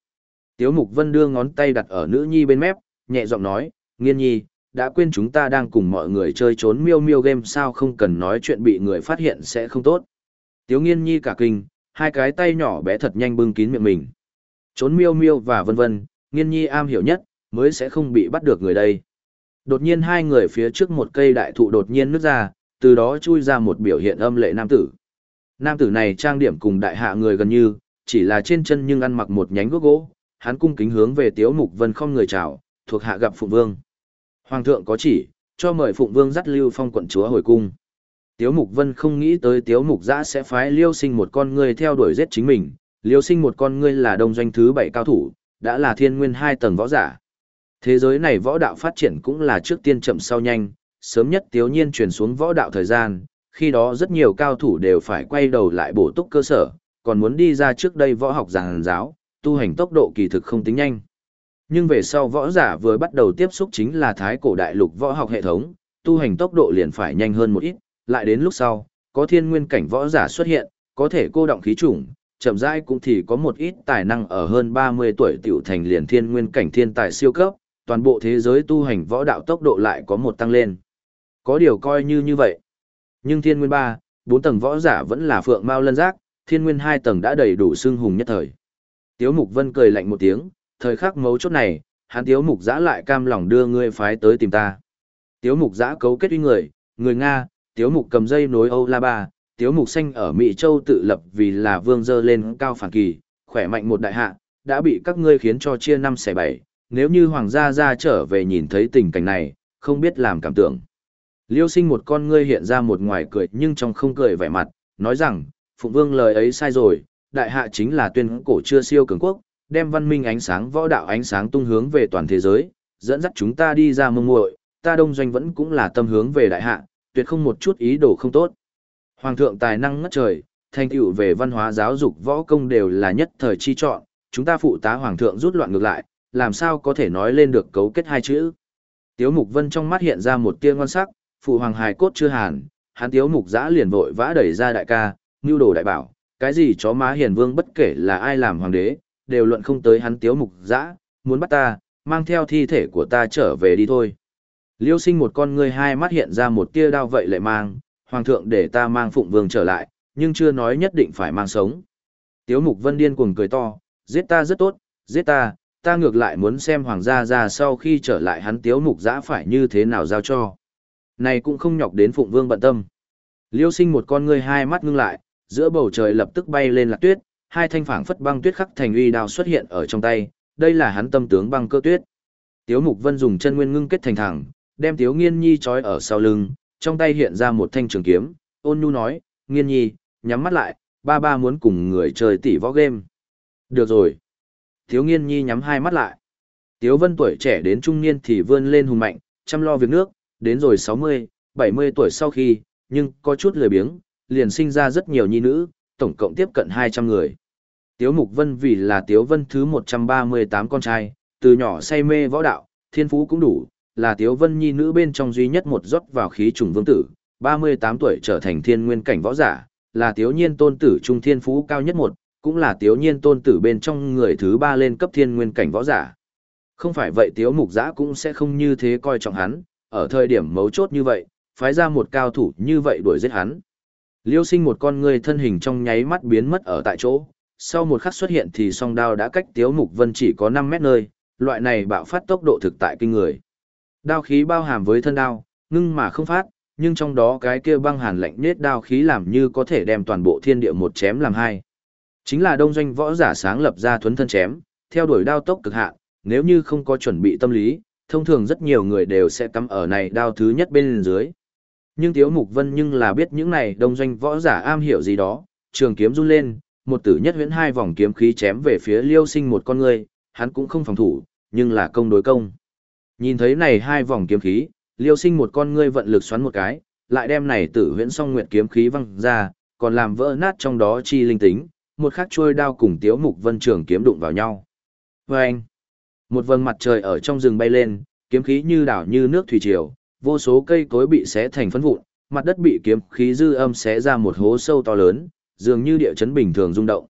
Tiếu Mục Vân đưa ngón tay đặt ở nữ nhi bên mép, nhẹ giọng nói, nghiên nhi, đã quên chúng ta đang cùng mọi người chơi trốn miêu miêu game sao không cần nói chuyện bị người phát hiện sẽ không tốt. Tiếu nghiên nhi cả kinh, hai cái tay nhỏ bé thật nhanh bưng kín miệng mình. Trốn miêu miêu và vân vân, nghiên nhi am hiểu nhất, mới sẽ không bị bắt được người đây. Đột nhiên hai người phía trước một cây đại thụ đột nhiên nứt ra, từ đó chui ra một biểu hiện âm lệ nam tử. Nam tử này trang điểm cùng đại hạ người gần như, chỉ là trên chân nhưng ăn mặc một nhánh gốc gỗ, hắn cung kính hướng về Tiếu Mục Vân không người chào, thuộc hạ gặp Phụng Vương. Hoàng thượng có chỉ, cho mời Phụng Vương dắt Lưu Phong quận chúa hồi cung. Tiếu Mục Vân không nghĩ tới Tiếu Mục Giã sẽ phái Liêu Sinh một con người theo đuổi giết chính mình. Liêu Sinh một con người là đông doanh thứ bảy cao thủ, đã là thiên nguyên hai tầng võ giả. Thế giới này võ đạo phát triển cũng là trước tiên chậm sau nhanh, sớm nhất tiếu nhiên truyền xuống võ đạo thời gian, khi đó rất nhiều cao thủ đều phải quay đầu lại bổ túc cơ sở, còn muốn đi ra trước đây võ học giảng giáo, tu hành tốc độ kỳ thực không tính nhanh. Nhưng về sau võ giả vừa bắt đầu tiếp xúc chính là thái cổ đại lục võ học hệ thống, tu hành tốc độ liền phải nhanh hơn một ít, lại đến lúc sau, có thiên nguyên cảnh võ giả xuất hiện, có thể cô động khí chủng, chậm rãi cũng thì có một ít tài năng ở hơn 30 tuổi tiểu thành liền thiên nguyên cảnh thiên tài siêu cấp, toàn bộ thế giới tu hành võ đạo tốc độ lại có một tăng lên. Có điều coi như như vậy. Nhưng thiên nguyên 3, 4 tầng võ giả vẫn là phượng mao lân giác, thiên nguyên 2 tầng đã đầy đủ xương hùng nhất thời. Tiếu Mục Vân cười lạnh một tiếng, thời khắc mấu chốt này, hắn Tiếu Mục giã lại cam lòng đưa ngươi phái tới tìm ta. Tiếu Mục giã cấu kết uy người, người Nga, Tiếu Mục cầm dây nối Âu La Ba, Tiếu Mục Xanh ở Mỹ Châu tự lập vì là vương dơ lên cao phản kỳ, khỏe mạnh một đại hạ, đã bị các ngươi khiến cho chia năm xẻ bảy. Nếu như Hoàng gia ra trở về nhìn thấy tình cảnh này, không biết làm cảm tưởng. Liêu sinh một con ngươi hiện ra một ngoài cười nhưng trong không cười vẻ mặt, nói rằng, Phụng Vương lời ấy sai rồi, đại hạ chính là tuyên cổ chưa siêu cường quốc, đem văn minh ánh sáng võ đạo ánh sáng tung hướng về toàn thế giới, dẫn dắt chúng ta đi ra mông muội, ta đông doanh vẫn cũng là tâm hướng về đại hạ, tuyệt không một chút ý đồ không tốt. Hoàng thượng tài năng ngất trời, thành tựu về văn hóa giáo dục võ công đều là nhất thời chi chọn, chúng ta phụ tá hoàng thượng rút loạn ngược lại, làm sao có thể nói lên được cấu kết hai chữ. Tiếu Mục Vân trong mắt hiện ra một tia ngon sắc, phụ hoàng hài cốt chưa hàn, hắn Tiếu Mục Giã liền vội vã đẩy ra đại ca, như đồ đại bảo, cái gì chó má hiền vương bất kể là ai làm hoàng đế, đều luận không tới hắn Tiếu Mục Giã, muốn bắt ta, mang theo thi thể của ta trở về đi thôi. Liêu sinh một con ngươi hai mắt hiện ra một tia đao vậy lại mang, hoàng thượng để ta mang phụng vương trở lại, nhưng chưa nói nhất định phải mang sống. Tiếu mục vân điên cuồng cười to, giết ta rất tốt, giết ta, ta ngược lại muốn xem hoàng gia ra sau khi trở lại hắn tiếu mục giã phải như thế nào giao cho. Này cũng không nhọc đến phụng vương bận tâm. Liêu sinh một con ngươi hai mắt ngưng lại, giữa bầu trời lập tức bay lên lạc tuyết, hai thanh phảng phất băng tuyết khắc thành uy đao xuất hiện ở trong tay, đây là hắn tâm tướng băng cơ tuyết. Tiếu Mục Vân dùng chân nguyên ngưng kết thành thẳng, đem Tiếu Nghiên Nhi trói ở sau lưng, trong tay hiện ra một thanh trường kiếm, ôn nhu nói, Nghiên Nhi, nhắm mắt lại, ba ba muốn cùng người chơi tỷ võ game. Được rồi. Tiếu Nghiên Nhi nhắm hai mắt lại. Tiếu Vân tuổi trẻ đến trung niên thì vươn lên hùng mạnh, chăm lo việc nước, đến rồi 60, 70 tuổi sau khi, nhưng có chút lười biếng, liền sinh ra rất nhiều nhi nữ, tổng cộng tiếp cận 200 người. Tiếu Mục Vân vì là Tiếu Vân thứ 138 con trai, từ nhỏ say mê võ đạo, thiên phú cũng đủ, là Tiếu Vân Nhi nữ bên trong duy nhất một rót vào khí trùng vương tử, 38 tuổi trở thành thiên nguyên cảnh võ giả, là Tiếu Nhiên tôn tử trung thiên phú cao nhất một, cũng là Tiếu Nhiên tôn tử bên trong người thứ ba lên cấp thiên nguyên cảnh võ giả. Không phải vậy Tiếu Mục Giã cũng sẽ không như thế coi trọng hắn, ở thời điểm mấu chốt như vậy, phái ra một cao thủ như vậy đuổi giết hắn. Liêu sinh một con người thân hình trong nháy mắt biến mất ở tại chỗ, sau một khắc xuất hiện thì song đao đã cách Tiếu Mục Vân chỉ có 5 mét nơi, loại này bạo phát tốc độ thực tại kinh người. Đao khí bao hàm với thân đao, ngưng mà không phát, nhưng trong đó cái kia băng hàn lạnh nết đao khí làm như có thể đem toàn bộ thiên địa một chém làm hai. Chính là đông doanh võ giả sáng lập ra thuấn thân chém, theo đuổi đao tốc cực hạn, nếu như không có chuẩn bị tâm lý, thông thường rất nhiều người đều sẽ cắm ở này đao thứ nhất bên dưới. Nhưng Tiếu Mục Vân nhưng là biết những này đông doanh võ giả am hiểu gì đó, trường kiếm run lên, một tử nhất huyễn hai vòng kiếm khí chém về phía Liêu Sinh một con người, hắn cũng không phòng thủ, nhưng là công đối công. Nhìn thấy này hai vòng kiếm khí, liêu sinh một con ngươi vận lực xoắn một cái, lại đem này tử huyễn song nguyệt kiếm khí văng ra, còn làm vỡ nát trong đó chi linh tính, một khắc trôi đao cùng tiếu mục vân trường kiếm đụng vào nhau. Và một vầng mặt trời ở trong rừng bay lên, kiếm khí như đảo như nước thủy triều, vô số cây cối bị xé thành phấn vụn, mặt đất bị kiếm khí dư âm xé ra một hố sâu to lớn, dường như địa chấn bình thường rung động.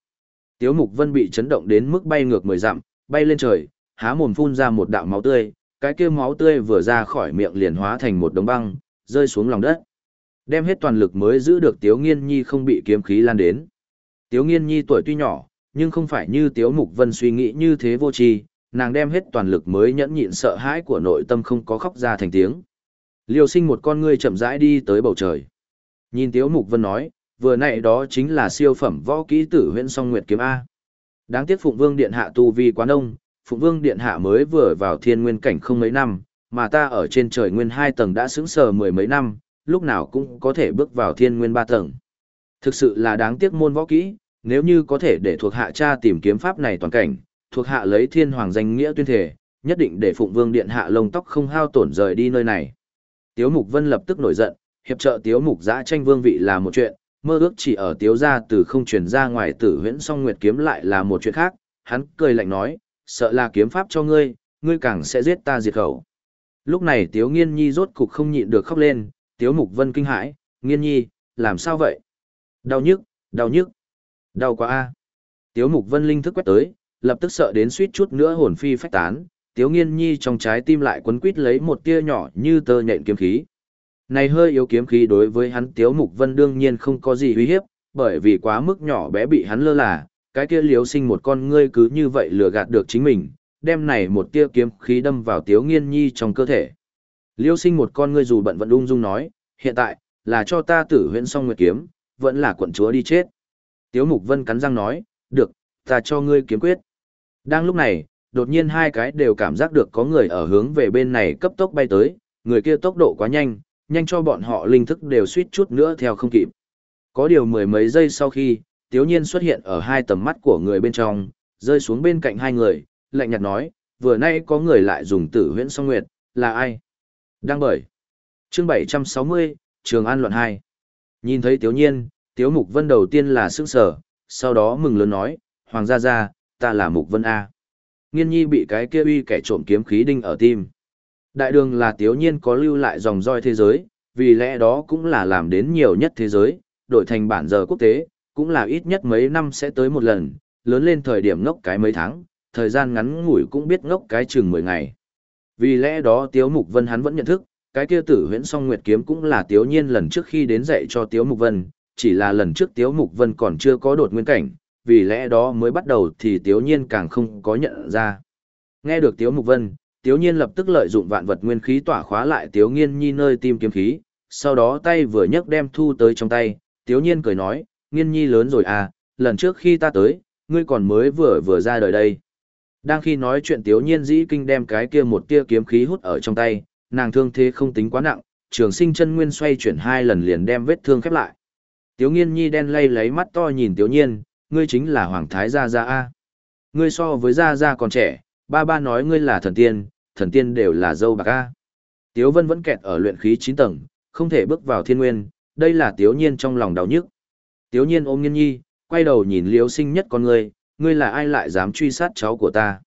Tiếu Mục Vân bị chấn động đến mức bay ngược mười dặm, bay lên trời, há mồm phun ra một đạo máu tươi, cái kia máu tươi vừa ra khỏi miệng liền hóa thành một đống băng, rơi xuống lòng đất. Đem hết toàn lực mới giữ được Tiếu Nghiên Nhi không bị kiếm khí lan đến. Tiếu Nghiên Nhi tuổi tuy nhỏ, nhưng không phải như Tiếu Mục Vân suy nghĩ như thế vô tri, nàng đem hết toàn lực mới nhẫn nhịn sợ hãi của nội tâm không có khóc ra thành tiếng. Liêu sinh một con ngươi chậm rãi đi tới bầu trời. Nhìn Tiếu Mục Vân nói, vừa nãy đó chính là siêu phẩm võ kỹ tử huyện song nguyệt kiếm A. Đáng tiếc Phụng Vương Điện Hạ tu vi quá đông, Phụng Vương Điện Hạ mới vừa vào thiên nguyên cảnh không mấy năm, mà ta ở trên trời nguyên hai tầng đã xứng sờ mười mấy năm, lúc nào cũng có thể bước vào thiên nguyên ba tầng. Thực sự là đáng tiếc môn võ kỹ, nếu như có thể để thuộc hạ cha tìm kiếm pháp này toàn cảnh, thuộc hạ lấy thiên hoàng danh nghĩa tuyên thể, nhất định để Phụng Vương Điện Hạ lông tóc không hao tổn rời đi nơi này. Tiếu Mục Vân lập tức nổi giận, hiệp trợ Tiếu Mục Giã tranh vương vị là một chuyện, mơ ước chỉ ở Tiếu gia từ không truyền ra ngoài tử huyễn song nguyệt kiếm lại là một chuyện khác, hắn cười lạnh nói, sợ là kiếm pháp cho ngươi, ngươi càng sẽ giết ta diệt khẩu. Lúc này Tiếu Nghiên Nhi rốt cục không nhịn được khóc lên, Tiếu Mục Vân kinh hãi, Nghiên Nhi, làm sao vậy? Đau nhức, đau nhức, đau quá a. Tiếu Mục Vân linh thức quét tới, lập tức sợ đến suýt chút nữa hồn phi phách tán, Tiếu Nghiên Nhi trong trái tim lại quấn quít lấy một tia nhỏ như tơ nhện kiếm khí. Này hơi yếu kiếm khí đối với hắn Tiếu Mục Vân đương nhiên không có gì uy hiếp, bởi vì quá mức nhỏ bé bị hắn lơ là, cái kia liếu sinh một con ngươi cứ như vậy lừa gạt được chính mình, đem này một tia kiếm khí đâm vào Tiếu Nghiên Nhi trong cơ thể. Liêu sinh một con ngươi dù bận vận ung dung nói, hiện tại, là cho ta tử huyễn song nguyệt kiếm, vẫn là quận chúa đi chết. Tiếu Mục Vân cắn răng nói, được, ta cho ngươi kiếm quyết. Đang lúc này, đột nhiên hai cái đều cảm giác được có người ở hướng về bên này cấp tốc bay tới, người kia tốc độ quá nhanh, nhanh cho bọn họ linh thức đều suýt chút nữa theo không kịp. Có điều mười mấy giây sau khi, tiếu nhiên xuất hiện ở hai tầm mắt của người bên trong, rơi xuống bên cạnh hai người, lạnh nhạt nói, vừa nay có người lại dùng tử huyễn song nguyệt, là ai? Đang bởi. Chương 760, Trường An luận 2. Nhìn thấy tiếu nhiên, tiếu mục vân đầu tiên là sững sở, sau đó mừng lớn nói, Hoàng gia gia, ta là mục vân A. Nghiên nhi bị cái kia uy kẻ trộm kiếm khí đinh ở tim. Đại đường là tiếu nhiên có lưu lại dòng roi thế giới, vì lẽ đó cũng là làm đến nhiều nhất thế giới, đổi thành bản giờ quốc tế, cũng là ít nhất mấy năm sẽ tới một lần, lớn lên thời điểm ngốc cái mấy tháng, thời gian ngắn ngủi cũng biết ngốc cái chừng 10 ngày. Vì lẽ đó Tiếu Mục Vân hắn vẫn nhận thức, cái kia tử huyễn song nguyệt kiếm cũng là Tiếu Nhiên lần trước khi đến dạy cho Tiếu Mục Vân, chỉ là lần trước Tiếu Mục Vân còn chưa có đột nguyên cảnh, vì lẽ đó mới bắt đầu thì Tiếu Nhiên càng không có nhận ra. Nghe được Tiếu Mục Vân, Tiếu Nhiên lập tức lợi dụng vạn vật nguyên khí tỏa khóa lại Tiếu Nghiên Nhi nơi tim kiếm khí, sau đó tay vừa nhấc đem thu tới trong tay, Tiếu Nhiên cười nói, Nghiên Nhi lớn rồi à, lần trước khi ta tới, ngươi còn mới vừa vừa ra đời đây. Đang khi nói chuyện Tiếu Nhiên dĩ kinh đem cái kia một tia kiếm khí hút ở trong tay, nàng thương thế không tính quá nặng, trường sinh chân nguyên xoay chuyển hai lần liền đem vết thương khép lại. Tiếu Nghiên Nhi đen lay lấy mắt to nhìn Tiếu Nhiên, ngươi chính là Hoàng Thái Gia Gia A. Ngươi so với Gia Gia còn trẻ, ba ba nói ngươi là thần tiên, thần tiên đều là dâu bạc A. Tiếu Vân vẫn kẹt ở luyện khí 9 tầng, không thể bước vào thiên nguyên, đây là Tiếu Nhiên trong lòng đau nhức. Tiếu Nhiên ôm Nghiên Nhi, quay đầu nhìn Liêu Sinh nhất con ngươi, ngươi là ai lại dám truy sát cháu của ta?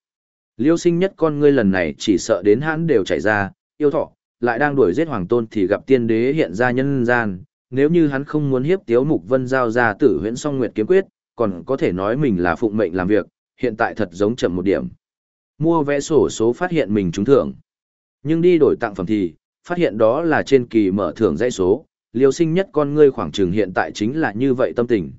Liêu Sinh nhất con ngươi lần này chỉ sợ đến hãn đều chảy ra, yêu thọ, lại đang đuổi giết hoàng tôn thì gặp tiên đế hiện ra nhân gian, nếu như hắn không muốn hiếp Tiếu Mục Vân giao ra Tử Huyễn Song Nguyệt kiếm quyết, còn có thể nói mình là phụng mệnh làm việc, hiện tại thật giống chậm một điểm. Mua vé sổ số phát hiện mình trúng thưởng. Nhưng đi đổi tặng phẩm thì, phát hiện đó là trên kỳ mở thưởng dãy số, liều sinh nhất con ngươi khoảng trường hiện tại chính là như vậy tâm tình.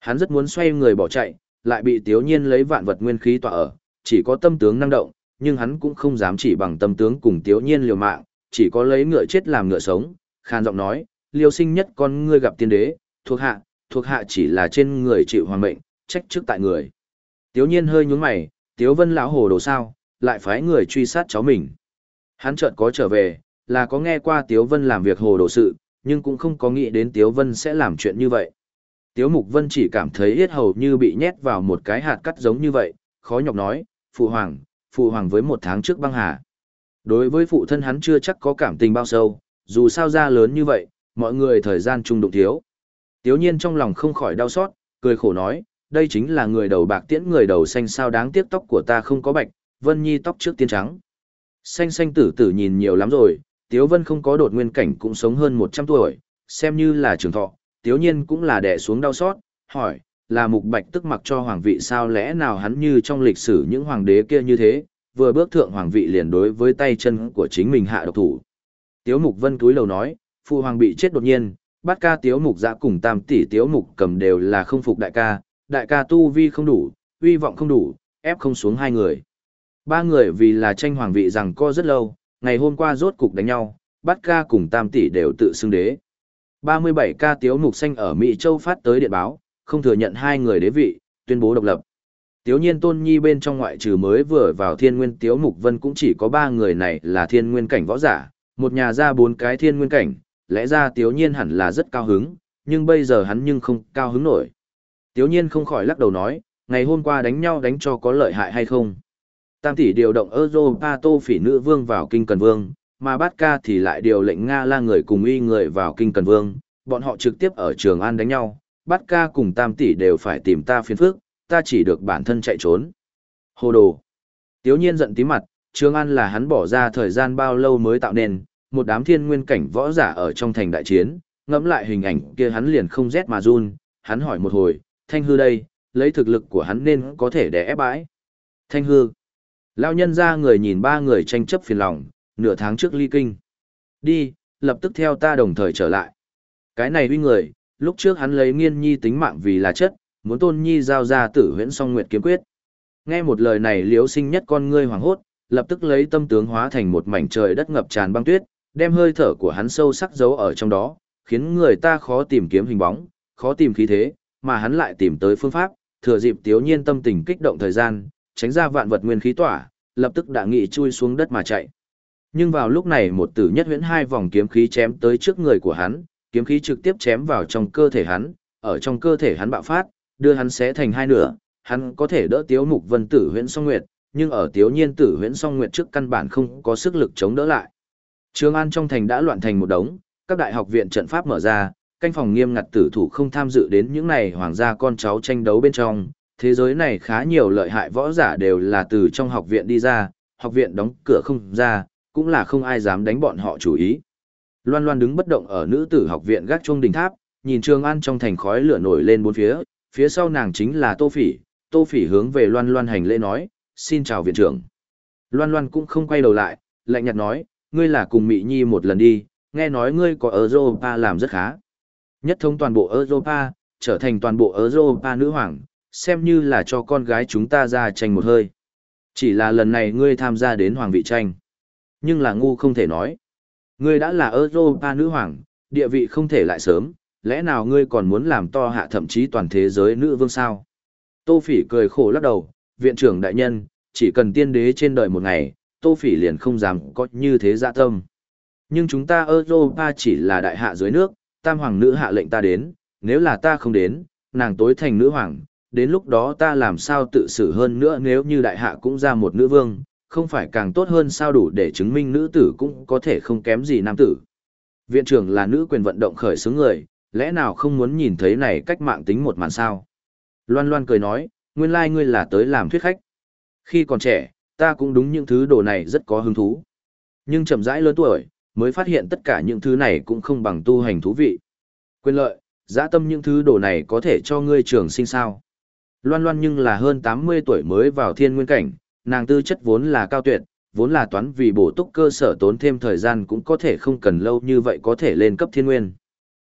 Hắn rất muốn xoay người bỏ chạy, lại bị tiếu nhiên lấy vạn vật nguyên khí tỏa ở, chỉ có tâm tướng năng động, nhưng hắn cũng không dám chỉ bằng tâm tướng cùng tiếu nhiên liều mạng, chỉ có lấy ngựa chết làm ngựa sống, khan giọng nói, liều sinh nhất con ngươi gặp tiên đế, thuộc hạ, thuộc hạ chỉ là trên người chịu hoàng mệnh, trách trước tại người. Tiếu nhiên hơi nhún mày, tiếu vân lão hồ đồ sao, lại phái người truy sát cháu mình. Hắn chợt có trở về, là có nghe qua tiếu vân làm việc hồ đồ sự, nhưng cũng không có nghĩ đến tiếu vân sẽ làm chuyện như vậy. Tiếu mục vân chỉ cảm thấy yết hầu như bị nhét vào một cái hạt cắt giống như vậy, khó nhọc nói, phụ hoàng, phụ hoàng với một tháng trước băng hà. Đối với phụ thân hắn chưa chắc có cảm tình bao sâu, dù sao ra lớn như vậy, mọi người thời gian chung đụng thiếu. Tiếu nhiên trong lòng không khỏi đau xót, cười khổ nói, đây chính là người đầu bạc tiễn người đầu xanh sao đáng tiếc tóc của ta không có bạch, Vân Nhi tóc trước tiên trắng. Xanh xanh tử tử nhìn nhiều lắm rồi, Tiếu Vân không có đột nguyên cảnh cũng sống hơn 100 tuổi, xem như là trường thọ, Tiếu Nhiên cũng là đẻ xuống đau xót, hỏi, là mục bạch tức mặc cho hoàng vị sao lẽ nào hắn như trong lịch sử những hoàng đế kia như thế, vừa bước thượng hoàng vị liền đối với tay chân của chính mình hạ độc thủ. Tiếu Mục Vân cúi đầu nói, phụ hoàng bị chết đột nhiên, bát ca tiếu mục giã cùng tam tỷ tiếu mục cầm đều là không phục đại ca, đại ca tu vi không đủ, uy vọng không đủ, ép không xuống hai người. Ba người vì là tranh hoàng vị rằng co rất lâu, ngày hôm qua rốt cục đánh nhau, bát ca cùng tam tỷ đều tự xưng đế. 37 ca tiếu mục xanh ở Mỹ Châu phát tới điện báo, không thừa nhận hai người đế vị, tuyên bố độc lập. Tiếu nhiên tôn nhi bên trong ngoại trừ mới vừa vào thiên nguyên tiếu mục vân cũng chỉ có ba người này là thiên nguyên cảnh võ giả, một nhà ra bốn cái thiên nguyên cảnh, lẽ ra tiếu nhiên hẳn là rất cao hứng, nhưng bây giờ hắn nhưng không cao hứng nổi. Tiếu nhiên không khỏi lắc đầu nói, ngày hôm qua đánh nhau đánh cho có lợi hại hay không. Tam tỷ điều động Europa tô phỉ nữ vương vào kinh cần vương, mà Bát Ca thì lại điều lệnh Nga la người cùng uy người vào kinh Cần Vương, bọn họ trực tiếp ở Trường An đánh nhau, Bát Ca cùng Tam tỷ đều phải tìm ta phiền phức, ta chỉ được bản thân chạy trốn. Hồ đồ. Tiếu nhiên giận tí mặt, Trường An là hắn bỏ ra thời gian bao lâu mới tạo nên, một đám thiên nguyên cảnh võ giả ở trong thành đại chiến, ngẫm lại hình ảnh kia hắn liền không rét mà run, hắn hỏi một hồi, Thanh hư đây, lấy thực lực của hắn nên có thể để ép bãi. Thanh hư. Lao nhân ra người nhìn ba người tranh chấp phiền lòng, nửa tháng trước ly kinh. Đi, lập tức theo ta đồng thời trở lại. Cái này uy người, lúc trước hắn lấy nghiên nhi tính mạng vì là chất, muốn tôn nhi giao ra tử huyễn song nguyệt kiếm quyết. Nghe một lời này liếu sinh nhất con ngươi hoàng hốt, lập tức lấy tâm tướng hóa thành một mảnh trời đất ngập tràn băng tuyết, đem hơi thở của hắn sâu sắc giấu ở trong đó, khiến người ta khó tìm kiếm hình bóng, khó tìm khí thế, mà hắn lại tìm tới phương pháp, thừa dịp tiếu nhiên tâm tình kích động thời gian, tránh ra vạn vật nguyên khí tỏa, lập tức đã nghị chui xuống đất mà chạy. Nhưng vào lúc này một tử nhất huyễn hai vòng kiếm khí chém tới trước người của hắn, kiếm khí trực tiếp chém vào trong cơ thể hắn, ở trong cơ thể hắn bạo phát, đưa hắn xé thành hai nửa, hắn có thể đỡ Tiếu Mục Vân Tử Huyễn Song Nguyệt, nhưng ở Tiếu Nhiên Tử Huyễn Song Nguyệt trước căn bản không có sức lực chống đỡ lại. Trường An trong thành đã loạn thành một đống, các đại học viện trận pháp mở ra, canh phòng nghiêm ngặt tử thủ không tham dự đến những này hoàng gia con cháu tranh đấu bên trong. Thế giới này khá nhiều lợi hại võ giả đều là từ trong học viện đi ra, học viện đóng cửa không ra, cũng là không ai dám đánh bọn họ chủ ý. Loan Loan đứng bất động ở nữ tử học viện gác chuông đỉnh tháp, nhìn Trường An trong thành khói lửa nổi lên bốn phía, phía sau nàng chính là Tô Phỉ, Tô Phỉ hướng về Loan Loan hành lễ nói, xin chào viện trưởng. Loan Loan cũng không quay đầu lại, lạnh nhạt nói, ngươi là cùng Mị Nhi một lần đi, nghe nói ngươi có Europa làm rất khá. Nhất thống toàn bộ Europa, trở thành toàn bộ Europa nữ hoàng, xem như là cho con gái chúng ta ra tranh một hơi. Chỉ là lần này ngươi tham gia đến hoàng vị tranh. Nhưng là ngu không thể nói. Ngươi đã là Europa nữ hoàng, địa vị không thể lại sớm, lẽ nào ngươi còn muốn làm to hạ thậm chí toàn thế giới nữ vương sao? Tô Phỉ cười khổ lắc đầu, viện trưởng đại nhân, chỉ cần tiên đế trên đời một ngày, Tô Phỉ liền không dám có như thế dạ tâm. Nhưng chúng ta Europa chỉ là đại hạ dưới nước, tam hoàng nữ hạ lệnh ta đến, nếu là ta không đến, nàng tối thành nữ hoàng, đến lúc đó ta làm sao tự xử hơn nữa nếu như đại hạ cũng ra một nữ vương, không phải càng tốt hơn sao đủ để chứng minh nữ tử cũng có thể không kém gì nam tử. Viện trưởng là nữ quyền vận động khởi xướng người, lẽ nào không muốn nhìn thấy này cách mạng tính một màn sao? Loan Loan cười nói, nguyên lai ngươi là tới làm thuyết khách. Khi còn trẻ, ta cũng đúng những thứ đồ này rất có hứng thú. Nhưng chậm rãi lớn tuổi, mới phát hiện tất cả những thứ này cũng không bằng tu hành thú vị. Quyền lợi, dã tâm những thứ đồ này có thể cho ngươi trường sinh sao. Loan Loan nhưng là hơn 80 tuổi mới vào thiên nguyên cảnh, nàng tư chất vốn là cao tuyệt, vốn là toán vì bổ túc cơ sở tốn thêm thời gian cũng có thể không cần lâu như vậy có thể lên cấp thiên nguyên.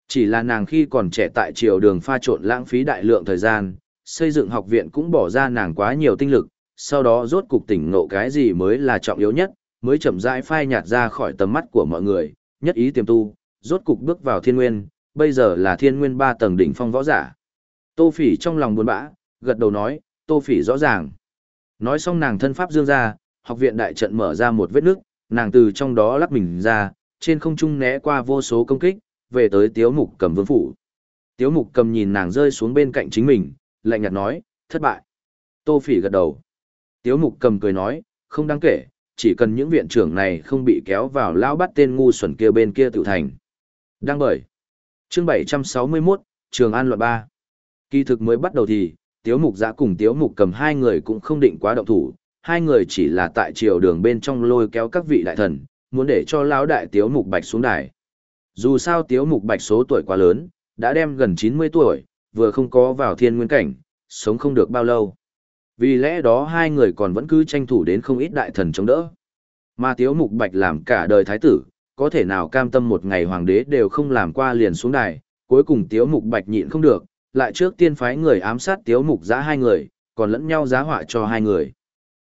Chỉ là nàng khi còn trẻ tại triều đường pha trộn lãng phí đại lượng thời gian, xây dựng học viện cũng bỏ ra nàng quá nhiều tinh lực, sau đó rốt cục tỉnh ngộ cái gì mới là trọng yếu nhất, mới chậm rãi phai nhạt ra khỏi tầm mắt của mọi người, nhất ý tiềm tu, rốt cục bước vào thiên nguyên, bây giờ là thiên nguyên ba tầng đỉnh phong võ giả. Tô Phỉ trong lòng buồn bã, gật đầu nói, Tô Phỉ rõ ràng. Nói xong nàng thân pháp dương ra, học viện đại trận mở ra một vết nước, nàng từ trong đó lắc mình ra, trên không trung né qua vô số công kích, về tới Tiếu Mục Cầm vương phủ. Tiếu Mục Cầm nhìn nàng rơi xuống bên cạnh chính mình, lạnh nhạt nói, thất bại. Tô Phỉ gật đầu. Tiếu Mục Cầm cười nói, không đáng kể, chỉ cần những viện trưởng này không bị kéo vào lao bắt tên ngu xuẩn kia bên kia tự thành. Đang bởi. Chương 761, Trường An Luật 3. Kỳ thực mới bắt đầu thì, Tiếu Mục Giã cùng Tiếu Mục Cầm hai người cũng không định quá động thủ, hai người chỉ là tại triều đường bên trong lôi kéo các vị đại thần, muốn để cho lão đại Tiếu Mục Bạch xuống đài. Dù sao Tiếu Mục Bạch số tuổi quá lớn, đã đem gần 90 tuổi, vừa không có vào thiên nguyên cảnh, sống không được bao lâu. Vì lẽ đó hai người còn vẫn cứ tranh thủ đến không ít đại thần chống đỡ. Mà Tiếu Mục Bạch làm cả đời thái tử, có thể nào cam tâm một ngày hoàng đế đều không làm qua liền xuống đài, cuối cùng Tiếu Mục Bạch nhịn không được, lại trước tiên phái người ám sát Tiếu Mục Giã hai người, còn lẫn nhau giá họa cho hai người.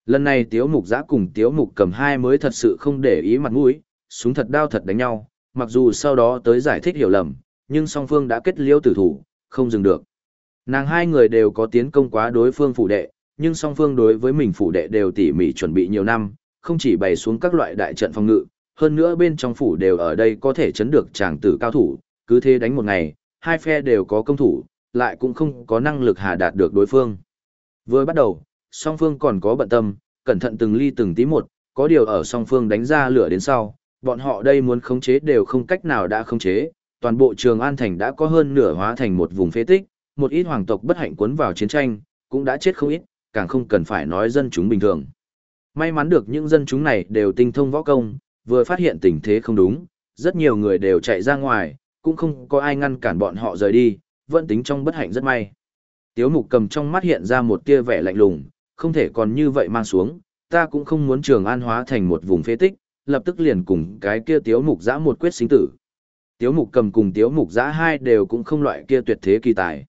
Lần này Tiếu Mục Giã cùng Tiếu Mục cầm hai mới thật sự không để ý mặt mũi, súng thật đao thật đánh nhau, mặc dù sau đó tới giải thích hiểu lầm, nhưng song phương đã kết liễu tử thủ, không dừng được. Nàng hai người đều có tiến công quá đối phương phủ đệ, nhưng song phương đối với mình phủ đệ đều tỉ mỉ chuẩn bị nhiều năm, không chỉ bày xuống các loại đại trận phòng ngự, hơn nữa bên trong phủ đều ở đây có thể chấn được chàng tử cao thủ, cứ thế đánh một ngày, hai phe đều có công thủ, lại cũng không có năng lực hạ đạt được đối phương. Vừa bắt đầu, song phương còn có bận tâm, cẩn thận từng ly từng tí một, có điều ở song phương đánh ra lửa đến sau, Bọn họ đây muốn khống chế đều không cách nào đã khống chế, toàn bộ Trường An Thành đã có hơn nửa hóa thành một vùng phế tích, một ít hoàng tộc bất hạnh cuốn vào chiến tranh, cũng đã chết không ít, càng không cần phải nói dân chúng bình thường. May mắn được những dân chúng này đều tinh thông võ công, vừa phát hiện tình thế không đúng, rất nhiều người đều chạy ra ngoài, cũng không có ai ngăn cản bọn họ rời đi, vẫn tính trong bất hạnh rất may. Tiếu mục cầm trong mắt hiện ra một tia vẻ lạnh lùng, không thể còn như vậy mang xuống, ta cũng không muốn trường an hóa thành một vùng phế tích, lập tức liền cùng cái kia tiếu mục giã một quyết sinh tử. Tiếu mục cầm cùng tiếu mục giã hai đều cũng không loại kia tuyệt thế kỳ tài.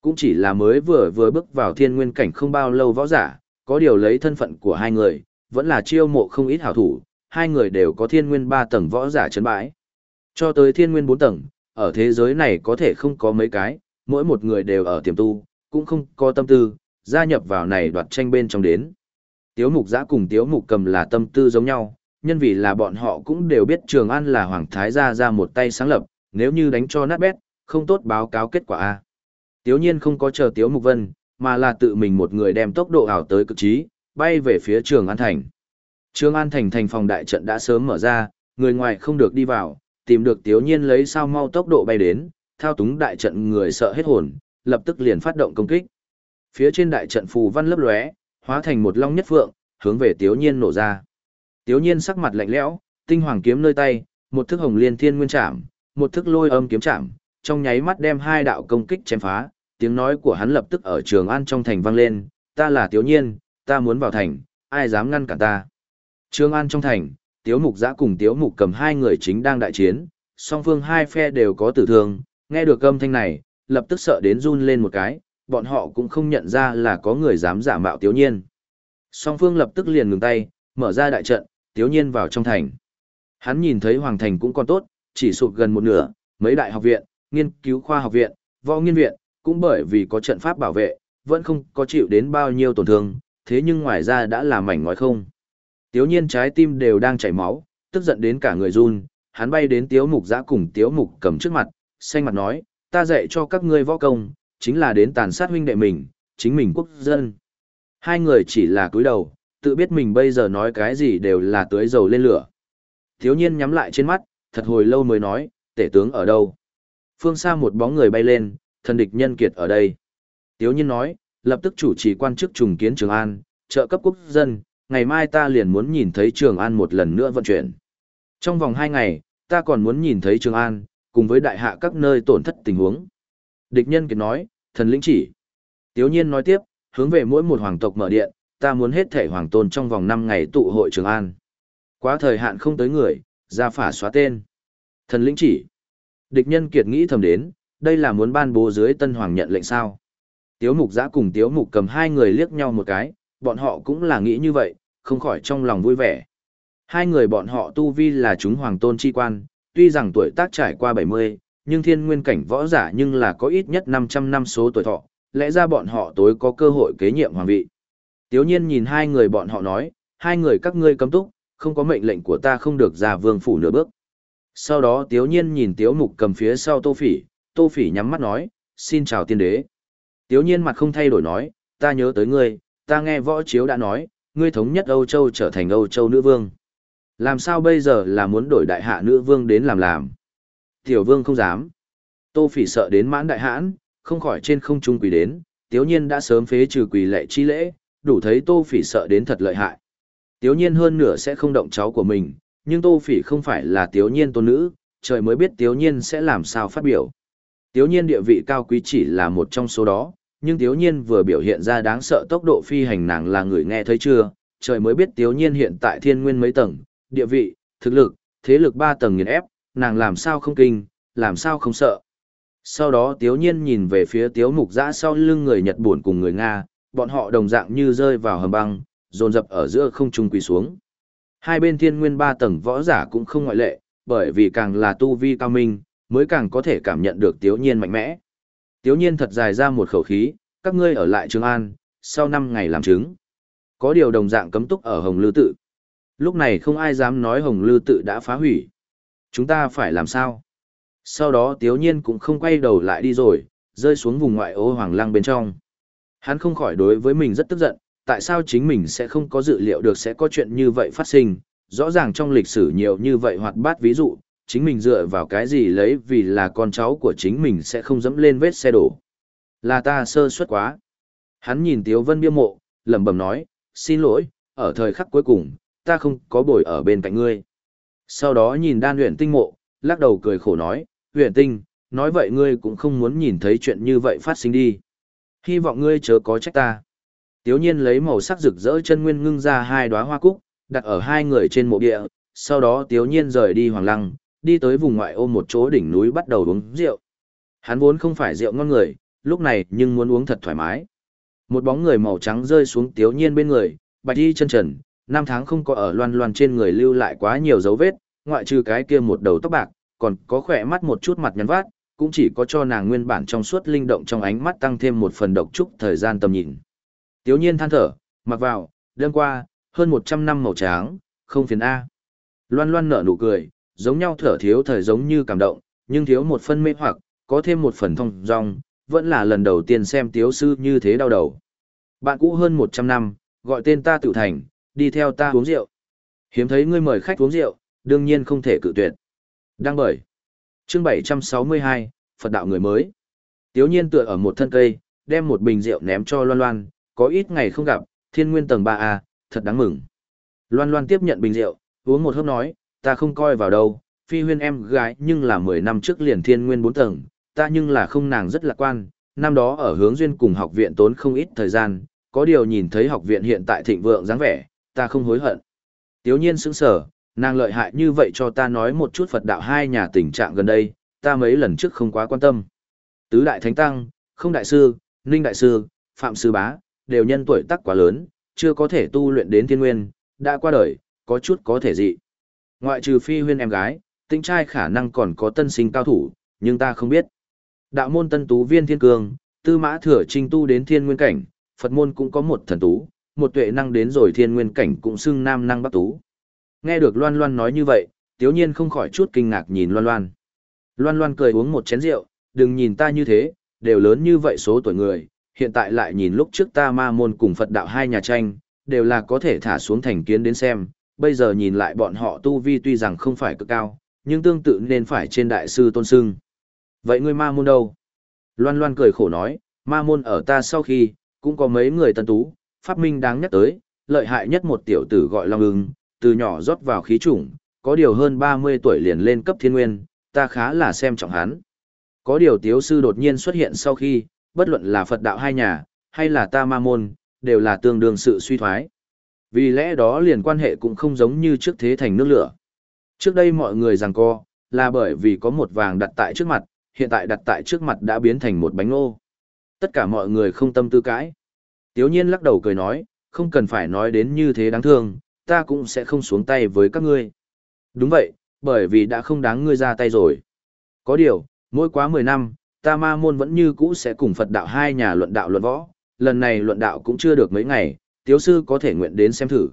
Cũng chỉ là mới vừa vừa bước vào thiên nguyên cảnh không bao lâu võ giả, có điều lấy thân phận của hai người, vẫn là chiêu mộ không ít hảo thủ, hai người đều có thiên nguyên ba tầng võ giả chấn bãi. Cho tới thiên nguyên bốn tầng, ở thế giới này có thể không có mấy cái, mỗi một người đều ở tiềm tu, cũng không có tâm tư, gia nhập vào này đoạt tranh bên trong đến. Tiếu mục giã cùng tiếu mục cầm là tâm tư giống nhau, nhân vì là bọn họ cũng đều biết Trường An là Hoàng Thái gia ra một tay sáng lập, nếu như đánh cho nát bét, không tốt báo cáo kết quả A. Tiếu nhiên không có chờ tiếu mục vân, mà là tự mình một người đem tốc độ ảo tới cực trí, bay về phía Trường An Thành. Trường An Thành thành phòng đại trận đã sớm mở ra, người ngoài không được đi vào, tìm được tiếu nhiên lấy sao mau tốc độ bay đến, thao túng đại trận người sợ hết hồn, lập tức liền phát động công kích. Phía trên đại trận phù văn lấp lóe, hóa thành một long nhất phượng, hướng về tiếu nhiên nổ ra. Tiếu nhiên sắc mặt lạnh lẽo, tinh hoàng kiếm nơi tay, một thức hồng liên thiên nguyên chạm, một thức lôi âm kiếm chạm, trong nháy mắt đem hai đạo công kích chém phá, tiếng nói của hắn lập tức ở trường an trong thành vang lên, ta là tiếu nhiên, ta muốn vào thành, ai dám ngăn cản ta. Trường an trong thành, tiếu mục giã cùng tiếu mục cầm hai người chính đang đại chiến, song phương hai phe đều có tử thương, nghe được âm thanh này, lập tức sợ đến run lên một cái, bọn họ cũng không nhận ra là có người dám giả mạo tiếu nhiên. Song phương lập tức liền ngừng tay, mở ra đại trận, tiếu nhiên vào trong thành. Hắn nhìn thấy hoàng thành cũng còn tốt, chỉ sụt gần một nửa, mấy đại học viện, nghiên cứu khoa học viện, võ nghiên viện, cũng bởi vì có trận pháp bảo vệ, vẫn không có chịu đến bao nhiêu tổn thương, thế nhưng ngoài ra đã là mảnh ngói không. Tiếu nhiên trái tim đều đang chảy máu, tức giận đến cả người run, hắn bay đến tiếu mục giã cùng tiếu mục cầm trước mặt, xanh mặt nói, ta dạy cho các ngươi võ công, chính là đến tàn sát huynh đệ mình, chính mình quốc dân. Hai người chỉ là cúi đầu, tự biết mình bây giờ nói cái gì đều là tưới dầu lên lửa. Thiếu nhiên nhắm lại trên mắt, thật hồi lâu mới nói, tể tướng ở đâu? Phương xa một bóng người bay lên, thần địch nhân kiệt ở đây. Tiếu nhiên nói, lập tức chủ trì quan chức trùng kiến Trường An, trợ cấp quốc dân, ngày mai ta liền muốn nhìn thấy Trường An một lần nữa vận chuyển. Trong vòng hai ngày, ta còn muốn nhìn thấy Trường An, cùng với đại hạ các nơi tổn thất tình huống. Địch nhân kiệt nói, thần lĩnh chỉ. Tiếu nhiên nói tiếp, hướng về mỗi một hoàng tộc mở điện, ta muốn hết thể hoàng tôn trong vòng 5 ngày tụ hội Trường An. Quá thời hạn không tới người, ra phả xóa tên. Thần lĩnh chỉ. Địch nhân kiệt nghĩ thầm đến, đây là muốn ban bố dưới tân hoàng nhận lệnh sao. Tiếu mục giã cùng tiếu mục cầm hai người liếc nhau một cái, bọn họ cũng là nghĩ như vậy, không khỏi trong lòng vui vẻ. Hai người bọn họ tu vi là chúng hoàng tôn chi quan, tuy rằng tuổi tác trải qua 70, nhưng thiên nguyên cảnh võ giả nhưng là có ít nhất 500 năm số tuổi thọ, lẽ ra bọn họ tối có cơ hội kế nhiệm hoàng vị. Tiếu nhiên nhìn hai người bọn họ nói, hai người các ngươi cấm túc, không có mệnh lệnh của ta không được ra vương phủ nửa bước. Sau đó tiếu nhiên nhìn tiếu mục cầm phía sau tô phỉ, tô phỉ nhắm mắt nói, xin chào tiên đế. Tiếu nhiên mặt không thay đổi nói, ta nhớ tới ngươi, ta nghe võ chiếu đã nói, ngươi thống nhất Âu Châu trở thành Âu Châu nữ vương. Làm sao bây giờ là muốn đổi đại hạ nữ vương đến làm làm? Tiểu vương không dám. Tô phỉ sợ đến mãn đại hãn, không khỏi trên không trung quỳ đến, tiếu nhiên đã sớm phế trừ quỳ lệ chi lễ, đủ thấy tô phỉ sợ đến thật lợi hại. Tiếu nhiên hơn nửa sẽ không động cháu của mình, nhưng tô phỉ không phải là tiếu nhiên tôn nữ, trời mới biết tiếu nhiên sẽ làm sao phát biểu. Tiếu nhiên địa vị cao quý chỉ là một trong số đó, nhưng tiếu nhiên vừa biểu hiện ra đáng sợ tốc độ phi hành nàng là người nghe thấy chưa, trời mới biết tiếu nhiên hiện tại thiên nguyên mấy tầng, địa vị, thực lực, thế lực ba tầng nghiền ép, nàng làm sao không kinh, làm sao không sợ. Sau đó tiếu nhiên nhìn về phía tiếu mục giã sau lưng người Nhật buồn cùng người Nga, bọn họ đồng dạng như rơi vào hầm băng, dồn dập ở giữa không trung quỳ xuống. Hai bên thiên nguyên ba tầng võ giả cũng không ngoại lệ, bởi vì càng là tu vi cao minh, mới càng có thể cảm nhận được tiếu nhiên mạnh mẽ. Tiếu nhiên thật dài ra một khẩu khí, các ngươi ở lại Trường An, sau 5 ngày làm chứng. Có điều đồng dạng cấm túc ở Hồng Lư Tự. Lúc này không ai dám nói Hồng Lư Tự đã phá hủy. Chúng ta phải làm sao? Sau đó Tiếu nhiên cũng không quay đầu lại đi rồi, rơi xuống vùng ngoại ô Hoàng Lăng bên trong. Hắn không khỏi đối với mình rất tức giận, tại sao chính mình sẽ không có dự liệu được sẽ có chuyện như vậy phát sinh, rõ ràng trong lịch sử nhiều như vậy hoạt bát ví dụ, chính mình dựa vào cái gì lấy vì là con cháu của chính mình sẽ không dẫm lên vết xe đổ. Là ta sơ suất quá. Hắn nhìn Tiếu Vân bia mộ, lẩm bẩm nói, xin lỗi, ở thời khắc cuối cùng, ta không có bồi ở bên cạnh ngươi. Sau đó nhìn đan huyện tinh mộ, lắc đầu cười khổ nói, huyện tinh, nói vậy ngươi cũng không muốn nhìn thấy chuyện như vậy phát sinh đi. Hy vọng ngươi chớ có trách ta. Tiếu nhiên lấy màu sắc rực rỡ chân nguyên ngưng ra hai đóa hoa cúc, đặt ở hai người trên mộ địa, sau đó tiếu nhiên rời đi hoàng lăng, đi tới vùng ngoại ô một chỗ đỉnh núi bắt đầu uống rượu. Hắn vốn không phải rượu ngon người, lúc này nhưng muốn uống thật thoải mái. Một bóng người màu trắng rơi xuống tiếu nhiên bên người, bạch đi chân trần, năm tháng không có ở loan loan trên người lưu lại quá nhiều dấu vết, ngoại trừ cái kia một đầu tóc bạc, còn có khỏe mắt một chút mặt nhăn vát, cũng chỉ có cho nàng nguyên bản trong suốt linh động trong ánh mắt tăng thêm một phần độc trúc thời gian tầm nhìn. Tiếu nhiên than thở, mặc vào, đêm qua, hơn 100 năm màu trắng, không phiền A. Loan loan nở nụ cười, giống nhau thở thiếu thời giống như cảm động, nhưng thiếu một phân mê hoặc, có thêm một phần thông dong, vẫn là lần đầu tiên xem tiếu sư như thế đau đầu. Bạn cũ hơn 100 năm, gọi tên ta tự thành, đi theo ta uống rượu. Hiếm thấy ngươi mời khách uống rượu, đương nhiên không thể cự tuyệt. Đăng bởi. Chương 762, Phật đạo người mới. Tiếu nhiên tựa ở một thân cây, đem một bình rượu ném cho Loan Loan, có ít ngày không gặp, thiên nguyên tầng 3A, thật đáng mừng. Loan Loan tiếp nhận bình rượu, uống một hớp nói, ta không coi vào đâu, phi huyên em gái nhưng là 10 năm trước liền thiên nguyên 4 tầng, ta nhưng là không nàng rất lạc quan, năm đó ở hướng duyên cùng học viện tốn không ít thời gian, có điều nhìn thấy học viện hiện tại thịnh vượng dáng vẻ, ta không hối hận. Tiếu nhiên sững sở, nàng lợi hại như vậy cho ta nói một chút Phật đạo hai nhà tình trạng gần đây, ta mấy lần trước không quá quan tâm. Tứ đại thánh tăng, không đại sư, ninh đại sư, phạm sư bá, đều nhân tuổi tác quá lớn, chưa có thể tu luyện đến thiên nguyên, đã qua đời, có chút có thể dị. Ngoại trừ phi huyên em gái, tinh trai khả năng còn có tân sinh cao thủ, nhưng ta không biết. Đạo môn tân tú viên thiên cương, tư mã thừa trinh tu đến thiên nguyên cảnh, Phật môn cũng có một thần tú, một tuệ năng đến rồi thiên nguyên cảnh cũng xưng nam năng bắc tú. Nghe được Loan Loan nói như vậy, tiếu nhiên không khỏi chút kinh ngạc nhìn Loan Loan. Loan Loan cười uống một chén rượu, đừng nhìn ta như thế, đều lớn như vậy số tuổi người, hiện tại lại nhìn lúc trước ta ma môn cùng Phật đạo hai nhà tranh, đều là có thể thả xuống thành kiến đến xem, bây giờ nhìn lại bọn họ tu vi tuy rằng không phải cực cao, nhưng tương tự nên phải trên đại sư tôn sưng. Vậy ngươi ma môn đâu? Loan Loan cười khổ nói, ma môn ở ta sau khi, cũng có mấy người tân tú, phát minh đáng nhắc tới, lợi hại nhất một tiểu tử gọi Long ưng, từ nhỏ rót vào khí chủng, có điều hơn 30 tuổi liền lên cấp thiên nguyên, ta khá là xem trọng hắn. Có điều tiếu sư đột nhiên xuất hiện sau khi, bất luận là Phật đạo hai nhà, hay là ta ma môn, đều là tương đương sự suy thoái. Vì lẽ đó liền quan hệ cũng không giống như trước thế thành nước lửa. Trước đây mọi người rằng co, là bởi vì có một vàng đặt tại trước mặt, hiện tại đặt tại trước mặt đã biến thành một bánh ngô. Tất cả mọi người không tâm tư cãi. Tiếu nhiên lắc đầu cười nói, không cần phải nói đến như thế đáng thương, ta cũng sẽ không xuống tay với các ngươi. Đúng vậy, bởi vì đã không đáng ngươi ra tay rồi. Có điều, mỗi quá 10 năm, ta ma môn vẫn như cũ sẽ cùng Phật đạo hai nhà luận đạo luận võ, lần này luận đạo cũng chưa được mấy ngày, tiếu sư có thể nguyện đến xem thử.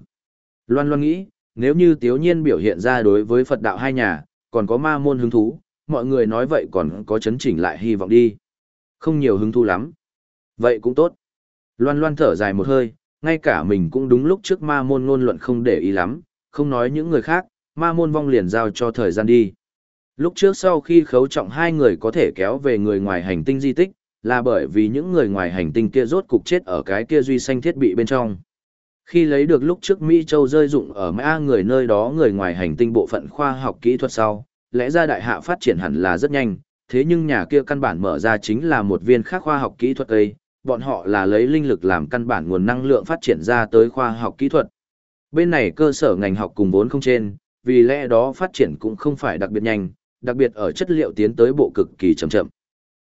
Loan loan nghĩ, nếu như tiếu nhiên biểu hiện ra đối với Phật đạo hai nhà, còn có ma môn hứng thú, mọi người nói vậy còn có chấn chỉnh lại hy vọng đi. Không nhiều hứng thú lắm. Vậy cũng tốt. Loan loan thở dài một hơi, ngay cả mình cũng đúng lúc trước ma môn ngôn luận không để ý lắm, không nói những người khác, ma môn vong liền giao cho thời gian đi. Lúc trước sau khi khấu trọng hai người có thể kéo về người ngoài hành tinh di tích, là bởi vì những người ngoài hành tinh kia rốt cục chết ở cái kia duy xanh thiết bị bên trong. Khi lấy được lúc trước Mỹ Châu rơi dụng ở mã người nơi đó người ngoài hành tinh bộ phận khoa học kỹ thuật sau, lẽ ra đại hạ phát triển hẳn là rất nhanh, thế nhưng nhà kia căn bản mở ra chính là một viên khác khoa học kỹ thuật ấy, bọn họ là lấy linh lực làm căn bản nguồn năng lượng phát triển ra tới khoa học kỹ thuật. Bên này cơ sở ngành học cùng vốn không trên, vì lẽ đó phát triển cũng không phải đặc biệt nhanh, đặc biệt ở chất liệu tiến tới bộ cực kỳ chậm chậm.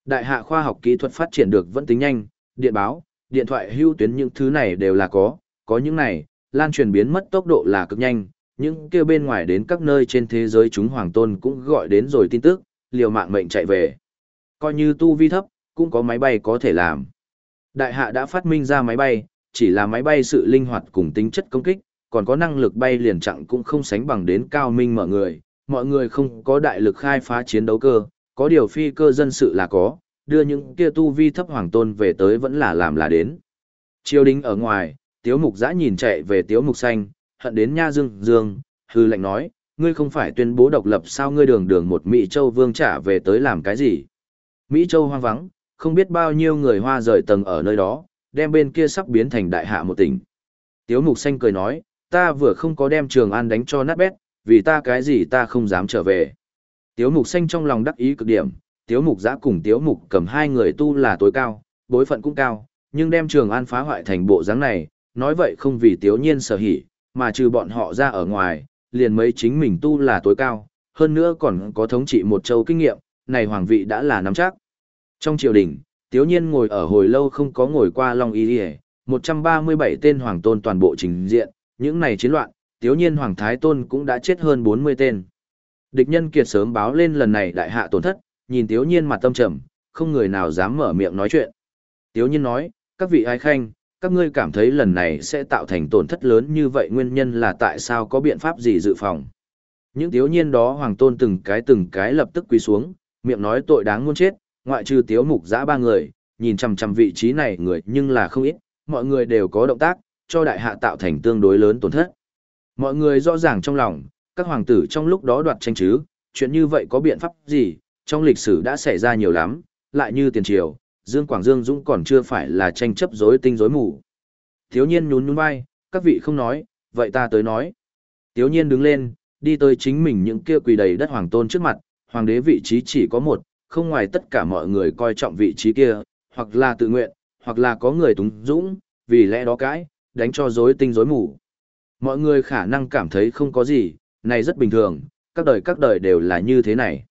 Đại hạ khoa học kỹ thuật phát triển được vẫn tính nhanh, điện báo, điện thoại hưu tuyến những thứ này đều là có, có những này, lan truyền biến mất tốc độ là cực nhanh, những kêu bên ngoài đến các nơi trên thế giới chúng hoàng tôn cũng gọi đến rồi tin tức, liều mạng mệnh chạy về. Coi như tu vi thấp, cũng có máy bay có thể làm. Đại hạ đã phát minh ra máy bay, chỉ là máy bay sự linh hoạt cùng tính chất công kích, còn có năng lực bay liền chặng cũng không sánh bằng đến cao minh mọi người, mọi người không có đại lực khai phá chiến đấu cơ, có điều phi cơ dân sự là có, đưa những kia tu vi thấp hoàng tôn về tới vẫn là làm là đến. Triều đình ở ngoài, tiếu mục giã nhìn chạy về tiếu mục xanh, hận đến nha dương dương, hư lệnh nói, ngươi không phải tuyên bố độc lập sao ngươi đường đường một Mỹ Châu vương trả về tới làm cái gì? Mỹ Châu hoang vắng, không biết bao nhiêu người hoa rời tầng ở nơi đó, đem bên kia sắp biến thành đại hạ một tỉnh. Tiếu mục xanh cười nói, ta vừa không có đem trường an đánh cho nát bét, vì ta cái gì ta không dám trở về. Tiếu mục xanh trong lòng đắc ý cực điểm, tiếu mục giã cùng tiếu mục cầm hai người tu là tối cao, bối phận cũng cao, nhưng đem trường an phá hoại thành bộ dáng này, nói vậy không vì tiếu nhiên sở hỉ, mà trừ bọn họ ra ở ngoài, liền mấy chính mình tu là tối cao, hơn nữa còn có thống trị một châu kinh nghiệm, này hoàng vị đã là nắm chắc. Trong triều đình, tiếu nhiên ngồi ở hồi lâu không có ngồi qua Long Y Điề, 137 tên hoàng tôn toàn bộ trình diện, những này chiến loạn, tiếu nhiên hoàng thái tôn cũng đã chết hơn 40 tên. Địch nhân kiệt sớm báo lên lần này đại hạ tổn thất, nhìn tiếu nhiên mặt tâm trầm, không người nào dám mở miệng nói chuyện. Tiếu nhiên nói, các vị ai khanh, các ngươi cảm thấy lần này sẽ tạo thành tổn thất lớn như vậy nguyên nhân là tại sao có biện pháp gì dự phòng. Những tiếu nhiên đó hoàng tôn từng cái từng cái lập tức quỳ xuống, miệng nói tội đáng muôn chết, ngoại trừ tiếu mục giã ba người, nhìn chằm chằm vị trí này người nhưng là không ít, mọi người đều có động tác, cho đại hạ tạo thành tương đối lớn tổn thất. Mọi người rõ ràng trong lòng, các hoàng tử trong lúc đó đoạt tranh chứ, chuyện như vậy có biện pháp gì, trong lịch sử đã xảy ra nhiều lắm, lại như tiền triều, Dương Quảng Dương Dũng còn chưa phải là tranh chấp rối tinh rối mù. Thiếu nhiên nhún nhún vai, các vị không nói, vậy ta tới nói. Thiếu nhiên đứng lên, đi tới chính mình những kia quỳ đầy đất hoàng tôn trước mặt, hoàng đế vị trí chỉ có một, không ngoài tất cả mọi người coi trọng vị trí kia, hoặc là tự nguyện, hoặc là có người túng dũng, vì lẽ đó cãi, đánh cho rối tinh rối mù. Mọi người khả năng cảm thấy không có gì, này rất bình thường, các đời các đời đều là như thế này.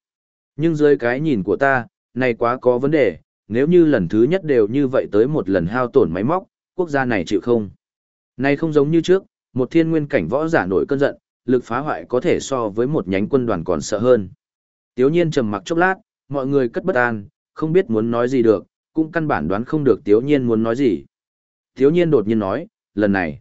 Nhưng dưới cái nhìn của ta, này quá có vấn đề, nếu như lần thứ nhất đều như vậy tới một lần hao tổn máy móc, quốc gia này chịu không? Này không giống như trước, một thiên nguyên cảnh võ giả nổi cơn giận, lực phá hoại có thể so với một nhánh quân đoàn còn sợ hơn. Tiếu nhiên trầm mặc chốc lát, mọi người cất bất an, không biết muốn nói gì được, cũng căn bản đoán không được tiếu nhiên muốn nói gì. Tiếu nhiên đột nhiên nói, lần này,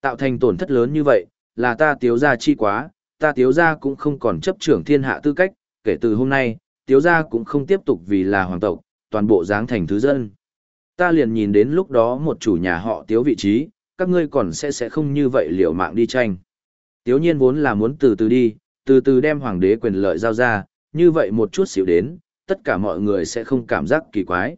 tạo thành tổn thất lớn như vậy, là ta tiếu gia chi quá, ta tiếu gia cũng không còn chấp trưởng thiên hạ tư cách, kể từ hôm nay, tiếu gia cũng không tiếp tục vì là hoàng tộc, toàn bộ dáng thành thứ dân. Ta liền nhìn đến lúc đó một chủ nhà họ tiếu vị trí, các ngươi còn sẽ sẽ không như vậy liều mạng đi tranh. Tiếu nhiên vốn là muốn từ từ đi, từ từ đem hoàng đế quyền lợi giao ra, như vậy một chút xíu đến, tất cả mọi người sẽ không cảm giác kỳ quái.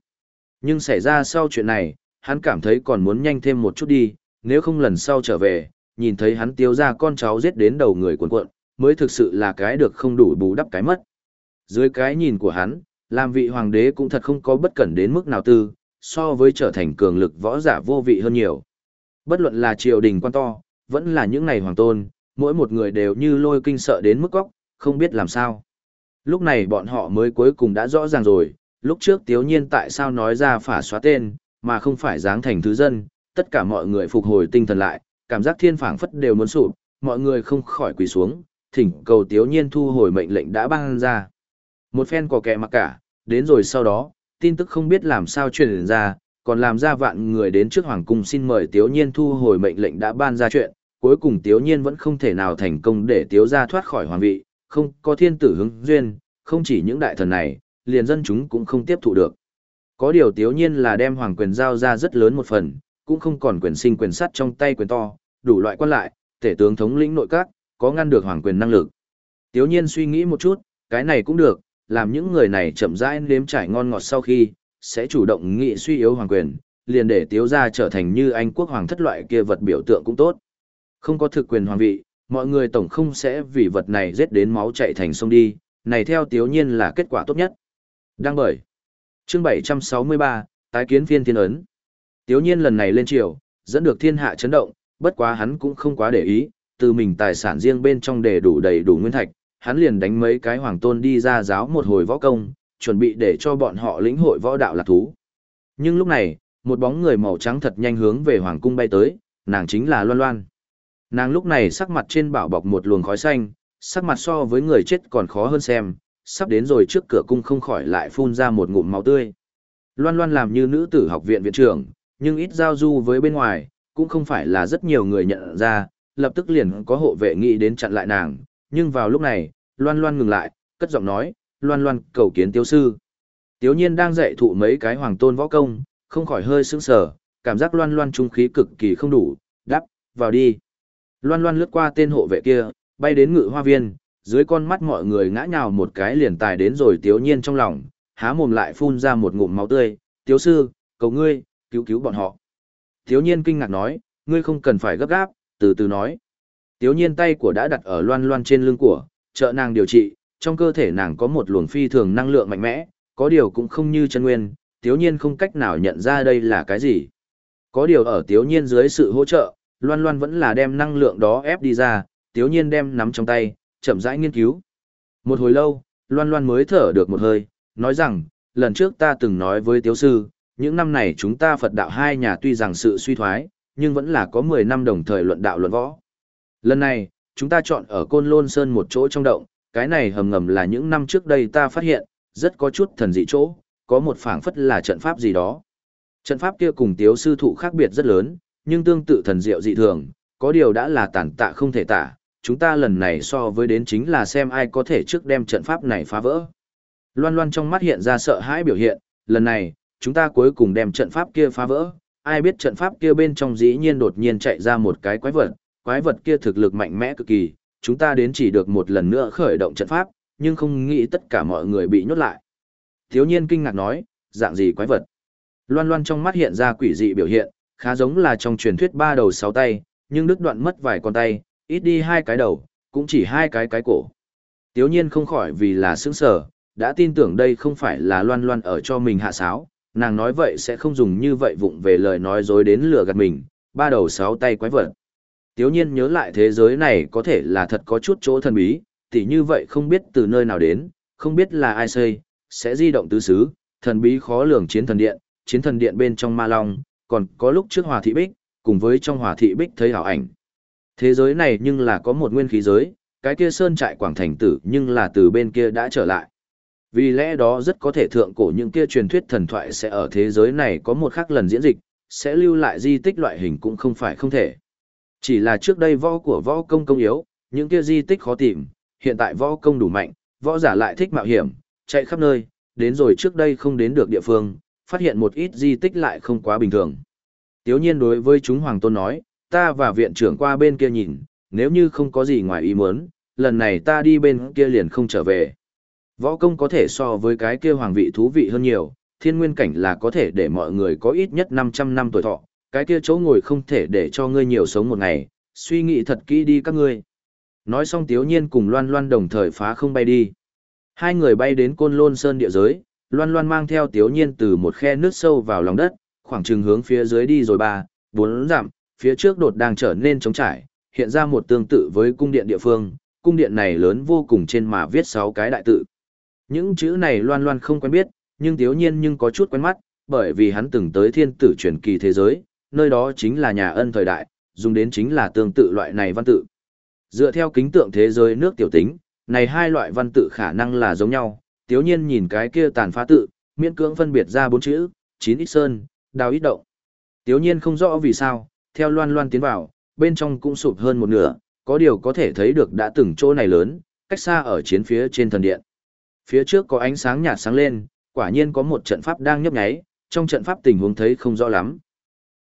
Nhưng xảy ra sau chuyện này, hắn cảm thấy còn muốn nhanh thêm một chút đi, nếu không lần sau trở về, nhìn thấy hắn tiêu ra con cháu giết đến đầu người cuộn cuộn, mới thực sự là cái được không đủ bù đắp cái mất. Dưới cái nhìn của hắn, làm vị hoàng đế cũng thật không có bất cẩn đến mức nào tư, so với trở thành cường lực võ giả vô vị hơn nhiều. Bất luận là triều đình quan to, vẫn là những ngày hoàng tôn, mỗi một người đều như lôi kinh sợ đến mức góc, không biết làm sao. Lúc này bọn họ mới cuối cùng đã rõ ràng rồi, lúc trước tiếu nhiên tại sao nói ra phả xóa tên, mà không phải dáng thành thứ dân, tất cả mọi người phục hồi tinh thần lại, cảm giác thiên phảng phất đều muốn sụp, mọi người không khỏi quỳ xuống, thỉnh cầu tiếu nhiên thu hồi mệnh lệnh đã ban ra. Một phen có kẻ mặc cả, đến rồi sau đó, tin tức không biết làm sao truyền ra, còn làm ra vạn người đến trước hoàng cung xin mời tiếu nhiên thu hồi mệnh lệnh đã ban ra chuyện, cuối cùng tiếu nhiên vẫn không thể nào thành công để tiếu gia thoát khỏi hoàng vị, không có thiên tử hứng duyên, không chỉ những đại thần này, liền dân chúng cũng không tiếp thụ được. Có điều tiếu nhiên là đem hoàng quyền giao ra rất lớn một phần, cũng không còn quyền sinh quyền sắt trong tay quyền to, đủ loại quan lại, tể tướng thống lĩnh nội các, có ngăn được hoàng quyền năng lực. Tiếu nhiên suy nghĩ một chút, cái này cũng được, làm những người này chậm rãi nếm trải ngon ngọt sau khi, sẽ chủ động nghị suy yếu hoàng quyền, liền để tiếu gia trở thành như anh quốc hoàng thất loại kia vật biểu tượng cũng tốt. Không có thực quyền hoàng vị, mọi người tổng không sẽ vì vật này giết đến máu chạy thành sông đi, này theo tiếu nhiên là kết quả tốt nhất. Đăng bởi. Chương 763, tái kiến phiên thiên ấn. Tiếu nhiên lần này lên triều, dẫn được thiên hạ chấn động, bất quá hắn cũng không quá để ý, từ mình tài sản riêng bên trong để đủ đầy đủ nguyên thạch, hắn liền đánh mấy cái hoàng tôn đi ra giáo một hồi võ công, chuẩn bị để cho bọn họ lĩnh hội võ đạo lạc thú. Nhưng lúc này, một bóng người màu trắng thật nhanh hướng về hoàng cung bay tới, nàng chính là Loan Loan. Nàng lúc này sắc mặt trên bảo bọc một luồng khói xanh, sắc mặt so với người chết còn khó hơn xem, sắp đến rồi trước cửa cung không khỏi lại phun ra một ngụm máu tươi. Loan Loan làm như nữ tử học viện viện trưởng, nhưng ít giao du với bên ngoài, cũng không phải là rất nhiều người nhận ra, lập tức liền có hộ vệ nghĩ đến chặn lại nàng, nhưng vào lúc này, Loan Loan ngừng lại, cất giọng nói, Loan Loan cầu kiến tiêu sư. Tiếu nhiên đang dạy thụ mấy cái hoàng tôn võ công, không khỏi hơi sững sờ, cảm giác Loan Loan trung khí cực kỳ không đủ, đắp, vào đi. Loan Loan lướt qua tên hộ vệ kia, bay đến ngự hoa viên, dưới con mắt mọi người ngã nhào một cái liền tài đến rồi tiếu nhiên trong lòng, há mồm lại phun ra một ngụm máu tươi, tiếu sư, cầu ngươi, cứu cứu bọn họ. Tiếu nhiên kinh ngạc nói, ngươi không cần phải gấp gáp, từ từ nói. Tiếu nhiên tay của đã đặt ở loan loan trên lưng của, trợ nàng điều trị, trong cơ thể nàng có một luồng phi thường năng lượng mạnh mẽ, có điều cũng không như chân nguyên, tiếu nhiên không cách nào nhận ra đây là cái gì. Có điều ở tiếu nhiên dưới sự hỗ trợ, loan loan vẫn là đem năng lượng đó ép đi ra, tiếu nhiên đem nắm trong tay, chậm rãi nghiên cứu. Một hồi lâu, loan loan mới thở được một hơi, nói rằng, lần trước ta từng nói với tiếu sư, những năm này chúng ta Phật đạo hai nhà tuy rằng sự suy thoái, nhưng vẫn là có 10 năm đồng thời luận đạo luận võ. Lần này, chúng ta chọn ở Côn Lôn Sơn một chỗ trong động, cái này hầm ngầm là những năm trước đây ta phát hiện, rất có chút thần dị chỗ, có một phảng phất là trận pháp gì đó. Trận pháp kia cùng tiếu sư thụ khác biệt rất lớn, nhưng tương tự thần diệu dị thường, có điều đã là tàn tạ không thể tả, chúng ta lần này so với đến chính là xem ai có thể trước đem trận pháp này phá vỡ. Loan loan trong mắt hiện ra sợ hãi biểu hiện, lần này, chúng ta cuối cùng đem trận pháp kia phá vỡ, ai biết trận pháp kia bên trong dĩ nhiên đột nhiên chạy ra một cái quái vật, quái vật kia thực lực mạnh mẽ cực kỳ, chúng ta đến chỉ được một lần nữa khởi động trận pháp, nhưng không nghĩ tất cả mọi người bị nhốt lại. Thiếu nhiên kinh ngạc nói, dạng gì quái vật? Loan loan trong mắt hiện ra quỷ dị biểu hiện, khá giống là trong truyền thuyết ba đầu sáu tay, nhưng đứt đoạn mất vài con tay, ít đi hai cái đầu, cũng chỉ hai cái cái cổ. Tiếu nhiên không khỏi vì là sững sở, đã tin tưởng đây không phải là loan loan ở cho mình hạ sáo, nàng nói vậy sẽ không dùng như vậy vụng về lời nói dối đến lừa gạt mình, ba đầu sáu tay quái vật. Tiếu nhiên nhớ lại thế giới này có thể là thật có chút chỗ thần bí, tỉ như vậy không biết từ nơi nào đến, không biết là ai xây, sẽ di động tứ xứ, thần bí khó lường chiến thần điện, chiến thần điện bên trong ma long, còn có lúc trước hòa thị bích, cùng với trong hòa thị bích thấy hảo ảnh. Thế giới này nhưng là có một nguyên khí giới, cái kia sơn trại quảng thành tử nhưng là từ bên kia đã trở lại. Vì lẽ đó rất có thể thượng cổ những kia truyền thuyết thần thoại sẽ ở thế giới này có một khác lần diễn dịch, sẽ lưu lại di tích loại hình cũng không phải không thể. Chỉ là trước đây võ của võ công công yếu, những kia di tích khó tìm, hiện tại võ công đủ mạnh, võ giả lại thích mạo hiểm, chạy khắp nơi, đến rồi trước đây không đến được địa phương, phát hiện một ít di tích lại không quá bình thường. Tiếu nhiên đối với chúng Hoàng Tôn nói, ta và viện trưởng qua bên kia nhìn, nếu như không có gì ngoài ý muốn, lần này ta đi bên kia liền không trở về. Võ công có thể so với cái kia hoàng vị thú vị hơn nhiều, thiên nguyên cảnh là có thể để mọi người có ít nhất 500 năm tuổi thọ, cái kia chỗ ngồi không thể để cho ngươi nhiều sống một ngày, suy nghĩ thật kỹ đi các ngươi. Nói xong tiếu nhiên cùng loan loan đồng thời phá không bay đi. Hai người bay đến côn lôn sơn địa giới, loan loan mang theo tiếu nhiên từ một khe nước sâu vào lòng đất, khoảng chừng hướng phía dưới đi rồi ba, bốn dặm, phía trước đột đang trở nên trống trải, hiện ra một tương tự với cung điện địa phương, cung điện này lớn vô cùng trên mà viết sáu cái đại tự. Những chữ này loan loan không quen biết, nhưng tiếu nhiên nhưng có chút quen mắt, bởi vì hắn từng tới thiên tử truyền kỳ thế giới, nơi đó chính là nhà ân thời đại, dùng đến chính là tương tự loại này văn tự. Dựa theo kính tượng thế giới nước tiểu tính, này hai loại văn tự khả năng là giống nhau, tiếu nhiên nhìn cái kia tàn phá tự, miễn cưỡng phân biệt ra bốn chữ, chín ít sơn, đào ít động. Tiếu nhiên không rõ vì sao, theo loan loan tiến vào, bên trong cũng sụp hơn một nửa, có điều có thể thấy được đã từng chỗ này lớn, cách xa ở chiến phía trên thần điện. Phía trước có ánh sáng nhạt sáng lên, quả nhiên có một trận pháp đang nhấp nháy, trong trận pháp tình huống thấy không rõ lắm.